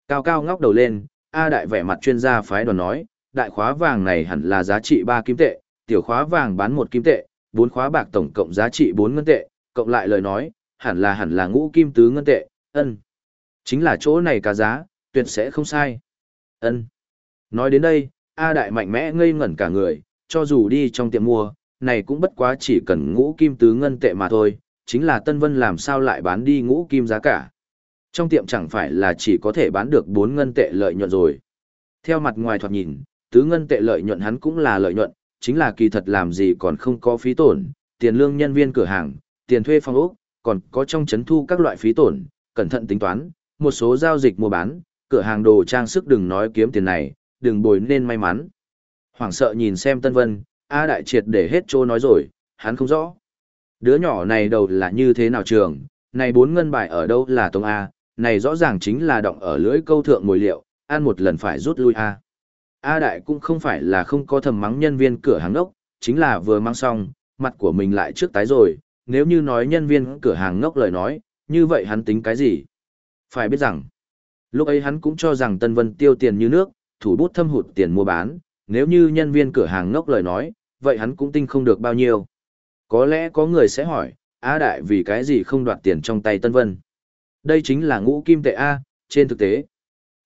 Cao cao ngóc đầu lên, A Đại vẻ mặt chuyên gia phái đoàn nói, đại khóa vàng này hẳn là giá trị 3 kim tệ, tiểu khóa vàng bán 1 kim tệ, bốn khóa bạc tổng cộng giá trị 4 ngân tệ, cộng lại lời nói, hẳn là hẳn là ngũ kim tứ ngân tệ, ân. Chính là chỗ này cả giá, tuyệt sẽ không sai. ân. Nói đến đây, A Đại mạnh mẽ ngây ngẩn cả người, cho dù đi trong tiệm mua, này cũng bất quá chỉ cần ngũ kim tứ ngân tệ mà thôi, chính là Tân Vân làm sao lại bán đi ngũ kim giá cả. Trong tiệm chẳng phải là chỉ có thể bán được 4 ngân tệ lợi nhuận rồi. Theo mặt ngoài thoạt nhìn, tứ ngân tệ lợi nhuận hắn cũng là lợi nhuận, chính là kỳ thật làm gì còn không có phí tổn, tiền lương nhân viên cửa hàng, tiền thuê phòng ốc, còn có trong chấn thu các loại phí tổn, cẩn thận tính toán, một số giao dịch mua bán, cửa hàng đồ trang sức đừng nói kiếm tiền này, đừng bồi nên may mắn. Hoảng sợ nhìn xem Tân Vân, A Đại triệt để hết trô nói rồi, hắn không rõ. Đứa nhỏ này đầu là như thế nào trường, này bốn ngân bài ở đâu là tông A, này rõ ràng chính là động ở lưỡi câu thượng mồi liệu, ăn một lần phải rút lui A. A Đại cũng không phải là không có thầm mắng nhân viên cửa hàng ngốc, chính là vừa mang xong, mặt của mình lại trước tái rồi, nếu như nói nhân viên cửa hàng ngốc lời nói, như vậy hắn tính cái gì? Phải biết rằng, lúc ấy hắn cũng cho rằng Tân Vân tiêu tiền như nước, thủ bút thâm hụt tiền mua bán, nếu như nhân viên cửa hàng ngốc lời nói, vậy hắn cũng tinh không được bao nhiêu. Có lẽ có người sẽ hỏi, A Đại vì cái gì không đoạt tiền trong tay Tân Vân? Đây chính là ngũ kim tệ A, trên thực tế.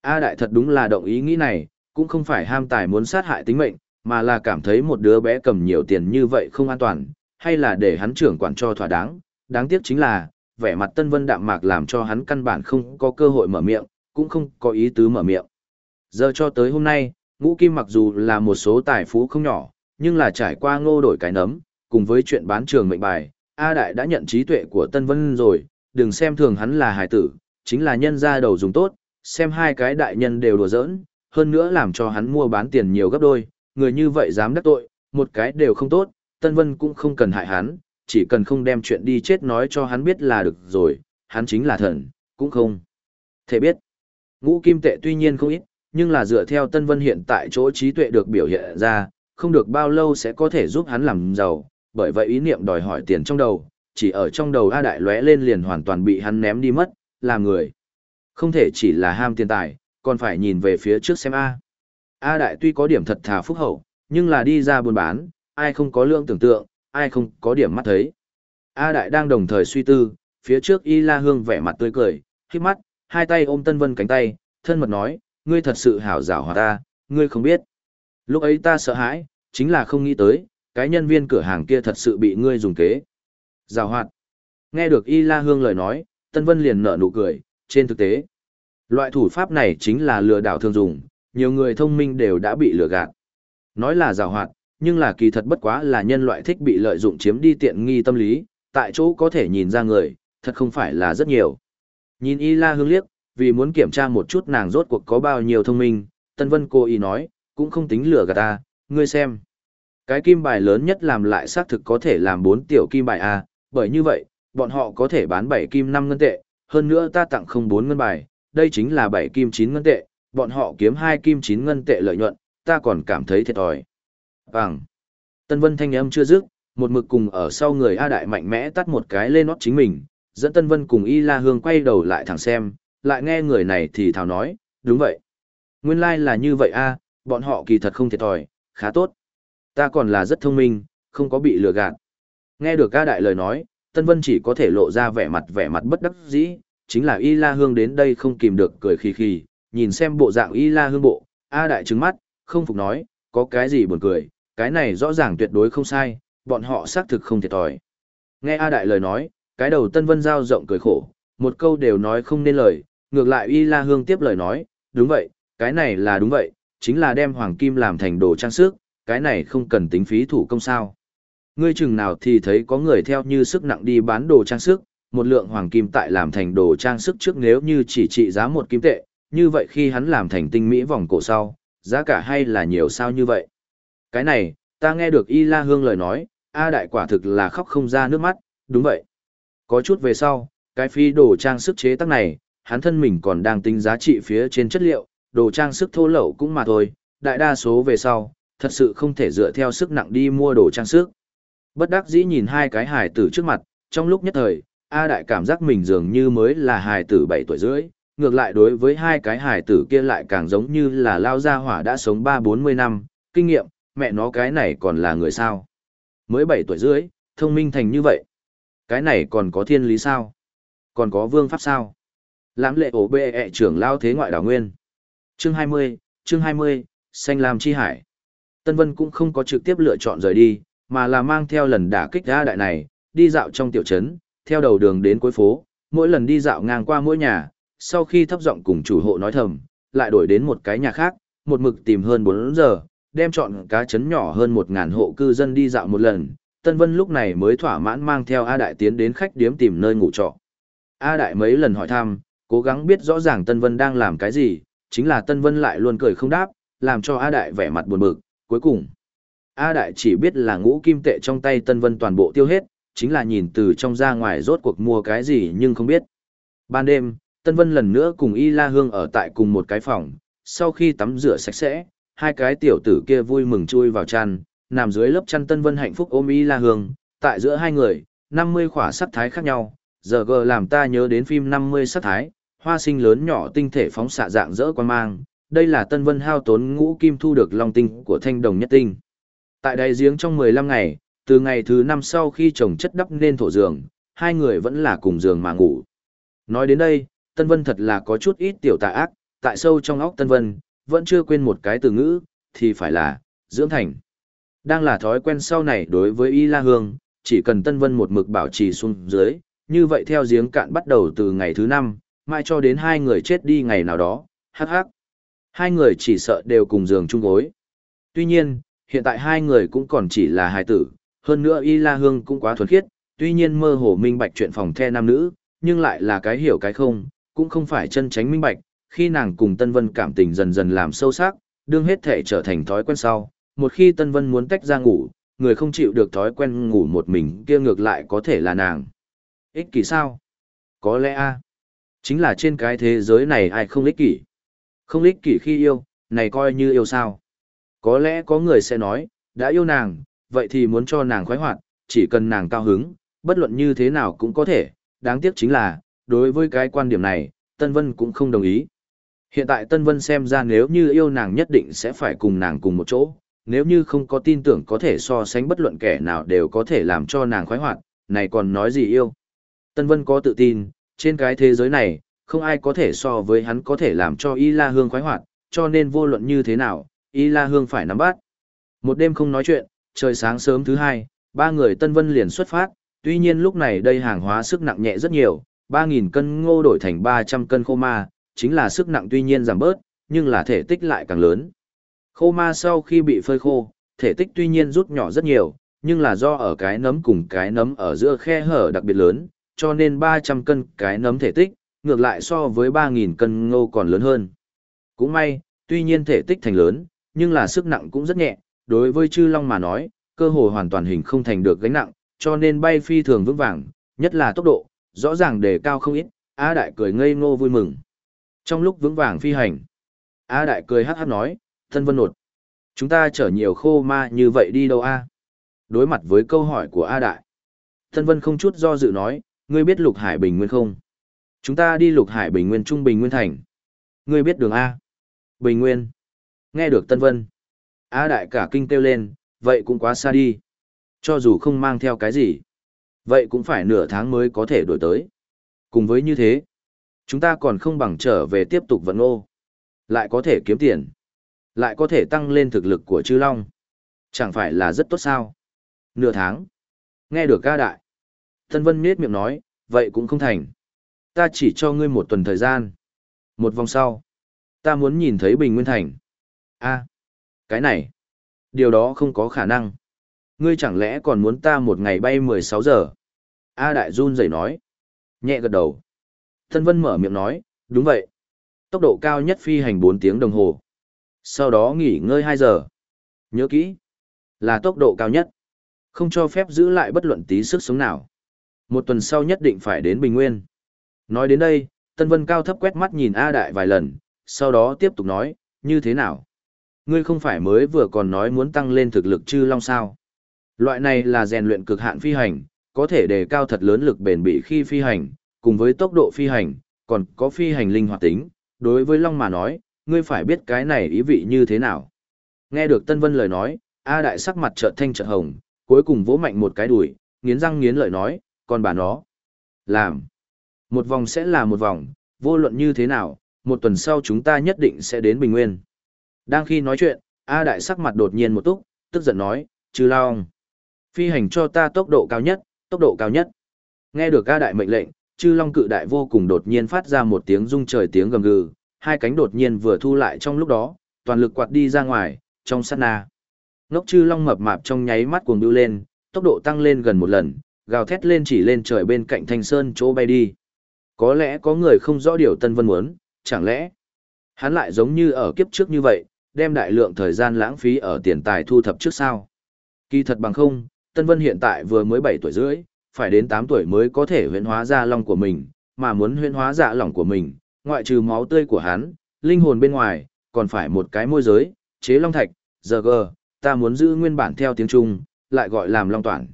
A Đại thật đúng là động ý nghĩ này, cũng không phải ham tài muốn sát hại tính mệnh, mà là cảm thấy một đứa bé cầm nhiều tiền như vậy không an toàn, hay là để hắn trưởng quản cho thỏa đáng. Đáng tiếc chính là, vẻ mặt Tân Vân đạm mạc làm cho hắn căn bản không có cơ hội mở miệng, cũng không có ý tứ mở miệng. Giờ cho tới hôm nay, ngũ kim mặc dù là một số tài phú không nhỏ, nhưng là trải qua ngô đổi cái nấm, cùng với chuyện bán trường mệnh bài, A Đại đã nhận trí tuệ của Tân Vân rồi, đừng xem thường hắn là hài tử, chính là nhân ra đầu dùng tốt, xem hai cái đại nhân đều đùa giỡn, hơn nữa làm cho hắn mua bán tiền nhiều gấp đôi, người như vậy dám đắc tội, một cái đều không tốt, Tân Vân cũng không cần hại hắn, chỉ cần không đem chuyện đi chết nói cho hắn biết là được rồi, hắn chính là thần, cũng không. Thể biết, ngũ kim tệ tuy nhiên không ít, nhưng là dựa theo Tân Vân hiện tại chỗ trí tuệ được biểu hiện ra, không được bao lâu sẽ có thể giúp hắn làm giàu, bởi vậy ý niệm đòi hỏi tiền trong đầu, chỉ ở trong đầu A Đại lóe lên liền hoàn toàn bị hắn ném đi mất, làm người. Không thể chỉ là ham tiền tài, còn phải nhìn về phía trước xem A. A Đại tuy có điểm thật thà phúc hậu, nhưng là đi ra buôn bán, ai không có lượng tưởng tượng, ai không có điểm mắt thấy. A Đại đang đồng thời suy tư, phía trước Y La Hương vẻ mặt tươi cười, khi mắt, hai tay ôm Tân Vân cánh tay, thân mật nói, ngươi thật sự hảo giảo hòa ta, ngươi không biết. Lúc ấy ta sợ hãi, chính là không nghĩ tới, cái nhân viên cửa hàng kia thật sự bị ngươi dùng kế. Giảo hoạt. Nghe được Y La Hương lời nói, Tân Vân liền nở nụ cười, trên thực tế. Loại thủ pháp này chính là lừa đảo thường dùng, nhiều người thông minh đều đã bị lừa gạt. Nói là rào hoạt, nhưng là kỳ thật bất quá là nhân loại thích bị lợi dụng chiếm đi tiện nghi tâm lý, tại chỗ có thể nhìn ra người, thật không phải là rất nhiều. Nhìn Y La Hương liếc, vì muốn kiểm tra một chút nàng rốt cuộc có bao nhiêu thông minh, Tân Vân cô ý nói, cũng không tính lừa gạt ta, ngươi xem. Cái kim bài lớn nhất làm lại xác thực có thể làm 4 tiểu kim bài A, bởi như vậy, bọn họ có thể bán 7 kim 5 ngân tệ, hơn nữa ta tặng không 4 ngân bài, đây chính là 7 kim 9 ngân tệ, bọn họ kiếm 2 kim 9 ngân tệ lợi nhuận, ta còn cảm thấy thiệt thòi. Vàng. Tân Vân thanh âm chưa dứt, một mực cùng ở sau người A Đại mạnh mẽ tắt một cái lên nót chính mình, dẫn Tân Vân cùng Y La Hương quay đầu lại thẳng xem, lại nghe người này thì thào nói, đúng vậy. Nguyên lai like là như vậy a, bọn họ kỳ thật không thiệt thòi, khá tốt. Ta còn là rất thông minh, không có bị lừa gạt. Nghe được ca đại lời nói, Tân Vân chỉ có thể lộ ra vẻ mặt vẻ mặt bất đắc dĩ, chính là Y La Hương đến đây không kìm được cười khì khì, nhìn xem bộ dạng Y La Hương bộ, A đại trứng mắt, không phục nói, có cái gì buồn cười, cái này rõ ràng tuyệt đối không sai, bọn họ xác thực không thiệt thòi. Nghe A đại lời nói, cái đầu Tân Vân giao rộng cười khổ, một câu đều nói không nên lời, ngược lại Y La Hương tiếp lời nói, đúng vậy, cái này là đúng vậy, chính là đem hoàng kim làm thành đồ trang sức, cái này không cần tính phí thủ công sao. Ngươi chừng nào thì thấy có người theo như sức nặng đi bán đồ trang sức, một lượng hoàng kim tại làm thành đồ trang sức trước nếu như chỉ trị giá một kim tệ, như vậy khi hắn làm thành tinh mỹ vòng cổ sau, giá cả hay là nhiều sao như vậy. Cái này, ta nghe được Y La Hương lời nói, A đại quả thực là khóc không ra nước mắt, đúng vậy. Có chút về sau, cái phi đồ trang sức chế tác này, hắn thân mình còn đang tính giá trị phía trên chất liệu, đồ trang sức thô lậu cũng mà thôi, đại đa số về sau, thật sự không thể dựa theo sức nặng đi mua đồ trang sức. Bất đắc dĩ nhìn hai cái hài tử trước mặt, trong lúc nhất thời, A Đại cảm giác mình dường như mới là hài tử 7 tuổi rưỡi, ngược lại đối với hai cái hài tử kia lại càng giống như là lao gia hỏa đã sống 3-40 năm, kinh nghiệm, mẹ nó cái này còn là người sao. Mới 7 tuổi rưỡi, thông minh thành như vậy. Cái này còn có thiên lý sao? Còn có vương pháp sao? Lãm lệ ổ bệ ẹ trưởng lao thế ngoại đảo nguyên. Chương 20, chương 20, xanh lam chi hải. Tân Vân cũng không có trực tiếp lựa chọn rời đi, mà là mang theo lần đả kích A đại này, đi dạo trong tiểu trấn, theo đầu đường đến cuối phố, mỗi lần đi dạo ngang qua mỗi nhà, sau khi thấp giọng cùng chủ hộ nói thầm, lại đổi đến một cái nhà khác, một mực tìm hơn 4 giờ, đem chọn cá chấn nhỏ hơn 1000 hộ cư dân đi dạo một lần. Tân Vân lúc này mới thỏa mãn mang theo A Đại tiến đến khách điếm tìm nơi ngủ trọ. A Đại mấy lần hỏi thăm, cố gắng biết rõ ràng Tân Vân đang làm cái gì, chính là Tân Vân lại luôn cười không đáp, làm cho A Đại vẻ mặt buồn bực, cuối cùng. A Đại chỉ biết là ngũ kim tệ trong tay Tân Vân toàn bộ tiêu hết, chính là nhìn từ trong ra ngoài rốt cuộc mua cái gì nhưng không biết. Ban đêm, Tân Vân lần nữa cùng Y La Hương ở tại cùng một cái phòng, sau khi tắm rửa sạch sẽ, hai cái tiểu tử kia vui mừng chui vào chăn, nằm dưới lớp chăn Tân Vân hạnh phúc ôm Y La Hương, tại giữa hai người, 50 khỏa sắc thái khác nhau, giờ gờ làm ta nhớ đến phim 50 sắc thái, hoa sinh lớn nhỏ tinh thể phóng xạ dạng rỡ quan mang, đây là Tân Vân hao tốn ngũ kim thu được long tinh của thanh đồng nhất tinh. Tại đây giếng trong 15 ngày, từ ngày thứ năm sau khi chồng chất đắp nên thổ giường, hai người vẫn là cùng giường mà ngủ. Nói đến đây, Tân Vân thật là có chút ít tiểu tà ác, tại sâu trong óc Tân Vân, vẫn chưa quên một cái từ ngữ, thì phải là, dưỡng thành. Đang là thói quen sau này đối với Y La Hương, chỉ cần Tân Vân một mực bảo trì xuống dưới, như vậy theo giếng cạn bắt đầu từ ngày thứ năm, mai cho đến hai người chết đi ngày nào đó, hắc hắc. Hai người chỉ sợ đều cùng giường chung gối. Tuy nhiên, hiện tại hai người cũng còn chỉ là hài tử, hơn nữa Y La Hương cũng quá thuần khiết, tuy nhiên mơ hồ minh bạch chuyện phòng the nam nữ, nhưng lại là cái hiểu cái không, cũng không phải chân tránh minh bạch, khi nàng cùng Tân Vân cảm tình dần dần làm sâu sắc, đương hết thể trở thành thói quen sau, một khi Tân Vân muốn tách ra ngủ, người không chịu được thói quen ngủ một mình kia ngược lại có thể là nàng. Ích kỷ sao? Có lẽ a Chính là trên cái thế giới này ai không ích kỷ. Không ích kỷ khi yêu, này coi như yêu sao. Có lẽ có người sẽ nói, đã yêu nàng, vậy thì muốn cho nàng khoái hoạt, chỉ cần nàng cao hứng, bất luận như thế nào cũng có thể, đáng tiếc chính là, đối với cái quan điểm này, Tân Vân cũng không đồng ý. Hiện tại Tân Vân xem ra nếu như yêu nàng nhất định sẽ phải cùng nàng cùng một chỗ, nếu như không có tin tưởng có thể so sánh bất luận kẻ nào đều có thể làm cho nàng khoái hoạt, này còn nói gì yêu. Tân Vân có tự tin, trên cái thế giới này, không ai có thể so với hắn có thể làm cho Y La Hương khoái hoạt, cho nên vô luận như thế nào, Y La Hương phải nắm bắt. Một đêm không nói chuyện, trời sáng sớm thứ hai, ba người Tân Vân liền xuất phát, tuy nhiên lúc này đây hàng hóa sức nặng nhẹ rất nhiều, 3.000 cân ngô đổi thành 300 cân khô ma, chính là sức nặng tuy nhiên giảm bớt, nhưng là thể tích lại càng lớn. Khô ma sau khi bị phơi khô, thể tích tuy nhiên rút nhỏ rất nhiều, nhưng là do ở cái nấm cùng cái nấm ở giữa khe hở đặc biệt lớn, cho nên 300 cân cái nấm thể tích, ngược lại so với 3.000 cân ngô còn lớn hơn. Cũng may, tuy nhiên thể tích thành lớn, nhưng là sức nặng cũng rất nhẹ, đối với chư long mà nói, cơ hồ hoàn toàn hình không thành được gánh nặng, cho nên bay phi thường vững vàng, nhất là tốc độ, rõ ràng đề cao không ít, A Đại cười ngây ngô vui mừng. Trong lúc vững vàng phi hành, A Đại cười hát hát nói, thân vân nột. Chúng ta chở nhiều khô ma như vậy đi đâu A? Đối mặt với câu hỏi của A Đại, thân vân không chút do dự nói, ngươi biết lục hải bình nguyên không? Chúng ta đi lục hải bình nguyên trung bình nguyên thành. Ngươi biết đường A. Bình nguyên. Nghe được Tân Vân. A đại cả kinh kêu lên, vậy cũng quá xa đi. Cho dù không mang theo cái gì. Vậy cũng phải nửa tháng mới có thể đổi tới. Cùng với như thế, chúng ta còn không bằng trở về tiếp tục vận ô. Lại có thể kiếm tiền. Lại có thể tăng lên thực lực của chư Long. Chẳng phải là rất tốt sao? Nửa tháng. Nghe được ca đại. Tân Vân nết miệng nói, vậy cũng không thành. Ta chỉ cho ngươi một tuần thời gian. Một vòng sau. Ta muốn nhìn thấy Bình Nguyên Thành. a cái này. Điều đó không có khả năng. Ngươi chẳng lẽ còn muốn ta một ngày bay 16 giờ? A Đại run rẩy nói. Nhẹ gật đầu. Thân Vân mở miệng nói, đúng vậy. Tốc độ cao nhất phi hành 4 tiếng đồng hồ. Sau đó nghỉ ngơi 2 giờ. Nhớ kỹ. Là tốc độ cao nhất. Không cho phép giữ lại bất luận tí sức sống nào. Một tuần sau nhất định phải đến Bình Nguyên. Nói đến đây, Tân Vân cao thấp quét mắt nhìn A Đại vài lần, sau đó tiếp tục nói, như thế nào? Ngươi không phải mới vừa còn nói muốn tăng lên thực lực chư long sao? Loại này là rèn luyện cực hạn phi hành, có thể đề cao thật lớn lực bền bỉ khi phi hành, cùng với tốc độ phi hành, còn có phi hành linh hoạt tính. Đối với long mà nói, ngươi phải biết cái này ý vị như thế nào. Nghe được Tân Vân lời nói, A Đại sắc mặt trợn thanh trợ hồng, cuối cùng vỗ mạnh một cái đùi, nghiến răng nghiến lợi nói, còn bà nó. Làm. Một vòng sẽ là một vòng, vô luận như thế nào, một tuần sau chúng ta nhất định sẽ đến Bình Nguyên. Đang khi nói chuyện, A Đại sắc mặt đột nhiên một túc, tức giận nói, trừ long, Phi hành cho ta tốc độ cao nhất, tốc độ cao nhất. Nghe được A Đại mệnh lệnh, chư long cự đại vô cùng đột nhiên phát ra một tiếng rung trời tiếng gầm gừ, hai cánh đột nhiên vừa thu lại trong lúc đó, toàn lực quạt đi ra ngoài, trong sát na. Ngốc chư long mập mạp trong nháy mắt cuồng bưu lên, tốc độ tăng lên gần một lần, gào thét lên chỉ lên trời bên cạnh thanh sơn chỗ bay đi. Có lẽ có người không rõ điều Tân Vân muốn, chẳng lẽ hắn lại giống như ở kiếp trước như vậy, đem đại lượng thời gian lãng phí ở tiền tài thu thập trước sao? Kỳ thật bằng không, Tân Vân hiện tại vừa mới 7 tuổi rưỡi, phải đến 8 tuổi mới có thể huyễn hóa ra long của mình, mà muốn huyễn hóa dạ lòng của mình, ngoại trừ máu tươi của hắn, linh hồn bên ngoài, còn phải một cái môi giới, chế long thạch, giờ gờ, ta muốn giữ nguyên bản theo tiếng Trung, lại gọi làm long toàn.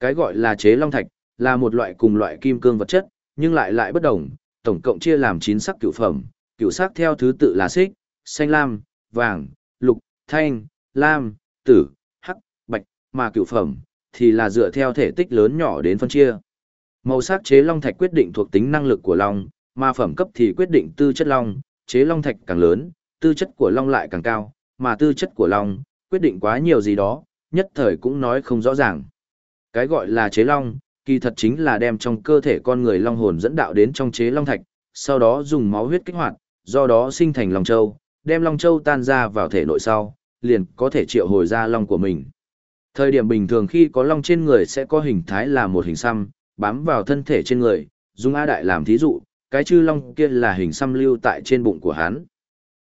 Cái gọi là chế long thạch, là một loại cùng loại kim cương vật chất, nhưng lại lại bất đồng, tổng cộng chia làm 9 sắc cửu phẩm, cửu sắc theo thứ tự là xích, xanh lam, vàng, lục, thanh, lam, tử, hắc, bạch, mà cửu phẩm thì là dựa theo thể tích lớn nhỏ đến phân chia. Màu sắc chế long thạch quyết định thuộc tính năng lực của long, mà phẩm cấp thì quyết định tư chất long, chế long thạch càng lớn, tư chất của long lại càng cao, mà tư chất của long quyết định quá nhiều gì đó, nhất thời cũng nói không rõ ràng. Cái gọi là chế long, kỳ thật chính là đem trong cơ thể con người long hồn dẫn đạo đến trong chế long thạch, sau đó dùng máu huyết kích hoạt, do đó sinh thành long châu, đem long châu tan ra vào thể nội sau, liền có thể triệu hồi ra long của mình. Thời điểm bình thường khi có long trên người sẽ có hình thái là một hình xăm, bám vào thân thể trên người, dùng A Đại làm thí dụ, cái chư long kia là hình xăm lưu tại trên bụng của hắn.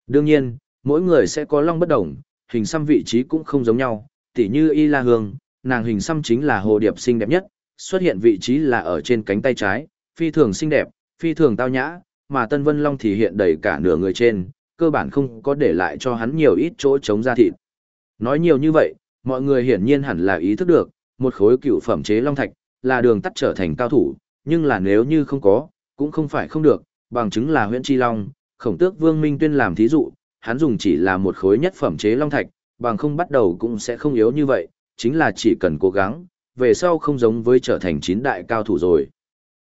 Đương nhiên, mỗi người sẽ có long bất đồng, hình xăm vị trí cũng không giống nhau, tỉ như Y La Hương, nàng hình xăm chính là hồ điệp xinh đẹp nhất, xuất hiện vị trí là ở trên cánh tay trái, phi thường xinh đẹp, phi thường tao nhã, mà Tân Vân Long thì hiện đầy cả nửa người trên, cơ bản không có để lại cho hắn nhiều ít chỗ chống ra thịt. Nói nhiều như vậy, mọi người hiển nhiên hẳn là ý thức được, một khối cựu phẩm chế long thạch, là đường tắt trở thành cao thủ, nhưng là nếu như không có, cũng không phải không được, bằng chứng là huyện Chi Long, khổng tước Vương Minh Tuyên làm thí dụ, hắn dùng chỉ là một khối nhất phẩm chế long thạch, bằng không bắt đầu cũng sẽ không yếu như vậy, chính là chỉ cần cố gắng, về sau không giống với trở thành chín đại cao thủ rồi.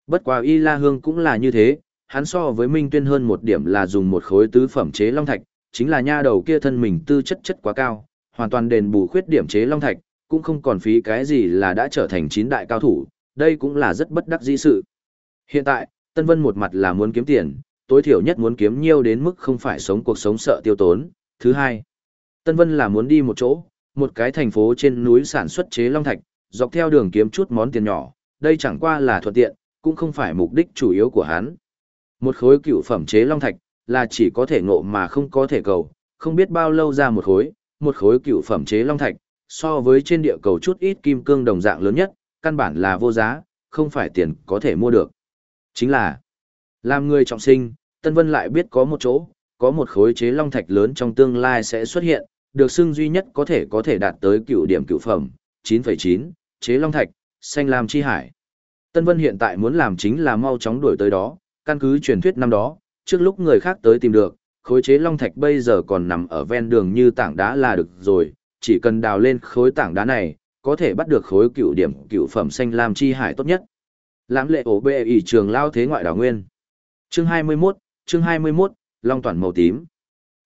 Bất quá Y La Hương cũng là như thế, hắn so với Minh Tuyên hơn một điểm là dùng một khối tứ phẩm chế long thạch, chính là nha đầu kia thân mình tư chất chất quá cao, hoàn toàn đền bù khuyết điểm chế long thạch, cũng không còn phí cái gì là đã trở thành chín đại cao thủ, đây cũng là rất bất đắc dĩ sự. Hiện tại, Tân Vân một mặt là muốn kiếm tiền, tối thiểu nhất muốn kiếm nhiều đến mức không phải sống cuộc sống sợ tiêu tốn. Thứ hai, Tân Vân là muốn đi một chỗ, một cái thành phố trên núi sản xuất chế long thạch, dọc theo đường kiếm chút món tiền nhỏ, đây chẳng qua là thuận tiện, cũng không phải mục đích chủ yếu của hắn. Một khối cựu phẩm chế long thạch, là chỉ có thể ngộ mà không có thể cầu, không biết bao lâu ra một khối, một khối cựu phẩm chế long thạch, so với trên địa cầu chút ít kim cương đồng dạng lớn nhất, căn bản là vô giá, không phải tiền có thể mua được. Chính là, làm người trọng sinh, Tân Vân lại biết có một chỗ, có một khối chế long thạch lớn trong tương lai sẽ xuất hiện, được xưng duy nhất có thể có thể đạt tới cựu điểm cựu phẩm, 9,9, chế long thạch, xanh lam chi hải. Tân Vân hiện tại muốn làm chính là mau chóng đuổi tới đó, Căn cứ truyền thuyết năm đó, trước lúc người khác tới tìm được, khối chế long thạch bây giờ còn nằm ở ven đường như tảng đá là được rồi, chỉ cần đào lên khối tảng đá này, có thể bắt được khối cựu điểm cựu phẩm xanh lam chi hải tốt nhất. Lãm lệ ổ bệ ỷ trường lao thế ngoại đảo nguyên. Chương 21, chương 21, long toàn màu tím.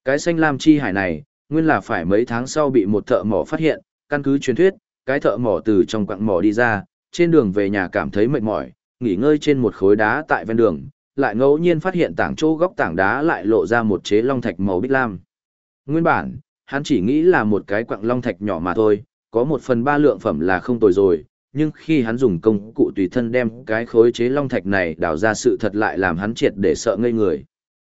Cái xanh lam chi hải này, nguyên là phải mấy tháng sau bị một thợ mỏ phát hiện, căn cứ truyền thuyết, cái thợ mỏ từ trong quặng mỏ đi ra, trên đường về nhà cảm thấy mệt mỏi, nghỉ ngơi trên một khối đá tại ven đường, lại ngẫu nhiên phát hiện tảng chỗ góc tảng đá lại lộ ra một chế long thạch màu bích lam. Nguyên bản, hắn chỉ nghĩ là một cái quặng long thạch nhỏ mà thôi, có một phần ba lượng phẩm là không tồi rồi, nhưng khi hắn dùng công cụ tùy thân đem cái khối chế long thạch này đào ra sự thật lại làm hắn triệt để sợ ngây người.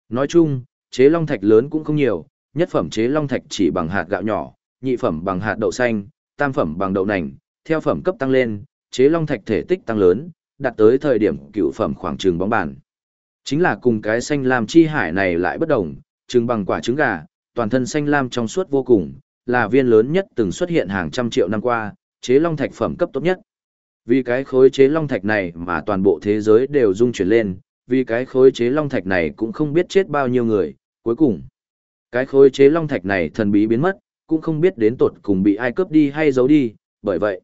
Nói chung, chế long thạch lớn cũng không nhiều, nhất phẩm chế long thạch chỉ bằng hạt gạo nhỏ, nhị phẩm bằng hạt đậu xanh, tam phẩm bằng đậu nành, theo phẩm cấp tăng lên, chế long thạch thể tích tăng lớn, đạt tới thời điểm cựu phẩm khoảng trường bóng bàn. Chính là cùng cái xanh lam chi hải này lại bất đồng, trứng bằng quả trứng gà, toàn thân xanh lam trong suốt vô cùng, là viên lớn nhất từng xuất hiện hàng trăm triệu năm qua, chế long thạch phẩm cấp tốt nhất. Vì cái khối chế long thạch này mà toàn bộ thế giới đều rung chuyển lên, vì cái khối chế long thạch này cũng không biết chết bao nhiêu người, cuối cùng. Cái khối chế long thạch này thần bí biến mất, cũng không biết đến tột cùng bị ai cướp đi hay giấu đi, bởi vậy,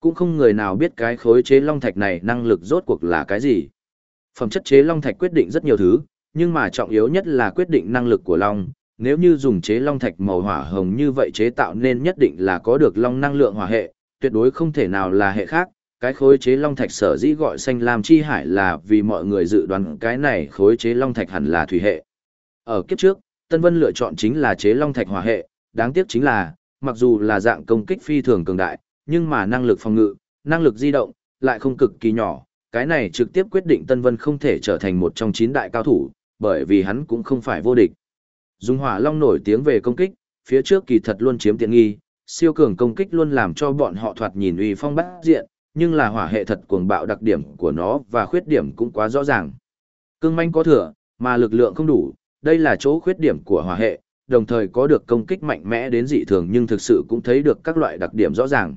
cũng không người nào biết cái khối chế long thạch này năng lực rốt cuộc là cái gì. Phẩm chất chế long thạch quyết định rất nhiều thứ, nhưng mà trọng yếu nhất là quyết định năng lực của long. Nếu như dùng chế long thạch màu hỏa hồng như vậy chế tạo nên nhất định là có được long năng lượng hỏa hệ, tuyệt đối không thể nào là hệ khác. Cái khối chế long thạch sở dĩ gọi xanh lam chi hải là vì mọi người dự đoán cái này khối chế long thạch hẳn là thủy hệ. Ở kiếp trước, Tân Vân lựa chọn chính là chế long thạch hỏa hệ, đáng tiếc chính là, mặc dù là dạng công kích phi thường cường đại, nhưng mà năng lực phòng ngự, năng lực di động, lại không cực kỳ nhỏ, cái này trực tiếp quyết định Tân Vân không thể trở thành một trong chín đại cao thủ, bởi vì hắn cũng không phải vô địch. Dung Hỏa Long nổi tiếng về công kích, phía trước kỳ thật luôn chiếm tiện nghi, siêu cường công kích luôn làm cho bọn họ thoạt nhìn uy phong bát diện, nhưng là hỏa hệ thật cuồng bạo đặc điểm của nó và khuyết điểm cũng quá rõ ràng. Cương manh có thừa, mà lực lượng không đủ, đây là chỗ khuyết điểm của hỏa hệ, đồng thời có được công kích mạnh mẽ đến dị thường nhưng thực sự cũng thấy được các loại đặc điểm rõ ràng.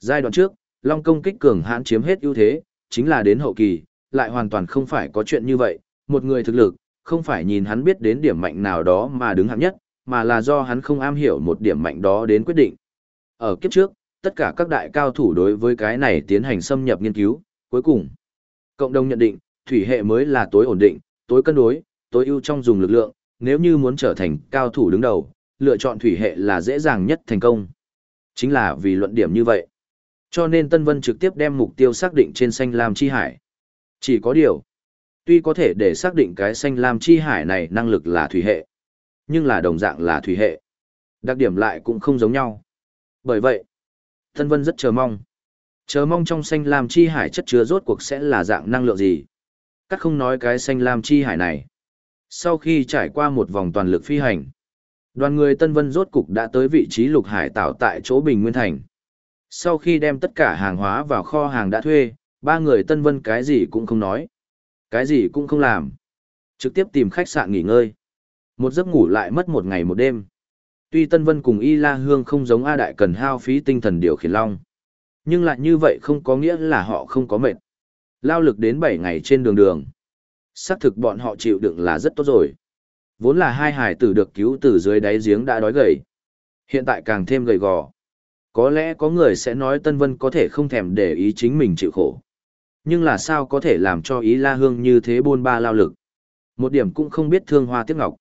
Giai đoạn trước, Long công kích cường hãn chiếm hết ưu thế, chính là đến hậu kỳ, lại hoàn toàn không phải có chuyện như vậy, một người thực lực, không phải nhìn hắn biết đến điểm mạnh nào đó mà đứng hạng nhất, mà là do hắn không am hiểu một điểm mạnh đó đến quyết định. Ở kiếp trước, tất cả các đại cao thủ đối với cái này tiến hành xâm nhập nghiên cứu, cuối cùng, cộng đồng nhận định, thủy hệ mới là tối ổn định, tối cân đối, tối ưu trong dùng lực lượng, nếu như muốn trở thành cao thủ đứng đầu, lựa chọn thủy hệ là dễ dàng nhất thành công. Chính là vì luận điểm như vậy. Cho nên Tân Vân trực tiếp đem mục tiêu xác định trên xanh lam chi hải. Chỉ có điều, tuy có thể để xác định cái xanh lam chi hải này năng lực là thủy hệ, nhưng là đồng dạng là thủy hệ. Đặc điểm lại cũng không giống nhau. Bởi vậy, Tân Vân rất chờ mong. Chờ mong trong xanh lam chi hải chất chứa rốt cuộc sẽ là dạng năng lượng gì. Các không nói cái xanh lam chi hải này. Sau khi trải qua một vòng toàn lực phi hành, đoàn người Tân Vân rốt cục đã tới vị trí lục hải tạo tại chỗ Bình Nguyên Thành. Sau khi đem tất cả hàng hóa vào kho hàng đã thuê, ba người Tân Vân cái gì cũng không nói. Cái gì cũng không làm. Trực tiếp tìm khách sạn nghỉ ngơi. Một giấc ngủ lại mất một ngày một đêm. Tuy Tân Vân cùng Y La Hương không giống A Đại cần hao phí tinh thần điều khiển long. Nhưng lại như vậy không có nghĩa là họ không có mệt. Lao lực đến 7 ngày trên đường đường. Xác thực bọn họ chịu đựng là rất tốt rồi. Vốn là hai hải tử được cứu từ dưới đáy giếng đã đói gầy. Hiện tại càng thêm gầy gò. Có lẽ có người sẽ nói Tân Vân có thể không thèm để ý chính mình chịu khổ. Nhưng là sao có thể làm cho ý La Hương như thế buôn ba lao lực. Một điểm cũng không biết thương hoa tiếc ngọc.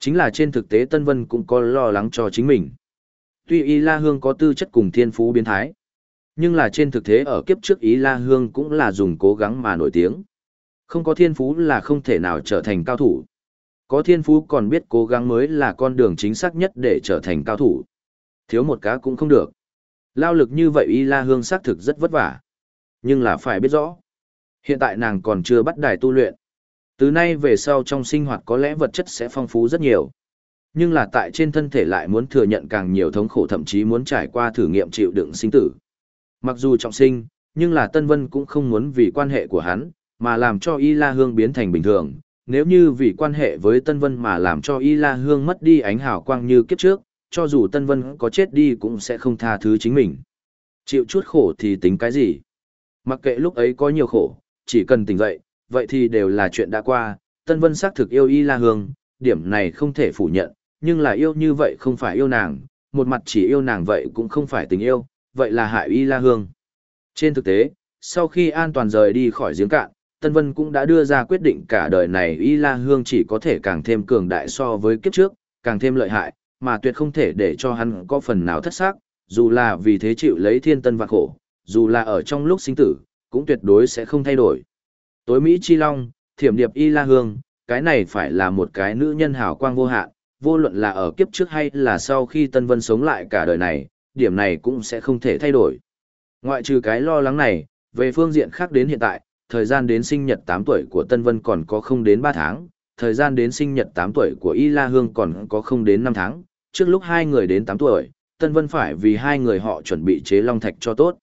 Chính là trên thực tế Tân Vân cũng có lo lắng cho chính mình. Tuy Ý La Hương có tư chất cùng thiên phú biến thái. Nhưng là trên thực tế ở kiếp trước Ý La Hương cũng là dùng cố gắng mà nổi tiếng. Không có thiên phú là không thể nào trở thành cao thủ. Có thiên phú còn biết cố gắng mới là con đường chính xác nhất để trở thành cao thủ. Thiếu một cá cũng không được. Lao lực như vậy Y La Hương xác thực rất vất vả. Nhưng là phải biết rõ. Hiện tại nàng còn chưa bắt đài tu luyện. Từ nay về sau trong sinh hoạt có lẽ vật chất sẽ phong phú rất nhiều. Nhưng là tại trên thân thể lại muốn thừa nhận càng nhiều thống khổ thậm chí muốn trải qua thử nghiệm chịu đựng sinh tử. Mặc dù trọng sinh, nhưng là Tân Vân cũng không muốn vì quan hệ của hắn, mà làm cho Y La Hương biến thành bình thường. Nếu như vì quan hệ với Tân Vân mà làm cho Y La Hương mất đi ánh hào quang như kiếp trước, cho dù Tân Vân có chết đi cũng sẽ không tha thứ chính mình. Chịu chút khổ thì tính cái gì? Mặc kệ lúc ấy có nhiều khổ, chỉ cần tỉnh dậy, vậy thì đều là chuyện đã qua, Tân Vân xác thực yêu Y La Hương, điểm này không thể phủ nhận, nhưng là yêu như vậy không phải yêu nàng, một mặt chỉ yêu nàng vậy cũng không phải tình yêu, vậy là hại Y La Hương. Trên thực tế, sau khi an toàn rời đi khỏi giếng cạn, Tân Vân cũng đã đưa ra quyết định cả đời này Y La Hương chỉ có thể càng thêm cường đại so với kiếp trước, càng thêm lợi hại, mà tuyệt không thể để cho hắn có phần nào thất xác, dù là vì thế chịu lấy thiên tân và khổ, dù là ở trong lúc sinh tử, cũng tuyệt đối sẽ không thay đổi. Tối Mỹ Chi Long, thiểm điệp Y La Hương, cái này phải là một cái nữ nhân hào quang vô hạn, vô luận là ở kiếp trước hay là sau khi Tân Vân sống lại cả đời này, điểm này cũng sẽ không thể thay đổi. Ngoại trừ cái lo lắng này, về phương diện khác đến hiện tại, thời gian đến sinh nhật 8 tuổi của Tân Vân còn có không đến 3 tháng, thời gian đến sinh nhật 8 tuổi của Y La Hương còn có không đến 5 tháng, trước lúc hai người đến 8 tuổi, Tân Vân phải vì hai người họ chuẩn bị chế long thạch cho tốt.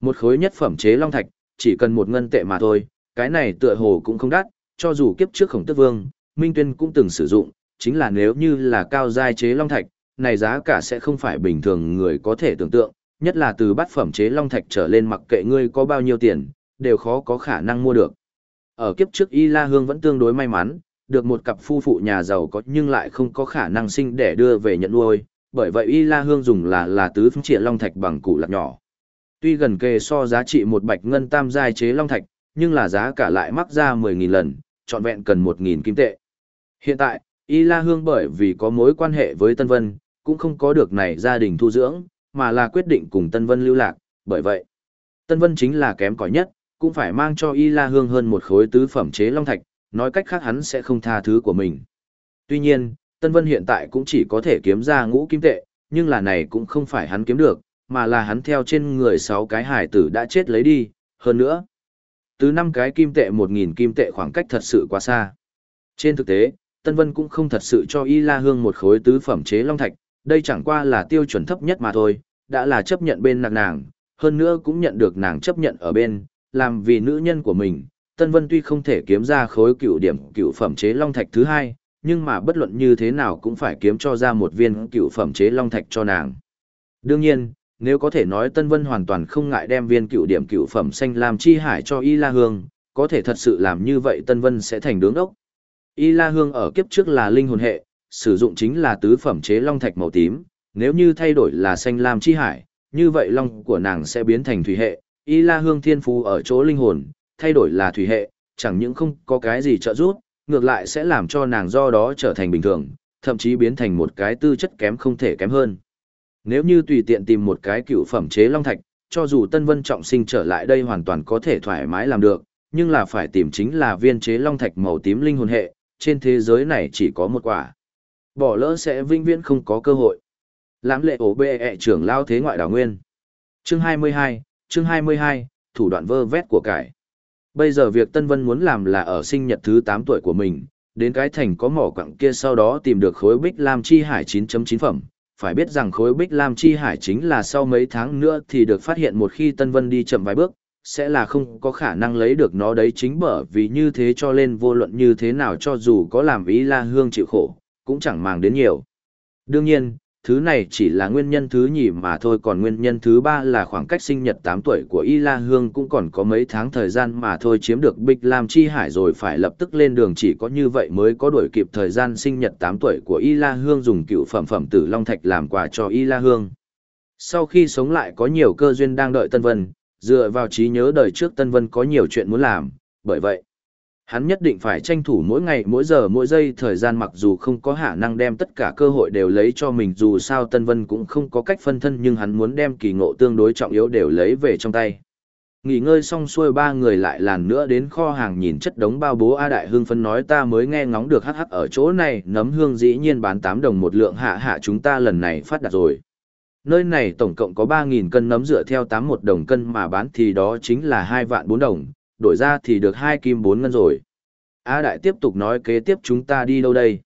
Một khối nhất phẩm chế long thạch, chỉ cần một ngân tệ mà thôi, cái này tựa hồ cũng không đắt, cho dù kiếp trước khổng tức vương, Minh Tuyên cũng từng sử dụng, chính là nếu như là cao giai chế long thạch, này giá cả sẽ không phải bình thường người có thể tưởng tượng, nhất là từ bát phẩm chế long thạch trở lên mặc kệ ngươi có bao nhiêu tiền, đều khó có khả năng mua được. Ở kiếp trước Y La Hương vẫn tương đối may mắn, được một cặp phu phụ nhà giàu có nhưng lại không có khả năng sinh để đưa về nhận nuôi, bởi vậy Y La Hương dùng là là tứ phương trịa long thạch bằng củ lạc nhỏ. Tuy gần kề so giá trị một bạch ngân tam giai chế long thạch, nhưng là giá cả lại mắc ra 10.000 lần, trọn vẹn cần 1.000 kim tệ. Hiện tại, Y La Hương bởi vì có mối quan hệ với Tân Vân, cũng không có được này gia đình thu dưỡng, mà là quyết định cùng Tân Vân lưu lạc, bởi vậy, Tân Vân chính là kém cỏi nhất, cũng phải mang cho Y La Hương hơn một khối tứ phẩm chế long thạch, nói cách khác hắn sẽ không tha thứ của mình. Tuy nhiên, Tân Vân hiện tại cũng chỉ có thể kiếm ra ngũ kim tệ, nhưng là này cũng không phải hắn kiếm được, mà là hắn theo trên người sáu cái hải tử đã chết lấy đi, hơn nữa. Từ năm cái kim tệ một nghìn kim tệ khoảng cách thật sự quá xa. Trên thực tế, Tân Vân cũng không thật sự cho Y La Hương một khối tứ phẩm chế long thạch, đây chẳng qua là tiêu chuẩn thấp nhất mà thôi, đã là chấp nhận bên nàng nàng, hơn nữa cũng nhận được nàng chấp nhận ở bên, làm vì nữ nhân của mình. Tân Vân tuy không thể kiếm ra khối cựu điểm cựu phẩm chế long thạch thứ hai, nhưng mà bất luận như thế nào cũng phải kiếm cho ra một viên cựu phẩm chế long thạch cho nàng. Đương nhiên, nếu có thể nói Tân Vân hoàn toàn không ngại đem viên cựu điểm cựu phẩm xanh làm chi hải cho Y La Hương, có thể thật sự làm như vậy Tân Vân sẽ thành đứng ốc. Y La Hương ở kiếp trước là linh hồn hệ, sử dụng chính là tứ phẩm chế long thạch màu tím, nếu như thay đổi là xanh lam chi hải, như vậy long của nàng sẽ biến thành thủy hệ. Y La Hương Thiên Phú ở chỗ linh hồn, thay đổi là thủy hệ, chẳng những không có cái gì trợ giúp, ngược lại sẽ làm cho nàng do đó trở thành bình thường, thậm chí biến thành một cái tư chất kém không thể kém hơn. Nếu như tùy tiện tìm một cái cựu phẩm chế long thạch, cho dù Tân Vân trọng sinh trở lại đây hoàn toàn có thể thoải mái làm được, nhưng là phải tìm chính là viên chế long thạch màu tím linh hồn hệ, trên thế giới này chỉ có một quả. Bỏ lỡ sẽ vinh viễn không có cơ hội. Lãm lệ ổ bệ ẹ trưởng lao thế ngoại đảo nguyên. Chương 22, chương 22, thủ đoạn vơ vét của cải. Bây giờ việc Tân Vân muốn làm là ở sinh nhật thứ 8 tuổi của mình, đến cái thành có mỏ quặng kia sau đó tìm được khối bích lam chi hải 9.9 phẩm. Phải biết rằng khối bích lam chi hải chính là sau mấy tháng nữa thì được phát hiện một khi Tân Vân đi chậm vài bước, sẽ là không có khả năng lấy được nó đấy chính bởi vì như thế cho nên vô luận như thế nào cho dù có làm ý la hương chịu khổ, cũng chẳng màng đến nhiều. Đương nhiên, thứ này chỉ là nguyên nhân thứ nhì mà thôi còn nguyên nhân thứ ba là khoảng cách sinh nhật 8 tuổi của Y La Hương cũng còn có mấy tháng thời gian mà thôi chiếm được Bích Lam Chi Hải rồi phải lập tức lên đường chỉ có như vậy mới có đuổi kịp thời gian sinh nhật 8 tuổi của Y La Hương dùng cựu phẩm phẩm tử Long Thạch làm quà cho Y La Hương. Sau khi sống lại có nhiều cơ duyên đang đợi Tân Vân, dựa vào trí nhớ đời trước Tân Vân có nhiều chuyện muốn làm, bởi vậy, hắn nhất định phải tranh thủ mỗi ngày mỗi giờ mỗi giây thời gian mặc dù không có khả năng đem tất cả cơ hội đều lấy cho mình dù sao Tân Vân cũng không có cách phân thân nhưng hắn muốn đem kỳ ngộ tương đối trọng yếu đều lấy về trong tay. Nghỉ ngơi xong xuôi ba người lại làn nữa đến kho hàng nhìn chất đống bao bố A Đại Hương phân nói ta mới nghe ngóng được hắc hắc ở chỗ này nấm hương dĩ nhiên bán 8 đồng một lượng hạ hạ chúng ta lần này phát đạt rồi. Nơi này tổng cộng có 3.000 cân nấm dựa theo 81 đồng cân mà bán thì đó chính là 2 vạn 4 đồng, đổi ra thì được hai kim bốn ngân rồi. A Đại tiếp tục nói kế tiếp chúng ta đi đâu đây?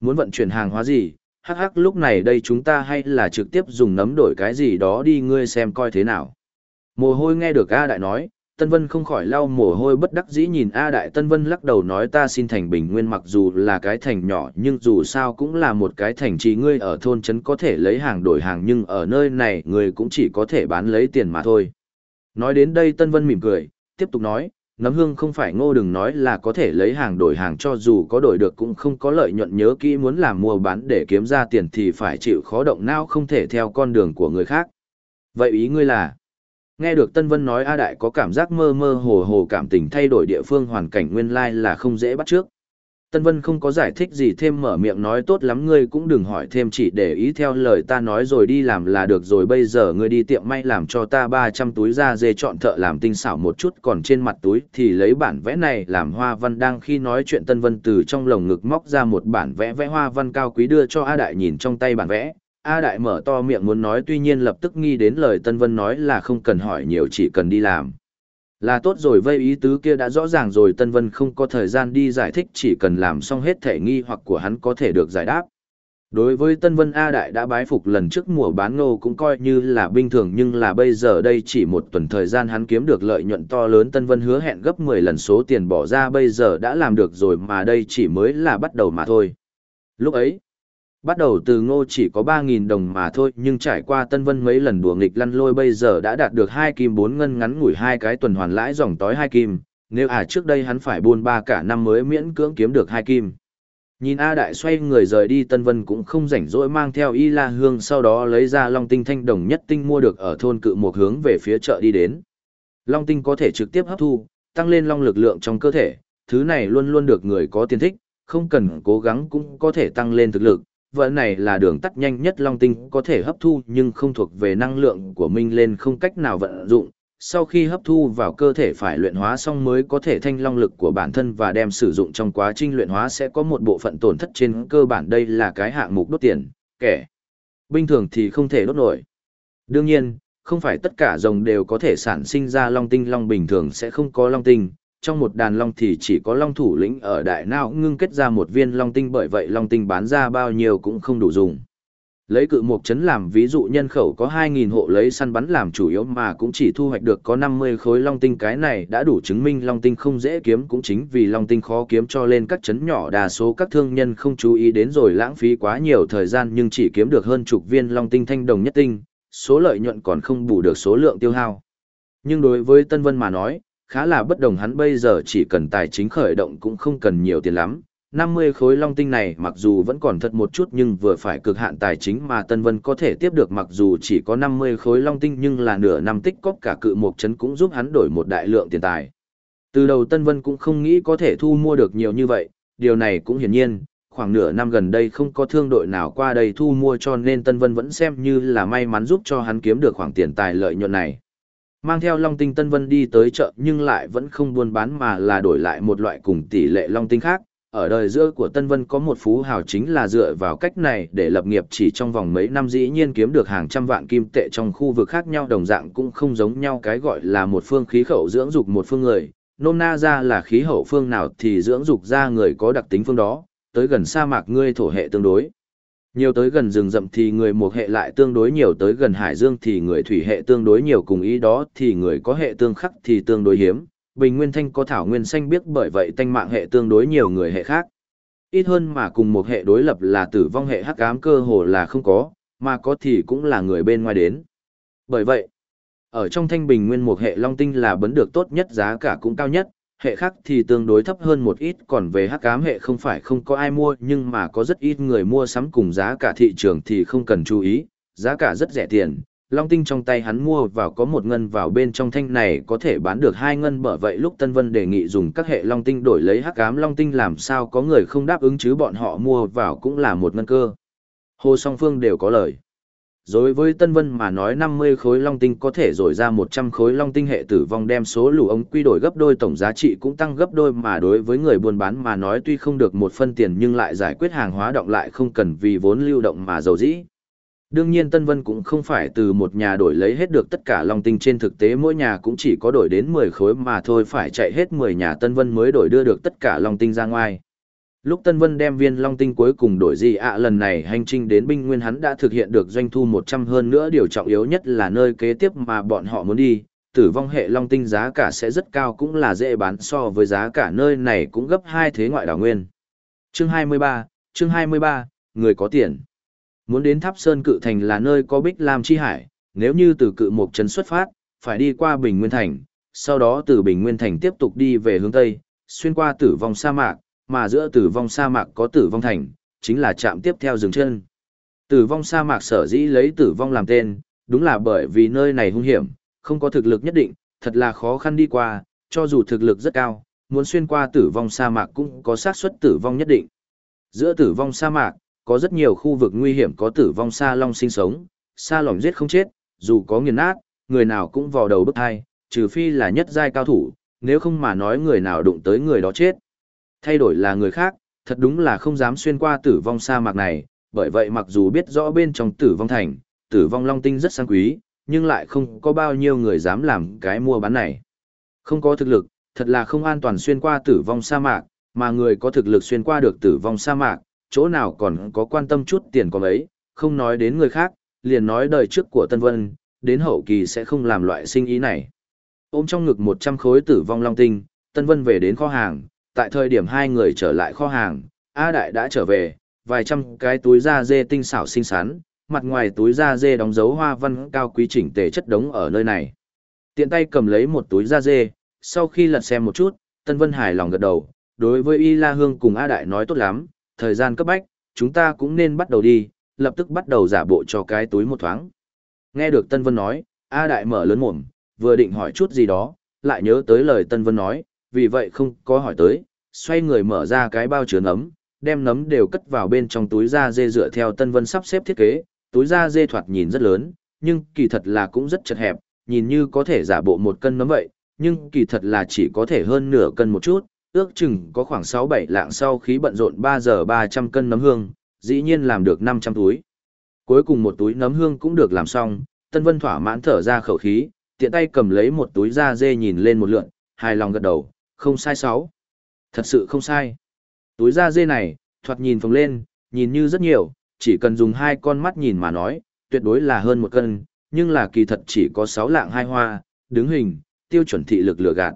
Muốn vận chuyển hàng hóa gì? Hắc hắc lúc này đây chúng ta hay là trực tiếp dùng nấm đổi cái gì đó đi ngươi xem coi thế nào. Mồ hôi nghe được A Đại nói, Tân Vân không khỏi lau mồ hôi bất đắc dĩ nhìn A Đại Tân Vân lắc đầu nói ta xin thành bình nguyên mặc dù là cái thành nhỏ nhưng dù sao cũng là một cái thành trì ngươi ở thôn trấn có thể lấy hàng đổi hàng nhưng ở nơi này ngươi cũng chỉ có thể bán lấy tiền mà thôi. Nói đến đây Tân Vân mỉm cười, tiếp tục nói, Nấm hương không phải ngô đừng nói là có thể lấy hàng đổi hàng cho dù có đổi được cũng không có lợi nhuận nhớ kỹ muốn làm mua bán để kiếm ra tiền thì phải chịu khó động não không thể theo con đường của người khác. Vậy ý ngươi là, nghe được Tân Vân nói A Đại có cảm giác mơ mơ hồ hồ cảm tình thay đổi địa phương hoàn cảnh nguyên lai là không dễ bắt trước. Tân Vân không có giải thích gì thêm mở miệng nói tốt lắm, ngươi cũng đừng hỏi thêm, chỉ để ý theo lời ta nói rồi đi làm là được rồi, bây giờ ngươi đi tiệm may làm cho ta 300 túi da dê chọn thợ làm tinh xảo một chút, còn trên mặt túi thì lấy bản vẽ này làm hoa văn, đang khi nói chuyện Tân Vân từ trong lồng ngực móc ra một bản vẽ vẽ hoa văn cao quý đưa cho A Đại nhìn trong tay bản vẽ. A Đại mở to miệng muốn nói, tuy nhiên lập tức nghi đến lời Tân Vân nói là không cần hỏi nhiều, chỉ cần đi làm. Là tốt rồi vây ý tứ kia đã rõ ràng rồi Tân Vân không có thời gian đi giải thích chỉ cần làm xong hết thể nghi hoặc của hắn có thể được giải đáp. Đối với Tân Vân A Đại đã bái phục lần trước mùa bán ngô cũng coi như là bình thường nhưng là bây giờ đây chỉ một tuần thời gian hắn kiếm được lợi nhuận to lớn Tân Vân hứa hẹn gấp 10 lần số tiền bỏ ra bây giờ đã làm được rồi mà đây chỉ mới là bắt đầu mà thôi. Lúc ấy, Bắt đầu từ ngô chỉ có 3.000 đồng mà thôi nhưng trải qua Tân Vân mấy lần đùa nghịch lăn lôi bây giờ đã đạt được 2 kim 4 ngân ngắn ngủi hai cái tuần hoàn lãi dòng tối 2 kim, nếu à trước đây hắn phải buôn ba cả năm mới miễn cưỡng kiếm được 2 kim. Nhìn A Đại xoay người rời đi Tân Vân cũng không rảnh rỗi mang theo Y La Hương sau đó lấy ra Long Tinh thanh đồng nhất tinh mua được ở thôn cự một hướng về phía chợ đi đến. Long Tinh có thể trực tiếp hấp thu, tăng lên long lực lượng trong cơ thể, thứ này luôn luôn được người có tiền thích, không cần cố gắng cũng có thể tăng lên thực lực, vợ này là đường tắt nhanh nhất long tinh có thể hấp thu nhưng không thuộc về năng lượng của minh lên không cách nào vận dụng. Sau khi hấp thu vào cơ thể phải luyện hóa xong mới có thể thanh long lực của bản thân và đem sử dụng trong quá trình luyện hóa sẽ có một bộ phận tổn thất trên cơ bản đây là cái hạng mục đốt tiền, kẻ. Bình thường thì không thể đốt nổi. Đương nhiên, không phải tất cả rồng đều có thể sản sinh ra long tinh long bình thường sẽ không có long tinh, trong một đàn long thì chỉ có long thủ lĩnh ở đại não ngưng kết ra một viên long tinh bởi vậy long tinh bán ra bao nhiêu cũng không đủ dùng. Lấy cự mục chấn làm ví dụ nhân khẩu có 2.000 hộ lấy săn bắn làm chủ yếu mà cũng chỉ thu hoạch được có 50 khối long tinh cái này đã đủ chứng minh long tinh không dễ kiếm cũng chính vì long tinh khó kiếm cho lên các chấn nhỏ đa số các thương nhân không chú ý đến rồi lãng phí quá nhiều thời gian nhưng chỉ kiếm được hơn chục viên long tinh thanh đồng nhất tinh, số lợi nhuận còn không bù được số lượng tiêu hao. Nhưng đối với Tân Vân mà nói, khá là bất đồng hắn bây giờ chỉ cần tài chính khởi động cũng không cần nhiều tiền lắm. 50 khối long tinh này mặc dù vẫn còn thật một chút nhưng vừa phải cực hạn tài chính mà Tân Vân có thể tiếp được mặc dù chỉ có 50 khối long tinh nhưng là nửa năm tích cóp cả cự một chấn cũng giúp hắn đổi một đại lượng tiền tài. Từ đầu Tân Vân cũng không nghĩ có thể thu mua được nhiều như vậy, điều này cũng hiển nhiên, khoảng nửa năm gần đây không có thương đội nào qua đây thu mua cho nên Tân Vân vẫn xem như là may mắn giúp cho hắn kiếm được khoản tiền tài lợi nhuận này. Mang theo Long Tinh Tân Vân đi tới chợ nhưng lại vẫn không buôn bán mà là đổi lại một loại cùng tỷ lệ Long Tinh khác. Ở đời giữa của Tân Vân có một phú hào chính là dựa vào cách này để lập nghiệp chỉ trong vòng mấy năm dĩ nhiên kiếm được hàng trăm vạn kim tệ trong khu vực khác nhau đồng dạng cũng không giống nhau cái gọi là một phương khí khẩu dưỡng dục một phương người. Nôm na ra là khí hậu phương nào thì dưỡng dục ra người có đặc tính phương đó, tới gần sa mạc ngươi thổ hệ tương đối. Nhiều tới gần rừng rậm thì người một hệ lại tương đối nhiều tới gần hải dương thì người thủy hệ tương đối nhiều cùng ý đó thì người có hệ tương khắc thì tương đối hiếm. Bình nguyên thanh có thảo nguyên xanh biết bởi vậy tanh mạng hệ tương đối nhiều người hệ khác. Ít hơn mà cùng một hệ đối lập là tử vong hệ hắc ám cơ hồ là không có, mà có thì cũng là người bên ngoài đến. Bởi vậy, ở trong thanh bình nguyên một hệ long tinh là bấn được tốt nhất giá cả cũng cao nhất, hệ khác thì tương đối thấp hơn một ít còn về hắc cám hệ không phải không có ai mua nhưng mà có rất ít người mua sắm cùng giá cả thị trường thì không cần chú ý, giá cả rất rẻ tiền. Long tinh trong tay hắn mua vào có một ngân vào bên trong thanh này có thể bán được hai ngân bởi vậy lúc Tân Vân đề nghị dùng các hệ long tinh đổi lấy hắc ám long tinh làm sao có người không đáp ứng chứ bọn họ mua vào cũng là một ngân cơ. Hồ song phương đều có lời. Đối với Tân Vân mà nói 50 khối long tinh có thể rồi ra 100 khối long tinh hệ tử vong đem số lũ ống quy đổi gấp đôi, tổng giá trị cũng tăng gấp đôi mà đối với người buôn bán mà nói tuy không được một phân tiền nhưng lại giải quyết hàng hóa động lại không cần vì vốn lưu động mà giàu dĩ. Đương nhiên Tân Vân cũng không phải từ một nhà đổi lấy hết được tất cả long tinh trên thực tế, mỗi nhà cũng chỉ có đổi đến 10 khối mà thôi, phải chạy hết 10 nhà Tân Vân mới đổi đưa được tất cả long tinh ra ngoài. Lúc Tân Vân đem viên long tinh cuối cùng đổi gì ạ à, lần này hành trình đến binh nguyên hắn đã thực hiện được doanh thu 100 hơn nữa điều trọng yếu nhất là nơi kế tiếp mà bọn họ muốn đi, tử vong hệ long tinh giá cả sẽ rất cao cũng là dễ bán so với giá cả nơi này cũng gấp hai thế ngoại đảo nguyên. Chương 23, chương 23, người có tiền. Muốn đến Tháp Sơn Cự Thành là nơi có Bích Lam Chi Hải, nếu như từ Cự Mục Trấn xuất phát, phải đi qua Bình Nguyên Thành, sau đó từ Bình Nguyên Thành tiếp tục đi về hướng Tây, xuyên qua tử vong sa mạc, mà giữa tử vong sa mạc có tử vong thành, chính là trạm tiếp theo dừng chân. Tử vong sa mạc sở dĩ lấy tử vong làm tên, đúng là bởi vì nơi này hung hiểm, không có thực lực nhất định, thật là khó khăn đi qua, cho dù thực lực rất cao, muốn xuyên qua tử vong sa mạc cũng có xác suất tử vong nhất định. Giữa tử vong sa mạc, có rất nhiều khu vực nguy hiểm có tử vong sa long sinh sống, sa lỏng giết không chết, dù có nghiền nát, người nào cũng vào đầu bức thai, trừ phi là nhất giai cao thủ, nếu không mà nói người nào đụng tới người đó chết. Thay đổi là người khác, thật đúng là không dám xuyên qua tử vong sa mạc này, bởi vậy mặc dù biết rõ bên trong tử vong thành, tử vong long tinh rất sang quý, nhưng lại không có bao nhiêu người dám làm cái mua bán này. Không có thực lực, thật là không an toàn xuyên qua tử vong sa mạc, mà người có thực lực xuyên qua được tử vong sa mạc, chỗ nào còn có quan tâm chút tiền có mấy, không nói đến người khác, liền nói đời trước của Tân Vân, đến hậu kỳ sẽ không làm loại sinh ý này. Ôm trong ngực 100 khối tử vong long tinh, Tân Vân về đến kho hàng, tại thời điểm hai người trở lại kho hàng, A Đại đã trở về, vài trăm cái túi da dê tinh xảo xinh xắn, mặt ngoài túi da dê đóng dấu hoa văn cao quý chỉnh tề chất đống ở nơi này. Tiện tay cầm lấy một túi da dê, sau khi lật xem một chút, Tân Vân hài lòng gật đầu, đối với Y La Hương cùng A Đại nói tốt lắm, thời gian cấp bách, chúng ta cũng nên bắt đầu đi, lập tức bắt đầu giả bộ cho cái túi một thoáng. Nghe được Tân Vân nói, A Đại mở lớn mồm, vừa định hỏi chút gì đó, lại nhớ tới lời Tân Vân nói, vì vậy không có hỏi tới, xoay người mở ra cái bao chứa nấm, đem nấm đều cất vào bên trong túi da dê dựa theo Tân Vân sắp xếp thiết kế, túi da dê thoạt nhìn rất lớn, nhưng kỳ thật là cũng rất chật hẹp, nhìn như có thể giả bộ một cân nấm vậy, nhưng kỳ thật là chỉ có thể hơn nửa cân một chút, ước chừng có khoảng 6-7 lạng sau khí bận rộn 3 giờ 300 cân nấm hương, dĩ nhiên làm được 500 túi. Cuối cùng một túi nấm hương cũng được làm xong, Tân Vân thỏa mãn thở ra khẩu khí, tiện tay cầm lấy một túi da dê nhìn lên một lượn, hài lòng gật đầu, không sai sáu. Thật sự không sai. Túi da dê này, thoạt nhìn phồng lên, nhìn như rất nhiều, chỉ cần dùng hai con mắt nhìn mà nói, tuyệt đối là hơn một cân, nhưng là kỳ thật chỉ có sáu lạng hai hoa, đứng hình, tiêu chuẩn thị lực lừa gạt.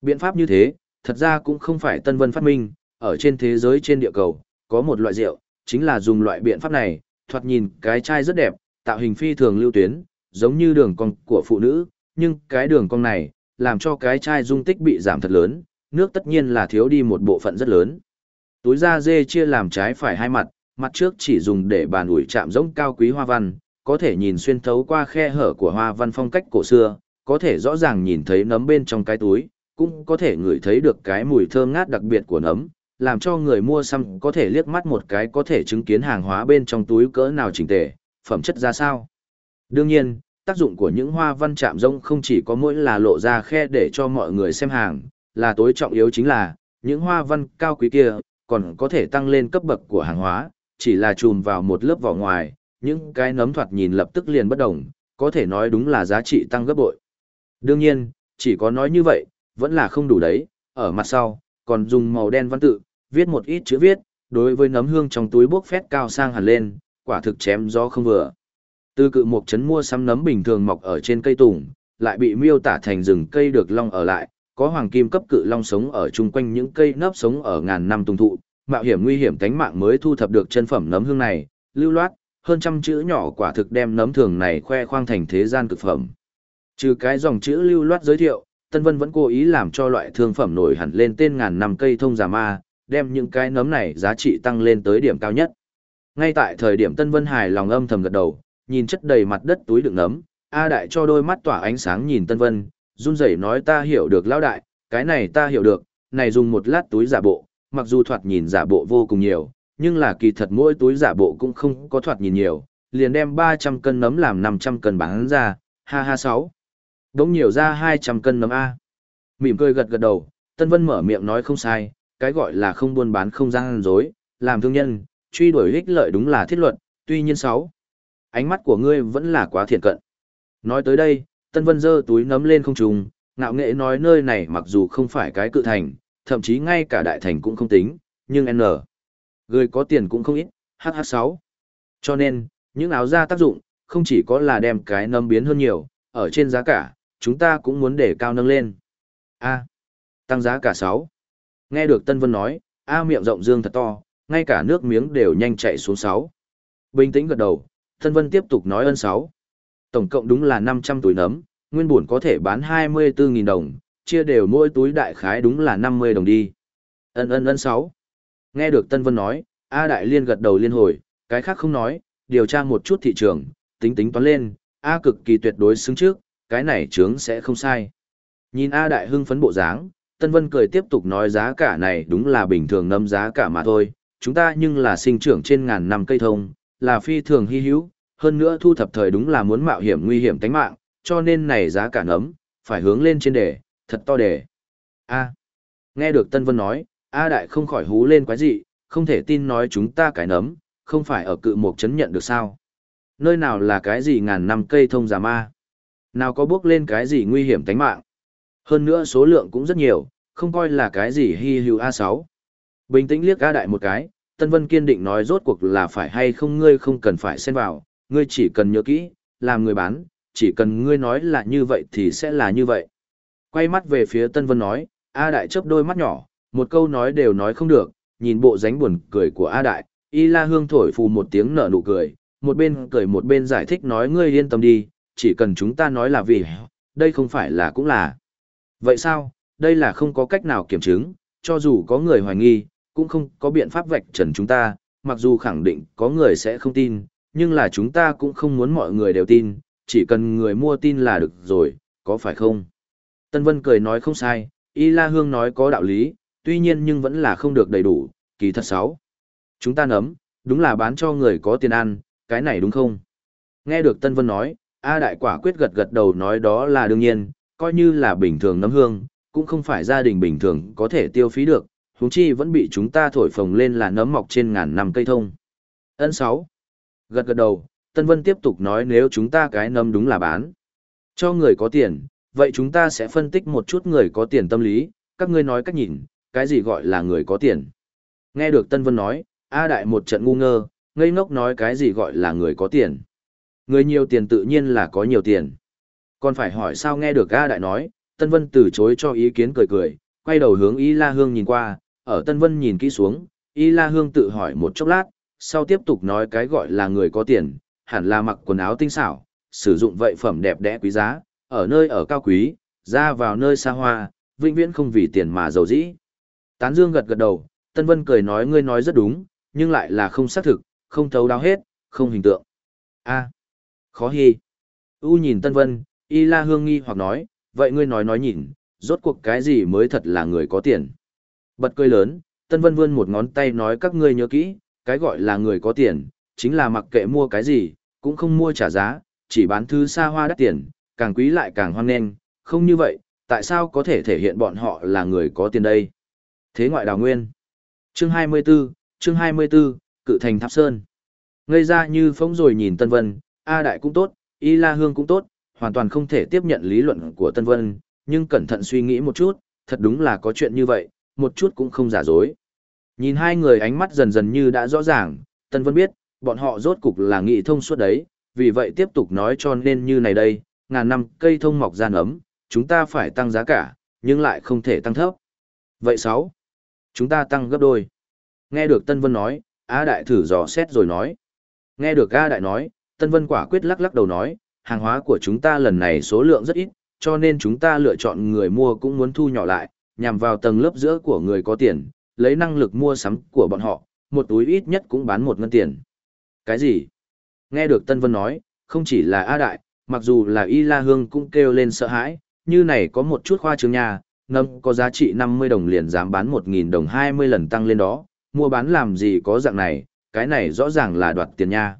Biện pháp như thế, thật ra cũng không phải Tân Vân phát minh, ở trên thế giới trên địa cầu, có một loại rượu, chính là dùng loại biện pháp này, thoạt nhìn cái chai rất đẹp, tạo hình phi thường lưu tuyến, giống như đường cong của phụ nữ, nhưng cái đường cong này, làm cho cái chai dung tích bị giảm thật lớn, nước tất nhiên là thiếu đi một bộ phận rất lớn. Túi da dê chia làm trái phải hai mặt, mặt trước chỉ dùng để bàn ủi chạm giống cao quý hoa văn, có thể nhìn xuyên thấu qua khe hở của hoa văn phong cách cổ xưa, có thể rõ ràng nhìn thấy nấm bên trong cái túi, cũng có thể ngửi thấy được cái mùi thơm ngát đặc biệt của nấm, làm cho người mua xăm có thể liếc mắt một cái có thể chứng kiến hàng hóa bên trong túi cỡ nào chỉnh tề, phẩm chất ra sao. Đương nhiên, tác dụng của những hoa văn chạm rông không chỉ có mỗi là lộ ra khe để cho mọi người xem hàng, là tối trọng yếu chính là, những hoa văn cao quý kia, còn có thể tăng lên cấp bậc của hàng hóa, chỉ là chùm vào một lớp vỏ ngoài, những cái nấm thoạt nhìn lập tức liền bất đồng, có thể nói đúng là giá trị tăng gấp bội. Đương nhiên, chỉ có nói như vậy, vẫn là không đủ đấy, ở mặt sau, còn dùng màu đen văn tự, viết một ít chữ viết, đối với nấm hương trong túi bốc phét cao sang hẳn lên, quả thực chém gió không vừa. Từ cự một chấn mua sắm nấm bình thường mọc ở trên cây tùng, lại bị miêu tả thành rừng cây được long ở lại, có hoàng kim cấp cự long sống ở chung quanh những cây nấp sống ở ngàn năm tùng thụ, mạo hiểm nguy hiểm tánh mạng mới thu thập được chân phẩm nấm hương này, lưu loát, hơn trăm chữ nhỏ quả thực đem nấm thường này khoe khoang thành thế gian cực phẩm. Trừ cái dòng chữ lưu loát giới thiệu, Tân Vân vẫn cố ý làm cho loại thương phẩm nổi hẳn lên tên ngàn năm cây thông giả ma, đem những cái nấm này giá trị tăng lên tới điểm cao nhất. Ngay tại thời điểm Tân Vân hài lòng âm thầm gật đầu, nhìn chất đầy mặt đất túi đựng nấm, A Đại cho đôi mắt tỏa ánh sáng nhìn Tân Vân, run rẩy nói ta hiểu được lão đại, cái này ta hiểu được, này dùng một lát túi giả bộ, mặc dù thoạt nhìn giả bộ vô cùng nhiều, nhưng là kỳ thật mỗi túi giả bộ cũng không có thoạt nhìn nhiều, liền đem 300 cân nấm làm 500 cân bán ra, ha ha sáu. Đống nhiều ra 200 cân nấm A. Mỉm cười gật gật đầu, Tân Vân mở miệng nói không sai, cái gọi là không buôn bán không gian dối, làm thương nhân, truy đuổi ích lợi đúng là thiết luật, tuy nhiên sáu. Ánh mắt của ngươi vẫn là quá thiện cận. Nói tới đây, Tân Vân giơ túi nấm lên không trùng, ngạo nghệ nói nơi này mặc dù không phải cái cự thành, thậm chí ngay cả đại thành cũng không tính, nhưng N. Người có tiền cũng không ít, HH6. Cho nên, những áo da tác dụng, không chỉ có là đem cái nấm biến hơn nhiều, ở trên giá cả, chúng ta cũng muốn để cao nâng lên. A. tăng giá cả 6. Nghe được Tân Vân nói, A miệng rộng dương thật to, ngay cả nước miếng đều nhanh chạy xuống 6. Bình tĩnh gật đầu, Tân Vân tiếp tục nói ân 6. Tổng cộng đúng là 500 túi nấm, Nguyên buồn có thể bán 24.000 đồng, chia đều mỗi túi đại khái đúng là 50 đồng đi. Ân ân ân 6. Nghe được Tân Vân nói, A Đại Liên gật đầu liên hồi, cái khác không nói, điều tra một chút thị trường, tính tính toán lên, A cực kỳ tuyệt đối xứng trước, cái này trướng sẽ không sai. Nhìn A Đại hưng phấn bộ dáng, Tân Vân cười tiếp tục nói giá cả này đúng là bình thường nâm giá cả mà thôi, chúng ta nhưng là sinh trưởng trên ngàn năm cây thông, là phi thường hy hữu, hơn nữa thu thập thời đúng là muốn mạo hiểm nguy hiểm tính mạng, cho nên này giá cả nấm, phải hướng lên trên đề, thật to đề. A. Nghe được Tân Vân nói, A Đại không khỏi hú lên quái dị, không thể tin nói chúng ta cái nấm, không phải ở cự mục chấn nhận được sao. Nơi nào là cái gì ngàn năm cây thông giả ma. Nào có bước lên cái gì nguy hiểm tính mạng. Hơn nữa số lượng cũng rất nhiều, không coi là cái gì hy hữu A6. Bình tĩnh liếc A Đại một cái, Tân Vân kiên định nói rốt cuộc là phải hay không ngươi không cần phải xen vào, ngươi chỉ cần nhớ kỹ, làm người bán, chỉ cần ngươi nói là như vậy thì sẽ là như vậy. Quay mắt về phía Tân Vân nói, A Đại chớp đôi mắt nhỏ, một câu nói đều nói không được, nhìn bộ dáng buồn cười của A Đại, Y La Hương thổi phù một tiếng nở nụ cười, một bên cười một bên giải thích nói ngươi yên tâm đi, chỉ cần chúng ta nói là vì, đây không phải là cũng là. Vậy sao, đây là không có cách nào kiểm chứng, cho dù có người hoài nghi, cũng không có biện pháp vạch trần chúng ta, mặc dù khẳng định có người sẽ không tin, nhưng là chúng ta cũng không muốn mọi người đều tin, chỉ cần người mua tin là được rồi, có phải không? Tân Vân cười nói không sai, Y La Hương nói có đạo lý, tuy nhiên nhưng vẫn là không được đầy đủ, kỳ thật sáu. Chúng ta nấm, đúng là bán cho người có tiền ăn, cái này đúng không? Nghe được Tân Vân nói, A Đại quả quyết gật gật đầu nói đó là đương nhiên, coi như là bình thường nấm hương, cũng không phải gia đình bình thường có thể tiêu phí được, huống chi vẫn bị chúng ta thổi phồng lên là nấm mọc trên ngàn năm cây thông. Ấn 6. Gật gật đầu, Tân Vân tiếp tục nói nếu chúng ta cái nấm đúng là bán. Cho người có tiền, vậy chúng ta sẽ phân tích một chút người có tiền tâm lý, các ngươi nói cách nhìn, cái gì gọi là người có tiền. Nghe được Tân Vân nói, A Đại một trận ngu ngơ, ngây ngốc nói cái gì gọi là người có tiền. Người nhiều tiền tự nhiên là có nhiều tiền. Còn phải hỏi sao nghe được A Đại nói, Tân Vân từ chối cho ý kiến cười cười, quay đầu hướng Y La Hương nhìn qua, ở Tân Vân nhìn kỹ xuống, Y La Hương tự hỏi một chốc lát, sau tiếp tục nói cái gọi là người có tiền, hẳn là mặc quần áo tinh xảo, sử dụng vậy phẩm đẹp đẽ quý giá, ở nơi ở cao quý, ra vào nơi xa hoa, vĩnh viễn không vì tiền mà giàu dĩ. Tán Dương gật gật đầu, Tân Vân cười nói ngươi nói rất đúng, nhưng lại là không xác thực, không thấu đáo hết, không hình tượng. A, khó hi. U nhìn Tân Vân, Y La Hương nghi hoặc nói, vậy ngươi nói nói nhìn, rốt cuộc cái gì mới thật là người có tiền. Bật cười lớn, Tân Vân vươn một ngón tay nói các ngươi nhớ kỹ, cái gọi là người có tiền, chính là mặc kệ mua cái gì, cũng không mua trả giá, chỉ bán thứ xa hoa đắt tiền, càng quý lại càng hoan nghênh, không như vậy, tại sao có thể thể hiện bọn họ là người có tiền đây? Thế ngoại đào nguyên. Chương 24, chương 24, cự thành tháp sơn. Ngây ra như phóng rồi nhìn Tân Vân, A Đại cũng tốt, Y La Hương cũng tốt, hoàn toàn không thể tiếp nhận lý luận của Tân Vân, nhưng cẩn thận suy nghĩ một chút, thật đúng là có chuyện như vậy, một chút cũng không giả dối. Nhìn hai người ánh mắt dần dần như đã rõ ràng, Tân Vân biết, bọn họ rốt cục là nghị thông suốt đấy, vì vậy tiếp tục nói cho nên như này đây, ngàn năm cây thông mọc ra ấm, chúng ta phải tăng giá cả, nhưng lại không thể tăng thấp. Vậy sáu, chúng ta tăng gấp đôi. Nghe được Tân Vân nói, A Đại thử dò xét rồi nói. Nghe được A Đại nói, Tân Vân quả quyết lắc lắc đầu nói, hàng hóa của chúng ta lần này số lượng rất ít, cho nên chúng ta lựa chọn người mua cũng muốn thu nhỏ lại, nhằm vào tầng lớp giữa của người có tiền, lấy năng lực mua sắm của bọn họ, một túi ít nhất cũng bán một ngân tiền. Cái gì? Nghe được Tân Vân nói, không chỉ là A Đại, mặc dù là Y La Hương cũng kêu lên sợ hãi, như này có một chút khoa trương nhà, nâm có giá trị 50 đồng liền dám bán 1.000 đồng 20 lần tăng lên đó, mua bán làm gì có dạng này, cái này rõ ràng là đoạt tiền nha.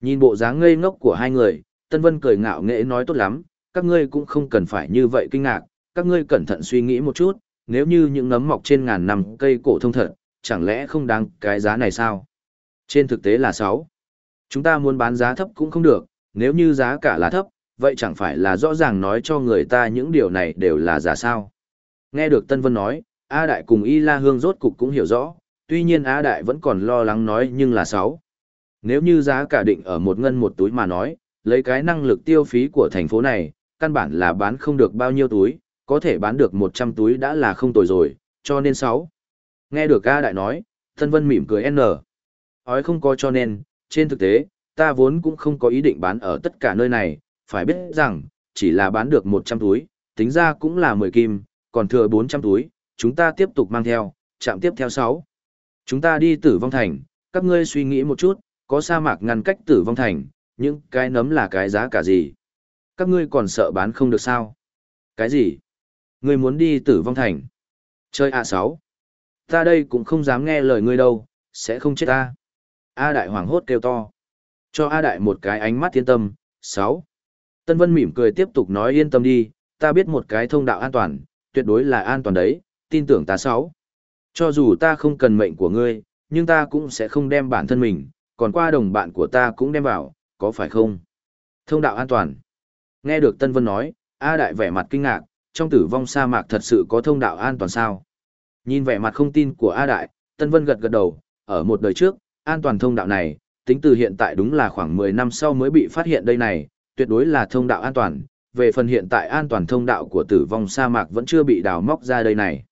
Nhìn bộ dáng ngây ngốc của hai người, Tân Vân cười ngạo nghễ nói tốt lắm, các ngươi cũng không cần phải như vậy kinh ngạc, các ngươi cẩn thận suy nghĩ một chút, nếu như những nấm mọc trên ngàn năm cây cổ thông thật, chẳng lẽ không đáng cái giá này sao? Trên thực tế là 6. Chúng ta muốn bán giá thấp cũng không được, nếu như giá cả là thấp, vậy chẳng phải là rõ ràng nói cho người ta những điều này đều là giả sao. Nghe được Tân Vân nói, A Đại cùng Y La Hương rốt cục cũng hiểu rõ, tuy nhiên A Đại vẫn còn lo lắng nói nhưng là 6. Nếu như giá cả định ở một ngân một túi mà nói, lấy cái năng lực tiêu phí của thành phố này, căn bản là bán không được bao nhiêu túi, có thể bán được 100 túi đã là không tồi rồi, cho nên 6. Nghe được A Đại nói, Tân Vân mỉm cười N. Ói không có cho nên, trên thực tế, ta vốn cũng không có ý định bán ở tất cả nơi này, phải biết rằng, chỉ là bán được 100 túi, tính ra cũng là 10 kim, còn thừa 400 túi, chúng ta tiếp tục mang theo, chạm tiếp theo 6. Chúng ta đi tử vong thành, các ngươi suy nghĩ một chút, có sa mạc ngăn cách tử vong thành, những cái nấm là cái giá cả gì? Các ngươi còn sợ bán không được sao? Cái gì? Ngươi muốn đi tử vong thành? Chơi A6. Ta đây cũng không dám nghe lời ngươi đâu, sẽ không chết ta. A đại hoàng hốt kêu to. Cho A đại một cái ánh mắt yên tâm. 6. Tân Vân mỉm cười tiếp tục nói yên tâm đi, ta biết một cái thông đạo an toàn, tuyệt đối là an toàn đấy, tin tưởng ta 6. Cho dù ta không cần mệnh của ngươi, nhưng ta cũng sẽ không đem bản thân mình, còn qua đồng bạn của ta cũng đem vào, có phải không? Thông đạo an toàn. Nghe được Tân Vân nói, A Đại vẻ mặt kinh ngạc, trong tử vong sa mạc thật sự có thông đạo an toàn sao? Nhìn vẻ mặt không tin của A Đại, Tân Vân gật gật đầu, ở một đời trước, an toàn thông đạo này, tính từ hiện tại đúng là khoảng 10 năm sau mới bị phát hiện đây này, tuyệt đối là thông đạo an toàn. Về phần hiện tại an toàn thông đạo của tử vong sa mạc vẫn chưa bị đào móc ra đây này.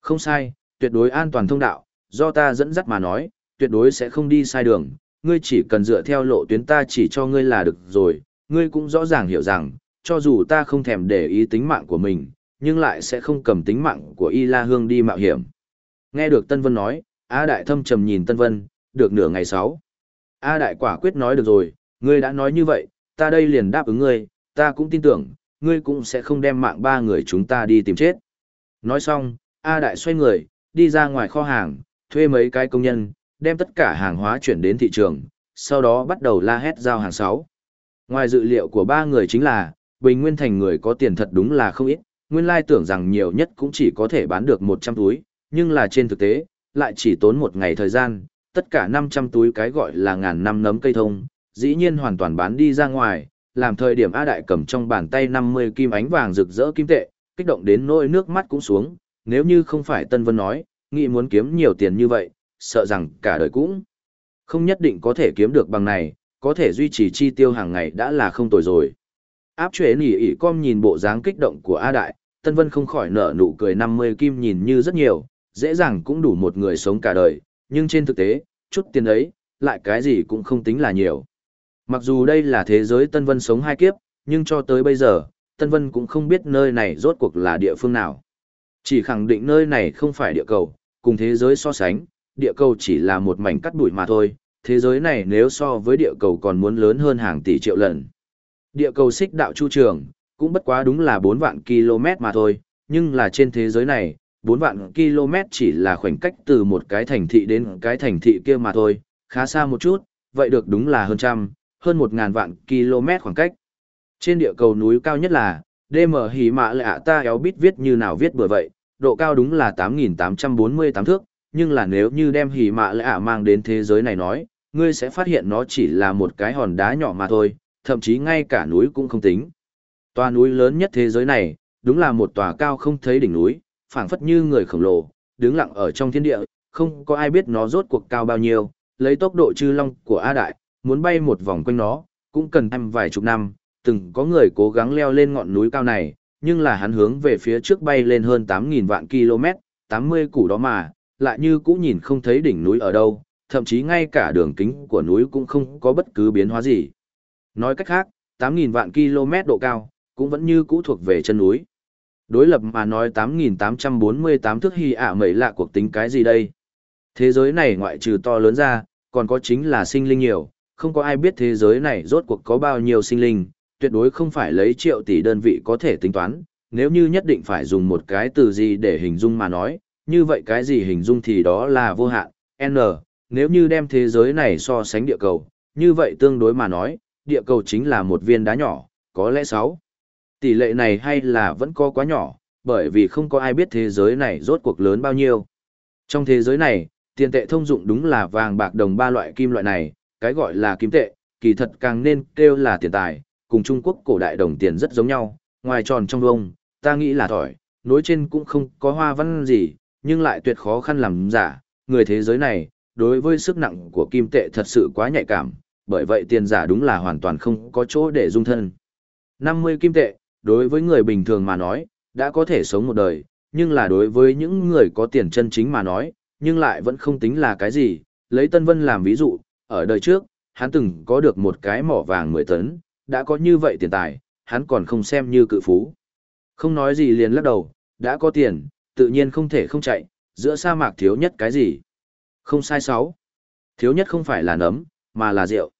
Không sai, tuyệt đối an toàn thông đạo, do ta dẫn dắt mà nói, tuyệt đối sẽ không đi sai đường, ngươi chỉ cần dựa theo lộ tuyến ta chỉ cho ngươi là được rồi, ngươi cũng rõ ràng hiểu rằng, cho dù ta không thèm để ý tính mạng của mình, nhưng lại sẽ không cầm tính mạng của Y La Hương đi mạo hiểm. Nghe được Tân Vân nói, A Đại thâm trầm nhìn Tân Vân, được nửa ngày sáu. A Đại quả quyết nói được rồi, ngươi đã nói như vậy, ta đây liền đáp ứng ngươi, ta cũng tin tưởng, ngươi cũng sẽ không đem mạng ba người chúng ta đi tìm chết. Nói xong, A Đại xoay người, đi ra ngoài kho hàng, thuê mấy cái công nhân, đem tất cả hàng hóa chuyển đến thị trường, sau đó bắt đầu la hét giao hàng sáu. Ngoài dự liệu của ba người chính là, Bình Nguyên Thành người có tiền thật đúng là không ít, nguyên lai tưởng rằng nhiều nhất cũng chỉ có thể bán được 100 túi, nhưng là trên thực tế, lại chỉ tốn một ngày thời gian, tất cả 500 túi cái gọi là ngàn năm nấm cây thông, dĩ nhiên hoàn toàn bán đi ra ngoài, làm thời điểm A Đại cầm trong bàn tay 50 kim ánh vàng rực rỡ kim tệ, kích động đến nỗi nước mắt cũng xuống, nếu như không phải Tân Vân nói, nghĩ muốn kiếm nhiều tiền như vậy, sợ rằng cả đời cũng không nhất định có thể kiếm được bằng này, có thể duy trì chi tiêu hàng ngày đã là không tồi rồi. Áp chế nỉ ỉ com nhìn bộ dáng kích động của A Đại, Tân Vân không khỏi nở nụ cười 50 kim nhìn như rất nhiều, dễ dàng cũng đủ một người sống cả đời, nhưng trên thực tế, chút tiền ấy, lại cái gì cũng không tính là nhiều. Mặc dù đây là thế giới Tân Vân sống hai kiếp, nhưng cho tới bây giờ, Tân Vân cũng không biết nơi này rốt cuộc là địa phương nào. Chỉ khẳng định nơi này không phải địa cầu, cùng thế giới so sánh, địa cầu chỉ là một mảnh cắt bụi mà thôi, thế giới này nếu so với địa cầu còn muốn lớn hơn hàng tỷ triệu lần. Địa cầu xích đạo chu trường, cũng bất quá đúng là 4 vạn km mà thôi, nhưng là trên thế giới này, 4 vạn km chỉ là khoảnh cách từ một cái thành thị đến cái thành thị kia mà thôi, khá xa một chút, vậy được đúng là hơn trăm, hơn 1.000 vạn km khoảng cách. Trên địa cầu núi cao nhất là, DM hỉ mạ lạ ta éo bít viết như nào viết bừa vậy, độ cao đúng là 8.848 thước, nhưng là nếu như đem hỉ mạ lạ mang đến thế giới này nói, ngươi sẽ phát hiện nó chỉ là một cái hòn đá nhỏ mà thôi, thậm chí ngay cả núi cũng không tính. Tòa núi lớn nhất thế giới này, đúng là một tòa cao không thấy đỉnh núi, phảng phất như người khổng lồ, đứng lặng ở trong thiên địa, không có ai biết nó rốt cuộc cao bao nhiêu, lấy tốc độ chư long của A Đại, muốn bay một vòng quanh nó, cũng cần thêm vài chục năm, từng có người cố gắng leo lên ngọn núi cao này, nhưng là hắn hướng về phía trước bay lên hơn 8.000 vạn km, 80 củ đó mà, lại như cũ nhìn không thấy đỉnh núi ở đâu, thậm chí ngay cả đường kính của núi cũng không có bất cứ biến hóa gì. Nói cách khác, 8.000 vạn km độ cao, cũng vẫn như cũ thuộc về chân núi. Đối lập mà nói 8.848 thước hy ả à lạ cuộc tính cái gì đây? Thế giới này ngoại trừ to lớn ra, còn có chính là sinh linh nhiều, không có ai biết thế giới này rốt cuộc có bao nhiêu sinh linh, tuyệt đối không phải lấy triệu tỷ đơn vị có thể tính toán, nếu như nhất định phải dùng một cái từ gì để hình dung mà nói, như vậy cái gì hình dung thì đó là vô hạn, n, nếu như đem thế giới này so sánh địa cầu, như vậy tương đối mà nói, địa cầu chính là một viên đá nhỏ, có lẽ 6. Tỷ lệ này hay là vẫn có quá nhỏ, bởi vì không có ai biết thế giới này rốt cuộc lớn bao nhiêu. Trong thế giới này, tiền tệ thông dụng đúng là vàng bạc đồng ba loại kim loại này, cái gọi là kim tệ, kỳ thật càng nên kêu là tiền tài, cùng Trung Quốc cổ đại đồng tiền rất giống nhau, ngoài tròn trong vuông, ta nghĩ là thỏi, nối trên cũng không có hoa văn gì, nhưng lại tuyệt khó khăn làm giả, người thế giới này, đối với sức nặng của kim tệ thật sự quá nhạy cảm, bởi vậy tiền giả đúng là hoàn toàn không có chỗ để dung thân. 50 kim tệ, đối với người bình thường mà nói, đã có thể sống một đời, nhưng là đối với những người có tiền chân chính mà nói, nhưng lại vẫn không tính là cái gì. Lấy Tân Vân làm ví dụ, ở đời trước, hắn từng có được một cái mỏ vàng 10 tấn, đã có như vậy tiền tài, hắn còn không xem như cự phú. Không nói gì liền lắc đầu, đã có tiền, tự nhiên không thể không chạy, giữa sa mạc thiếu nhất cái gì. Không sai sáu. Thiếu nhất không phải là nấm, mà là rượu.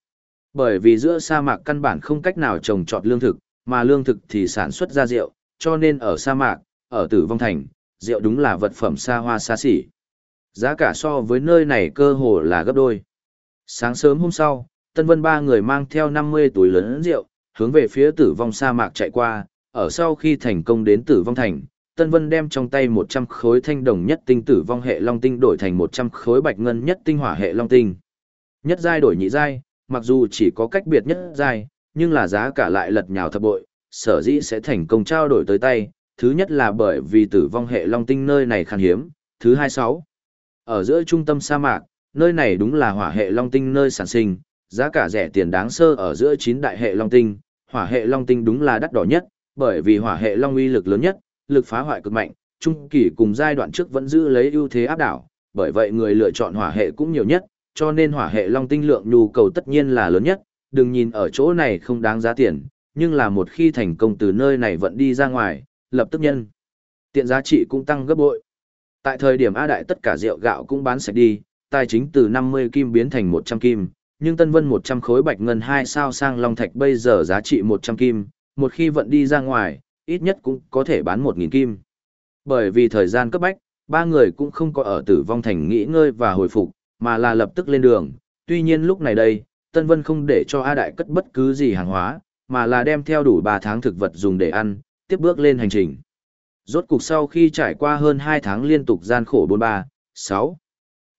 Bởi vì giữa sa mạc căn bản không cách nào trồng trọt lương thực, mà lương thực thì sản xuất ra rượu, cho nên ở sa mạc, ở tử vong thành, rượu đúng là vật phẩm xa hoa xa xỉ. Giá cả so với nơi này cơ hồ là gấp đôi. Sáng sớm hôm sau, Tân Vân ba người mang theo 50 túi lớn rượu, hướng về phía tử vong sa mạc chạy qua, ở sau khi thành công đến tử vong thành, Tân Vân đem trong tay 100 khối thanh đồng nhất tinh tử vong hệ long tinh đổi thành 100 khối bạch ngân nhất tinh hỏa hệ long tinh. Nhất giai đổi nhị giai, mặc dù chỉ có cách biệt nhất giai, nhưng là giá cả lại lật nhào thập bội, sở dĩ sẽ thành công trao đổi tới tay. Thứ nhất là bởi vì tử vong hệ long tinh nơi này khan hiếm, thứ hai sáu. Ở giữa trung tâm sa mạc, nơi này đúng là hỏa hệ long tinh nơi sản sinh, giá cả rẻ tiền đáng sơ ở giữa chín đại hệ long tinh, hỏa hệ long tinh đúng là đắt đỏ nhất, bởi vì hỏa hệ long uy lực lớn nhất, lực phá hoại cực mạnh, trung kỳ cùng giai đoạn trước vẫn giữ lấy ưu thế áp đảo, bởi vậy người lựa chọn hỏa hệ cũng nhiều nhất, cho nên hỏa hệ long tinh lượng nhu cầu tất nhiên là lớn nhất, đừng nhìn ở chỗ này không đáng giá tiền, nhưng là một khi thành công từ nơi này vận đi ra ngoài, lập tức nhân. Tiện giá trị cũng tăng gấp bội. Tại thời điểm A Đại tất cả rượu gạo cũng bán sạch đi, tài chính từ 50 kim biến thành 100 kim, nhưng Tân Vân 100 khối bạch ngân 2 sao sang Long Thạch bây giờ giá trị 100 kim, một khi vận đi ra ngoài, ít nhất cũng có thể bán 1.000 kim. Bởi vì thời gian cấp bách, ba người cũng không có ở tử vong thành nghỉ ngơi và hồi phục, mà là lập tức lên đường. Tuy nhiên lúc này đây, Tân Vân không để cho A Đại cất bất cứ gì hàng hóa, mà là đem theo đủ 3 tháng thực vật dùng để ăn, tiếp bước lên hành trình. Rốt cục sau khi trải qua hơn 2 tháng liên tục gian khổ 43, 6.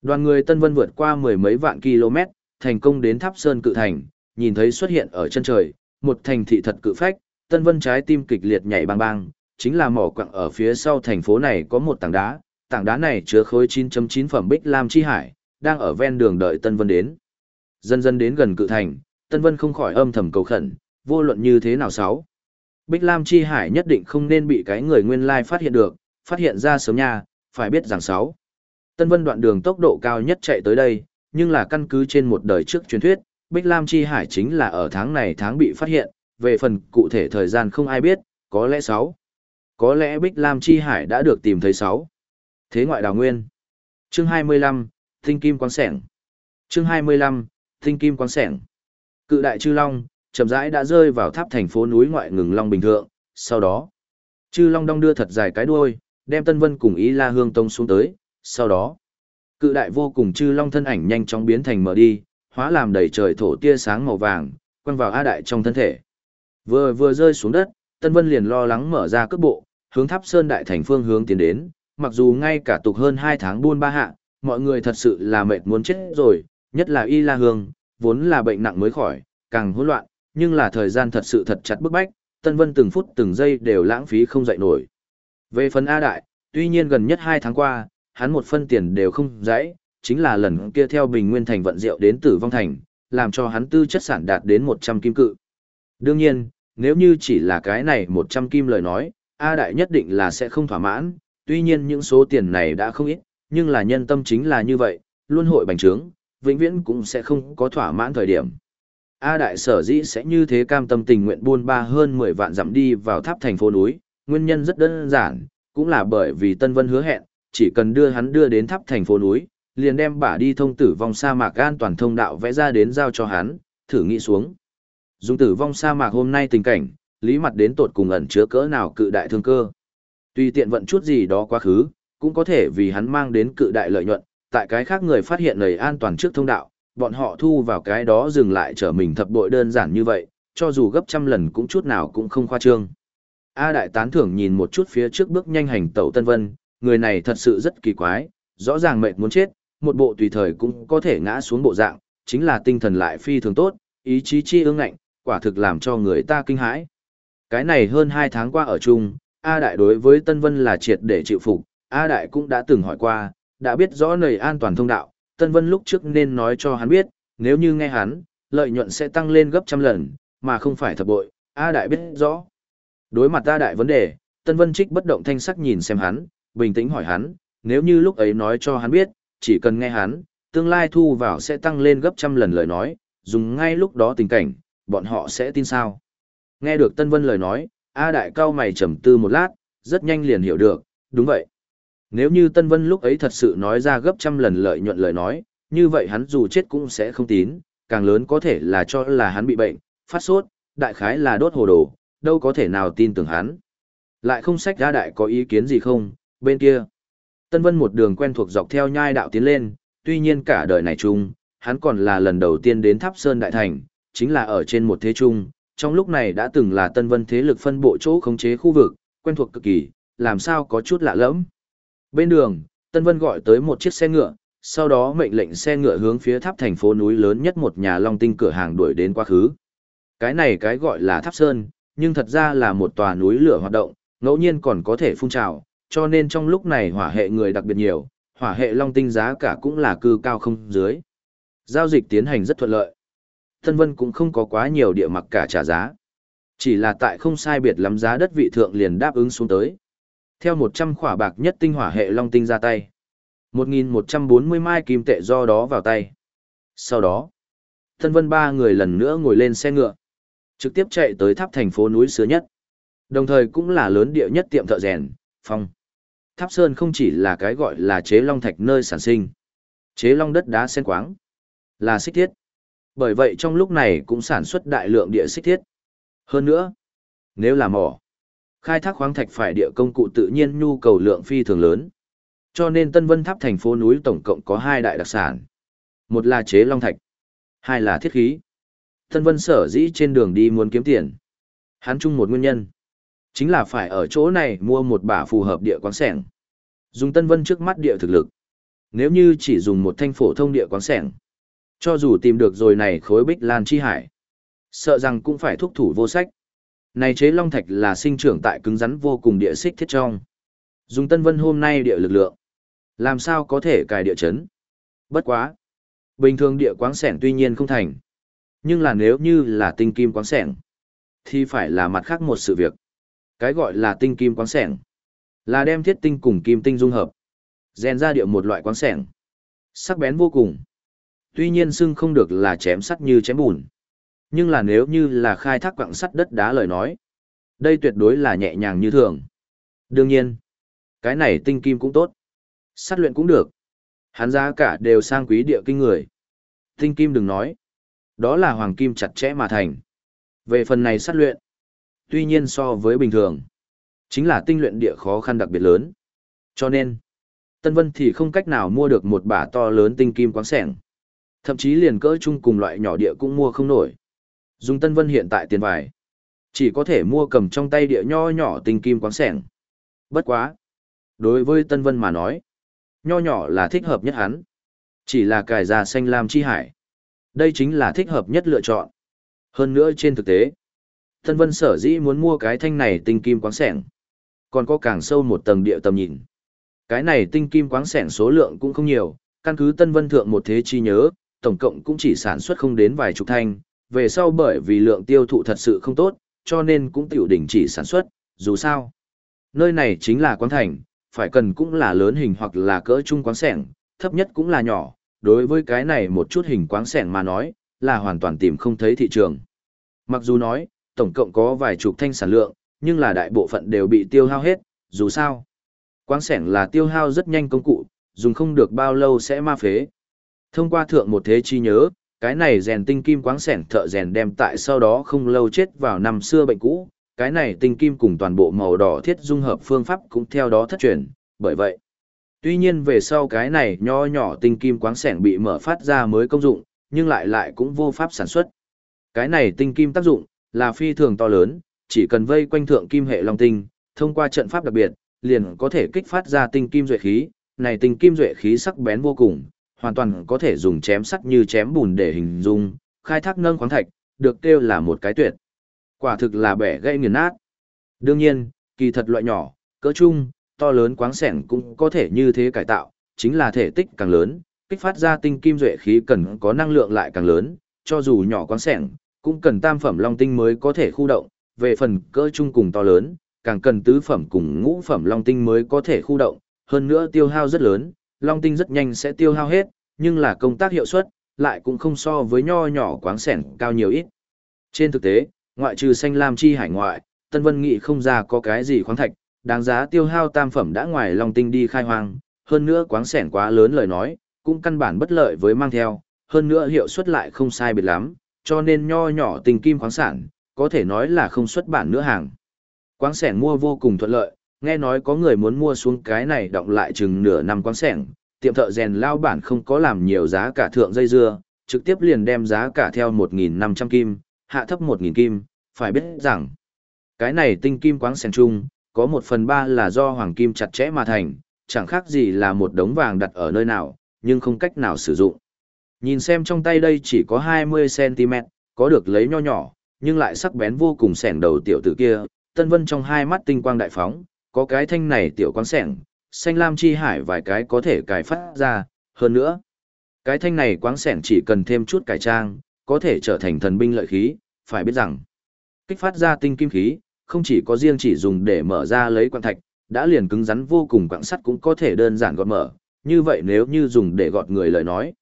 Đoàn người Tân Vân vượt qua mười mấy vạn km, thành công đến Tháp Sơn Cự Thành, nhìn thấy xuất hiện ở chân trời, một thành thị thật cự phách, Tân Vân trái tim kịch liệt nhảy bang bang, chính là mỏ quặng ở phía sau thành phố này có một tảng đá, tảng đá này chứa khối 9.9 phẩm bích lam chi hải, đang ở ven đường đợi Tân Vân đến. Dần dần đến gần cự thành, Tân Vân không khỏi âm thầm cầu khẩn, vô luận như thế nào sáu. Bích Lam chi hải nhất định không nên bị cái người nguyên lai phát hiện được, phát hiện ra sớm nha, phải biết rằng sáu. Tân Vân đoạn đường tốc độ cao nhất chạy tới đây, nhưng là căn cứ trên một đời trước truyền thuyết, Bích Lam chi hải chính là ở tháng này tháng bị phát hiện, về phần cụ thể thời gian không ai biết, có lẽ 6. Có lẽ Bích Lam Chi Hải đã được tìm thấy 6. Thế ngoại đào nguyên. Chương 25, Thinh Kim Quang Sẻng. Chương 25, Thinh Kim Quang Sẻng. Cự đại Chư Long, chậm rãi đã rơi vào tháp thành phố núi ngoại ngừng Long Bình Thượng, sau đó. Chư Long đong đưa thật dài cái đuôi, đem Tân Vân cùng Ý La Hương Tông xuống tới, sau đó. Cự đại vô cùng Chư Long thân ảnh nhanh chóng biến thành mở đi, hóa làm đầy trời thổ tia sáng màu vàng, quăng vào A Đại trong thân thể. Vừa vừa rơi xuống đất, Tân Vân liền lo lắng mở ra cước bộ, hướng Tháp Sơn Đại Thành phương hướng tiến đến, mặc dù ngay cả tục hơn 2 tháng buôn ba hạ, mọi người thật sự là mệt muốn chết rồi, nhất là Y La Hương, vốn là bệnh nặng mới khỏi, càng hỗn loạn, nhưng là thời gian thật sự thật chặt bức bách, Tân Vân từng phút từng giây đều lãng phí không dậy nổi. Về phần A Đại, tuy nhiên gần nhất 2 tháng qua, hắn một phân tiền đều không dãy, chính là lần kia theo Bình Nguyên Thành vận rượu đến Tử Vong Thành, làm cho hắn tư chất sản đạt đến 100 kim cự. Đương nhiên, nếu như chỉ là cái này 100 kim lời nói, A Đại nhất định là sẽ không thỏa mãn, tuy nhiên những số tiền này đã không ít, nhưng là nhân tâm chính là như vậy, luôn hội bành trướng, vĩnh viễn cũng sẽ không có thỏa mãn thời điểm. A Đại sở dĩ sẽ như thế cam tâm tình nguyện buôn ba hơn 10 vạn dặm đi vào tháp thành phố núi, nguyên nhân rất đơn giản, cũng là bởi vì Tân Vân hứa hẹn, chỉ cần đưa hắn đưa đến tháp thành phố núi, liền đem bả đi thông tử vong sa mạc an toàn thông đạo vẽ ra đến giao cho hắn, thử nghĩ xuống. Dùng tử vong sa mạc hôm nay tình cảnh, lý mặt đến tột cùng ẩn chứa cỡ nào cự đại thương cơ. Tùy tiện vận chút gì đó quá khứ, cũng có thể vì hắn mang đến cự đại lợi nhuận, tại cái khác người phát hiện lời an toàn trước thông đạo, bọn họ thu vào cái đó dừng lại trở mình thập bội đơn giản như vậy, cho dù gấp trăm lần cũng chút nào cũng không khoa trương. A đại tán thưởng nhìn một chút phía trước bước nhanh hành tẩu Tân Vân, người này thật sự rất kỳ quái, rõ ràng mệt muốn chết, một bộ tùy thời cũng có thể ngã xuống bộ dạng, chính là tinh thần lại phi thường tốt, ý chí chi ương ngạnh, quả thực làm cho người ta kinh hãi. Cái này hơn 2 tháng qua ở chung, A Đại đối với Tân Vân là triệt để chịu phục, A Đại cũng đã từng hỏi qua, đã biết rõ nầy an toàn thông đạo, Tân Vân lúc trước nên nói cho hắn biết, nếu như nghe hắn, lợi nhuận sẽ tăng lên gấp trăm lần, mà không phải thập bội, A Đại biết rõ. Đối mặt A Đại vấn đề, Tân Vân trích bất động thanh sắc nhìn xem hắn, bình tĩnh hỏi hắn, nếu như lúc ấy nói cho hắn biết, chỉ cần nghe hắn, tương lai thu vào sẽ tăng lên gấp trăm lần lời nói, dùng ngay lúc đó tình cảnh, bọn họ sẽ tin sao? Nghe được Tân Vân lời nói, A Đại cao mày trầm tư một lát, rất nhanh liền hiểu được, đúng vậy. Nếu như Tân Vân lúc ấy thật sự nói ra gấp trăm lần lợi nhuận lời nói, như vậy hắn dù chết cũng sẽ không tín, càng lớn có thể là cho là hắn bị bệnh, phát sốt, đại khái là đốt hồ đồ, đâu có thể nào tin tưởng hắn. Lại không sách ra đại có ý kiến gì không, bên kia. Tân Vân một đường quen thuộc dọc theo nhai đạo tiến lên, tuy nhiên cả đời này chung, hắn còn là lần đầu tiên đến Tháp Sơn Đại Thành, chính là ở trên một thế trung, trong lúc này đã từng là Tân Vân thế lực phân bộ chỗ khống chế khu vực, quen thuộc cực kỳ, làm sao có chút lạ lẫm. Bên đường, Tân Vân gọi tới một chiếc xe ngựa, sau đó mệnh lệnh xe ngựa hướng phía tháp thành phố núi lớn nhất một nhà long tinh cửa hàng đuổi đến quá khứ. Cái này cái gọi là tháp sơn, nhưng thật ra là một tòa núi lửa hoạt động, ngẫu nhiên còn có thể phun trào, cho nên trong lúc này hỏa hệ người đặc biệt nhiều, hỏa hệ long tinh giá cả cũng là cư cao không dưới. Giao dịch tiến hành rất thuận lợi. Tân Vân cũng không có quá nhiều địa mặc cả trả giá. Chỉ là tại không sai biệt lắm giá đất vị thượng liền đáp ứng xuống tới. Theo 100 khỏa bạc nhất tinh hỏa hệ long tinh ra tay. 1.140 mai kim tệ do đó vào tay. Sau đó, thân Vân ba người lần nữa ngồi lên xe ngựa. Trực tiếp chạy tới tháp thành phố núi xưa nhất. Đồng thời cũng là lớn địa nhất tiệm thợ rèn, phong. Tháp Sơn không chỉ là cái gọi là chế long thạch nơi sản sinh. Chế long đất đá sen quáng. Là xích thiết. Bởi vậy trong lúc này cũng sản xuất đại lượng địa xích thiết. Hơn nữa, nếu là mỏ, khai thác khoáng thạch phải địa công cụ tự nhiên nhu cầu lượng phi thường lớn. Cho nên Tân Vân Tháp thành phố núi tổng cộng có hai đại đặc sản. Một là chế long thạch, hai là thiết khí. Tân Vân sở dĩ trên đường đi muốn kiếm tiền. Hắn chung một nguyên nhân. Chính là phải ở chỗ này mua một bả phù hợp địa quán sẻng. Dùng Tân Vân trước mắt địa thực lực. Nếu như chỉ dùng một thanh phổ thông địa quán sẻng. Cho dù tìm được rồi này khối bích lan chi hải. Sợ rằng cũng phải thúc thủ vô sách. Này chế long thạch là sinh trưởng tại cứng rắn vô cùng địa xích thiết trong. Dùng Tân Vân hôm nay địa lực lượng. Làm sao có thể cài địa chấn? Bất quá. Bình thường địa quáng sẻng tuy nhiên không thành. Nhưng là nếu như là tinh kim quáng sẻng, thì phải là mặt khác một sự việc. Cái gọi là tinh kim quáng sẻng, là đem thiết tinh cùng kim tinh dung hợp. Rèn ra địa một loại quáng sẻng. Sắc bén vô cùng. Tuy nhiên xưng không được là chém sắt như chém bùn. Nhưng là nếu như là khai thác quặng sắt đất đá lời nói, đây tuyệt đối là nhẹ nhàng như thường. Đương nhiên, cái này tinh kim cũng tốt. Sát luyện cũng được. Hắn giá cả đều sang quý địa kinh người. Tinh kim đừng nói. Đó là hoàng kim chặt chẽ mà thành. Về phần này sát luyện. Tuy nhiên so với bình thường. Chính là tinh luyện địa khó khăn đặc biệt lớn. Cho nên. Tân Vân thì không cách nào mua được một bả to lớn tinh kim quáng sẻng. Thậm chí liền cỡ chung cùng loại nhỏ địa cũng mua không nổi. Dùng Tân Vân hiện tại tiền vải. Chỉ có thể mua cầm trong tay địa nho nhỏ tinh kim quáng sẻng. Bất quá. Đối với Tân Vân mà nói, nho nhỏ là thích hợp nhất hắn. Chỉ là cài già xanh lam chi hải. Đây chính là thích hợp nhất lựa chọn. Hơn nữa trên thực tế, Tân Vân sở dĩ muốn mua cái thanh này tinh kim quáng sẻng. Còn có càng sâu một tầng địa tầm nhìn. Cái này tinh kim quáng sẻng số lượng cũng không nhiều, căn cứ Tân Vân thượng một thế chi nhớ, tổng cộng cũng chỉ sản xuất không đến vài chục thanh, về sau bởi vì lượng tiêu thụ thật sự không tốt, cho nên cũng tiểu đỉnh chỉ sản xuất, dù sao. Nơi này chính là quán thành, phải cần cũng là lớn hình hoặc là cỡ trung quán sẻng, thấp nhất cũng là nhỏ, đối với cái này một chút hình quán sẻng mà nói, là hoàn toàn tìm không thấy thị trường. Mặc dù nói, tổng cộng có vài chục thanh sản lượng, nhưng là đại bộ phận đều bị tiêu hao hết, dù sao. quán sẻng là tiêu hao rất nhanh công cụ, dùng không được bao lâu sẽ ma phế. Thông qua thượng một thế chi nhớ, cái này rèn tinh kim quáng sẻn thợ rèn đem tại sau đó không lâu chết vào năm xưa bệnh cũ, cái này tinh kim cùng toàn bộ màu đỏ thiết dung hợp phương pháp cũng theo đó thất truyền, bởi vậy. Tuy nhiên về sau cái này nho nhỏ tinh kim quáng sẻn bị mở phát ra mới công dụng, nhưng lại lại cũng vô pháp sản xuất. Cái này tinh kim tác dụng, là phi thường to lớn, chỉ cần vây quanh thượng kim hệ long tinh, thông qua trận pháp đặc biệt, liền có thể kích phát ra tinh kim duệ khí, này tinh kim duệ khí sắc bén vô cùng, hoàn toàn có thể dùng chém sắt như chém bùn để hình dung, khai thác nâng khoáng thạch, được kêu là một cái tuyệt. Quả thực là bẻ gãy nghiền nát. Đương nhiên, kỳ thật loại nhỏ, cỡ trung, to lớn quáng sẻng cũng có thể như thế cải tạo, chính là thể tích càng lớn, kích phát ra tinh kim duệ khí cần có năng lượng lại càng lớn, cho dù nhỏ quáng sẻng, cũng cần tam phẩm long tinh mới có thể khu động, về phần cỡ trung cùng to lớn, càng cần tứ phẩm cùng ngũ phẩm long tinh mới có thể khu động, hơn nữa tiêu hao rất lớn, long tinh rất nhanh sẽ tiêu hao hết, nhưng là công tác hiệu suất, lại cũng không so với nho nhỏ quáng sẻn cao nhiều ít. Trên thực tế, Ngoại trừ xanh lam chi hải ngoại, Tân Vân nghị không ra có cái gì khoáng thạch, đáng giá tiêu hao tam phẩm đã ngoài long tinh đi khai hoang, hơn nữa quáng sẻn quá lớn lời nói, cũng căn bản bất lợi với mang theo, hơn nữa hiệu suất lại không sai biệt lắm, cho nên nho nhỏ tình kim khoáng sản, có thể nói là không xuất bản nữa hàng. Quáng sẻn mua vô cùng thuận lợi, nghe nói có người muốn mua xuống cái này động lại chừng nửa năm quáng sẻng, tiệm thợ rèn lao bản không có làm nhiều giá cả thượng dây dưa, trực tiếp liền đem giá cả theo 1.500 kim, hạ thấp 1.000 kim, phải biết rằng, cái này tinh kim quáng sẻng chung, có một phần ba là do hoàng kim chặt chẽ mà thành, chẳng khác gì là một đống vàng đặt ở nơi nào, nhưng không cách nào sử dụng. Nhìn xem trong tay đây chỉ có 20cm, có được lấy nho nhỏ, nhưng lại sắc bén vô cùng sẻng đầu tiểu tử kia, Tân Vân trong hai mắt tinh quang đại phóng, có cái thanh này tiểu quang sẻng, xanh lam chi hải vài cái có thể cài phát ra, hơn nữa. Cái thanh này quáng sẻng chỉ cần thêm chút cải trang, có thể trở thành thần binh lợi khí, phải biết rằng, kích phát ra tinh kim khí, không chỉ có riêng chỉ dùng để mở ra lấy quang thạch, đã liền cứng rắn vô cùng quặng sắt cũng có thể đơn giản gọt mở, như vậy nếu như dùng để gọt người lời nói.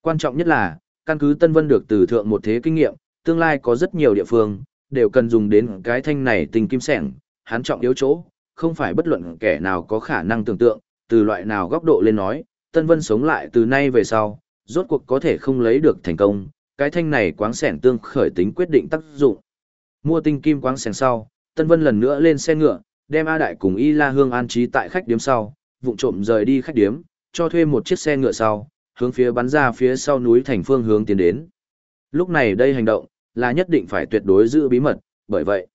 Quan trọng nhất là, căn cứ Tân Vân được từ thượng một thế kinh nghiệm, tương lai có rất nhiều địa phương, đều cần dùng đến cái thanh này tinh kim sẻng, hắn trọng yếu chỗ, không phải bất luận kẻ nào có khả năng tưởng tượng, từ loại nào góc độ lên nói, Tân Vân sống lại từ nay về sau, rốt cuộc có thể không lấy được thành công, cái thanh này quáng sẻn tương khởi tính quyết định tác dụng. Mua tinh kim quáng sẻn sau, Tân Vân lần nữa lên xe ngựa, đem A Đại cùng Y La Hương an trí tại khách điếm sau, vụng trộm rời đi khách điếm, cho thuê một chiếc xe ngựa sau, hướng phía bắn ra phía sau núi thành phương hướng tiến đến. Lúc này đây hành động, là nhất định phải tuyệt đối giữ bí mật, bởi vậy,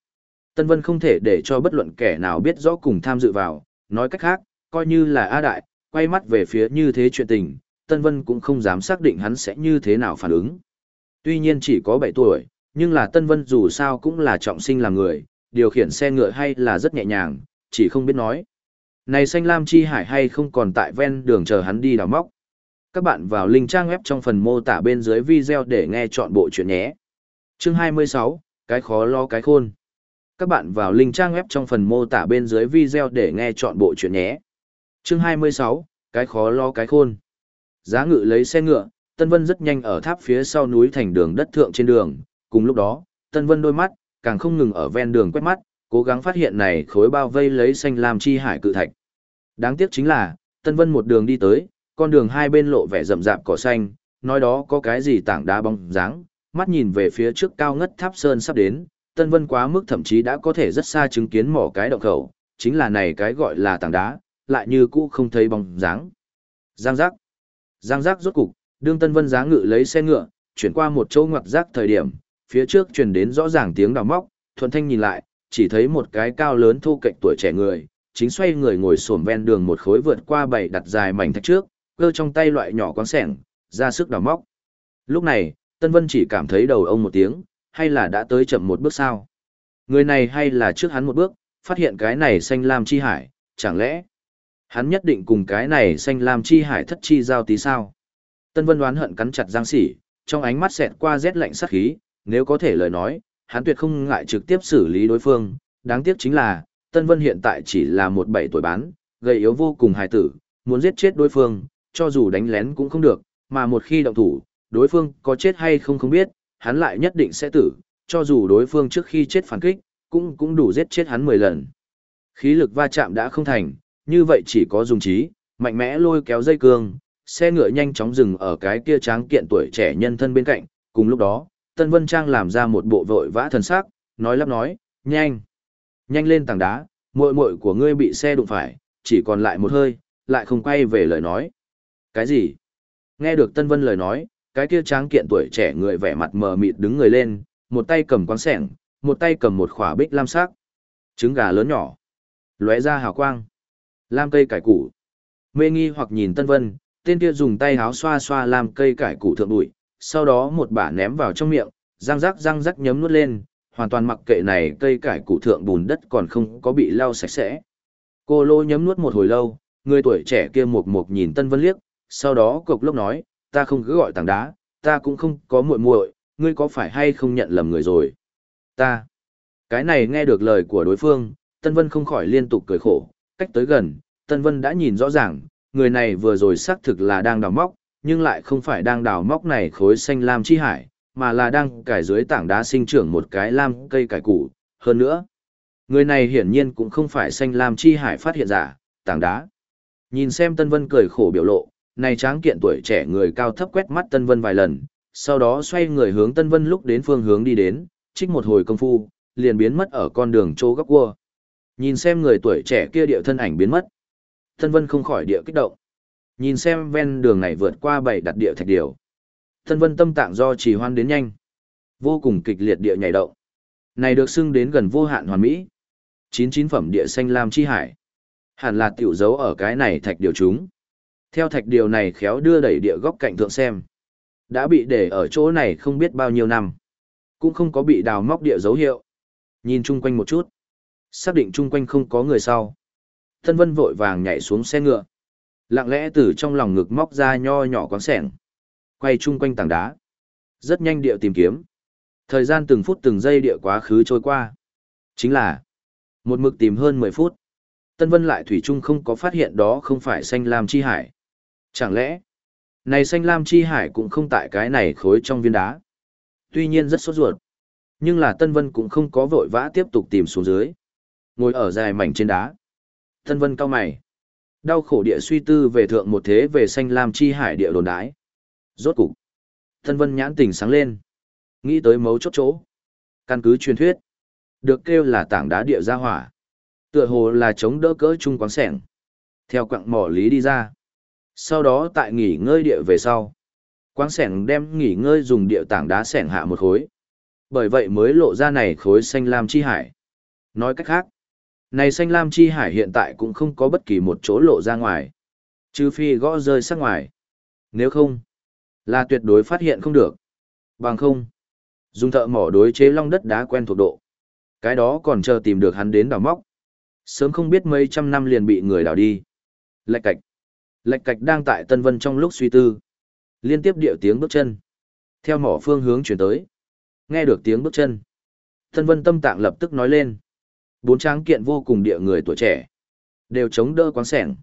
Tân Vân không thể để cho bất luận kẻ nào biết rõ cùng tham dự vào, nói cách khác, coi như là A Đại, quay mắt về phía như thế chuyện tình, Tân Vân cũng không dám xác định hắn sẽ như thế nào phản ứng. Tuy nhiên chỉ có 7 tuổi, nhưng là Tân Vân dù sao cũng là trọng sinh làm người, điều khiển xe ngựa hay là rất nhẹ nhàng, chỉ không biết nói. Này xanh lam chi hải hay không còn tại ven đường chờ hắn đi đào móc. Các bạn vào link trang web trong phần mô tả bên dưới video để nghe chọn bộ chuyện nhé. Chương 26, cái khó lo cái khôn. Các bạn vào link trang web trong phần mô tả bên dưới video để nghe chọn bộ chuyện nhé. Chương 26, cái khó lo cái khôn. Giá ngự lấy xe ngựa, Tân Vân rất nhanh ở tháp phía sau núi thành đường đất thượng trên đường. Cùng lúc đó, Tân Vân đôi mắt, càng không ngừng ở ven đường quét mắt, cố gắng phát hiện này khối bao vây lấy xanh làm chi hải cự thạch. Đáng tiếc chính là, Tân Vân một đường đi tới, con đường hai bên lộ vẻ rậm rạp cỏ xanh, nói đó có cái gì tảng đá bóng dáng, mắt nhìn về phía trước cao ngất tháp sơn sắp đến, Tân Vân quá mức thậm chí đã có thể rất xa chứng kiến mỏ cái động khẩu, chính là này cái gọi là tảng đá, lại như cũ không thấy bóng dáng. Giang giác. Giang giác rốt cục, đương Tân Vân giá ngự lấy xe ngựa, chuyển qua một chỗ ngoặc rác thời điểm, phía trước truyền đến rõ ràng tiếng đào móc, Thuần thanh nhìn lại, chỉ thấy một cái cao lớn thu cạnh tuổi trẻ người, chính xoay người ngồi xổm ven đường một khối vượt qua bảy đặt dài mảnh thạch trước, cơ trong tay loại nhỏ quán sẻng, ra sức đào móc. Lúc này, Tân Vân chỉ cảm thấy đầu ông một tiếng, hay là đã tới chậm một bước sao? Người này hay là trước hắn một bước, phát hiện cái này xanh lam chi hải, chẳng lẽ hắn nhất định cùng cái này xanh lam chi hải thất chi giao tí sao? Tân Vân đoán hận cắn chặt giang sỉ, trong ánh mắt xẹt qua rét lạnh sát khí, nếu có thể lời nói, hắn tuyệt không ngại trực tiếp xử lý đối phương, đáng tiếc chính là, Tân Vân hiện tại chỉ là một bảy tuổi bán, gầy yếu vô cùng hài tử, muốn giết chết đối phương, cho dù đánh lén cũng không được, mà một khi động thủ, đối phương có chết hay không không biết, hắn lại nhất định sẽ tử, cho dù đối phương trước khi chết phản kích, cũng cũng đủ giết chết hắn 10 lần. Khí lực va chạm đã không thành, như vậy chỉ có dùng trí, mạnh mẽ lôi kéo dây cương, xe ngựa nhanh chóng dừng ở cái kia tráng kiện tuổi trẻ nhân thân bên cạnh, cùng lúc đó, Tân Vân Trang làm ra một bộ vội vã thần sắc, nói lắp nói, nhanh, nhanh lên tảng đá, muội muội của ngươi bị xe đụng phải, chỉ còn lại một hơi, lại không quay về lời nói. Cái gì? Nghe được Tân Vân lời nói, cái kia tráng kiện tuổi trẻ người vẻ mặt mờ mịt đứng người lên, một tay cầm quán sẻng, một tay cầm một khỏa bích lam sắc. Trứng gà lớn nhỏ, lóe ra hào quang. Lam cây cải củ. Mê nghi hoặc nhìn Tân Vân, tên kia dùng tay háo xoa xoa lam cây cải củ thượng bụi, sau đó một bả ném vào trong miệng, răng rắc răng rắc nhấm nuốt lên, hoàn toàn mặc kệ này cây cải củ thượng bùn đất còn không có bị lau sạch sẽ. Cô lô nhấm nuốt một hồi lâu, người tuổi trẻ kia mộc mộc nhìn Tân Vân liếc, sau đó cục lốc nói, ta không cứ gọi tảng đá, ta cũng không có muội muội, ngươi có phải hay không nhận lầm người rồi? Ta. Cái này nghe được lời của đối phương, Tân Vân không khỏi liên tục cười khổ, cách tới gần, Tân Vân đã nhìn rõ ràng, người này vừa rồi xác thực là đang đào móc, nhưng lại không phải đang đào móc này khối xanh lam chi hải, mà là đang cải dưới tảng đá sinh trưởng một cái lam cây cải củ. Hơn nữa, người này hiển nhiên cũng không phải xanh lam chi hải phát hiện giả, tảng đá. Nhìn xem Tân Vân cười khổ biểu lộ, này tráng kiện tuổi trẻ người cao thấp quét mắt Tân Vân vài lần, sau đó xoay người hướng Tân Vân lúc đến phương hướng đi đến, trích một hồi công phu, liền biến mất ở con đường chỗ góc cua. Nhìn xem người tuổi trẻ kia điệu thân ảnh biến mất. Tân Vân không khỏi địa kích động. Nhìn xem ven đường này vượt qua bảy đặt địa thạch điều. Tân Vân tâm tạng do trì hoan đến nhanh. Vô cùng kịch liệt địa nhảy động. Này được xưng đến gần vô hạn hoàn mỹ. Chín chín phẩm địa xanh lam chi hải. Hẳn là tiểu dấu ở cái này thạch điều chúng. Theo thạch điều này khéo đưa đẩy địa góc cạnh thượng xem. Đã bị để ở chỗ này không biết bao nhiêu năm. Cũng không có bị đào móc địa dấu hiệu. Nhìn chung quanh một chút. Xác định chung quanh không có người sau. Thân vân vội vàng nhảy xuống xe ngựa. Lặng lẽ từ trong lòng ngực móc ra nho nhỏ quán sẻng. Quay chung quanh tảng đá. Rất nhanh địa tìm kiếm. Thời gian từng phút từng giây địa quá khứ trôi qua. Chính là, một mực tìm hơn 10 phút. Tân Vân lại thủy chung không có phát hiện đó không phải xanh lam chi hải. Chẳng lẽ, này xanh lam chi hải cũng không tại cái này khối trong viên đá. Tuy nhiên rất sốt ruột. Nhưng là Tân Vân cũng không có vội vã tiếp tục tìm xuống dưới. Ngồi ở dài mảnh trên đá. Tân Vân cao mày. Đau khổ địa suy tư về thượng một thế về xanh lam chi hải địa đồn đái. Rốt cục. Tân Vân nhãn tỉnh sáng lên. Nghĩ tới mấu chốt chỗ. Căn cứ truyền thuyết. Được kêu là tảng đá địa gia hỏa. Tựa hồ là chống đỡ cỡ chung quán sẻng. Theo quặng mỏ lý đi ra. Sau đó tại nghỉ ngơi địa về sau. Quáng sẻng đem nghỉ ngơi dùng địa tảng đá sẻng hạ một khối. Bởi vậy mới lộ ra này khối xanh lam chi hải. Nói cách khác, này xanh lam chi hải hiện tại cũng không có bất kỳ một chỗ lộ ra ngoài. Trừ phi gõ rơi sát ngoài. Nếu không, là tuyệt đối phát hiện không được. Bằng không, dùng thợ mỏ đối chế long đất đá quen thuộc độ. Cái đó còn chờ tìm được hắn đến đào móc. Sớm không biết mấy trăm năm liền bị người đào đi. Lạch cạch. Lạch cạch đang tại Tân Vân trong lúc suy tư. Liên tiếp điệu tiếng bước chân. Theo mỏ phương hướng chuyển tới. Nghe được tiếng bước chân. Tân Vân tâm tạng lập tức nói lên. Bốn tráng kiện vô cùng địa người tuổi trẻ. Đều chống đỡ quáng sẻng.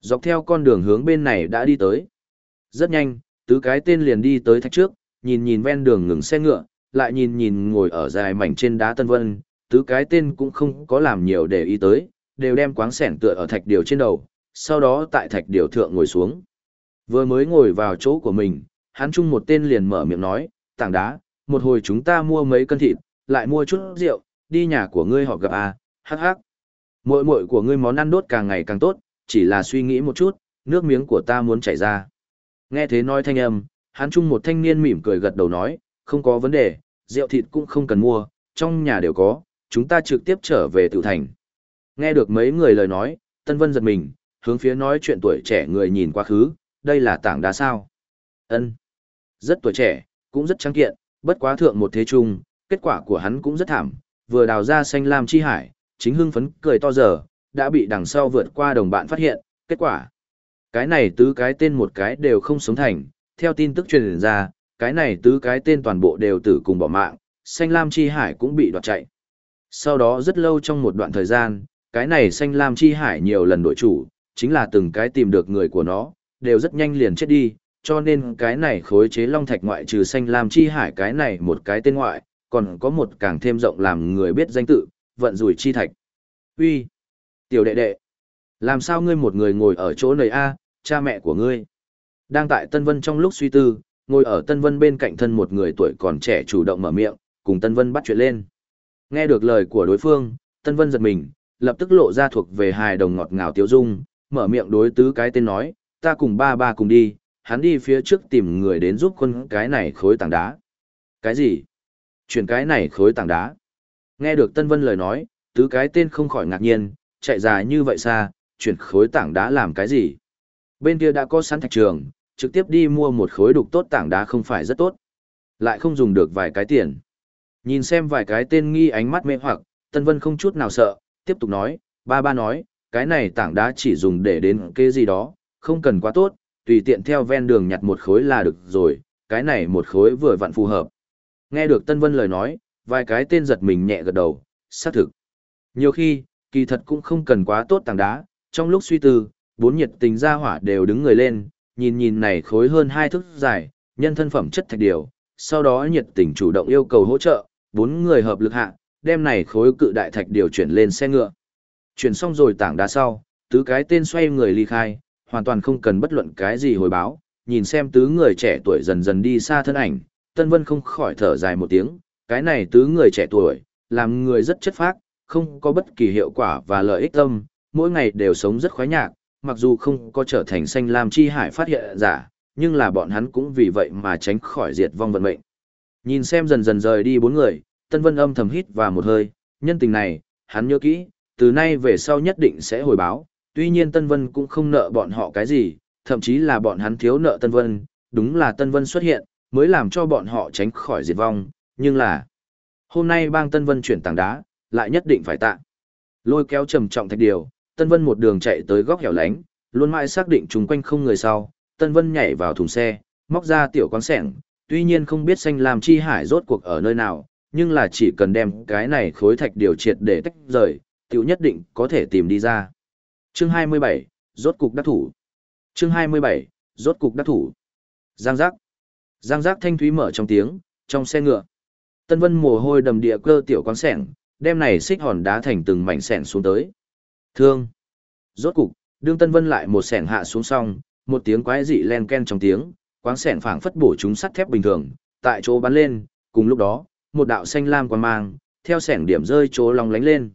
Dọc theo con đường hướng bên này đã đi tới. Rất nhanh, tứ cái tên liền đi tới thạch trước, nhìn nhìn ven đường ngừng xe ngựa, lại nhìn nhìn ngồi ở dài mảnh trên đá Tân Vân, tứ cái tên cũng không có làm nhiều để ý tới, đều đem quáng sẻng tựa ở thạch điều trên đầu, sau đó tại thạch điều thượng ngồi xuống. Vừa mới ngồi vào chỗ của mình, hắn chung một tên liền mở miệng nói, tảng đá, một hồi chúng ta mua mấy cân thịt, lại mua chút rượu, đi nhà của ngươi họ gặp à, hắc hắc. Muội muội của ngươi món ăn đốt càng ngày càng tốt, chỉ là suy nghĩ một chút, nước miếng của ta muốn chảy ra. Nghe thế nói thanh âm, hắn chung một thanh niên mỉm cười gật đầu nói, không có vấn đề, rượu thịt cũng không cần mua, trong nhà đều có, chúng ta trực tiếp trở về tự thành. Nghe được mấy người lời nói, Tân Vân giật mình, hướng phía nói chuyện tuổi trẻ người nhìn quá khứ, đây là tảng đá sao. ân Rất tuổi trẻ, cũng rất trắng kiện, bất quá thượng một thế trung, kết quả của hắn cũng rất thảm, vừa đào ra xanh lam chi hải, chính hưng phấn cười to giờ, đã bị đằng sau vượt qua đồng bạn phát hiện, kết quả. Cái này tứ cái tên một cái đều không sống thành, theo tin tức truyền ra, cái này tứ cái tên toàn bộ đều tử cùng bỏ mạng, xanh lam chi hải cũng bị đoạt chạy. Sau đó rất lâu trong một đoạn thời gian, cái này xanh lam chi hải nhiều lần đổi chủ, chính là từng cái tìm được người của nó, đều rất nhanh liền chết đi, cho nên cái này khối chế long thạch ngoại trừ xanh lam chi hải cái này một cái tên ngoại, còn có một càng thêm rộng làm người biết danh tự, vận rủi chi thạch. Uy, Tiểu đệ đệ! Làm sao ngươi một người ngồi ở chỗ này a cha mẹ của ngươi? Đang tại Tân Vân trong lúc suy tư, ngồi ở Tân Vân bên cạnh thân một người tuổi còn trẻ chủ động mở miệng, cùng Tân Vân bắt chuyện lên. Nghe được lời của đối phương, Tân Vân giật mình, lập tức lộ ra thuộc về hài đồng ngọt ngào tiêu dung, mở miệng đối tứ cái tên nói, ta cùng ba ba cùng đi, hắn đi phía trước tìm người đến giúp quân cái này khối tảng đá. Cái gì? Chuyển cái này khối tảng đá. Nghe được Tân Vân lời nói, tứ cái tên không khỏi ngạc nhiên, chạy dài như vậy xa, chuyển khối tảng đá làm cái gì? Bên kia đã có sẵn thạch trường, trực tiếp đi mua một khối đục tốt tảng đá không phải rất tốt. Lại không dùng được vài cái tiền. Nhìn xem vài cái tên nghi ánh mắt mê hoặc, Tân Vân không chút nào sợ, tiếp tục nói, ba ba nói, cái này tảng đá chỉ dùng để đến cái gì đó, không cần quá tốt, tùy tiện theo ven đường nhặt một khối là được rồi, cái này một khối vừa vặn phù hợp. Nghe được Tân Vân lời nói, vài cái tên giật mình nhẹ gật đầu, xác thực. Nhiều khi, kỳ thật cũng không cần quá tốt tảng đá, trong lúc suy tư, bốn nhiệt tình gia hỏa đều đứng người lên, nhìn nhìn này khối hơn hai thước dài, nhân thân phẩm chất thạch điều, sau đó nhiệt tình chủ động yêu cầu hỗ trợ, bốn người hợp lực hạ, đem này khối cự đại thạch điều chuyển lên xe ngựa. Chuyển xong rồi tảng đá sau, tứ cái tên xoay người ly khai, hoàn toàn không cần bất luận cái gì hồi báo, nhìn xem tứ người trẻ tuổi dần dần đi xa thân ảnh, Tân Vân không khỏi thở dài một tiếng, cái này tứ người trẻ tuổi, làm người rất chất phác, không có bất kỳ hiệu quả và lợi ích tâm, mỗi ngày đều sống rất khoái nhạc, mặc dù không có trở thành xanh lam chi hải phát hiện giả, nhưng là bọn hắn cũng vì vậy mà tránh khỏi diệt vong vận mệnh. Nhìn xem dần dần rời đi bốn người, Tân Vân âm thầm hít và một hơi, nhân tình này, hắn nhớ kỹ, từ nay về sau nhất định sẽ hồi báo, tuy nhiên Tân Vân cũng không nợ bọn họ cái gì, thậm chí là bọn hắn thiếu nợ Tân Vân, đúng là Tân Vân xuất hiện, mới làm cho bọn họ tránh khỏi diệt vong, nhưng là hôm nay bang Tân Vân chuyển tảng đá, lại nhất định phải tạ. Lôi kéo trầm trọng thạch điều, Tân Vân một đường chạy tới góc hẻo lánh, luôn mãi xác định chung quanh không người sau, Tân Vân nhảy vào thùng xe, móc ra tiểu quán sẻng, tuy nhiên không biết xanh làm chi hải rốt cuộc ở nơi nào, nhưng là chỉ cần đem cái này khối thạch điều triệt để tách rời, tiểu nhất định có thể tìm đi ra. Chương 27, rốt cục đắc thủ. Chương 27, rốt cục đắc thủ. Giang giác. Giang giác thanh thúy mở trong tiếng, trong xe ngựa. Tân Vân mồ hôi đầm địa cơ tiểu quán sẻng, đem này xích hòn đá thành từng mảnh sẻng xuống tới. Thương. Rốt cục, đương Tân Vân lại một sẻng hạ xuống xong, một tiếng quái dị len ken trong tiếng, quán sẻng phảng phất bổ chúng sắt thép bình thường, tại chỗ bắn lên, cùng lúc đó, một đạo xanh lam quang mang, theo sẻng điểm rơi chỗ lòng lánh lên.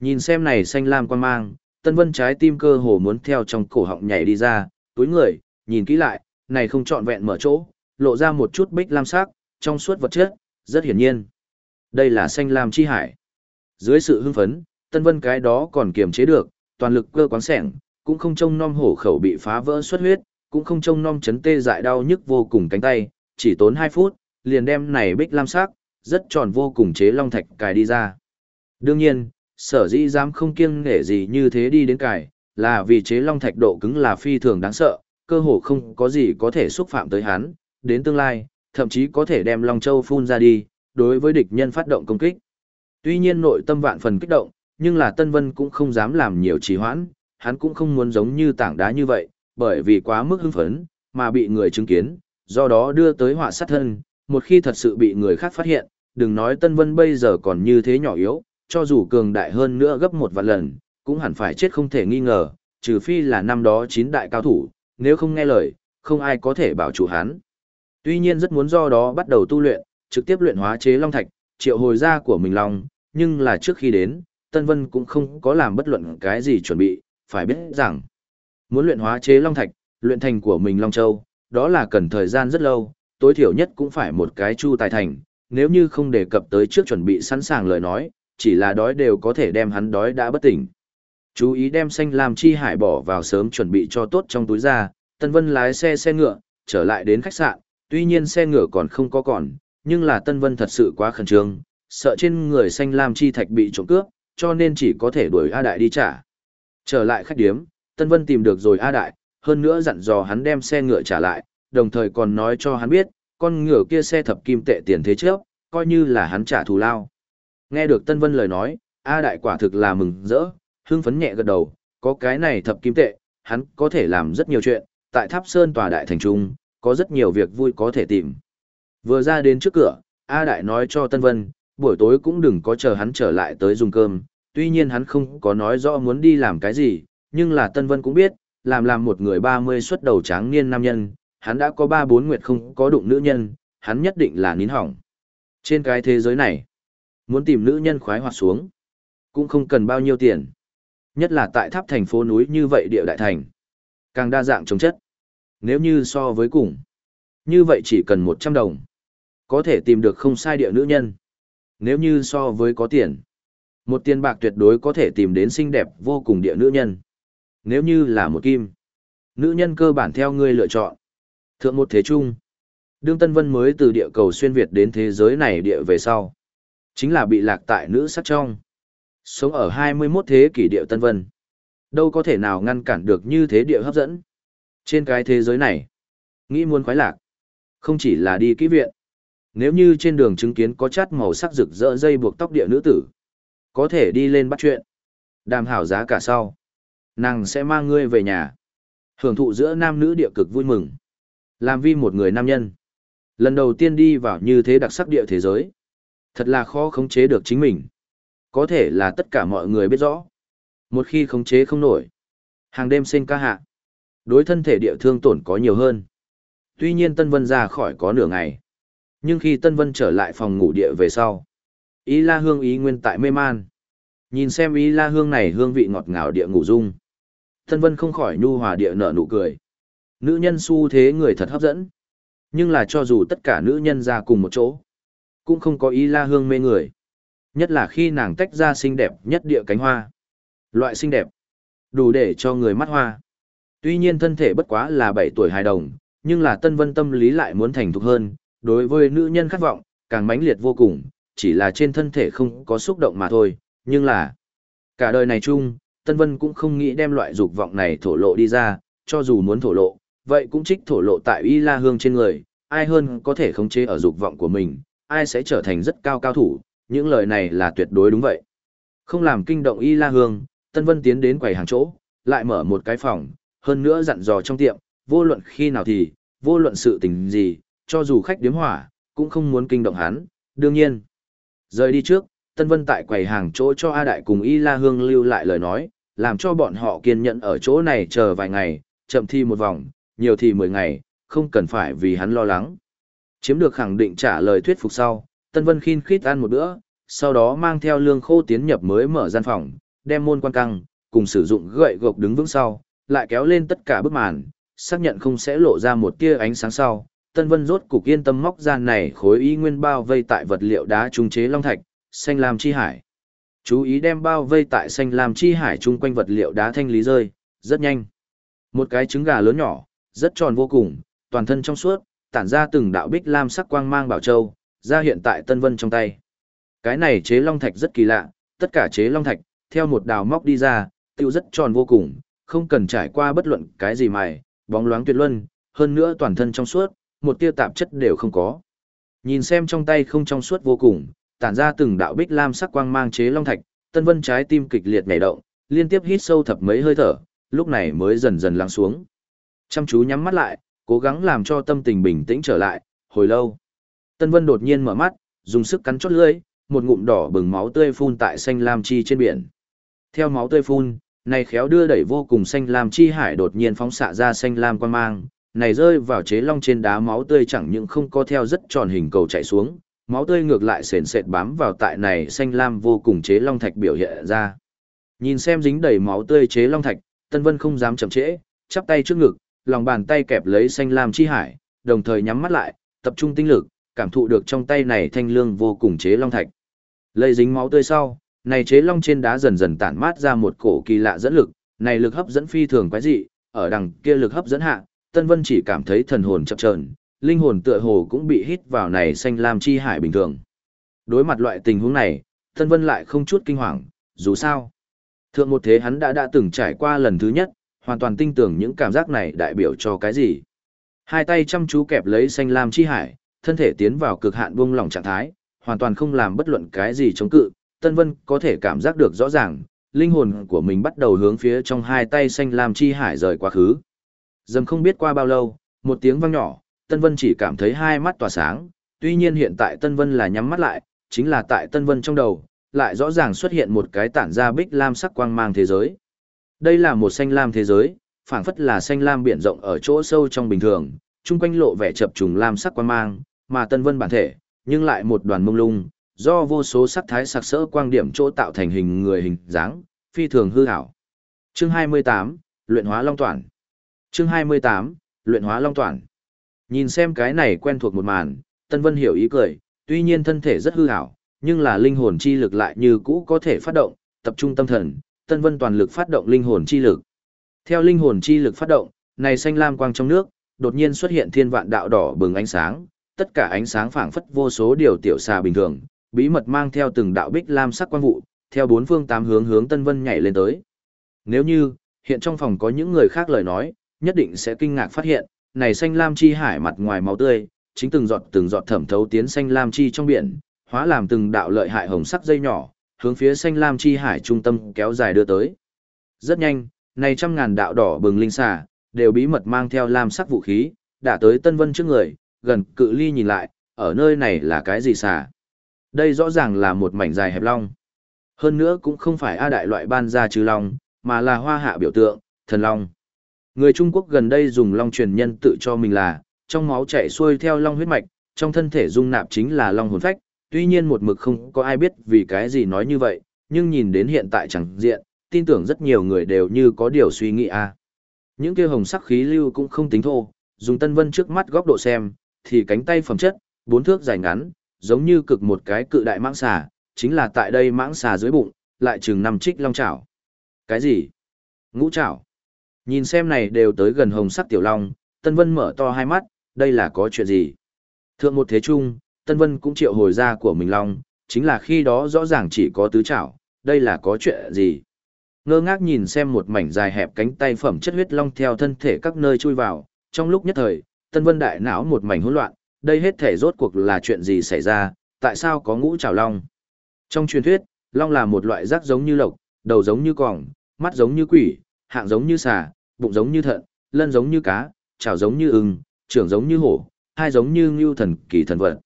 Nhìn xem này xanh lam quan mang, Tân Vân trái tim cơ hồ muốn theo trong cổ họng nhảy đi ra, túi người, nhìn kỹ lại, này không trọn vẹn mở chỗ, lộ ra một chút bích lam sắc, trong suốt vật chất, rất hiển nhiên. Đây là xanh lam chi hải. Dưới sự hưng phấn, Tân Vân cái đó còn kiềm chế được, toàn lực cơ quán sẻng, cũng không trông nom hổ khẩu bị phá vỡ xuất huyết, cũng không trông nom chấn tê dại đau nhức vô cùng cánh tay, chỉ tốn 2 phút, liền đem này bích lam sắc, rất tròn vô cùng chế long thạch cài đi ra. Đương nhiên, sở dĩ dám không kiêng nể gì như thế đi đến cài, là vì chế long thạch độ cứng là phi thường đáng sợ, cơ hồ không có gì có thể xúc phạm tới hắn, đến tương lai, thậm chí có thể đem Long Châu phun ra đi, đối với địch nhân phát động công kích. Tuy nhiên nội tâm vạn phần kích động, nhưng là Tân Vân cũng không dám làm nhiều trì hoãn, hắn cũng không muốn giống như tảng đá như vậy, bởi vì quá mức hưng phấn, mà bị người chứng kiến, do đó đưa tới họa sát thân, một khi thật sự bị người khác phát hiện, đừng nói Tân Vân bây giờ còn như thế nhỏ yếu, cho dù cường đại hơn nữa gấp một vạn lần, cũng hẳn phải chết không thể nghi ngờ, trừ phi là năm đó chín đại cao thủ, nếu không nghe lời, không ai có thể bảo chủ hắn. Tuy nhiên rất muốn do đó bắt đầu tu luyện, trực tiếp luyện hóa chế long thạch, triệu hồi ra của mình long, nhưng là trước khi đến, Tân Vân cũng không có làm bất luận cái gì chuẩn bị, phải biết rằng, muốn luyện hóa chế long thạch, luyện thành của mình long châu, đó là cần thời gian rất lâu, tối thiểu nhất cũng phải một cái chu tài thành, nếu như không đề cập tới trước chuẩn bị sẵn sàng lời nói, chỉ là đói đều có thể đem hắn đói đã bất tỉnh. Chú ý đem xanh làm chi hải bỏ vào sớm chuẩn bị cho tốt trong túi ra, Tân Vân lái xe xe ngựa, trở lại đến khách sạn, tuy nhiên xe ngựa còn không có còn, nhưng là Tân Vân thật sự quá khẩn trương, sợ trên người xanh làm chi thạch bị trộm cướp, cho nên chỉ có thể đuổi A Đại đi trả. Trở lại khách điếm, Tân Vân tìm được rồi A Đại, hơn nữa dặn dò hắn đem xe ngựa trả lại, đồng thời còn nói cho hắn biết, con ngựa kia xe thập kim tệ tiền thế trước, coi như là hắn trả thù lao. Nghe được Tân Vân lời nói, A Đại quả thực là mừng rỡ, hưng phấn nhẹ gật đầu, có cái này thập kim tệ, hắn có thể làm rất nhiều chuyện, tại Tháp Sơn tòa đại thành trung, có rất nhiều việc vui có thể tìm. Vừa ra đến trước cửa, A Đại nói cho Tân Vân, buổi tối cũng đừng có chờ hắn trở lại tới dùng cơm, tuy nhiên hắn không có nói rõ muốn đi làm cái gì, nhưng là Tân Vân cũng biết, làm làm một người 30 xuất đầu tráng niên nam nhân, hắn đã có 3-4 nguyệt không có đụng nữ nhân, hắn nhất định là nín hỏng. Trên cái thế giới này, muốn tìm nữ nhân khoái hoạt xuống, cũng không cần bao nhiêu tiền. Nhất là tại tháp thành phố núi như vậy địa đại thành. Càng đa dạng chống chất. Nếu như so với cùng, như vậy chỉ cần 100 đồng. Có thể tìm được không sai địa nữ nhân. Nếu như so với có tiền, một tiền bạc tuyệt đối có thể tìm đến xinh đẹp vô cùng địa nữ nhân. Nếu như là một kim, nữ nhân cơ bản theo ngươi lựa chọn. Thượng một thế trung, đương Tân Vân mới từ địa cầu xuyên Việt đến thế giới này địa về sau. Chính là bị lạc tại nữ sắc trong. Sống ở 21 thế kỷ địa Tân Vân. Đâu có thể nào ngăn cản được như thế địa hấp dẫn. Trên cái thế giới này, nghĩ muốn khoái lạc, không chỉ là đi kỹ viện. Nếu như trên đường chứng kiến có chát màu sắc rực rỡ dây buộc tóc địa nữ tử, có thể đi lên bắt chuyện. Đàm hảo giá cả sau. Nàng sẽ mang ngươi về nhà. Hưởng thụ giữa nam nữ địa cực vui mừng. Làm vi một người nam nhân. Lần đầu tiên đi vào như thế đặc sắc địa thế giới. Thật là khó khống chế được chính mình. Có thể là tất cả mọi người biết rõ. Một khi khống chế không nổi, hàng đêm sinh ca hạ, đối thân thể địa thương tổn có nhiều hơn. Tuy nhiên Tân Vân ra khỏi có nửa ngày. Nhưng khi Tân Vân trở lại phòng ngủ địa về sau, ý la hương ý nguyên tại mê man. Nhìn xem ý la hương này hương vị ngọt ngào địa ngủ dung. Tân Vân không khỏi nhu hòa địa nở nụ cười. Nữ nhân xu thế người thật hấp dẫn. Nhưng là cho dù tất cả nữ nhân ra cùng một chỗ, cũng không có ý la hương mê người. Nhất là khi nàng tách ra xinh đẹp nhất địa cánh hoa. Loại xinh đẹp, đủ để cho người mắt hoa. Tuy nhiên thân thể bất quá là 7 tuổi hài đồng, nhưng là tân vân tâm lý lại muốn thành thục hơn, đối với nữ nhân khát vọng, càng mãnh liệt vô cùng, chỉ là trên thân thể không có xúc động mà thôi, nhưng là cả đời này chung, Tân Vân cũng không nghĩ đem loại dục vọng này thổ lộ đi ra, cho dù muốn thổ lộ, vậy cũng trích thổ lộ tại Y La Hương trên người, ai hơn có thể khống chế ở dục vọng của mình, ai sẽ trở thành rất cao cao thủ, những lời này là tuyệt đối đúng vậy. Không làm kinh động Y La Hương, Tân Vân tiến đến quầy hàng chỗ, lại mở một cái phòng, hơn nữa dặn dò trong tiệm, vô luận khi nào thì, vô luận sự tình gì, cho dù khách điếm hỏa, cũng không muốn kinh động hắn, đương nhiên. Rời đi trước, Tân Vân tại quầy hàng chỗ cho A Đại cùng Y La Hương lưu lại lời nói, làm cho bọn họ kiên nhẫn ở chỗ này chờ vài ngày, chậm thi một vòng, nhiều thì 10 ngày, không cần phải vì hắn lo lắng. Chiếm được khẳng định trả lời thuyết phục sau, Tân Vân khinh khít ăn một bữa, sau đó mang theo lương khô tiến nhập mới mở gian phòng, đem môn quan căng, cùng sử dụng gậy gộc đứng vững sau, lại kéo lên tất cả bức màn, xác nhận không sẽ lộ ra một tia ánh sáng sau. Tân Vân rốt cục yên tâm móc ra này khối y nguyên bao vây tại vật liệu đá trung chế long thạch, xanh lam chi hải. Chú ý đem bao vây tại xanh lam chi hải chung quanh vật liệu đá thanh lý rơi, rất nhanh. Một cái trứng gà lớn nhỏ, rất tròn vô cùng, toàn thân trong suốt, tản ra từng đạo bích lam sắc quang mang bảo châu, ra hiện tại Tân Vân trong tay. Cái này chế long thạch rất kỳ lạ, tất cả chế long thạch, theo một đào móc đi ra, tiêu rất tròn vô cùng, không cần trải qua bất luận cái gì mài, bóng loáng tuyệt luân, hơn nữa toàn thân trong suốt, một tia tạp chất đều không có. Nhìn xem trong tay không trong suốt vô cùng, tản ra từng đạo bích lam sắc quang mang chế long thạch, Tân Vân trái tim kịch liệt nhảy động, liên tiếp hít sâu thập mấy hơi thở, lúc này mới dần dần lắng xuống. Chăm chú nhắm mắt lại, cố gắng làm cho tâm tình bình tĩnh trở lại, hồi lâu. Tân Vân đột nhiên mở mắt, dùng sức cắn chót lưỡi, một ngụm đỏ bừng máu tươi phun tại xanh lam chi trên biển. Theo máu tươi phun, này khéo đưa đẩy vô cùng xanh lam chi hải đột nhiên phóng xạ ra xanh lam quan mang, này rơi vào chế long trên đá máu tươi chẳng những không có theo rất tròn hình cầu chạy xuống, máu tươi ngược lại sền sệt bám vào tại này xanh lam vô cùng chế long thạch biểu hiện ra. Nhìn xem dính đầy máu tươi chế long thạch, Tân Vân không dám chậm trễ, chắp tay trước ngực, lòng bàn tay kẹp lấy xanh lam chi hải, đồng thời nhắm mắt lại, tập trung tinh lực, cảm thụ được trong tay này thanh lương vô cùng chế long thạch. Lây dính máu tươi sau, này chế long trên đá dần dần tản mát ra một cổ kỳ lạ dẫn lực, này lực hấp dẫn phi thường quái dị, ở đằng kia lực hấp dẫn hạ, Tân Vân chỉ cảm thấy thần hồn chập chờn, linh hồn tựa hồ cũng bị hít vào này xanh lam chi hải bình thường. Đối mặt loại tình huống này, Tân Vân lại không chút kinh hoàng, dù sao. Thượng một thế hắn đã đã từng trải qua lần thứ nhất, hoàn toàn tin tưởng những cảm giác này đại biểu cho cái gì. Hai tay chăm chú kẹp lấy xanh lam chi hải, thân thể tiến vào cực hạn buông lỏng trạng thái, hoàn toàn không làm bất luận cái gì chống cự, Tân Vân có thể cảm giác được rõ ràng, linh hồn của mình bắt đầu hướng phía trong hai tay xanh lam chi hải rời quá khứ. Dầm không biết qua bao lâu, một tiếng vang nhỏ, Tân Vân chỉ cảm thấy hai mắt tỏa sáng, tuy nhiên hiện tại Tân Vân là nhắm mắt lại, chính là tại Tân Vân trong đầu, lại rõ ràng xuất hiện một cái tản ra bích lam sắc quang mang thế giới. Đây là một xanh lam thế giới, phảng phất là xanh lam biển rộng ở chỗ sâu trong bình thường, chung quanh lộ vẻ chập trùng lam sắc quang mang, mà Tân Vân bản thể, nhưng lại một đoàn mông lung, do vô số sắc thái sặc sỡ quang điểm chỗ tạo thành hình người hình dáng, phi thường hư ảo. Chương 28, luyện hóa long toàn. Chương 28, luyện hóa long toàn. Nhìn xem cái này quen thuộc một màn, Tân Vân hiểu ý cười, tuy nhiên thân thể rất hư ảo, nhưng là linh hồn chi lực lại như cũ có thể phát động, tập trung tâm thần, Tân Vân toàn lực phát động linh hồn chi lực. Theo linh hồn chi lực phát động, này xanh lam quang trong nước, đột nhiên xuất hiện thiên vạn đạo đỏ bừng ánh sáng, tất cả ánh sáng phảng phất vô số điều tiểu xà bình thường, bí mật mang theo từng đạo bích lam sắc quang vụ, theo bốn phương tám hướng hướng Tân Vân nhảy lên tới. Nếu như, hiện trong phòng có những người khác lời nói, nhất định sẽ kinh ngạc phát hiện, này xanh lam chi hải mặt ngoài máu tươi, chính từng giọt từng giọt thẩm thấu tiến xanh lam chi trong biển, hóa làm từng đạo lợi hại hồng sắc dây nhỏ, hướng phía xanh lam chi hải trung tâm kéo dài đưa tới. Rất nhanh, này trăm ngàn đạo đỏ bừng linh xà, đều bí mật mang theo lam sắc vũ khí, đã tới Tân Vân trước người, gần cự ly nhìn lại, ở nơi này là cái gì xà? Đây rõ ràng là một mảnh dài hẹp long. Hơn nữa cũng không phải A đại loại ban ra trừ long, mà là hoa hạ biểu tượng, thần long. Người Trung Quốc gần đây dùng long truyền nhân tự cho mình là, trong máu chảy xuôi theo long huyết mạch, trong thân thể dung nạp chính là long hồn phách, tuy nhiên một mực không có ai biết vì cái gì nói như vậy, nhưng nhìn đến hiện tại chẳng diện, tin tưởng rất nhiều người đều như có điều suy nghĩ a. Những kia hồng sắc khí lưu cũng không tính thô, dùng Tân Vân trước mắt góc độ xem, thì cánh tay phẩm chất, bốn thước dài ngắn, giống như cực một cái cự đại mãng xà, chính là tại đây mãng xà dưới bụng, lại chừng năm trích long chảo. Cái gì? Ngũ chảo. Nhìn xem này đều tới gần hồng sắc tiểu long, Tân Vân mở to hai mắt, đây là có chuyện gì? Thượng một thế trung, Tân Vân cũng triệu hồi ra của mình long, chính là khi đó rõ ràng chỉ có tứ chảo, đây là có chuyện gì? Ngơ ngác nhìn xem một mảnh dài hẹp cánh tay phẩm chất huyết long theo thân thể các nơi chui vào, trong lúc nhất thời, Tân Vân đại não một mảnh hỗn loạn, đây hết thể rốt cuộc là chuyện gì xảy ra, tại sao có ngũ chảo long? Trong truyền thuyết, long là một loại rác giống như lộc, đầu giống như còng, mắt giống như quỷ, hạng giống như xà, bụng giống như thận, lân giống như cá, chảo giống như ưng, trưởng giống như hổ, hai giống như ngưu thần kỳ thần vật.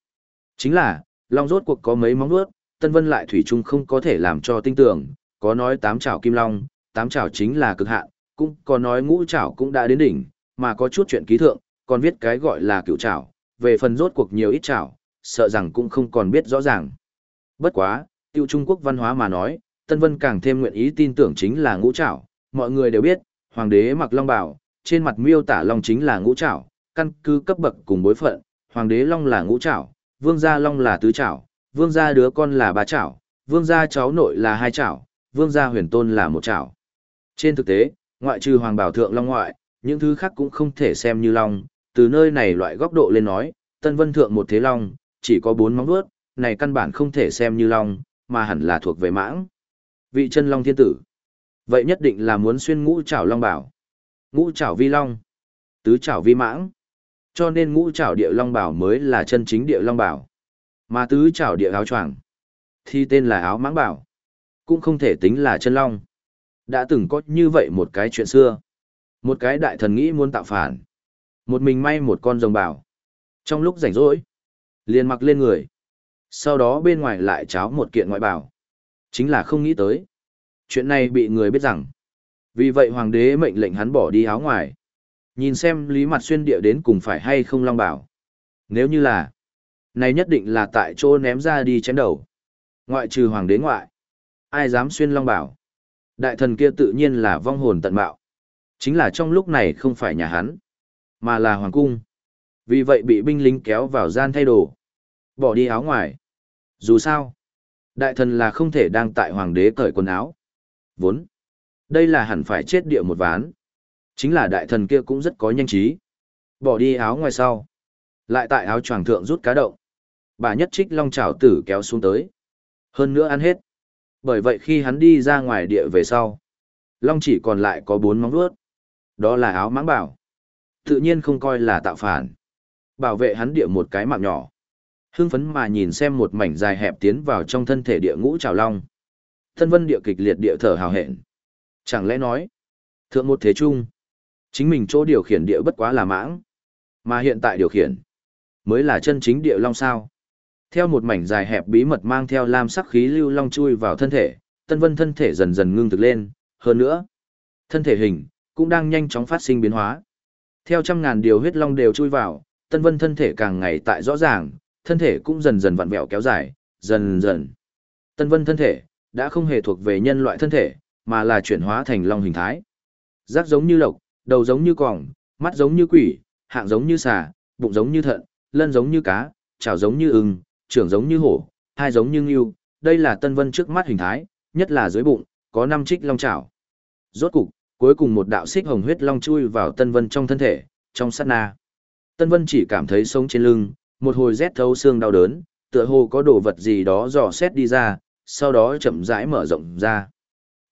Chính là, long rốt cuộc có mấy móng vuốt, Tân Vân lại thủy chung không có thể làm cho tinh tưởng, có nói tám chảo kim long, tám chảo chính là cực hạn, cũng có nói ngũ chảo cũng đã đến đỉnh, mà có chút chuyện ký thượng, còn viết cái gọi là cựu chảo, về phần rốt cuộc nhiều ít chảo, sợ rằng cũng không còn biết rõ ràng. Bất quá, tiêu Trung Quốc văn hóa mà nói, Tân Vân càng thêm nguyện ý tin tưởng chính là ngũ chảo, mọi người đều biết, hoàng đế mặc long bào, trên mặt miêu tả long chính là ngũ chảo, căn cứ cấp bậc cùng bối phận, hoàng đế long là ngũ chảo, vương gia long là tứ chảo, vương gia đứa con là ba chảo, vương gia cháu nội là hai chảo, vương gia huyền tôn là một chảo. Trên thực tế, ngoại trừ hoàng bảo thượng long ngoại, những thứ khác cũng không thể xem như long, từ nơi này loại góc độ lên nói, tân vân thượng một thế long, chỉ có bốn móng vuốt, này căn bản không thể xem như long, mà hẳn là thuộc về mãng. Vị chân long thiên tử. Vậy nhất định là muốn xuyên ngũ chảo long bảo. Ngũ chảo vi long. Tứ chảo vi mãng. Cho nên ngũ trảo địa long bảo mới là chân chính địa long bảo. Mà tứ trảo địa áo choàng thì tên là áo mãng bảo. Cũng không thể tính là chân long. Đã từng có như vậy một cái chuyện xưa. Một cái đại thần nghĩ muốn tạo phản. Một mình may một con rồng bảo. Trong lúc rảnh rỗi, liền mặc lên người. Sau đó bên ngoài lại cháo một kiện ngoại bảo. Chính là không nghĩ tới. Chuyện này bị người biết rằng. Vì vậy hoàng đế mệnh lệnh hắn bỏ đi áo ngoài. Nhìn xem lý mặt xuyên địa đến cùng phải hay không long bảo. Nếu như là, này nhất định là tại chỗ ném ra đi chém đầu. Ngoại trừ hoàng đế ngoại. Ai dám xuyên long bảo. Đại thần kia tự nhiên là vong hồn tận bạo. Chính là trong lúc này không phải nhà hắn, mà là hoàng cung. Vì vậy bị binh lính kéo vào gian thay đồ. Bỏ đi áo ngoài. Dù sao, đại thần là không thể đang tại hoàng đế cởi quần áo. Vốn, đây là hẳn phải chết địa một ván. Chính là đại thần kia cũng rất có nhanh trí. Bỏ đi áo ngoài sau. Lại tại áo choàng thượng rút cá động. Bà nhất trích long chảo tử kéo xuống tới. Hơn nữa ăn hết. Bởi vậy khi hắn đi ra ngoài địa về sau, long chỉ còn lại có bốn móng vuốt. Đó là áo mãng bảo. Tự nhiên không coi là tạo phản. Bảo vệ hắn địa một cái mạng nhỏ. Hưng phấn mà nhìn xem một mảnh dài hẹp tiến vào trong thân thể địa ngũ trào long. Thân vân địa kịch liệt địa thở hào hẹn. Chẳng lẽ nói, thượng một thế trung, chính mình chỗ điều khiển địa bất quá là mãng, mà hiện tại điều khiển, mới là chân chính địa long sao. Theo một mảnh dài hẹp bí mật mang theo lam sắc khí lưu long chui vào thân thể, tân vân thân thể dần dần ngưng thực lên, hơn nữa, thân thể hình, cũng đang nhanh chóng phát sinh biến hóa. Theo trăm ngàn điều huyết long đều chui vào, tân vân thân thể càng ngày tại rõ ràng, thân thể cũng dần dần vặn vẹo kéo dài, dần dần. Tân vân thân thể, đã không hề thuộc về nhân loại thân thể, mà là chuyển hóa thành long hình thái. Giác giống như lộc, đầu giống như còng, mắt giống như quỷ, hạng giống như xà, bụng giống như thận, lân giống như cá, chảo giống như ưng, trưởng giống như hổ, hai giống như ngưu. Đây là tân vân trước mắt hình thái, nhất là dưới bụng, có năm trích long chảo. Rốt cục, cuối cùng một đạo xích hồng huyết long chui vào tân vân trong thân thể, trong sát na. Tân vân chỉ cảm thấy sống trên lưng, một hồi rét thấu xương đau đớn, tựa hồ có đồ vật gì đó dò xét đi ra, sau đó chậm rãi mở rộng ra.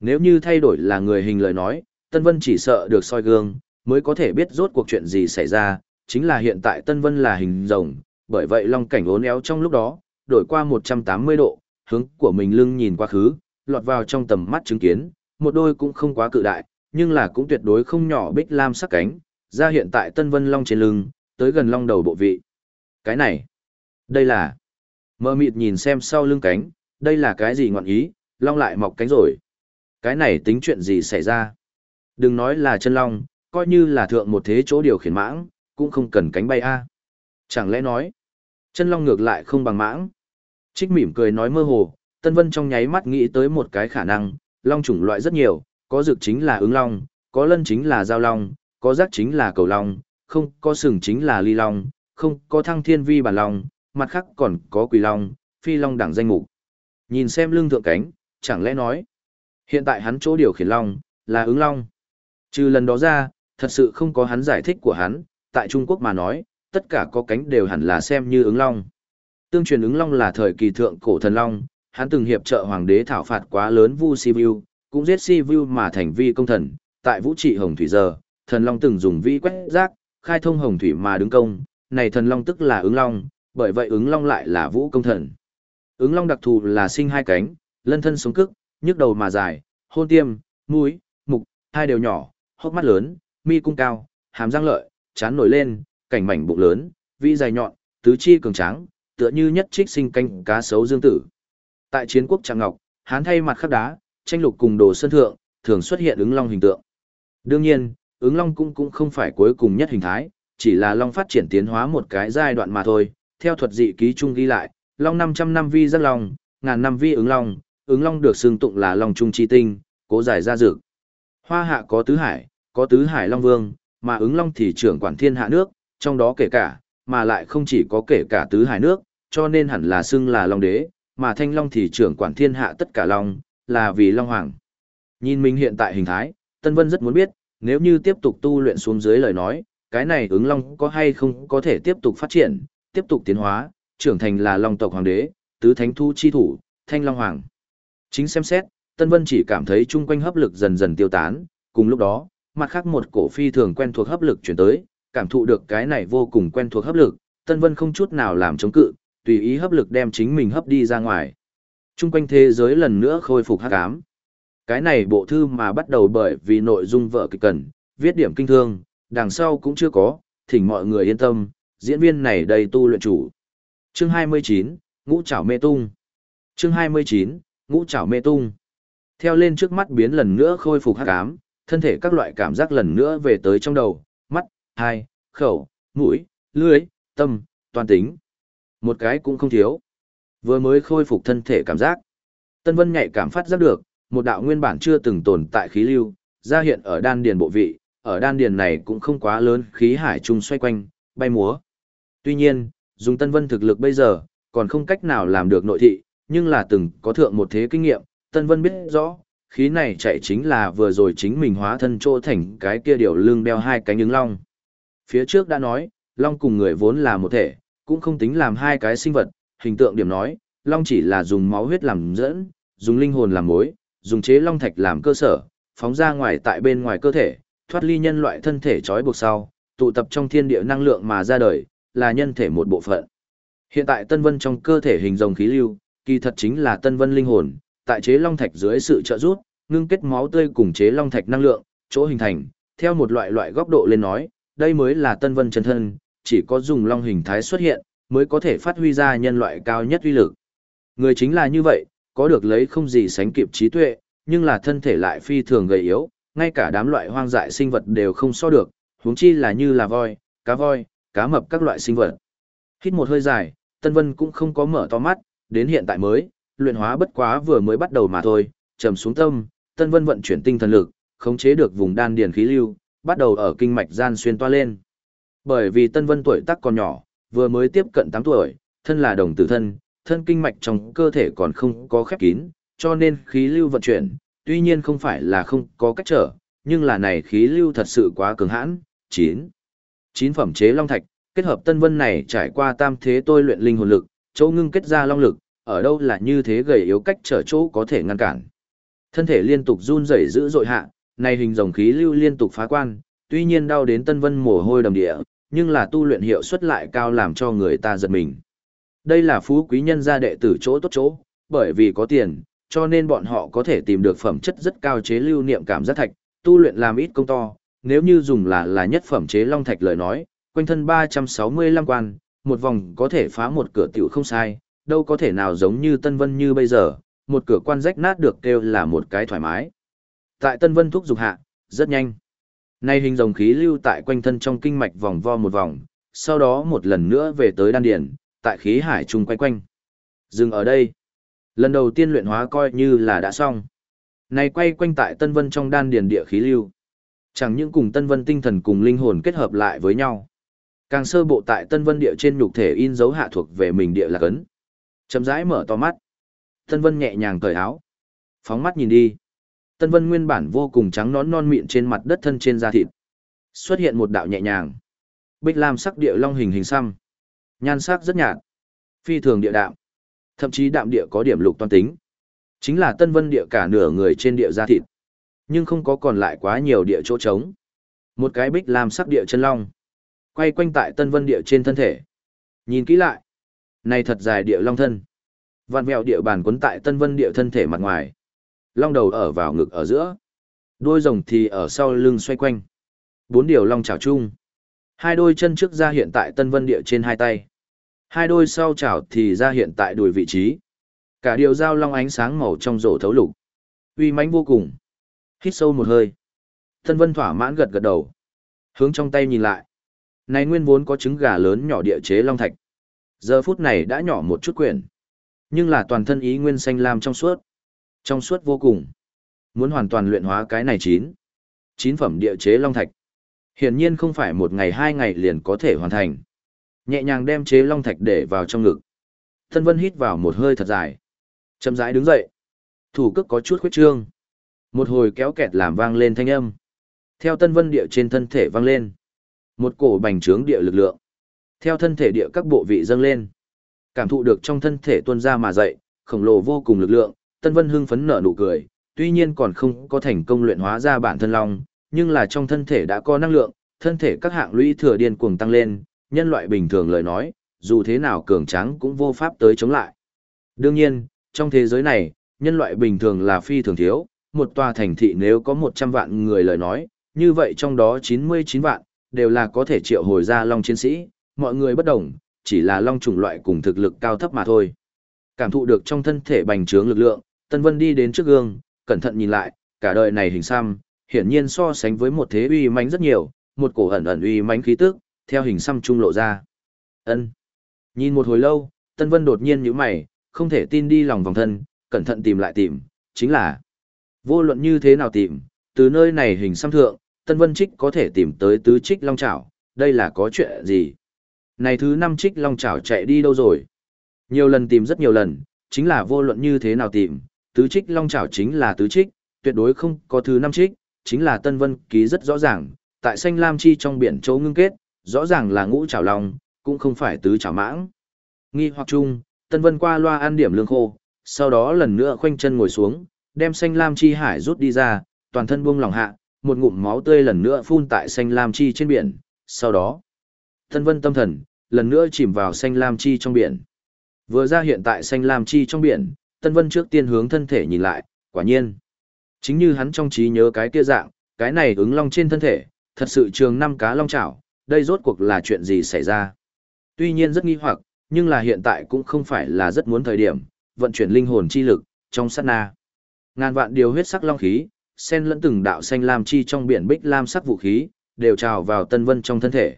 Nếu như thay đổi là người hình lời nói, Tân Vân chỉ sợ được soi gương, mới có thể biết rốt cuộc chuyện gì xảy ra, chính là hiện tại Tân Vân là hình rồng, bởi vậy long cảnh ốn éo trong lúc đó, đổi qua 180 độ, hướng của mình lưng nhìn qua khứ, lọt vào trong tầm mắt chứng kiến, một đôi cũng không quá cự đại, nhưng là cũng tuyệt đối không nhỏ bích lam sắc cánh, ra hiện tại Tân Vân Long trên lưng, tới gần long đầu bộ vị. Cái này, đây là... Mơ mịt nhìn xem sau lưng cánh, đây là cái gì ngọn ý, long lại mọc cánh rồi. Cái này tính chuyện gì xảy ra? Đừng nói là chân long, coi như là thượng một thế chỗ điều khiển mãng, cũng không cần cánh bay a. Chẳng lẽ nói, chân long ngược lại không bằng mãng? Trích mỉm cười nói mơ hồ, Tân Vân trong nháy mắt nghĩ tới một cái khả năng, long chủng loại rất nhiều, có dược chính là ứng long, có lân chính là giao long, có giác chính là cầu long, không có sừng chính là ly long, không có thăng thiên vi bản long, mặt khác còn có quỳ long, phi long đẳng danh mục. Nhìn xem lưng thượng cánh, chẳng lẽ nói, hiện tại hắn chỗ điều khiển long, là ứng long. Trừ lần đó ra, thật sự không có hắn giải thích của hắn, tại Trung Quốc mà nói, tất cả có cánh đều hẳn là xem như ứng long. Tương truyền ứng long là thời kỳ thượng cổ thần long, hắn từng hiệp trợ hoàng đế thảo phạt quá lớn Vu Sivu, cũng giết Sivu mà thành vi công thần, tại vũ trị hồng thủy giờ, thần long từng dùng vi quét rác, khai thông hồng thủy mà đứng công, này thần long tức là ứng long, bởi vậy ứng long lại là vũ công thần. Ứng long đặc thù là sinh hai cánh, lân thân sống cức, nhức đầu mà dài, hôn tiêm, mũi, mục, hai đều nhỏ, hốc mắt lớn, mi cung cao, hàm răng lợi, chán nổi lên, cảnh mảnh bụng lớn, vĩ dài nhọn, tứ chi cường tráng, tựa như nhất trích sinh canh cá sấu dương tử. Tại chiến quốc Trạng Ngọc, hán thay mặt khắc đá, tranh lục cùng đồ sơn thượng, thường xuất hiện ứng long hình tượng. Đương nhiên, ứng long cũng cũng không phải cuối cùng nhất hình thái, chỉ là long phát triển tiến hóa một cái giai đoạn mà thôi. Theo thuật dị ký trung ghi lại, long 500 năm vi giác long, ngàn năm vi ứng long, ứng long được xưng tụng là long trung chi tinh, cố giải ra dược. Hoa hạ có tứ hải, có tứ hải long vương, mà ứng long thì trưởng quản thiên hạ nước, trong đó kể cả, mà lại không chỉ có kể cả tứ hải nước, cho nên hẳn là xưng là long đế, mà thanh long thì trưởng quản thiên hạ tất cả long, là vì long hoàng. Nhìn mình hiện tại hình thái, Tân Vân rất muốn biết, nếu như tiếp tục tu luyện xuống dưới lời nói, cái này ứng long có hay không có thể tiếp tục phát triển, tiếp tục tiến hóa, trưởng thành là long tộc hoàng đế, tứ thánh thu chi thủ, thanh long hoàng. Chính xem xét, Tân Vân chỉ cảm thấy chung quanh hấp lực dần dần tiêu tán, cùng lúc đó, mặt khác một cổ phi thường quen thuộc hấp lực chuyển tới, cảm thụ được cái này vô cùng quen thuộc hấp lực, Tân Vân không chút nào làm chống cự, tùy ý hấp lực đem chính mình hấp đi ra ngoài. Trung quanh thế giới lần nữa khôi phục hắc ám. Cái này bộ thư mà bắt đầu bởi vì nội dung vợ kịch cần, viết điểm kinh thương, đằng sau cũng chưa có, thỉnh mọi người yên tâm, diễn viên này đầy tu luyện chủ. Chương 29, Ngũ Trảo Mê Tung. Chương 29, Ngũ Trảo Mê Tung. Theo lên trước mắt biến lần nữa khôi phục hắc ám, thân thể các loại cảm giác lần nữa về tới trong đầu, mắt, hai, khẩu, mũi, lưỡi, tâm, toàn tính. Một cái cũng không thiếu. Vừa mới khôi phục thân thể cảm giác. Tân Vân nhạy cảm phát giác được, một đạo nguyên bản chưa từng tồn tại khí lưu, ra hiện ở đan điền bộ vị, ở đan điền này cũng không quá lớn, khí hải trung xoay quanh, bay múa. Tuy nhiên, dùng Tân Vân thực lực bây giờ, còn không cách nào làm được nội thị, nhưng là từng có thượng một thế kinh nghiệm, Tân Vân biết rõ, khí này chạy chính là vừa rồi chính mình hóa thân chỗ thành cái kia điều lưng đeo hai cánh ứng long. Phía trước đã nói, long cùng người vốn là một thể, cũng không tính làm hai cái sinh vật, hình tượng điểm nói, long chỉ là dùng máu huyết làm dẫn, dùng linh hồn làm mối, dùng chế long thạch làm cơ sở, phóng ra ngoài tại bên ngoài cơ thể, thoát ly nhân loại thân thể trói buộc sau, tụ tập trong thiên địa năng lượng mà ra đời, là nhân thể một bộ phận. Hiện tại Tân Vân trong cơ thể hình rồng khí lưu, kỳ thật chính là Tân Vân linh hồn, tại chế long thạch dưới sự trợ giúp, ngưng kết máu tươi cùng chế long thạch năng lượng, chỗ hình thành, theo một loại loại góc độ lên nói, đây mới là Tân Vân chân thân, chỉ có dùng long hình thái xuất hiện, mới có thể phát huy ra nhân loại cao nhất uy lực. Người chính là như vậy, có được lấy không gì sánh kịp trí tuệ, nhưng là thân thể lại phi thường gầy yếu, ngay cả đám loại hoang dại sinh vật đều không so được, huống chi là như là voi, cá voi, cá mập các loại sinh vật. Hít một hơi dài, Tân Vân cũng không có mở to mắt, đến hiện tại mới, luyện hóa bất quá vừa mới bắt đầu mà thôi, trầm xuống tâm, Tân Vân vận chuyển tinh thần lực, khống chế được vùng đan điền khí lưu, bắt đầu ở kinh mạch gian xuyên toa lên. Bởi vì Tân Vân tuổi tác còn nhỏ, vừa mới tiếp cận 8 tuổi, thân là đồng tử thân, thân kinh mạch trong cơ thể còn không có khép kín, cho nên khí lưu vận chuyển, tuy nhiên không phải là không có cách trở, nhưng là này khí lưu thật sự quá cường hãn. 9. Chín phẩm chế long thạch, kết hợp Tân Vân này trải qua tam thế tôi luyện linh hồn lực, chỗ ngưng kết ra long lực, ở đâu là như thế gầy yếu cách trở chỗ có thể ngăn cản. Thân thể liên tục run rẩy dữ dội hạ, này hình dòng khí lưu liên tục phá quan, tuy nhiên đau đến Tân Vân mồ hôi đầm địa, nhưng là tu luyện hiệu suất lại cao làm cho người ta giật mình. Đây là phú quý nhân gia đệ tử chỗ tốt chỗ, bởi vì có tiền, cho nên bọn họ có thể tìm được phẩm chất rất cao chế lưu niệm cảm giác thạch, tu luyện làm ít công to, nếu như dùng là là nhất phẩm chế long thạch lời nói, quanh thân 365 quan, một vòng có thể phá một cửa tiểu không sai, đâu có thể nào giống như Tân Vân như bây giờ, một cửa quan rách nát được kêu là một cái thoải mái. Tại Tân Vân thúc dục hạ, rất nhanh. Nay hình dòng khí lưu tại quanh thân trong kinh mạch vòng vo một vòng, sau đó một lần nữa về tới đan điển, tại khí hải trung quay quanh. Dừng ở đây. Lần đầu tiên luyện hóa coi như là đã xong. Này quay quanh tại Tân Vân trong đan điển địa khí lưu. Chẳng những cùng Tân Vân tinh thần cùng linh hồn kết hợp lại với nhau. Càng sơ bộ tại Tân Vân địa trên nhục thể in dấu hạ thuộc về mình địa là cấn. Chậm rãi mở to mắt. Tân Vân nhẹ nhàng cởi áo. Phóng mắt nhìn đi. Tân Vân nguyên bản vô cùng trắng nón non mịn trên mặt đất thân trên da thịt. Xuất hiện một đạo nhẹ nhàng. Bích lam sắc địa long hình hình xăm. Nhan sắc rất nhạt. Phi thường địa đạm. Thậm chí đạm địa có điểm lục toan tính. Chính là Tân Vân địa cả nửa người trên địa da thịt. Nhưng không có còn lại quá nhiều địa chỗ trống. Một cái bích lam sắc địa chân long. Quay quanh tại Tân Vân địa trên thân thể. Nhìn kỹ lại. Này thật dài địa long thân. Vạn vẹo địa bàn quấn tại Tân Vân địa thân thể mặt ngoài. Long đầu ở vào ngực ở giữa. Đôi rồng thì ở sau lưng xoay quanh. Bốn điều long chảo chung. Hai đôi chân trước ra hiện tại Tân Vân địa trên hai tay. Hai đôi sau chảo thì ra hiện tại đùi vị trí. Cả điều dao long ánh sáng màu trong rổ thấu lục. uy mãnh vô cùng. Hít sâu một hơi. Tân Vân thỏa mãn gật gật đầu. Hướng trong tay nhìn lại. Này nguyên vốn có trứng gà lớn nhỏ địa chế long thạch. Giờ phút này đã nhỏ một chút quyển. Nhưng là toàn thân ý nguyên xanh lam trong suốt. Trong suốt vô cùng. Muốn hoàn toàn luyện hóa cái này chín. Chín phẩm địa chế long thạch. Hiển nhiên không phải một ngày hai ngày liền có thể hoàn thành. Nhẹ nhàng đem chế long thạch để vào trong ngực. Thân vân hít vào một hơi thật dài. Chậm rãi đứng dậy. Thủ cước có chút khuyết trương. Một hồi kéo kẹt làm vang lên thanh âm. Theo tân vân địa trên thân thể vang lên. Một cổ bành trướng địa lực lượng. Theo thân thể địa các bộ vị dâng lên. Cảm thụ được trong thân thể tuôn ra mà dậy, khổng lồ vô cùng lực lượng, Tân Vân hưng phấn nở nụ cười, tuy nhiên còn không có thành công luyện hóa ra bản thân long, nhưng là trong thân thể đã có năng lượng, thân thể các hạng lũy thừa điên cuồng tăng lên, nhân loại bình thường lời nói, dù thế nào cường tráng cũng vô pháp tới chống lại. Đương nhiên, trong thế giới này, nhân loại bình thường là phi thường thiếu, một tòa thành thị nếu có 100 vạn người lời nói, như vậy trong đó 99 vạn, đều là có thể triệu hồi ra long chiến sĩ, mọi người bất đồng, chỉ là long chủng loại cùng thực lực cao thấp mà thôi. Cảm thụ được trong thân thể bành trướng lực lượng, Tân Vân đi đến trước gương, cẩn thận nhìn lại, cả đời này hình xăm, hiển nhiên so sánh với một thế uy mãnh rất nhiều, một cổ ẩn ẩn uy mãnh khí tức, theo hình xăm trung lộ ra. Ân. Nhìn một hồi lâu, Tân Vân đột nhiên nhíu mày, không thể tin đi lòng vòng thân, cẩn thận tìm lại tìm, chính là vô luận như thế nào tìm, từ nơi này hình xăm thượng, Tân Vân Trích có thể tìm tới tứ trích long trảo, đây là có chuyện gì? Này thứ năm trích long chảo chạy đi đâu rồi? Nhiều lần tìm rất nhiều lần, chính là vô luận như thế nào tìm, tứ trích long chảo chính là tứ trích, tuyệt đối không có thứ năm trích, chính là Tân Vân ký rất rõ ràng, tại xanh lam chi trong biển châu ngưng kết, rõ ràng là ngũ chảo long, cũng không phải tứ chảo mãng. Nghi hoặc chung, Tân Vân qua loa ăn điểm lương khô, sau đó lần nữa khoanh chân ngồi xuống, đem xanh lam chi hải rút đi ra, toàn thân buông lòng hạ, một ngụm máu tươi lần nữa phun tại xanh lam chi trên biển, sau đó, Tân Vân tâm thần, lần nữa chìm vào xanh lam chi trong biển. Vừa ra hiện tại xanh lam chi trong biển, Tân Vân trước tiên hướng thân thể nhìn lại, quả nhiên. Chính như hắn trong trí nhớ cái kia dạng, cái này ứng long trên thân thể, thật sự trường năm cá long chảo, đây rốt cuộc là chuyện gì xảy ra. Tuy nhiên rất nghi hoặc, nhưng là hiện tại cũng không phải là rất muốn thời điểm, vận chuyển linh hồn chi lực, trong sát na. Ngàn vạn điều huyết sắc long khí, sen lẫn từng đạo xanh lam chi trong biển bích lam sắc vũ khí, đều trào vào Tân Vân trong thân thể.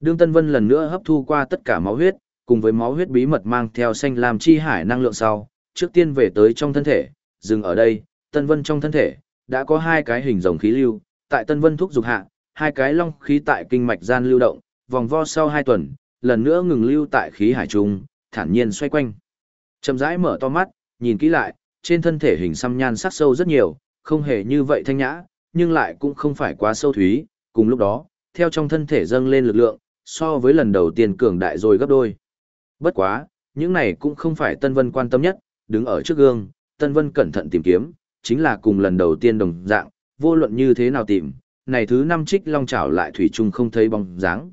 Đương Tân Vân lần nữa hấp thu qua tất cả máu huyết, cùng với máu huyết bí mật mang theo xanh lam chi hải năng lượng sau, trước tiên về tới trong thân thể, dừng ở đây, Tân Vân trong thân thể, đã có hai cái hình rồng khí lưu, tại Tân Vân thúc dục hạ, hai cái long khí tại kinh mạch gian lưu động, vòng vo sau hai tuần, lần nữa ngừng lưu tại khí hải trung, thản nhiên xoay quanh. Chậm rãi mở to mắt, nhìn kỹ lại, trên thân thể hình xăm nhan sắc sâu rất nhiều, không hề như vậy thanh nhã, nhưng lại cũng không phải quá sâu thúy, cùng lúc đó, theo trong thân thể dâng lên lực lượng, so với lần đầu tiên cường đại rồi gấp đôi. Bất quá, những này cũng không phải Tân Vân quan tâm nhất, đứng ở trước gương, Tân Vân cẩn thận tìm kiếm, chính là cùng lần đầu tiên đồng dạng, vô luận như thế nào tìm, này thứ năm trích long chảo lại thủy chung không thấy bóng dáng.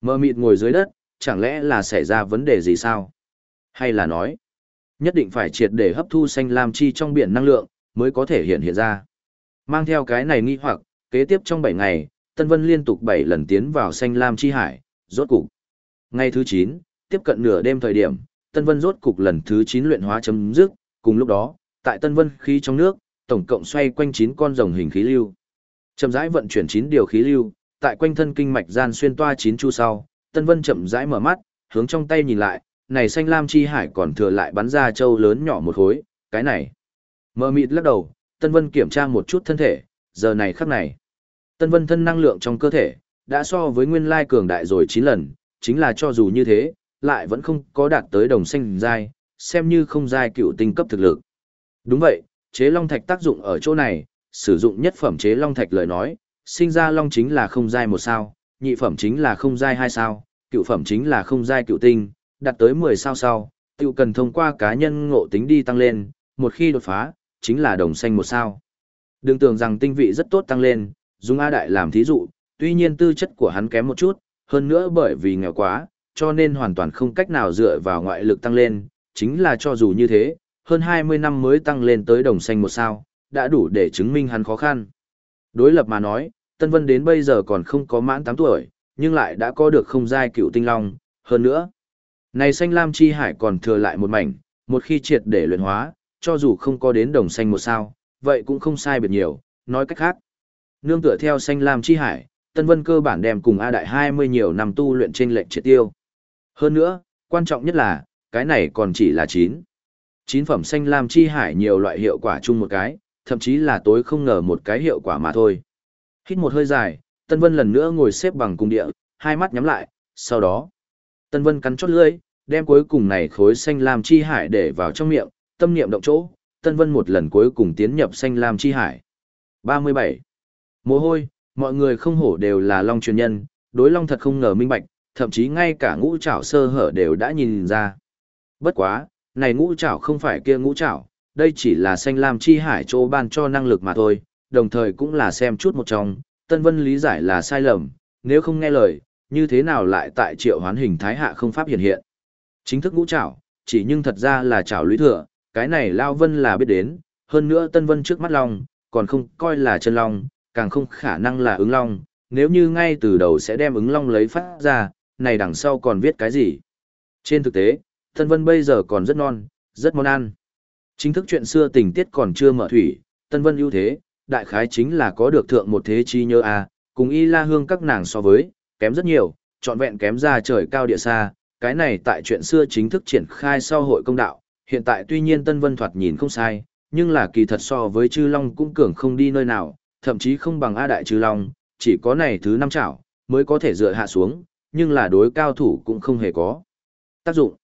Mơ mịt ngồi dưới đất, chẳng lẽ là xảy ra vấn đề gì sao? Hay là nói, nhất định phải triệt để hấp thu xanh lam chi trong biển năng lượng, mới có thể hiện hiện ra. Mang theo cái này nghi hoặc, kế tiếp trong 7 ngày, Tân Vân liên tục 7 lần tiến vào xanh lam chi hải, rốt cục. Ngày thứ 9, tiếp cận nửa đêm thời điểm, Tân Vân rốt cục lần thứ 9 luyện hóa chấm dứt, cùng lúc đó, tại Tân Vân khí trong nước, tổng cộng xoay quanh 9 con rồng hình khí lưu. Chậm rãi vận chuyển 9 điều khí lưu, tại quanh thân kinh mạch gian xuyên toa 9 chu sau, Tân Vân chậm rãi mở mắt, hướng trong tay nhìn lại, này xanh lam chi hải còn thừa lại bắn ra châu lớn nhỏ một khối, cái này. mở mịt lắc đầu, Tân Vân kiểm tra một chút thân thể, giờ này khắc này. Tân Vân thân năng lượng trong cơ thể, đã so với nguyên lai cường đại rồi 9 lần, chính là cho dù như thế, lại vẫn không có đạt tới đồng xanh giai, xem như không giai cựu tinh cấp thực lực. Đúng vậy, chế long thạch tác dụng ở chỗ này, sử dụng nhất phẩm chế long thạch lời nói, sinh ra long chính là không giai một sao, nhị phẩm chính là không giai hai sao, cựu phẩm chính là không giai cựu tinh, đạt tới 10 sao sau, tiêu cần thông qua cá nhân ngộ tính đi tăng lên, một khi đột phá, chính là đồng xanh một sao. Đừng tưởng rằng tinh vị rất tốt tăng lên, dùng A Đại làm thí dụ, tuy nhiên tư chất của hắn kém một chút, hơn nữa bởi vì nghèo quá, cho nên hoàn toàn không cách nào dựa vào ngoại lực tăng lên, chính là cho dù như thế, hơn 20 năm mới tăng lên tới đồng xanh một sao, đã đủ để chứng minh hắn khó khăn. Đối lập mà nói, Tân Vân đến bây giờ còn không có mãn 8 tuổi, nhưng lại đã có được không giai cựu tinh long, hơn nữa. Này xanh lam chi hải còn thừa lại một mảnh, một khi triệt để luyện hóa, cho dù không có đến đồng xanh một sao, vậy cũng không sai biệt nhiều, nói cách khác. Nương tựa theo xanh lam chi hải, Tân Vân cơ bản đem cùng A Đại 20 nhiều năm tu luyện trên lệnh triệt tiêu. Hơn nữa, quan trọng nhất là, cái này còn chỉ là 9. 9 phẩm xanh lam chi hải nhiều loại hiệu quả chung một cái, thậm chí là tối không ngờ một cái hiệu quả mà thôi. Hít một hơi dài, Tân Vân lần nữa ngồi xếp bằng cung địa, hai mắt nhắm lại, sau đó, Tân Vân cắn chót lưỡi, đem cuối cùng này khối xanh lam chi hải để vào trong miệng, tâm niệm động chỗ, Tân Vân một lần cuối cùng tiến nhập xanh lam chi hải. 37. Mồ hôi, mọi người không hổ đều là long truyền nhân, đối long thật không ngờ minh bạch, thậm chí ngay cả ngũ trảo sơ hở đều đã nhìn ra. Bất quá, này ngũ trảo không phải kia ngũ trảo, đây chỉ là xanh lam chi hải chỗ ban cho năng lực mà thôi, đồng thời cũng là xem chút một trong, Tân Vân lý giải là sai lầm, nếu không nghe lời, như thế nào lại tại triệu hoán hình thái hạ không pháp hiện hiện. Chính thức ngũ trảo, chỉ nhưng thật ra là trảo lũy thừa, cái này Lao Vân là biết đến, hơn nữa Tân Vân trước mắt Long, còn không coi là chân Long, càng không khả năng là ứng Long, nếu như ngay từ đầu sẽ đem ứng Long lấy phát ra, này đằng sau còn viết cái gì. Trên thực tế, Tân Vân bây giờ còn rất non, rất món ăn. Chính thức chuyện xưa tình tiết còn chưa mở thủy, Tân Vân ưu thế, đại khái chính là có được thượng một thế chi nhớ a, cùng Y La Hương các nàng so với, kém rất nhiều, trọn vẹn kém ra trời cao địa xa, cái này tại chuyện xưa chính thức triển khai sau hội công đạo, hiện tại tuy nhiên Tân Vân thoạt nhìn không sai, nhưng là kỳ thật so với Chư Long cũng cường không đi nơi nào, thậm chí không bằng A Đại trừ Long, chỉ có này thứ năm chảo, mới có thể dựa hạ xuống, nhưng là đối cao thủ cũng không hề có tác dụng.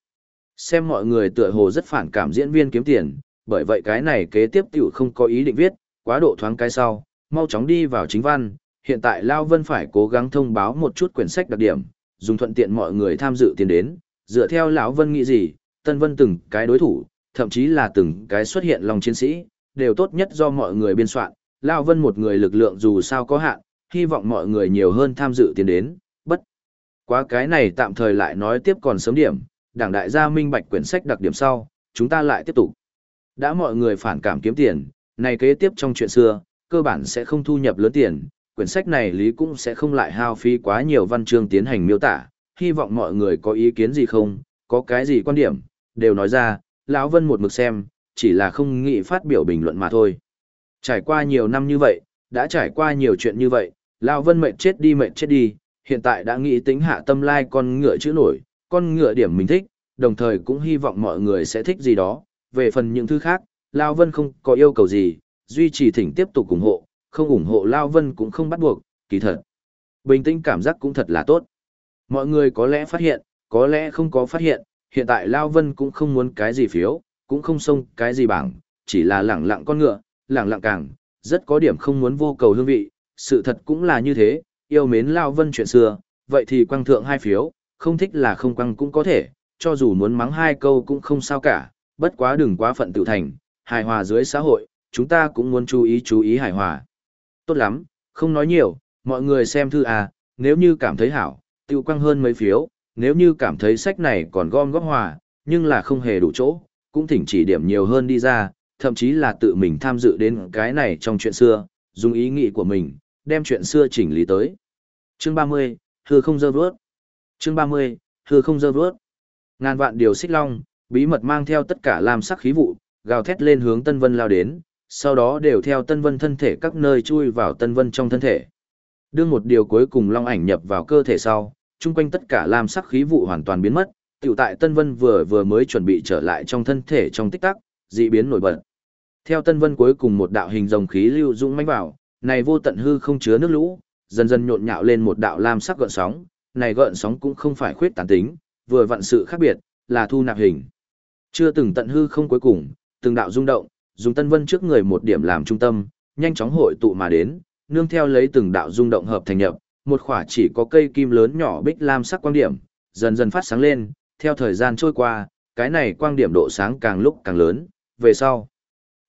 Xem mọi người tựa hồ rất phản cảm diễn viên kiếm tiền, bởi vậy cái này kế tiếp tiểu không có ý định viết, quá độ thoáng cái sau, mau chóng đi vào chính văn, hiện tại Lao Vân phải cố gắng thông báo một chút quyển sách đặc điểm, dùng thuận tiện mọi người tham dự tiền đến, dựa theo lão Vân nghĩ gì, Tân Vân từng cái đối thủ, thậm chí là từng cái xuất hiện lòng chiến sĩ, đều tốt nhất do mọi người biên soạn, Lao Vân một người lực lượng dù sao có hạn, hy vọng mọi người nhiều hơn tham dự tiến đến, bất. Quá cái này tạm thời lại nói tiếp còn sớm điểm, đảng đại gia minh bạch quyển sách đặc điểm sau, chúng ta lại tiếp tục. Đã mọi người phản cảm kiếm tiền, này kế tiếp trong chuyện xưa, cơ bản sẽ không thu nhập lớn tiền, quyển sách này lý cũng sẽ không lại hao phí quá nhiều văn chương tiến hành miêu tả, hy vọng mọi người có ý kiến gì không, có cái gì quan điểm, đều nói ra, lão Vân một mực xem, chỉ là không nghĩ phát biểu bình luận mà thôi. Trải qua nhiều năm như vậy, đã trải qua nhiều chuyện như vậy, lão Vân mệt chết đi mệt chết đi, hiện tại đã nghĩ tính hạ tâm lai con ngựa chữ nổi, con ngựa điểm mình thích, đồng thời cũng hy vọng mọi người sẽ thích gì đó, về phần những thứ khác, Lao Vân không có yêu cầu gì, duy trì thỉnh tiếp tục ủng hộ, không ủng hộ Lao Vân cũng không bắt buộc, kỳ thật. Bình tĩnh cảm giác cũng thật là tốt. Mọi người có lẽ phát hiện, có lẽ không có phát hiện, hiện tại Lao Vân cũng không muốn cái gì phiếu, cũng không xông cái gì bảng, chỉ là lẳng lặng con ngựa, lẳng lặng càng, rất có điểm không muốn vô cầu hương vị, sự thật cũng là như thế, yêu mến Lao Vân chuyện xưa, vậy thì quăng thượng hai phiếu, không thích là không quăng cũng có thể, cho dù muốn mắng hai câu cũng không sao cả, bất quá đừng quá phận tự thành, hài hòa dưới xã hội, chúng ta cũng muốn chú ý chú ý hài hòa. Tốt lắm, không nói nhiều, mọi người xem thư à, nếu như cảm thấy hảo, tiêu quăng hơn mấy phiếu, nếu như cảm thấy sách này còn gom góp hòa, nhưng là không hề đủ chỗ, cũng thỉnh chỉ điểm nhiều hơn đi ra, thậm chí là tự mình tham dự đến cái này trong chuyện xưa, dùng ý nghĩ của mình, đem chuyện xưa chỉnh lý tới. Chương 30, hư không dơ vớt. Chương 30, hư không dơ vớt. Ngàn vạn điều xích long, bí mật mang theo tất cả làm sắc khí vụ, gào thét lên hướng Tân Vân lao đến, sau đó đều theo Tân Vân thân thể các nơi chui vào Tân Vân trong thân thể. Đương một điều cuối cùng long ảnh nhập vào cơ thể sau, chung quanh tất cả làm sắc khí vụ hoàn toàn biến mất, tiểu tại Tân Vân vừa vừa mới chuẩn bị trở lại trong thân thể trong tích tắc, dị biến nổi bật. Theo Tân Vân cuối cùng một đạo hình rồng khí lưu dũng mãnh vào, này vô tận hư không chứa nước lũ, dần dần nhộn nhạo lên một đạo lam sắc gợn sóng, này gợn sóng cũng không phải khuyết tán tính, vừa vặn sự khác biệt, là thu nạp hình. Chưa từng tận hư không cuối cùng, từng đạo rung động, dùng Tân Vân trước người một điểm làm trung tâm, nhanh chóng hội tụ mà đến, nương theo lấy từng đạo rung động hợp thành nhập, một khỏa chỉ có cây kim lớn nhỏ bích lam sắc quang điểm, dần dần phát sáng lên, theo thời gian trôi qua, cái này quang điểm độ sáng càng lúc càng lớn, về sau.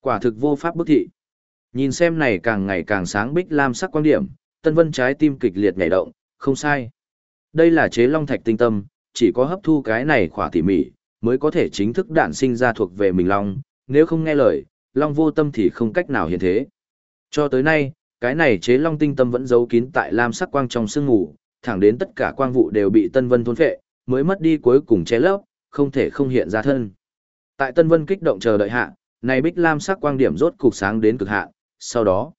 Quả thực vô pháp bức thị. Nhìn xem này càng ngày càng sáng bích lam sắc quang điểm, Tân Vân trái tim kịch liệt nhảy động, không sai. Đây là chế long thạch tinh tâm, chỉ có hấp thu cái này khỏa tỉ mỉ, mới có thể chính thức đản sinh ra thuộc về mình long, nếu không nghe lời, long vô tâm thì không cách nào hiện thế. Cho tới nay, cái này chế long tinh tâm vẫn giấu kín tại lam sắc quang trong sương ngủ, thẳng đến tất cả quang vụ đều bị Tân Vân thôn phệ, mới mất đi cuối cùng che lấp, không thể không hiện ra thân. Tại Tân Vân kích động chờ đợi hạ, này bích lam sắc quang điểm rốt cục sáng đến cực hạn, sau đó,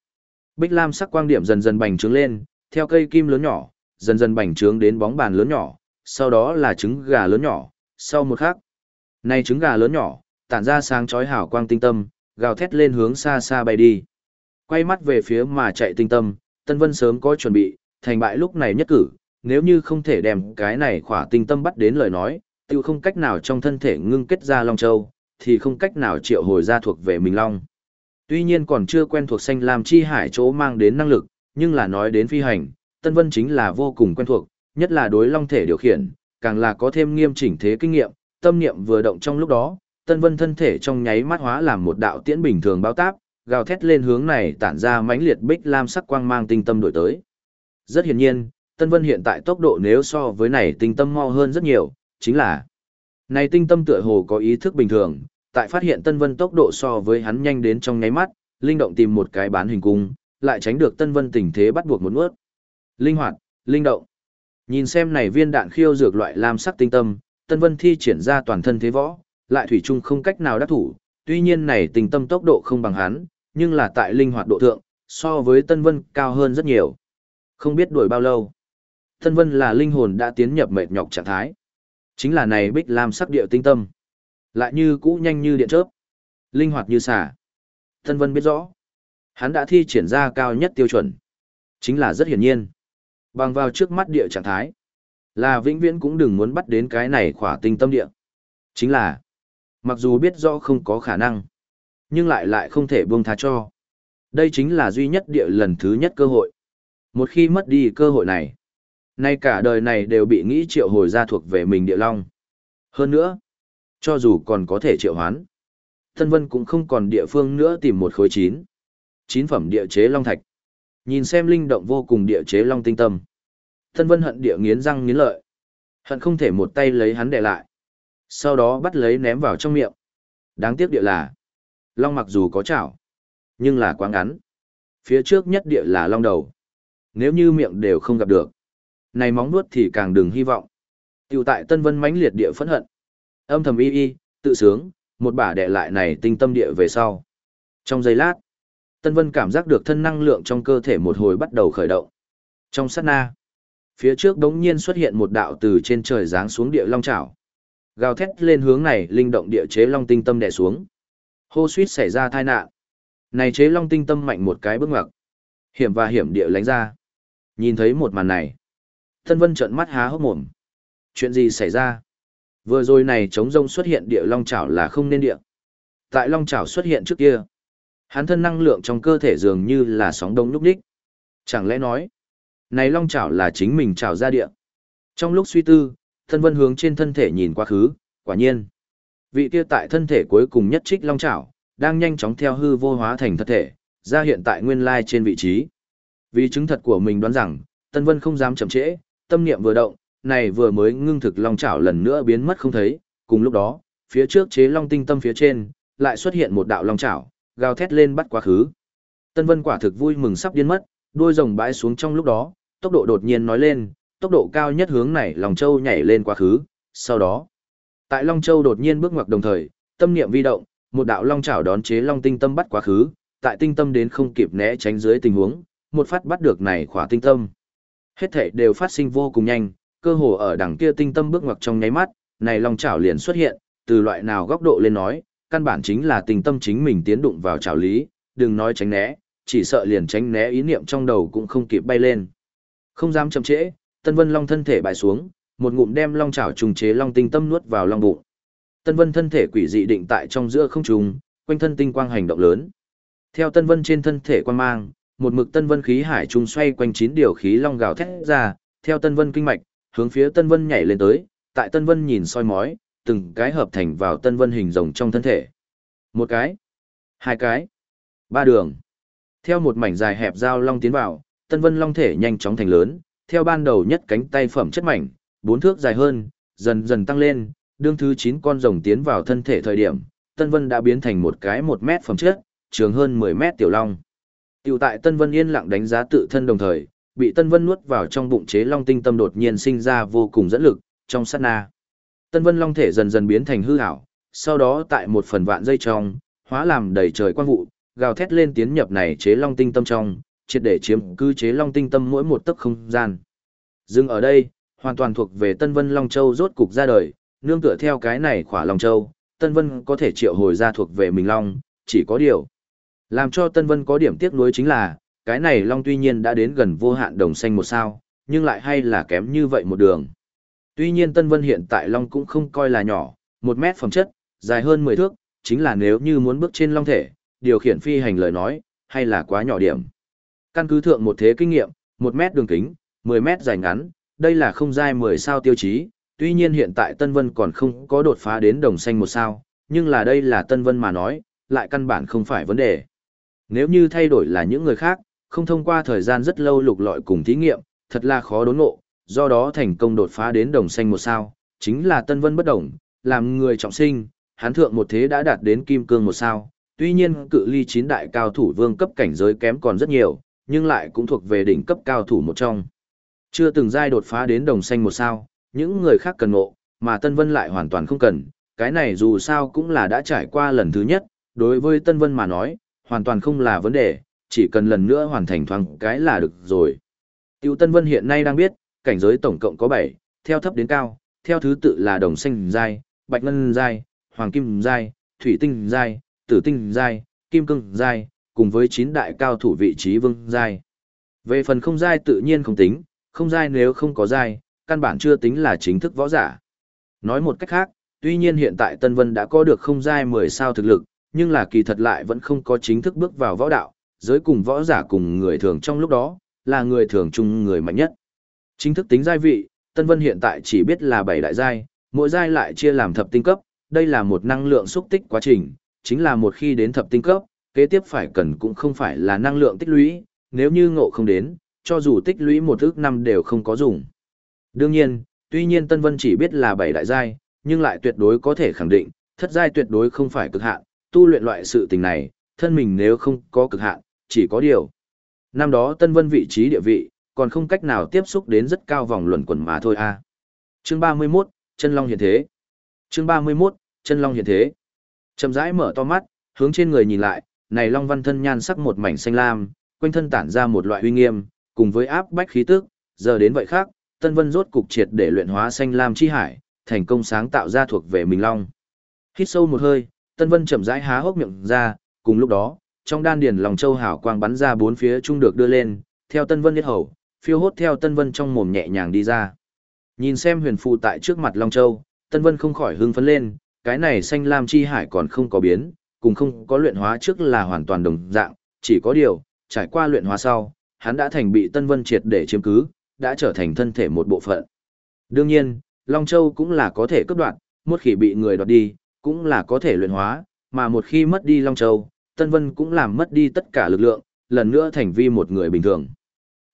bích lam sắc quang điểm dần dần bành trướng lên, theo cây kim lớn nhỏ, dần dần bành trướng đến bóng bàn lớn nhỏ, sau đó là trứng gà lớn nhỏ, sau một khắc, này trứng gà lớn nhỏ, tản ra sáng chói hào quang tinh tâm, gào thét lên hướng xa xa bay đi. Quay mắt về phía mà chạy tinh tâm, Tân Vân sớm có chuẩn bị, thành bại lúc này nhất cử, nếu như không thể đem cái này khỏa tinh tâm bắt đến lời nói, tiêu không cách nào trong thân thể ngưng kết ra Long Châu, thì không cách nào triệu hồi ra thuộc về mình Long. Tuy nhiên còn chưa quen thuộc xanh lam chi hải chỗ mang đến năng lực, nhưng là nói đến phi hành, Tân Vân chính là vô cùng quen thuộc, nhất là đối Long thể điều khiển, càng là có thêm nghiêm chỉnh thế kinh nghiệm, tâm niệm vừa động trong lúc đó, Tân Vân thân thể trong nháy mắt hóa làm một đạo tiễn bình thường báo táp, gào thét lên hướng này tản ra mãnh liệt bích lam sắc quang mang tinh tâm đổi tới. Rất hiển nhiên, Tân Vân hiện tại tốc độ nếu so với này tinh tâm mau hơn rất nhiều, chính là này tinh tâm tựa hồ có ý thức bình thường, tại phát hiện Tân Vân tốc độ so với hắn nhanh đến trong nháy mắt, linh động tìm một cái bán hình cung, lại tránh được Tân Vân tình thế bắt buộc một nuốt. Linh hoạt, linh động. Nhìn xem này viên đạn khiêu dược loại lam sắc tinh tâm, Tân Vân thi triển ra toàn thân thế võ, lại thủy chung không cách nào đắc thủ, tuy nhiên này tình tâm tốc độ không bằng hắn, nhưng là tại linh hoạt độ thượng, so với Tân Vân cao hơn rất nhiều. Không biết đuổi bao lâu. Tân Vân là linh hồn đã tiến nhập mệt nhọc trạng thái. Chính là này bích lam sắc địa tinh tâm. Lại như cũ nhanh như điện chớp. Linh hoạt như xả. Tân Vân biết rõ. Hắn đã thi triển ra cao nhất tiêu chuẩn. Chính là rất hiển nhiên. Bằng vào trước mắt địa trạng thái. Là vĩnh viễn cũng đừng muốn bắt đến cái này khỏa tinh tâm địa. Chính là. Mặc dù biết rõ không có khả năng. Nhưng lại lại không thể buông tha cho. Đây chính là duy nhất địa lần thứ nhất cơ hội. Một khi mất đi cơ hội này. Nay cả đời này đều bị nghĩ triệu hồi ra thuộc về mình địa long. Hơn nữa, cho dù còn có thể triệu hoán, Tân Vân cũng không còn địa phương nữa tìm một khối chín. Chín phẩm địa chế long thạch. Nhìn xem linh động vô cùng địa chế long tinh tâm. Tân Vân hận địa nghiến răng nghiến lợi. Hận không thể một tay lấy hắn để lại. Sau đó bắt lấy ném vào trong miệng. Đáng tiếc địa là. Long mặc dù có chảo. Nhưng là quá ngắn. Phía trước nhất địa là long đầu. Nếu như miệng đều không gặp được. Này móng nuốt thì càng đừng hy vọng. Tiểu tại Tân Vân mãnh liệt địa phẫn hận. Âm thầm y y, tự sướng, một bả đệ lại này tinh tâm địa về sau. Trong giây lát, Tân Vân cảm giác được thân năng lượng trong cơ thể một hồi bắt đầu khởi động. Trong sát na, phía trước đống nhiên xuất hiện một đạo từ trên trời giáng xuống địa long chảo. Gào thét lên hướng này linh động địa chế long tinh tâm đè xuống. Hô suýt xảy ra tai nạn. Này chế long tinh tâm mạnh một cái bước ngoặc. Hiểm và hiểm địa lánh ra. Nhìn thấy một màn này. Tân Vân trợn mắt há hốc mồm. Chuyện gì xảy ra? Vừa rồi này trống rông xuất hiện địa long chảo là không nên địa. Tại long chảo xuất hiện trước kia, hắn thân năng lượng trong cơ thể dường như là sóng đông lúc đích. Chẳng lẽ nói, này long chảo là chính mình chảo ra địa. Trong lúc suy tư, thân vân hướng trên thân thể nhìn quá khứ, quả nhiên. Vị kia tại thân thể cuối cùng nhất trích long chảo, đang nhanh chóng theo hư vô hóa thành thật thể, ra hiện tại nguyên lai trên vị trí. Vì chứng thật của mình đoán rằng, Tân Vân không dám chậm trễ, tâm niệm vừa động, này vừa mới ngưng thực long chảo lần nữa biến mất không thấy, cùng lúc đó, phía trước chế long tinh tâm phía trên, lại xuất hiện một đạo long chảo, gào thét lên bắt quá khứ. Tân Vân quả thực vui mừng sắp điên mất, đuôi rồng bãi xuống trong lúc đó, tốc độ đột nhiên nói lên, tốc độ cao nhất hướng này Long Châu nhảy lên quá khứ, sau đó, tại Long Châu đột nhiên bước ngoặt đồng thời, tâm niệm vi động, một đạo long chảo đón chế long tinh tâm bắt quá khứ, tại tinh tâm đến không kịp né tránh dưới tình huống, một phát bắt được này khỏa tinh tâm. Hết thể đều phát sinh vô cùng nhanh, cơ hồ ở đằng kia tinh tâm bước ngoặt trong nháy mắt, này long chảo liền xuất hiện, từ loại nào góc độ lên nói, căn bản chính là tinh tâm chính mình tiến đụng vào chảo lý, đừng nói tránh né, chỉ sợ liền tránh né ý niệm trong đầu cũng không kịp bay lên. Không dám chậm trễ, Tân Vân Long thân thể bại xuống, một ngụm đem long chảo trùng chế long tinh tâm nuốt vào long bụng. Tân Vân thân thể quỷ dị định tại trong giữa không trung, quanh thân tinh quang hành động lớn. Theo Tân Vân trên thân thể quan mang, một mực Tân Vân khí hải trung xoay quanh chín điều khí long gào thét ra, theo Tân Vân kinh mạch, hướng phía Tân Vân nhảy lên tới, tại Tân Vân nhìn soi mói, từng cái hợp thành vào Tân Vân hình rồng trong thân thể. Một cái, hai cái, ba đường. Theo một mảnh dài hẹp dao long tiến vào, Tân Vân long thể nhanh chóng thành lớn, theo ban đầu nhất cánh tay phẩm chất mảnh, bốn thước dài hơn, dần dần tăng lên, đương thứ 9 con rồng tiến vào thân thể thời điểm, Tân Vân đã biến thành một cái 1 mét phẩm chất, trường hơn 10 mét tiểu long. Tiểu tại Tân Vân yên lặng đánh giá tự thân đồng thời, bị Tân Vân nuốt vào trong bụng chế long tinh tâm đột nhiên sinh ra vô cùng dẫn lực, trong sát na. Tân Vân long thể dần dần biến thành hư ảo, sau đó tại một phần vạn dây trong, hóa làm đầy trời quang vụ, gào thét lên tiến nhập này chế long tinh tâm trong, triệt để chiếm cứ chế long tinh tâm mỗi một tấc không gian. Dừng ở đây, hoàn toàn thuộc về Tân Vân Long Châu rốt cục ra đời, nương tựa theo cái này khỏa Long Châu, Tân Vân có thể triệu hồi ra thuộc về mình Long, chỉ có điều. Làm cho Tân Vân có điểm tiếc nuối chính là, cái này Long tuy nhiên đã đến gần vô hạn đồng xanh một sao, nhưng lại hay là kém như vậy một đường. Tuy nhiên Tân Vân hiện tại Long cũng không coi là nhỏ, một mét phẩm chất, dài hơn 10 thước, chính là nếu như muốn bước trên Long thể, điều khiển phi hành lời nói, hay là quá nhỏ điểm. Căn cứ thượng một thế kinh nghiệm, một mét đường kính, 10 mét dài ngắn, đây là không giai 10 sao tiêu chí, tuy nhiên hiện tại Tân Vân còn không có đột phá đến đồng xanh một sao, nhưng là đây là Tân Vân mà nói, lại căn bản không phải vấn đề. Nếu như thay đổi là những người khác, không thông qua thời gian rất lâu lục lọi cùng thí nghiệm, thật là khó đốn ngộ, do đó thành công đột phá đến đồng xanh một sao, chính là Tân Vân bất đồng, làm người trọng sinh, hán thượng một thế đã đạt đến kim cương một sao, tuy nhiên cự ly chín đại cao thủ vương cấp cảnh giới kém còn rất nhiều, nhưng lại cũng thuộc về đỉnh cấp cao thủ một trong. Chưa từng giai đột phá đến đồng xanh một sao, những người khác cần ngộ, mà Tân Vân lại hoàn toàn không cần, cái này dù sao cũng là đã trải qua lần thứ nhất, đối với Tân Vân mà nói, hoàn toàn không là vấn đề, chỉ cần lần nữa hoàn thành thoáng cái là được rồi. Tiêu Tân Vân hiện nay đang biết, cảnh giới tổng cộng có 7, theo thấp đến cao, theo thứ tự là đồng xanh giai, bạch ngân giai, hoàng kim giai, thủy tinh giai, tử tinh giai, kim cương giai, cùng với 9 đại cao thủ vị trí vương giai. Về phần không giai tự nhiên không tính, không giai nếu không có giai, căn bản chưa tính là chính thức võ giả. Nói một cách khác, tuy nhiên hiện tại Tân Vân đã có được không giai 10 sao thực lực, nhưng là kỳ thật lại vẫn không có chính thức bước vào võ đạo, giới cùng võ giả cùng người thường trong lúc đó, là người thường chung người mạnh nhất. Chính thức tính giai vị, Tân Vân hiện tại chỉ biết là 7 đại giai, mỗi giai lại chia làm thập tinh cấp, đây là một năng lượng xúc tích quá trình, chính là một khi đến thập tinh cấp, kế tiếp phải cần cũng không phải là năng lượng tích lũy, nếu như ngộ không đến, cho dù tích lũy một ước năm đều không có dùng. Đương nhiên, tuy nhiên Tân Vân chỉ biết là bảy đại giai, nhưng lại tuyệt đối có thể khẳng định, thất giai tuyệt đối không phải cực hạn, tu luyện loại sự tình này, thân mình nếu không có cực hạn, chỉ có điều. Năm đó Tân Vân vị trí địa vị, còn không cách nào tiếp xúc đến rất cao vòng luẩn quẩn mà thôi a. À. Chương 31, chân long hiện thế. Chương 31, chân long hiện thế. Chậm rãi mở to mắt, hướng trên người nhìn lại, này long văn thân nhan sắc một mảnh xanh lam, quanh thân tản ra một loại uy nghiêm, cùng với áp bách khí tức, giờ đến vậy khác, Tân Vân rốt cục triệt để luyện hóa xanh lam chi hải, thành công sáng tạo ra thuộc về mình long. Hít sâu một hơi, Tân Vân chậm rãi há hốc miệng ra, cùng lúc đó, trong đan điền lòng châu hảo quang bắn ra bốn phía trung được đưa lên, theo Tân Vân nhất hầu, phiêu hốt theo Tân Vân trong mồm nhẹ nhàng đi ra. Nhìn xem huyền phù tại trước mặt Long Châu, Tân Vân không khỏi hưng phấn lên, cái này xanh lam chi hải còn không có biến, cùng không có luyện hóa trước là hoàn toàn đồng dạng, chỉ có điều, trải qua luyện hóa sau, hắn đã thành bị Tân Vân triệt để chiếm cứ, đã trở thành thân thể một bộ phận. Đương nhiên, Long Châu cũng là có thể cấp đoạn, một khi bị người đoạt đi, cũng là có thể luyện hóa, mà một khi mất đi Long Châu, Tân Vân cũng làm mất đi tất cả lực lượng, lần nữa thành vi một người bình thường.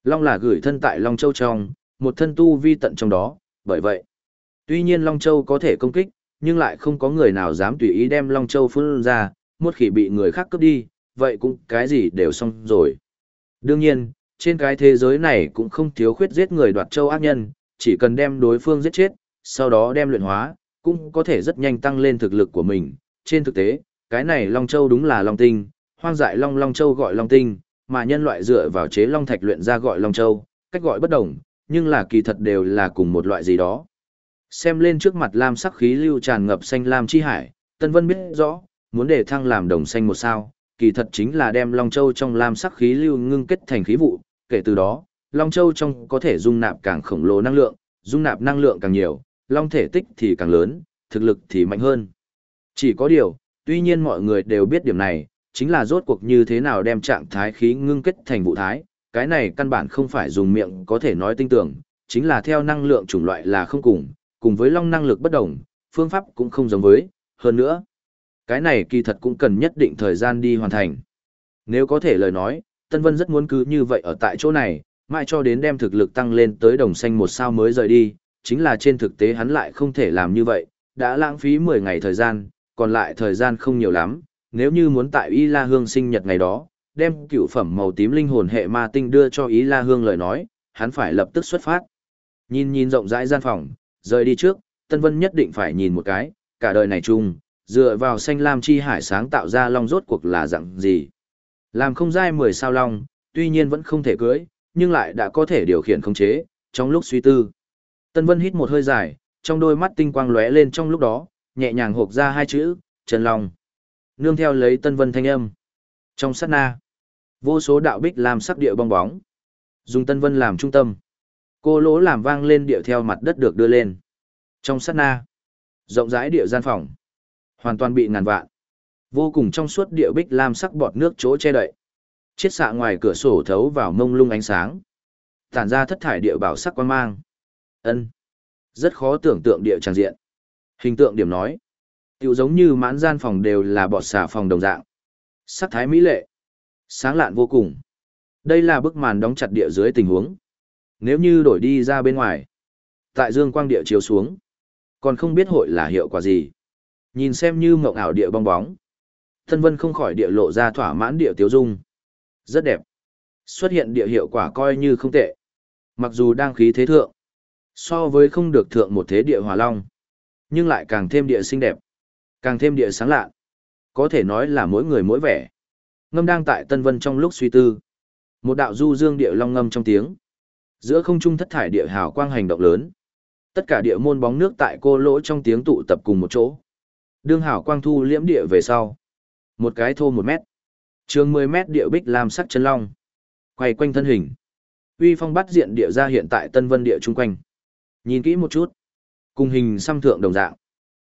Long là gửi thân tại Long Châu trong, một thân tu vi tận trong đó, bởi vậy. Tuy nhiên Long Châu có thể công kích, nhưng lại không có người nào dám tùy ý đem Long Châu phun ra, một khi bị người khác cướp đi, vậy cũng cái gì đều xong rồi. Đương nhiên, trên cái thế giới này cũng không thiếu khuyết giết người đoạt châu ác nhân, chỉ cần đem đối phương giết chết, sau đó đem luyện hóa, cũng có thể rất nhanh tăng lên thực lực của mình. Trên thực tế, cái này Long Châu đúng là Long Tinh, hoang dại Long Long Châu gọi Long Tinh, mà nhân loại dựa vào chế Long Thạch luyện ra gọi Long Châu, cách gọi bất đồng, nhưng là kỳ thật đều là cùng một loại gì đó. Xem lên trước mặt lam sắc khí lưu tràn ngập xanh lam chi hải, Tân Vân biết rõ, muốn để thăng làm đồng xanh một sao, kỳ thật chính là đem Long Châu trong lam sắc khí lưu ngưng kết thành khí vụ, kể từ đó, Long Châu trong có thể dung nạp càng khổng lồ năng lượng, dung nạp năng lượng càng nhiều, Long thể tích thì càng lớn, thực lực thì mạnh hơn. Chỉ có điều, tuy nhiên mọi người đều biết điểm này, chính là rốt cuộc như thế nào đem trạng thái khí ngưng kết thành vụ thái, cái này căn bản không phải dùng miệng có thể nói tinh tưởng, chính là theo năng lượng chủng loại là không cùng, cùng với long năng lực bất đồng, phương pháp cũng không giống với, hơn nữa. Cái này kỳ thật cũng cần nhất định thời gian đi hoàn thành. Nếu có thể lời nói, Tân Vân rất muốn cứ như vậy ở tại chỗ này, mãi cho đến đem thực lực tăng lên tới đồng xanh một sao mới rời đi, chính là trên thực tế hắn lại không thể làm như vậy, đã lãng phí 10 ngày thời gian, còn lại thời gian không nhiều lắm, nếu như muốn tại Y La Hương sinh nhật ngày đó, đem cựu phẩm màu tím linh hồn hệ ma tinh đưa cho Y La Hương lời nói, hắn phải lập tức xuất phát. Nhìn nhìn rộng rãi gian phòng, rời đi trước, Tân Vân nhất định phải nhìn một cái, cả đời này chung, dựa vào xanh lam chi hải sáng tạo ra long rốt cuộc là dạng gì. Làm không dai 10 sao long, tuy nhiên vẫn không thể cưới, nhưng lại đã có thể điều khiển khống chế, trong lúc suy tư. Tân Vân hít một hơi dài, trong đôi mắt tinh quang lóe lên trong lúc đó, nhẹ nhàng hộp ra hai chữ, Trần Long. Nương theo lấy Tân Vân thanh âm. Trong sát na, vô số đạo bích làm sắc địa bong bóng. Dùng Tân Vân làm trung tâm. Cô lỗ làm vang lên địa theo mặt đất được đưa lên. Trong sát na, rộng rãi địa gian phòng. Hoàn toàn bị ngàn vạn. Vô cùng trong suốt địa bích lam sắc bọt nước chỗ che đậy. Chiết xạ ngoài cửa sổ thấu vào mông lung ánh sáng. Tản ra thất thải địa bảo sắc quan mang. ân Rất khó tưởng tượng địa tràng diện. Hình tượng điểm nói. Tiểu giống như mãn gian phòng đều là bọt xà phòng đồng dạng. Sắc thái mỹ lệ. Sáng lạn vô cùng. Đây là bức màn đóng chặt địa dưới tình huống. Nếu như đổi đi ra bên ngoài. Tại dương quang địa chiếu xuống. Còn không biết hội là hiệu quả gì. Nhìn xem như mộng ảo địa bong bóng. Thân vân không khỏi địa lộ ra thỏa mãn địa tiêu dung. Rất đẹp. Xuất hiện địa hiệu quả coi như không tệ. Mặc dù đang khí thế thượng. So với không được thượng một thế địa hòa long. Nhưng lại càng thêm địa xinh đẹp. Càng thêm địa sáng lạ. Có thể nói là mỗi người mỗi vẻ. Ngâm đang tại Tân Vân trong lúc suy tư. Một đạo du dương địa long ngâm trong tiếng. Giữa không trung thất thải địa hào quang hành động lớn. Tất cả địa môn bóng nước tại cô lỗ trong tiếng tụ tập cùng một chỗ. Đương hào quang thu liễm địa về sau. Một cái thô một mét. Trường 10 mét địa bích làm sắc chân long. Quay quanh thân hình. Uy phong bắt diện địa ra hiện tại Tân Vân địa chung quanh. Nhìn kỹ một chút. Cùng hình xăm thượng đồng dạng.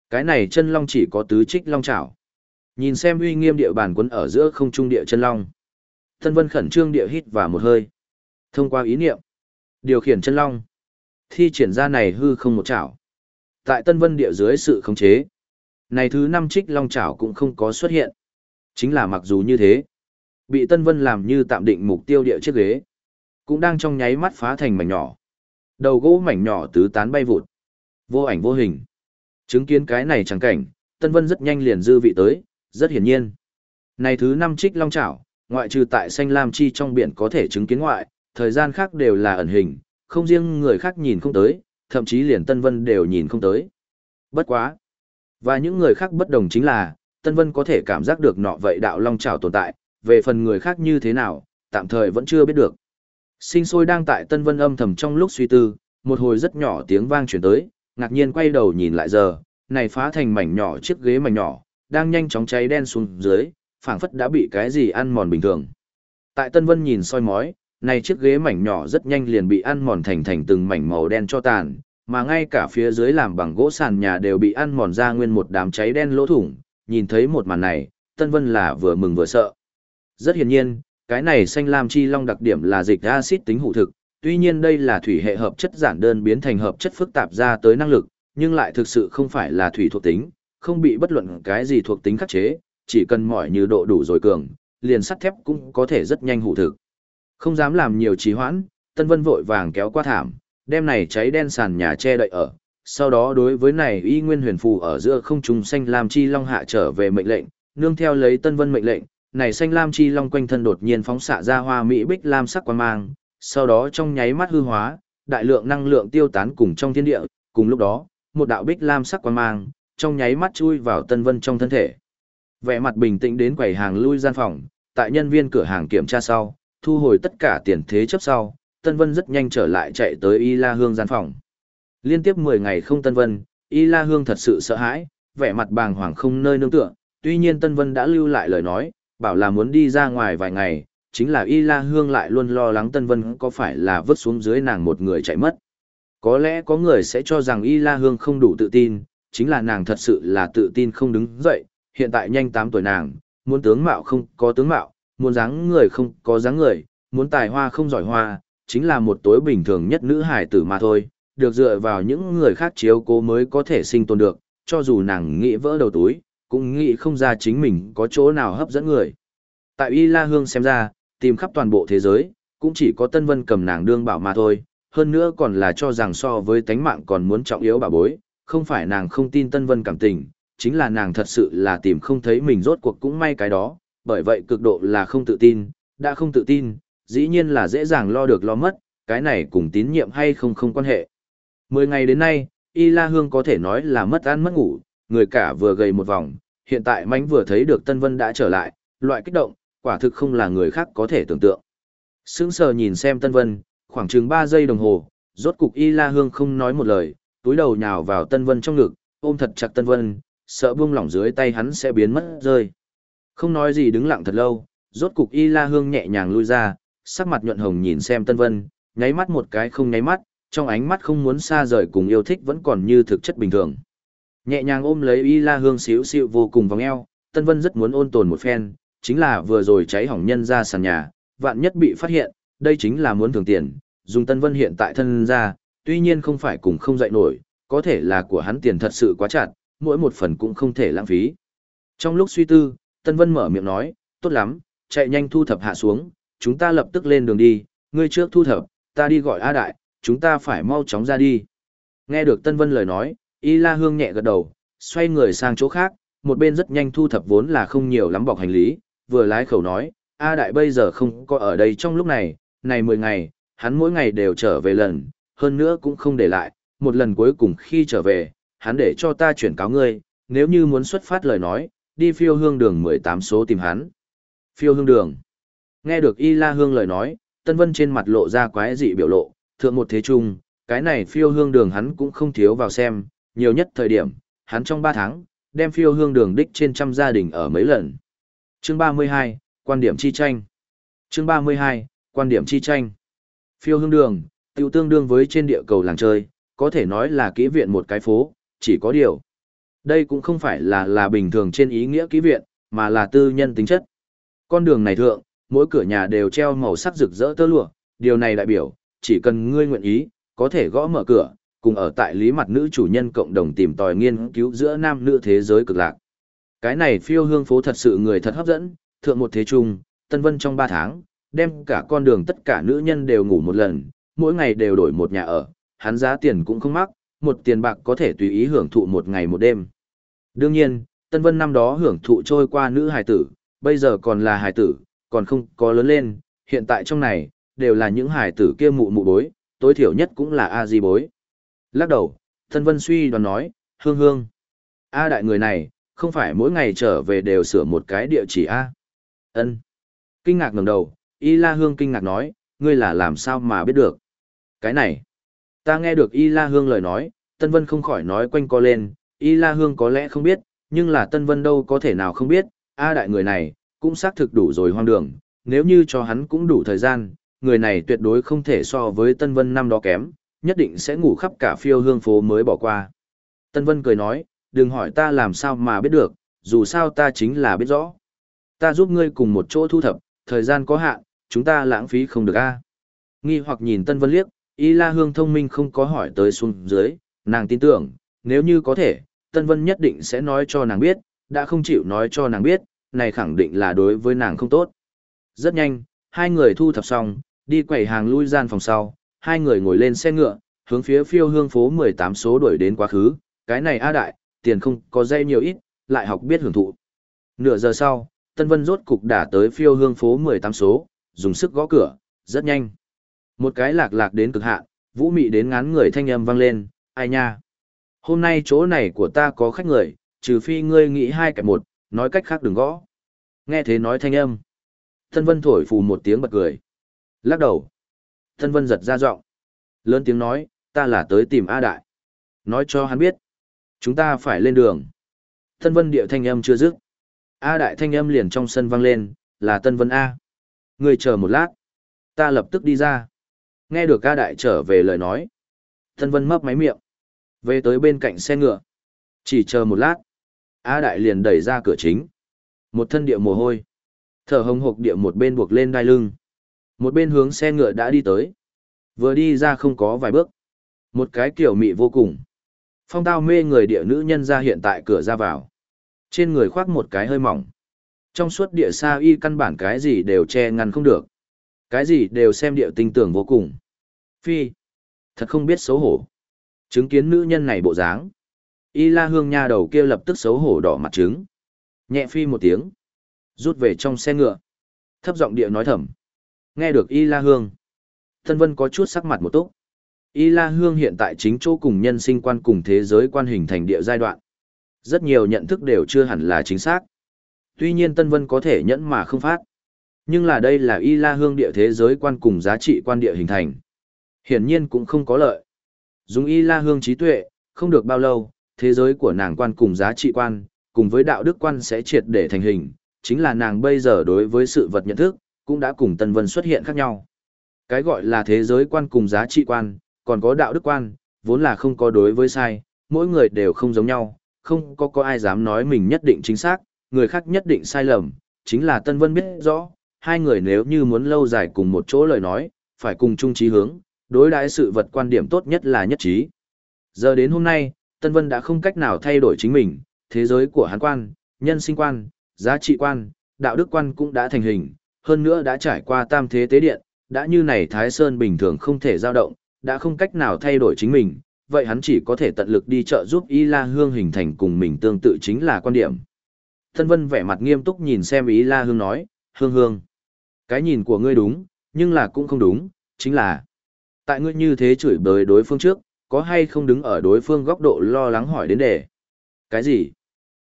Cái này chân long chỉ có tứ trích long chảo. Nhìn xem uy nghiêm địa bàn quấn ở giữa không trung địa chân long. Tân Vân khẩn trương địa hít và một hơi. Thông qua ý niệm. Điều khiển chân long. Thi triển ra này hư không một chảo. Tại Tân Vân địa dưới sự khống chế. Này thứ năm trích long chảo cũng không có xuất hiện. Chính là mặc dù như thế. Bị Tân Vân làm như tạm định mục tiêu địa chiếc ghế. Cũng đang trong nháy mắt phá thành mảnh nhỏ. Đầu gỗ mảnh nhỏ tứ tán bay vụt. Vô ảnh vô hình. Chứng kiến cái này chẳng cảnh, Tân Vân rất nhanh liền dư vị tới, rất hiển nhiên. Này thứ năm trích long chảo, ngoại trừ tại xanh lam chi trong biển có thể chứng kiến ngoại, thời gian khác đều là ẩn hình, không riêng người khác nhìn không tới, thậm chí liền Tân Vân đều nhìn không tới. Bất quá. Và những người khác bất đồng chính là, Tân Vân có thể cảm giác được nọ vậy đạo long chảo tồn tại, về phần người khác như thế nào, tạm thời vẫn chưa biết được. Sinh sôi đang tại Tân Vân âm thầm trong lúc suy tư, một hồi rất nhỏ tiếng vang chuyển tới, ngạc nhiên quay đầu nhìn lại giờ, này phá thành mảnh nhỏ chiếc ghế mảnh nhỏ, đang nhanh chóng cháy đen xuống dưới, phảng phất đã bị cái gì ăn mòn bình thường. Tại Tân Vân nhìn soi mói, này chiếc ghế mảnh nhỏ rất nhanh liền bị ăn mòn thành thành từng mảnh màu đen cho tàn, mà ngay cả phía dưới làm bằng gỗ sàn nhà đều bị ăn mòn ra nguyên một đám cháy đen lỗ thủng, nhìn thấy một màn này, Tân Vân là vừa mừng vừa sợ. Rất hiển nhiên, cái này xanh lam chi long đặc điểm là dịch axit tính hữu thực, tuy nhiên đây là thủy hệ hợp chất giản đơn biến thành hợp chất phức tạp ra tới năng lực, nhưng lại thực sự không phải là thủy thuộc tính, không bị bất luận cái gì thuộc tính khắc chế, chỉ cần mỏi như độ đủ rồi cường, liền sắt thép cũng có thể rất nhanh hữu thực. Không dám làm nhiều trì hoãn, Tân Vân vội vàng kéo qua thảm, đem này cháy đen sàn nhà che đậy ở. Sau đó đối với này y nguyên huyền phù ở giữa không trung xanh lam chi long hạ trở về mệnh lệnh, nương theo lấy Tân Vân mệnh lệnh, này xanh lam chi long quanh thân đột nhiên phóng xạ ra hoa mỹ bích lam sắc quang mang, sau đó trong nháy mắt hư hóa, đại lượng năng lượng tiêu tán cùng trong thiên địa, cùng lúc đó, một đạo bích lam sắc quang mang, trong nháy mắt chui vào Tân Vân trong thân thể. Vẻ mặt bình tĩnh đến quầy hàng lui gian phòng, tại nhân viên cửa hàng kiểm tra sau, thu hồi tất cả tiền thế chấp sau, Tân Vân rất nhanh trở lại chạy tới Y La Hương gian phòng. Liên tiếp 10 ngày không Tân Vân, Y La Hương thật sự sợ hãi, vẻ mặt bàng hoàng không nơi nương tựa, tuy nhiên Tân Vân đã lưu lại lời nói, bảo là muốn đi ra ngoài vài ngày, chính là Y La Hương lại luôn lo lắng Tân Vân có phải là vứt xuống dưới nàng một người chạy mất. Có lẽ có người sẽ cho rằng Y La Hương không đủ tự tin, chính là nàng thật sự là tự tin không đứng dậy, hiện tại nhanh 8 tuổi nàng, muốn tướng mạo không có tướng mạo, muốn dáng người không có dáng người, muốn tài hoa không giỏi hoa, chính là một tối bình thường nhất nữ hải tử mà thôi, được dựa vào những người khác chiếu cố mới có thể sinh tồn được, cho dù nàng nghĩ vỡ đầu túi, cũng nghĩ không ra chính mình có chỗ nào hấp dẫn người. Tại Y La Hương xem ra, tìm khắp toàn bộ thế giới, cũng chỉ có Tân Vân cầm nàng đương bảo mà thôi, hơn nữa còn là cho rằng so với tánh mạng còn muốn trọng yếu bà bối, không phải nàng không tin Tân Vân cảm tình, chính là nàng thật sự là tìm không thấy mình rốt cuộc cũng may cái đó, bởi vậy cực độ là không tự tin, đã không tự tin, dĩ nhiên là dễ dàng lo được lo mất, cái này cùng tín nhiệm hay không không quan hệ. Mười ngày đến nay, Y La Hương có thể nói là mất ăn mất ngủ, người cả vừa gầy một vòng, hiện tại mánh vừa thấy được Tân Vân đã trở lại, loại kích động, quả thực không là người khác có thể tưởng tượng. Sững sờ nhìn xem Tân Vân, khoảng chừng 3 giây đồng hồ, rốt cục Y La Hương không nói một lời, túi đầu nhào vào Tân Vân trong ngực, ôm thật chặt Tân Vân, sợ buông lỏng dưới tay hắn sẽ biến mất rơi. Không nói gì đứng lặng thật lâu, rốt cục Y La Hương nhẹ nhàng lui ra, sắc mặt nhuận hồng nhìn xem Tân Vân, nháy mắt một cái không nháy mắt, trong ánh mắt không muốn xa rời cùng yêu thích vẫn còn như thực chất bình thường. Nhẹ nhàng ôm lấy Y La Hương xíu xịu vô cùng vòng eo, Tân Vân rất muốn ôn tồn một phen, chính là vừa rồi cháy hỏng nhân ra sàn nhà, vạn nhất bị phát hiện, đây chính là muốn thường tiền, dùng Tân Vân hiện tại thân ra, tuy nhiên không phải cùng không dậy nổi, có thể là của hắn tiền thật sự quá chặt, mỗi một phần cũng không thể lãng phí. Trong lúc suy tư, Tân Vân mở miệng nói, tốt lắm, chạy nhanh thu thập hạ xuống, chúng ta lập tức lên đường đi, ngươi trước thu thập, ta đi gọi A Đại, chúng ta phải mau chóng ra đi. Nghe được Tân Vân lời nói, Y La Hương nhẹ gật đầu, xoay người sang chỗ khác, một bên rất nhanh thu thập vốn là không nhiều lắm bọc hành lý, vừa lái khẩu nói, A Đại bây giờ không có ở đây trong lúc này, này 10 ngày, hắn mỗi ngày đều trở về lần, hơn nữa cũng không để lại, một lần cuối cùng khi trở về, hắn để cho ta chuyển cáo ngươi, nếu như muốn xuất phát lời nói, đi phiêu hương đường 18 số tìm hắn. Phiêu hương đường. Nghe được Y La Hương lời nói, Tân Vân trên mặt lộ ra quái dị biểu lộ, thượng một thế trung, cái này phiêu hương đường hắn cũng không thiếu vào xem, nhiều nhất thời điểm, hắn trong 3 tháng, đem phiêu hương đường đích trên trăm gia đình ở mấy lần. Chương 32, quan điểm chi tranh. Chương 32, quan điểm chi tranh. Phiêu hương đường, tiêu tương đương với trên địa cầu làng chơi, có thể nói là kỹ viện một cái phố, chỉ có điều. Đây cũng không phải là là bình thường trên ý nghĩa kỹ viện, mà là tư nhân tính chất. Con đường này thượng, mỗi cửa nhà đều treo màu sắc rực rỡ tơ lụa, điều này đại biểu, chỉ cần ngươi nguyện ý, có thể gõ mở cửa, cùng ở tại lý mặt nữ chủ nhân cộng đồng tìm tòi nghiên cứu giữa nam nữ thế giới cực lạc. Cái này phiêu hương phố thật sự người thật hấp dẫn, thượng một thế trung, Tân Vân trong 3 tháng, đem cả con đường tất cả nữ nhân đều ngủ một lần, mỗi ngày đều đổi một nhà ở, hắn giá tiền cũng không mắc, một tiền bạc có thể tùy ý hưởng thụ một ngày một đêm. Đương nhiên, Tân Vân năm đó hưởng thụ trôi qua nữ hài tử, bây giờ còn là hài tử, còn không có lớn lên, hiện tại trong này, đều là những hài tử kia mụ mụ bối, tối thiểu nhất cũng là A di bối. Lắc đầu, Tân Vân suy đoán nói, hương hương. A đại người này, không phải mỗi ngày trở về đều sửa một cái địa chỉ A. ân Kinh ngạc ngẩng đầu, Y La Hương kinh ngạc nói, ngươi là làm sao mà biết được. Cái này, ta nghe được Y La Hương lời nói, Tân Vân không khỏi nói quanh co lên, Y La Hương có lẽ không biết, nhưng là Tân Vân đâu có thể nào không biết, A đại người này, cũng xác thực đủ rồi hoang đường, nếu như cho hắn cũng đủ thời gian, người này tuyệt đối không thể so với Tân Vân năm đó kém, nhất định sẽ ngủ khắp cả phiêu hương phố mới bỏ qua. Tân Vân cười nói, đừng hỏi ta làm sao mà biết được, dù sao ta chính là biết rõ. Ta giúp ngươi cùng một chỗ thu thập, thời gian có hạn, chúng ta lãng phí không được a. Nghi hoặc nhìn Tân Vân liếc, Y La Hương thông minh không có hỏi tới xuống dưới, nàng tin tưởng, nếu như có thể, Tân Vân nhất định sẽ nói cho nàng biết, đã không chịu nói cho nàng biết, này khẳng định là đối với nàng không tốt. Rất nhanh, hai người thu thập xong, đi quẩy hàng lui gian phòng sau, hai người ngồi lên xe ngựa, hướng phía phiêu hương phố 18 số đuổi đến quá khứ, cái này A đại, tiền không có dây nhiều ít, lại học biết hưởng thụ. Nửa giờ sau, Tân Vân rốt cục đã tới phiêu hương phố 18 số, dùng sức gõ cửa, rất nhanh. Một cái lạc lạc đến cực hạn, vũ mị đến ngán người thanh âm vang lên, ai nha. Hôm nay chỗ này của ta có khách người, trừ phi ngươi nghĩ hai kẻ một, nói cách khác đừng gõ. Nghe thế nói thanh âm. Tân Vân thổi phù một tiếng bật cười. Lắc đầu. Tân Vân giật ra giọng Lớn tiếng nói, ta là tới tìm A Đại. Nói cho hắn biết. Chúng ta phải lên đường. Tân Vân địa thanh âm chưa dứt. A Đại thanh âm liền trong sân vang lên, là Tân Vân A. Người chờ một lát. Ta lập tức đi ra. Nghe được A Đại trở về lời nói. Tân Vân mấp máy miệng. Về tới bên cạnh xe ngựa. Chỉ chờ một lát. A Đại liền đẩy ra cửa chính. Một thân địa mồ hôi. Thở hồng hộc địa một bên buộc lên đai lưng. Một bên hướng xe ngựa đã đi tới. Vừa đi ra không có vài bước. Một cái kiểu mị vô cùng. Phong tao mê người địa nữ nhân ra hiện tại cửa ra vào. Trên người khoác một cái hơi mỏng. Trong suốt địa sa y căn bản cái gì đều che ngăn không được. Cái gì đều xem địa tinh tưởng vô cùng. Phi. Thật không biết xấu hổ. Chứng kiến nữ nhân này bộ dáng. Y la hương nha đầu kia lập tức xấu hổ đỏ mặt trứng. Nhẹ phi một tiếng. Rút về trong xe ngựa. Thấp giọng địa nói thầm. Nghe được Y la hương. Thân vân có chút sắc mặt một túc. Y la hương hiện tại chính chỗ cùng nhân sinh quan cùng thế giới quan hình thành địa giai đoạn. Rất nhiều nhận thức đều chưa hẳn là chính xác. Tuy nhiên Tân Vân có thể nhẫn mà không phát. Nhưng là đây là Y La Hương địa thế giới quan cùng giá trị quan địa hình thành. Hiển nhiên cũng không có lợi. Dùng Y La Hương trí tuệ, không được bao lâu, thế giới của nàng quan cùng giá trị quan, cùng với đạo đức quan sẽ triệt để thành hình, chính là nàng bây giờ đối với sự vật nhận thức, cũng đã cùng Tân Vân xuất hiện khác nhau. Cái gọi là thế giới quan cùng giá trị quan, còn có đạo đức quan, vốn là không có đối với sai, mỗi người đều không giống nhau, không có có ai dám nói mình nhất định chính xác, người khác nhất định sai lầm, chính là Tân Vân biết rõ, hai người nếu như muốn lâu dài cùng một chỗ lời nói, phải cùng chung trí hướng, đối đãi sự vật quan điểm tốt nhất là nhất trí. Giờ đến hôm nay, Tân Vân đã không cách nào thay đổi chính mình, thế giới của hắn quan, nhân sinh quan, giá trị quan, đạo đức quan cũng đã thành hình, hơn nữa đã trải qua tam thế tế điện, đã như này Thái Sơn bình thường không thể dao động, đã không cách nào thay đổi chính mình, vậy hắn chỉ có thể tận lực đi trợ giúp Y La Hương hình thành cùng mình tương tự chính là quan điểm. Thân Vân vẻ mặt nghiêm túc nhìn xem Y La Hương nói, Hương Hương, cái nhìn của ngươi đúng, nhưng là cũng không đúng, chính là tại ngươi như thế chửi bới đối phương trước, có hay không đứng ở đối phương góc độ lo lắng hỏi đến đề. Cái gì?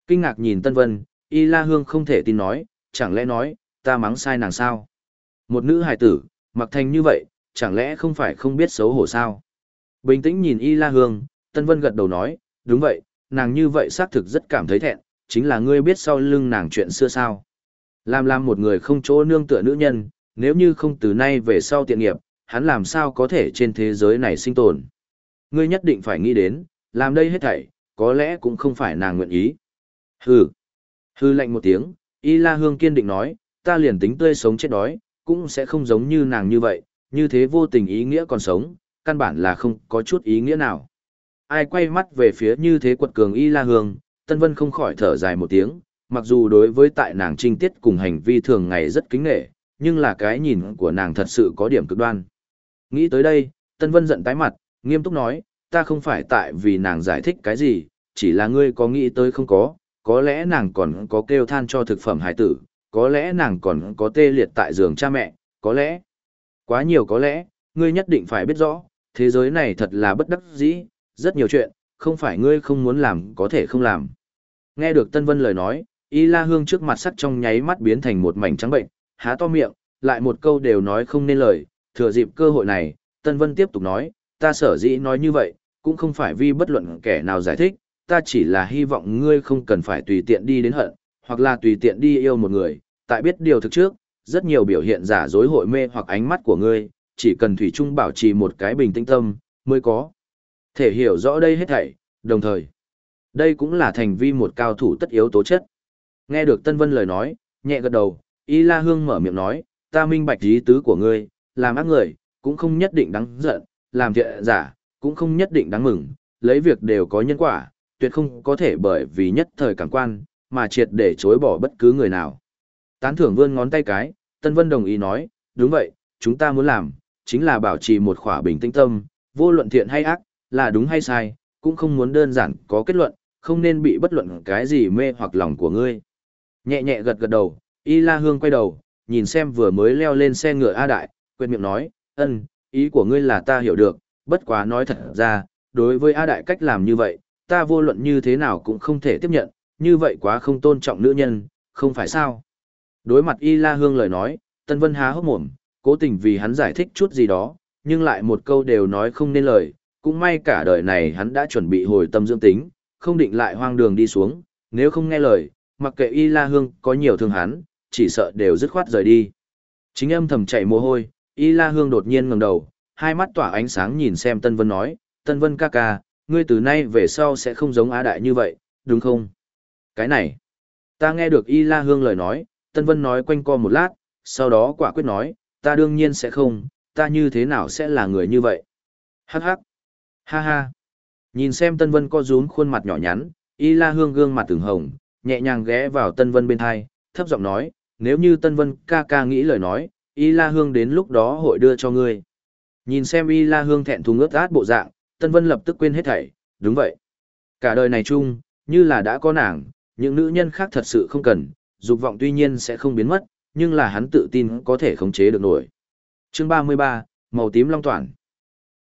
Kinh ngạc nhìn Tân Vân, Y La Hương không thể tin nói, chẳng lẽ nói, ta mắng sai nàng sao? Một nữ hài tử, mặc thành như vậy, chẳng lẽ không phải không biết xấu hổ sao? Bình tĩnh nhìn Y La Hương, Tân Vân gật đầu nói, đúng vậy, nàng như vậy xác thực rất cảm thấy thẹn, chính là ngươi biết sau lưng nàng chuyện xưa sao. Làm làm một người không chỗ nương tựa nữ nhân, nếu như không từ nay về sau tiện nghiệp, hắn làm sao có thể trên thế giới này sinh tồn. Ngươi nhất định phải nghĩ đến, làm đây hết thảy, có lẽ cũng không phải nàng nguyện ý. Hừ. Hừ lạnh một tiếng, Y La Hương kiên định nói, ta liền tính tươi sống chết đói, cũng sẽ không giống như nàng như vậy, như thế vô tình ý nghĩa còn sống, căn bản là không có chút ý nghĩa nào. Ai quay mắt về phía như thế quật cường y la hương, Tân Vân không khỏi thở dài một tiếng, mặc dù đối với tại nàng trinh tiết cùng hành vi thường ngày rất kính nghệ, nhưng là cái nhìn của nàng thật sự có điểm cực đoan. Nghĩ tới đây, Tân Vân giận tái mặt, nghiêm túc nói, ta không phải tại vì nàng giải thích cái gì, chỉ là ngươi có nghĩ tới không có, có lẽ nàng còn có kêu than cho thực phẩm hải tử, có lẽ nàng còn có tê liệt tại giường cha mẹ, có lẽ, quá nhiều có lẽ, ngươi nhất định phải biết rõ, thế giới này thật là bất đắc dĩ, rất nhiều chuyện, không phải ngươi không muốn làm có thể không làm. Nghe được Tân Vân lời nói, Y La Hương trước mặt sắc trong nháy mắt biến thành một mảnh trắng bệnh, há to miệng, lại một câu đều nói không nên lời, thừa dịp cơ hội này, Tân Vân tiếp tục nói, ta sở dĩ nói như vậy, cũng không phải vì bất luận kẻ nào giải thích, ta chỉ là hy vọng ngươi không cần phải tùy tiện đi đến hận, hoặc là tùy tiện đi yêu một người, tại biết điều thực trước, rất nhiều biểu hiện giả dối hội mê hoặc ánh mắt của ngươi, chỉ cần Thủy Trung bảo trì một cái bình tĩnh tâm, mới có. Thể hiểu rõ đây hết thảy, đồng thời. Đây cũng là thành vi một cao thủ tất yếu tố chất. Nghe được Tân Vân lời nói, nhẹ gật đầu, Y La Hương mở miệng nói, ta minh bạch ý tứ của ngươi, làm ác người, cũng không nhất định đáng giận, làm thiện giả, cũng không nhất định đáng mừng, lấy việc đều có nhân quả, tuyệt không có thể bởi vì nhất thời cảm quan, mà triệt để chối bỏ bất cứ người nào. Tán thưởng vươn ngón tay cái, Tân Vân đồng ý nói, đúng vậy, chúng ta muốn làm, chính là bảo trì một khỏa bình tĩnh tâm, vô luận thiện hay ác, là đúng hay sai, cũng không muốn đơn giản có kết luận, không nên bị bất luận cái gì mê hoặc lòng của ngươi. Nhẹ nhẹ gật gật đầu, Y La Hương quay đầu, nhìn xem vừa mới leo lên xe ngựa A Đại, quên miệng nói, ân, ý của ngươi là ta hiểu được, bất quá nói thật ra, đối với A Đại cách làm như vậy, ta vô luận như thế nào cũng không thể tiếp nhận, như vậy quá không tôn trọng nữ nhân, không phải sao. Đối mặt Y La Hương lời nói, Tân Vân há hốc mồm, cố tình vì hắn giải thích chút gì đó, nhưng lại một câu đều nói không nên lời, cũng may cả đời này hắn đã chuẩn bị hồi tâm dưỡng tính, không định lại hoang đường đi xuống, nếu không nghe lời, mặc kệ Y La Hương có nhiều thương hắn, chỉ sợ đều dứt khoát rời đi. Chính âm thầm chảy mồ hôi, Y La Hương đột nhiên ngẩng đầu, hai mắt tỏa ánh sáng nhìn xem Tân Vân nói, Tân Vân ca ca, ngươi từ nay về sau sẽ không giống Á Đại như vậy, đúng không? Cái này, ta nghe được Y La Hương lời nói, Tân Vân nói quanh co một lát, sau đó quả quyết nói, ta đương nhiên sẽ không, ta như thế nào sẽ là người như vậy? Hắc hắc, ha ha. Nhìn xem Tân Vân co rúm khuôn mặt nhỏ nhắn, Y La Hương gương mặt từng hồng, nhẹ nhàng ghé vào Tân Vân bên thai, thấp giọng nói, nếu như Tân Vân ca ca nghĩ lời nói, Y La Hương đến lúc đó hội đưa cho ngươi. Nhìn xem Y La Hương thẹn thùng ướt át bộ dạng, Tân Vân lập tức quên hết thảy, đúng vậy. Cả đời này chung, như là đã có nàng, những nữ nhân khác thật sự không cần, dục vọng tuy nhiên sẽ không biến mất, nhưng là hắn tự tin có thể khống chế được nổi. Chương 33, màu tím long toàn.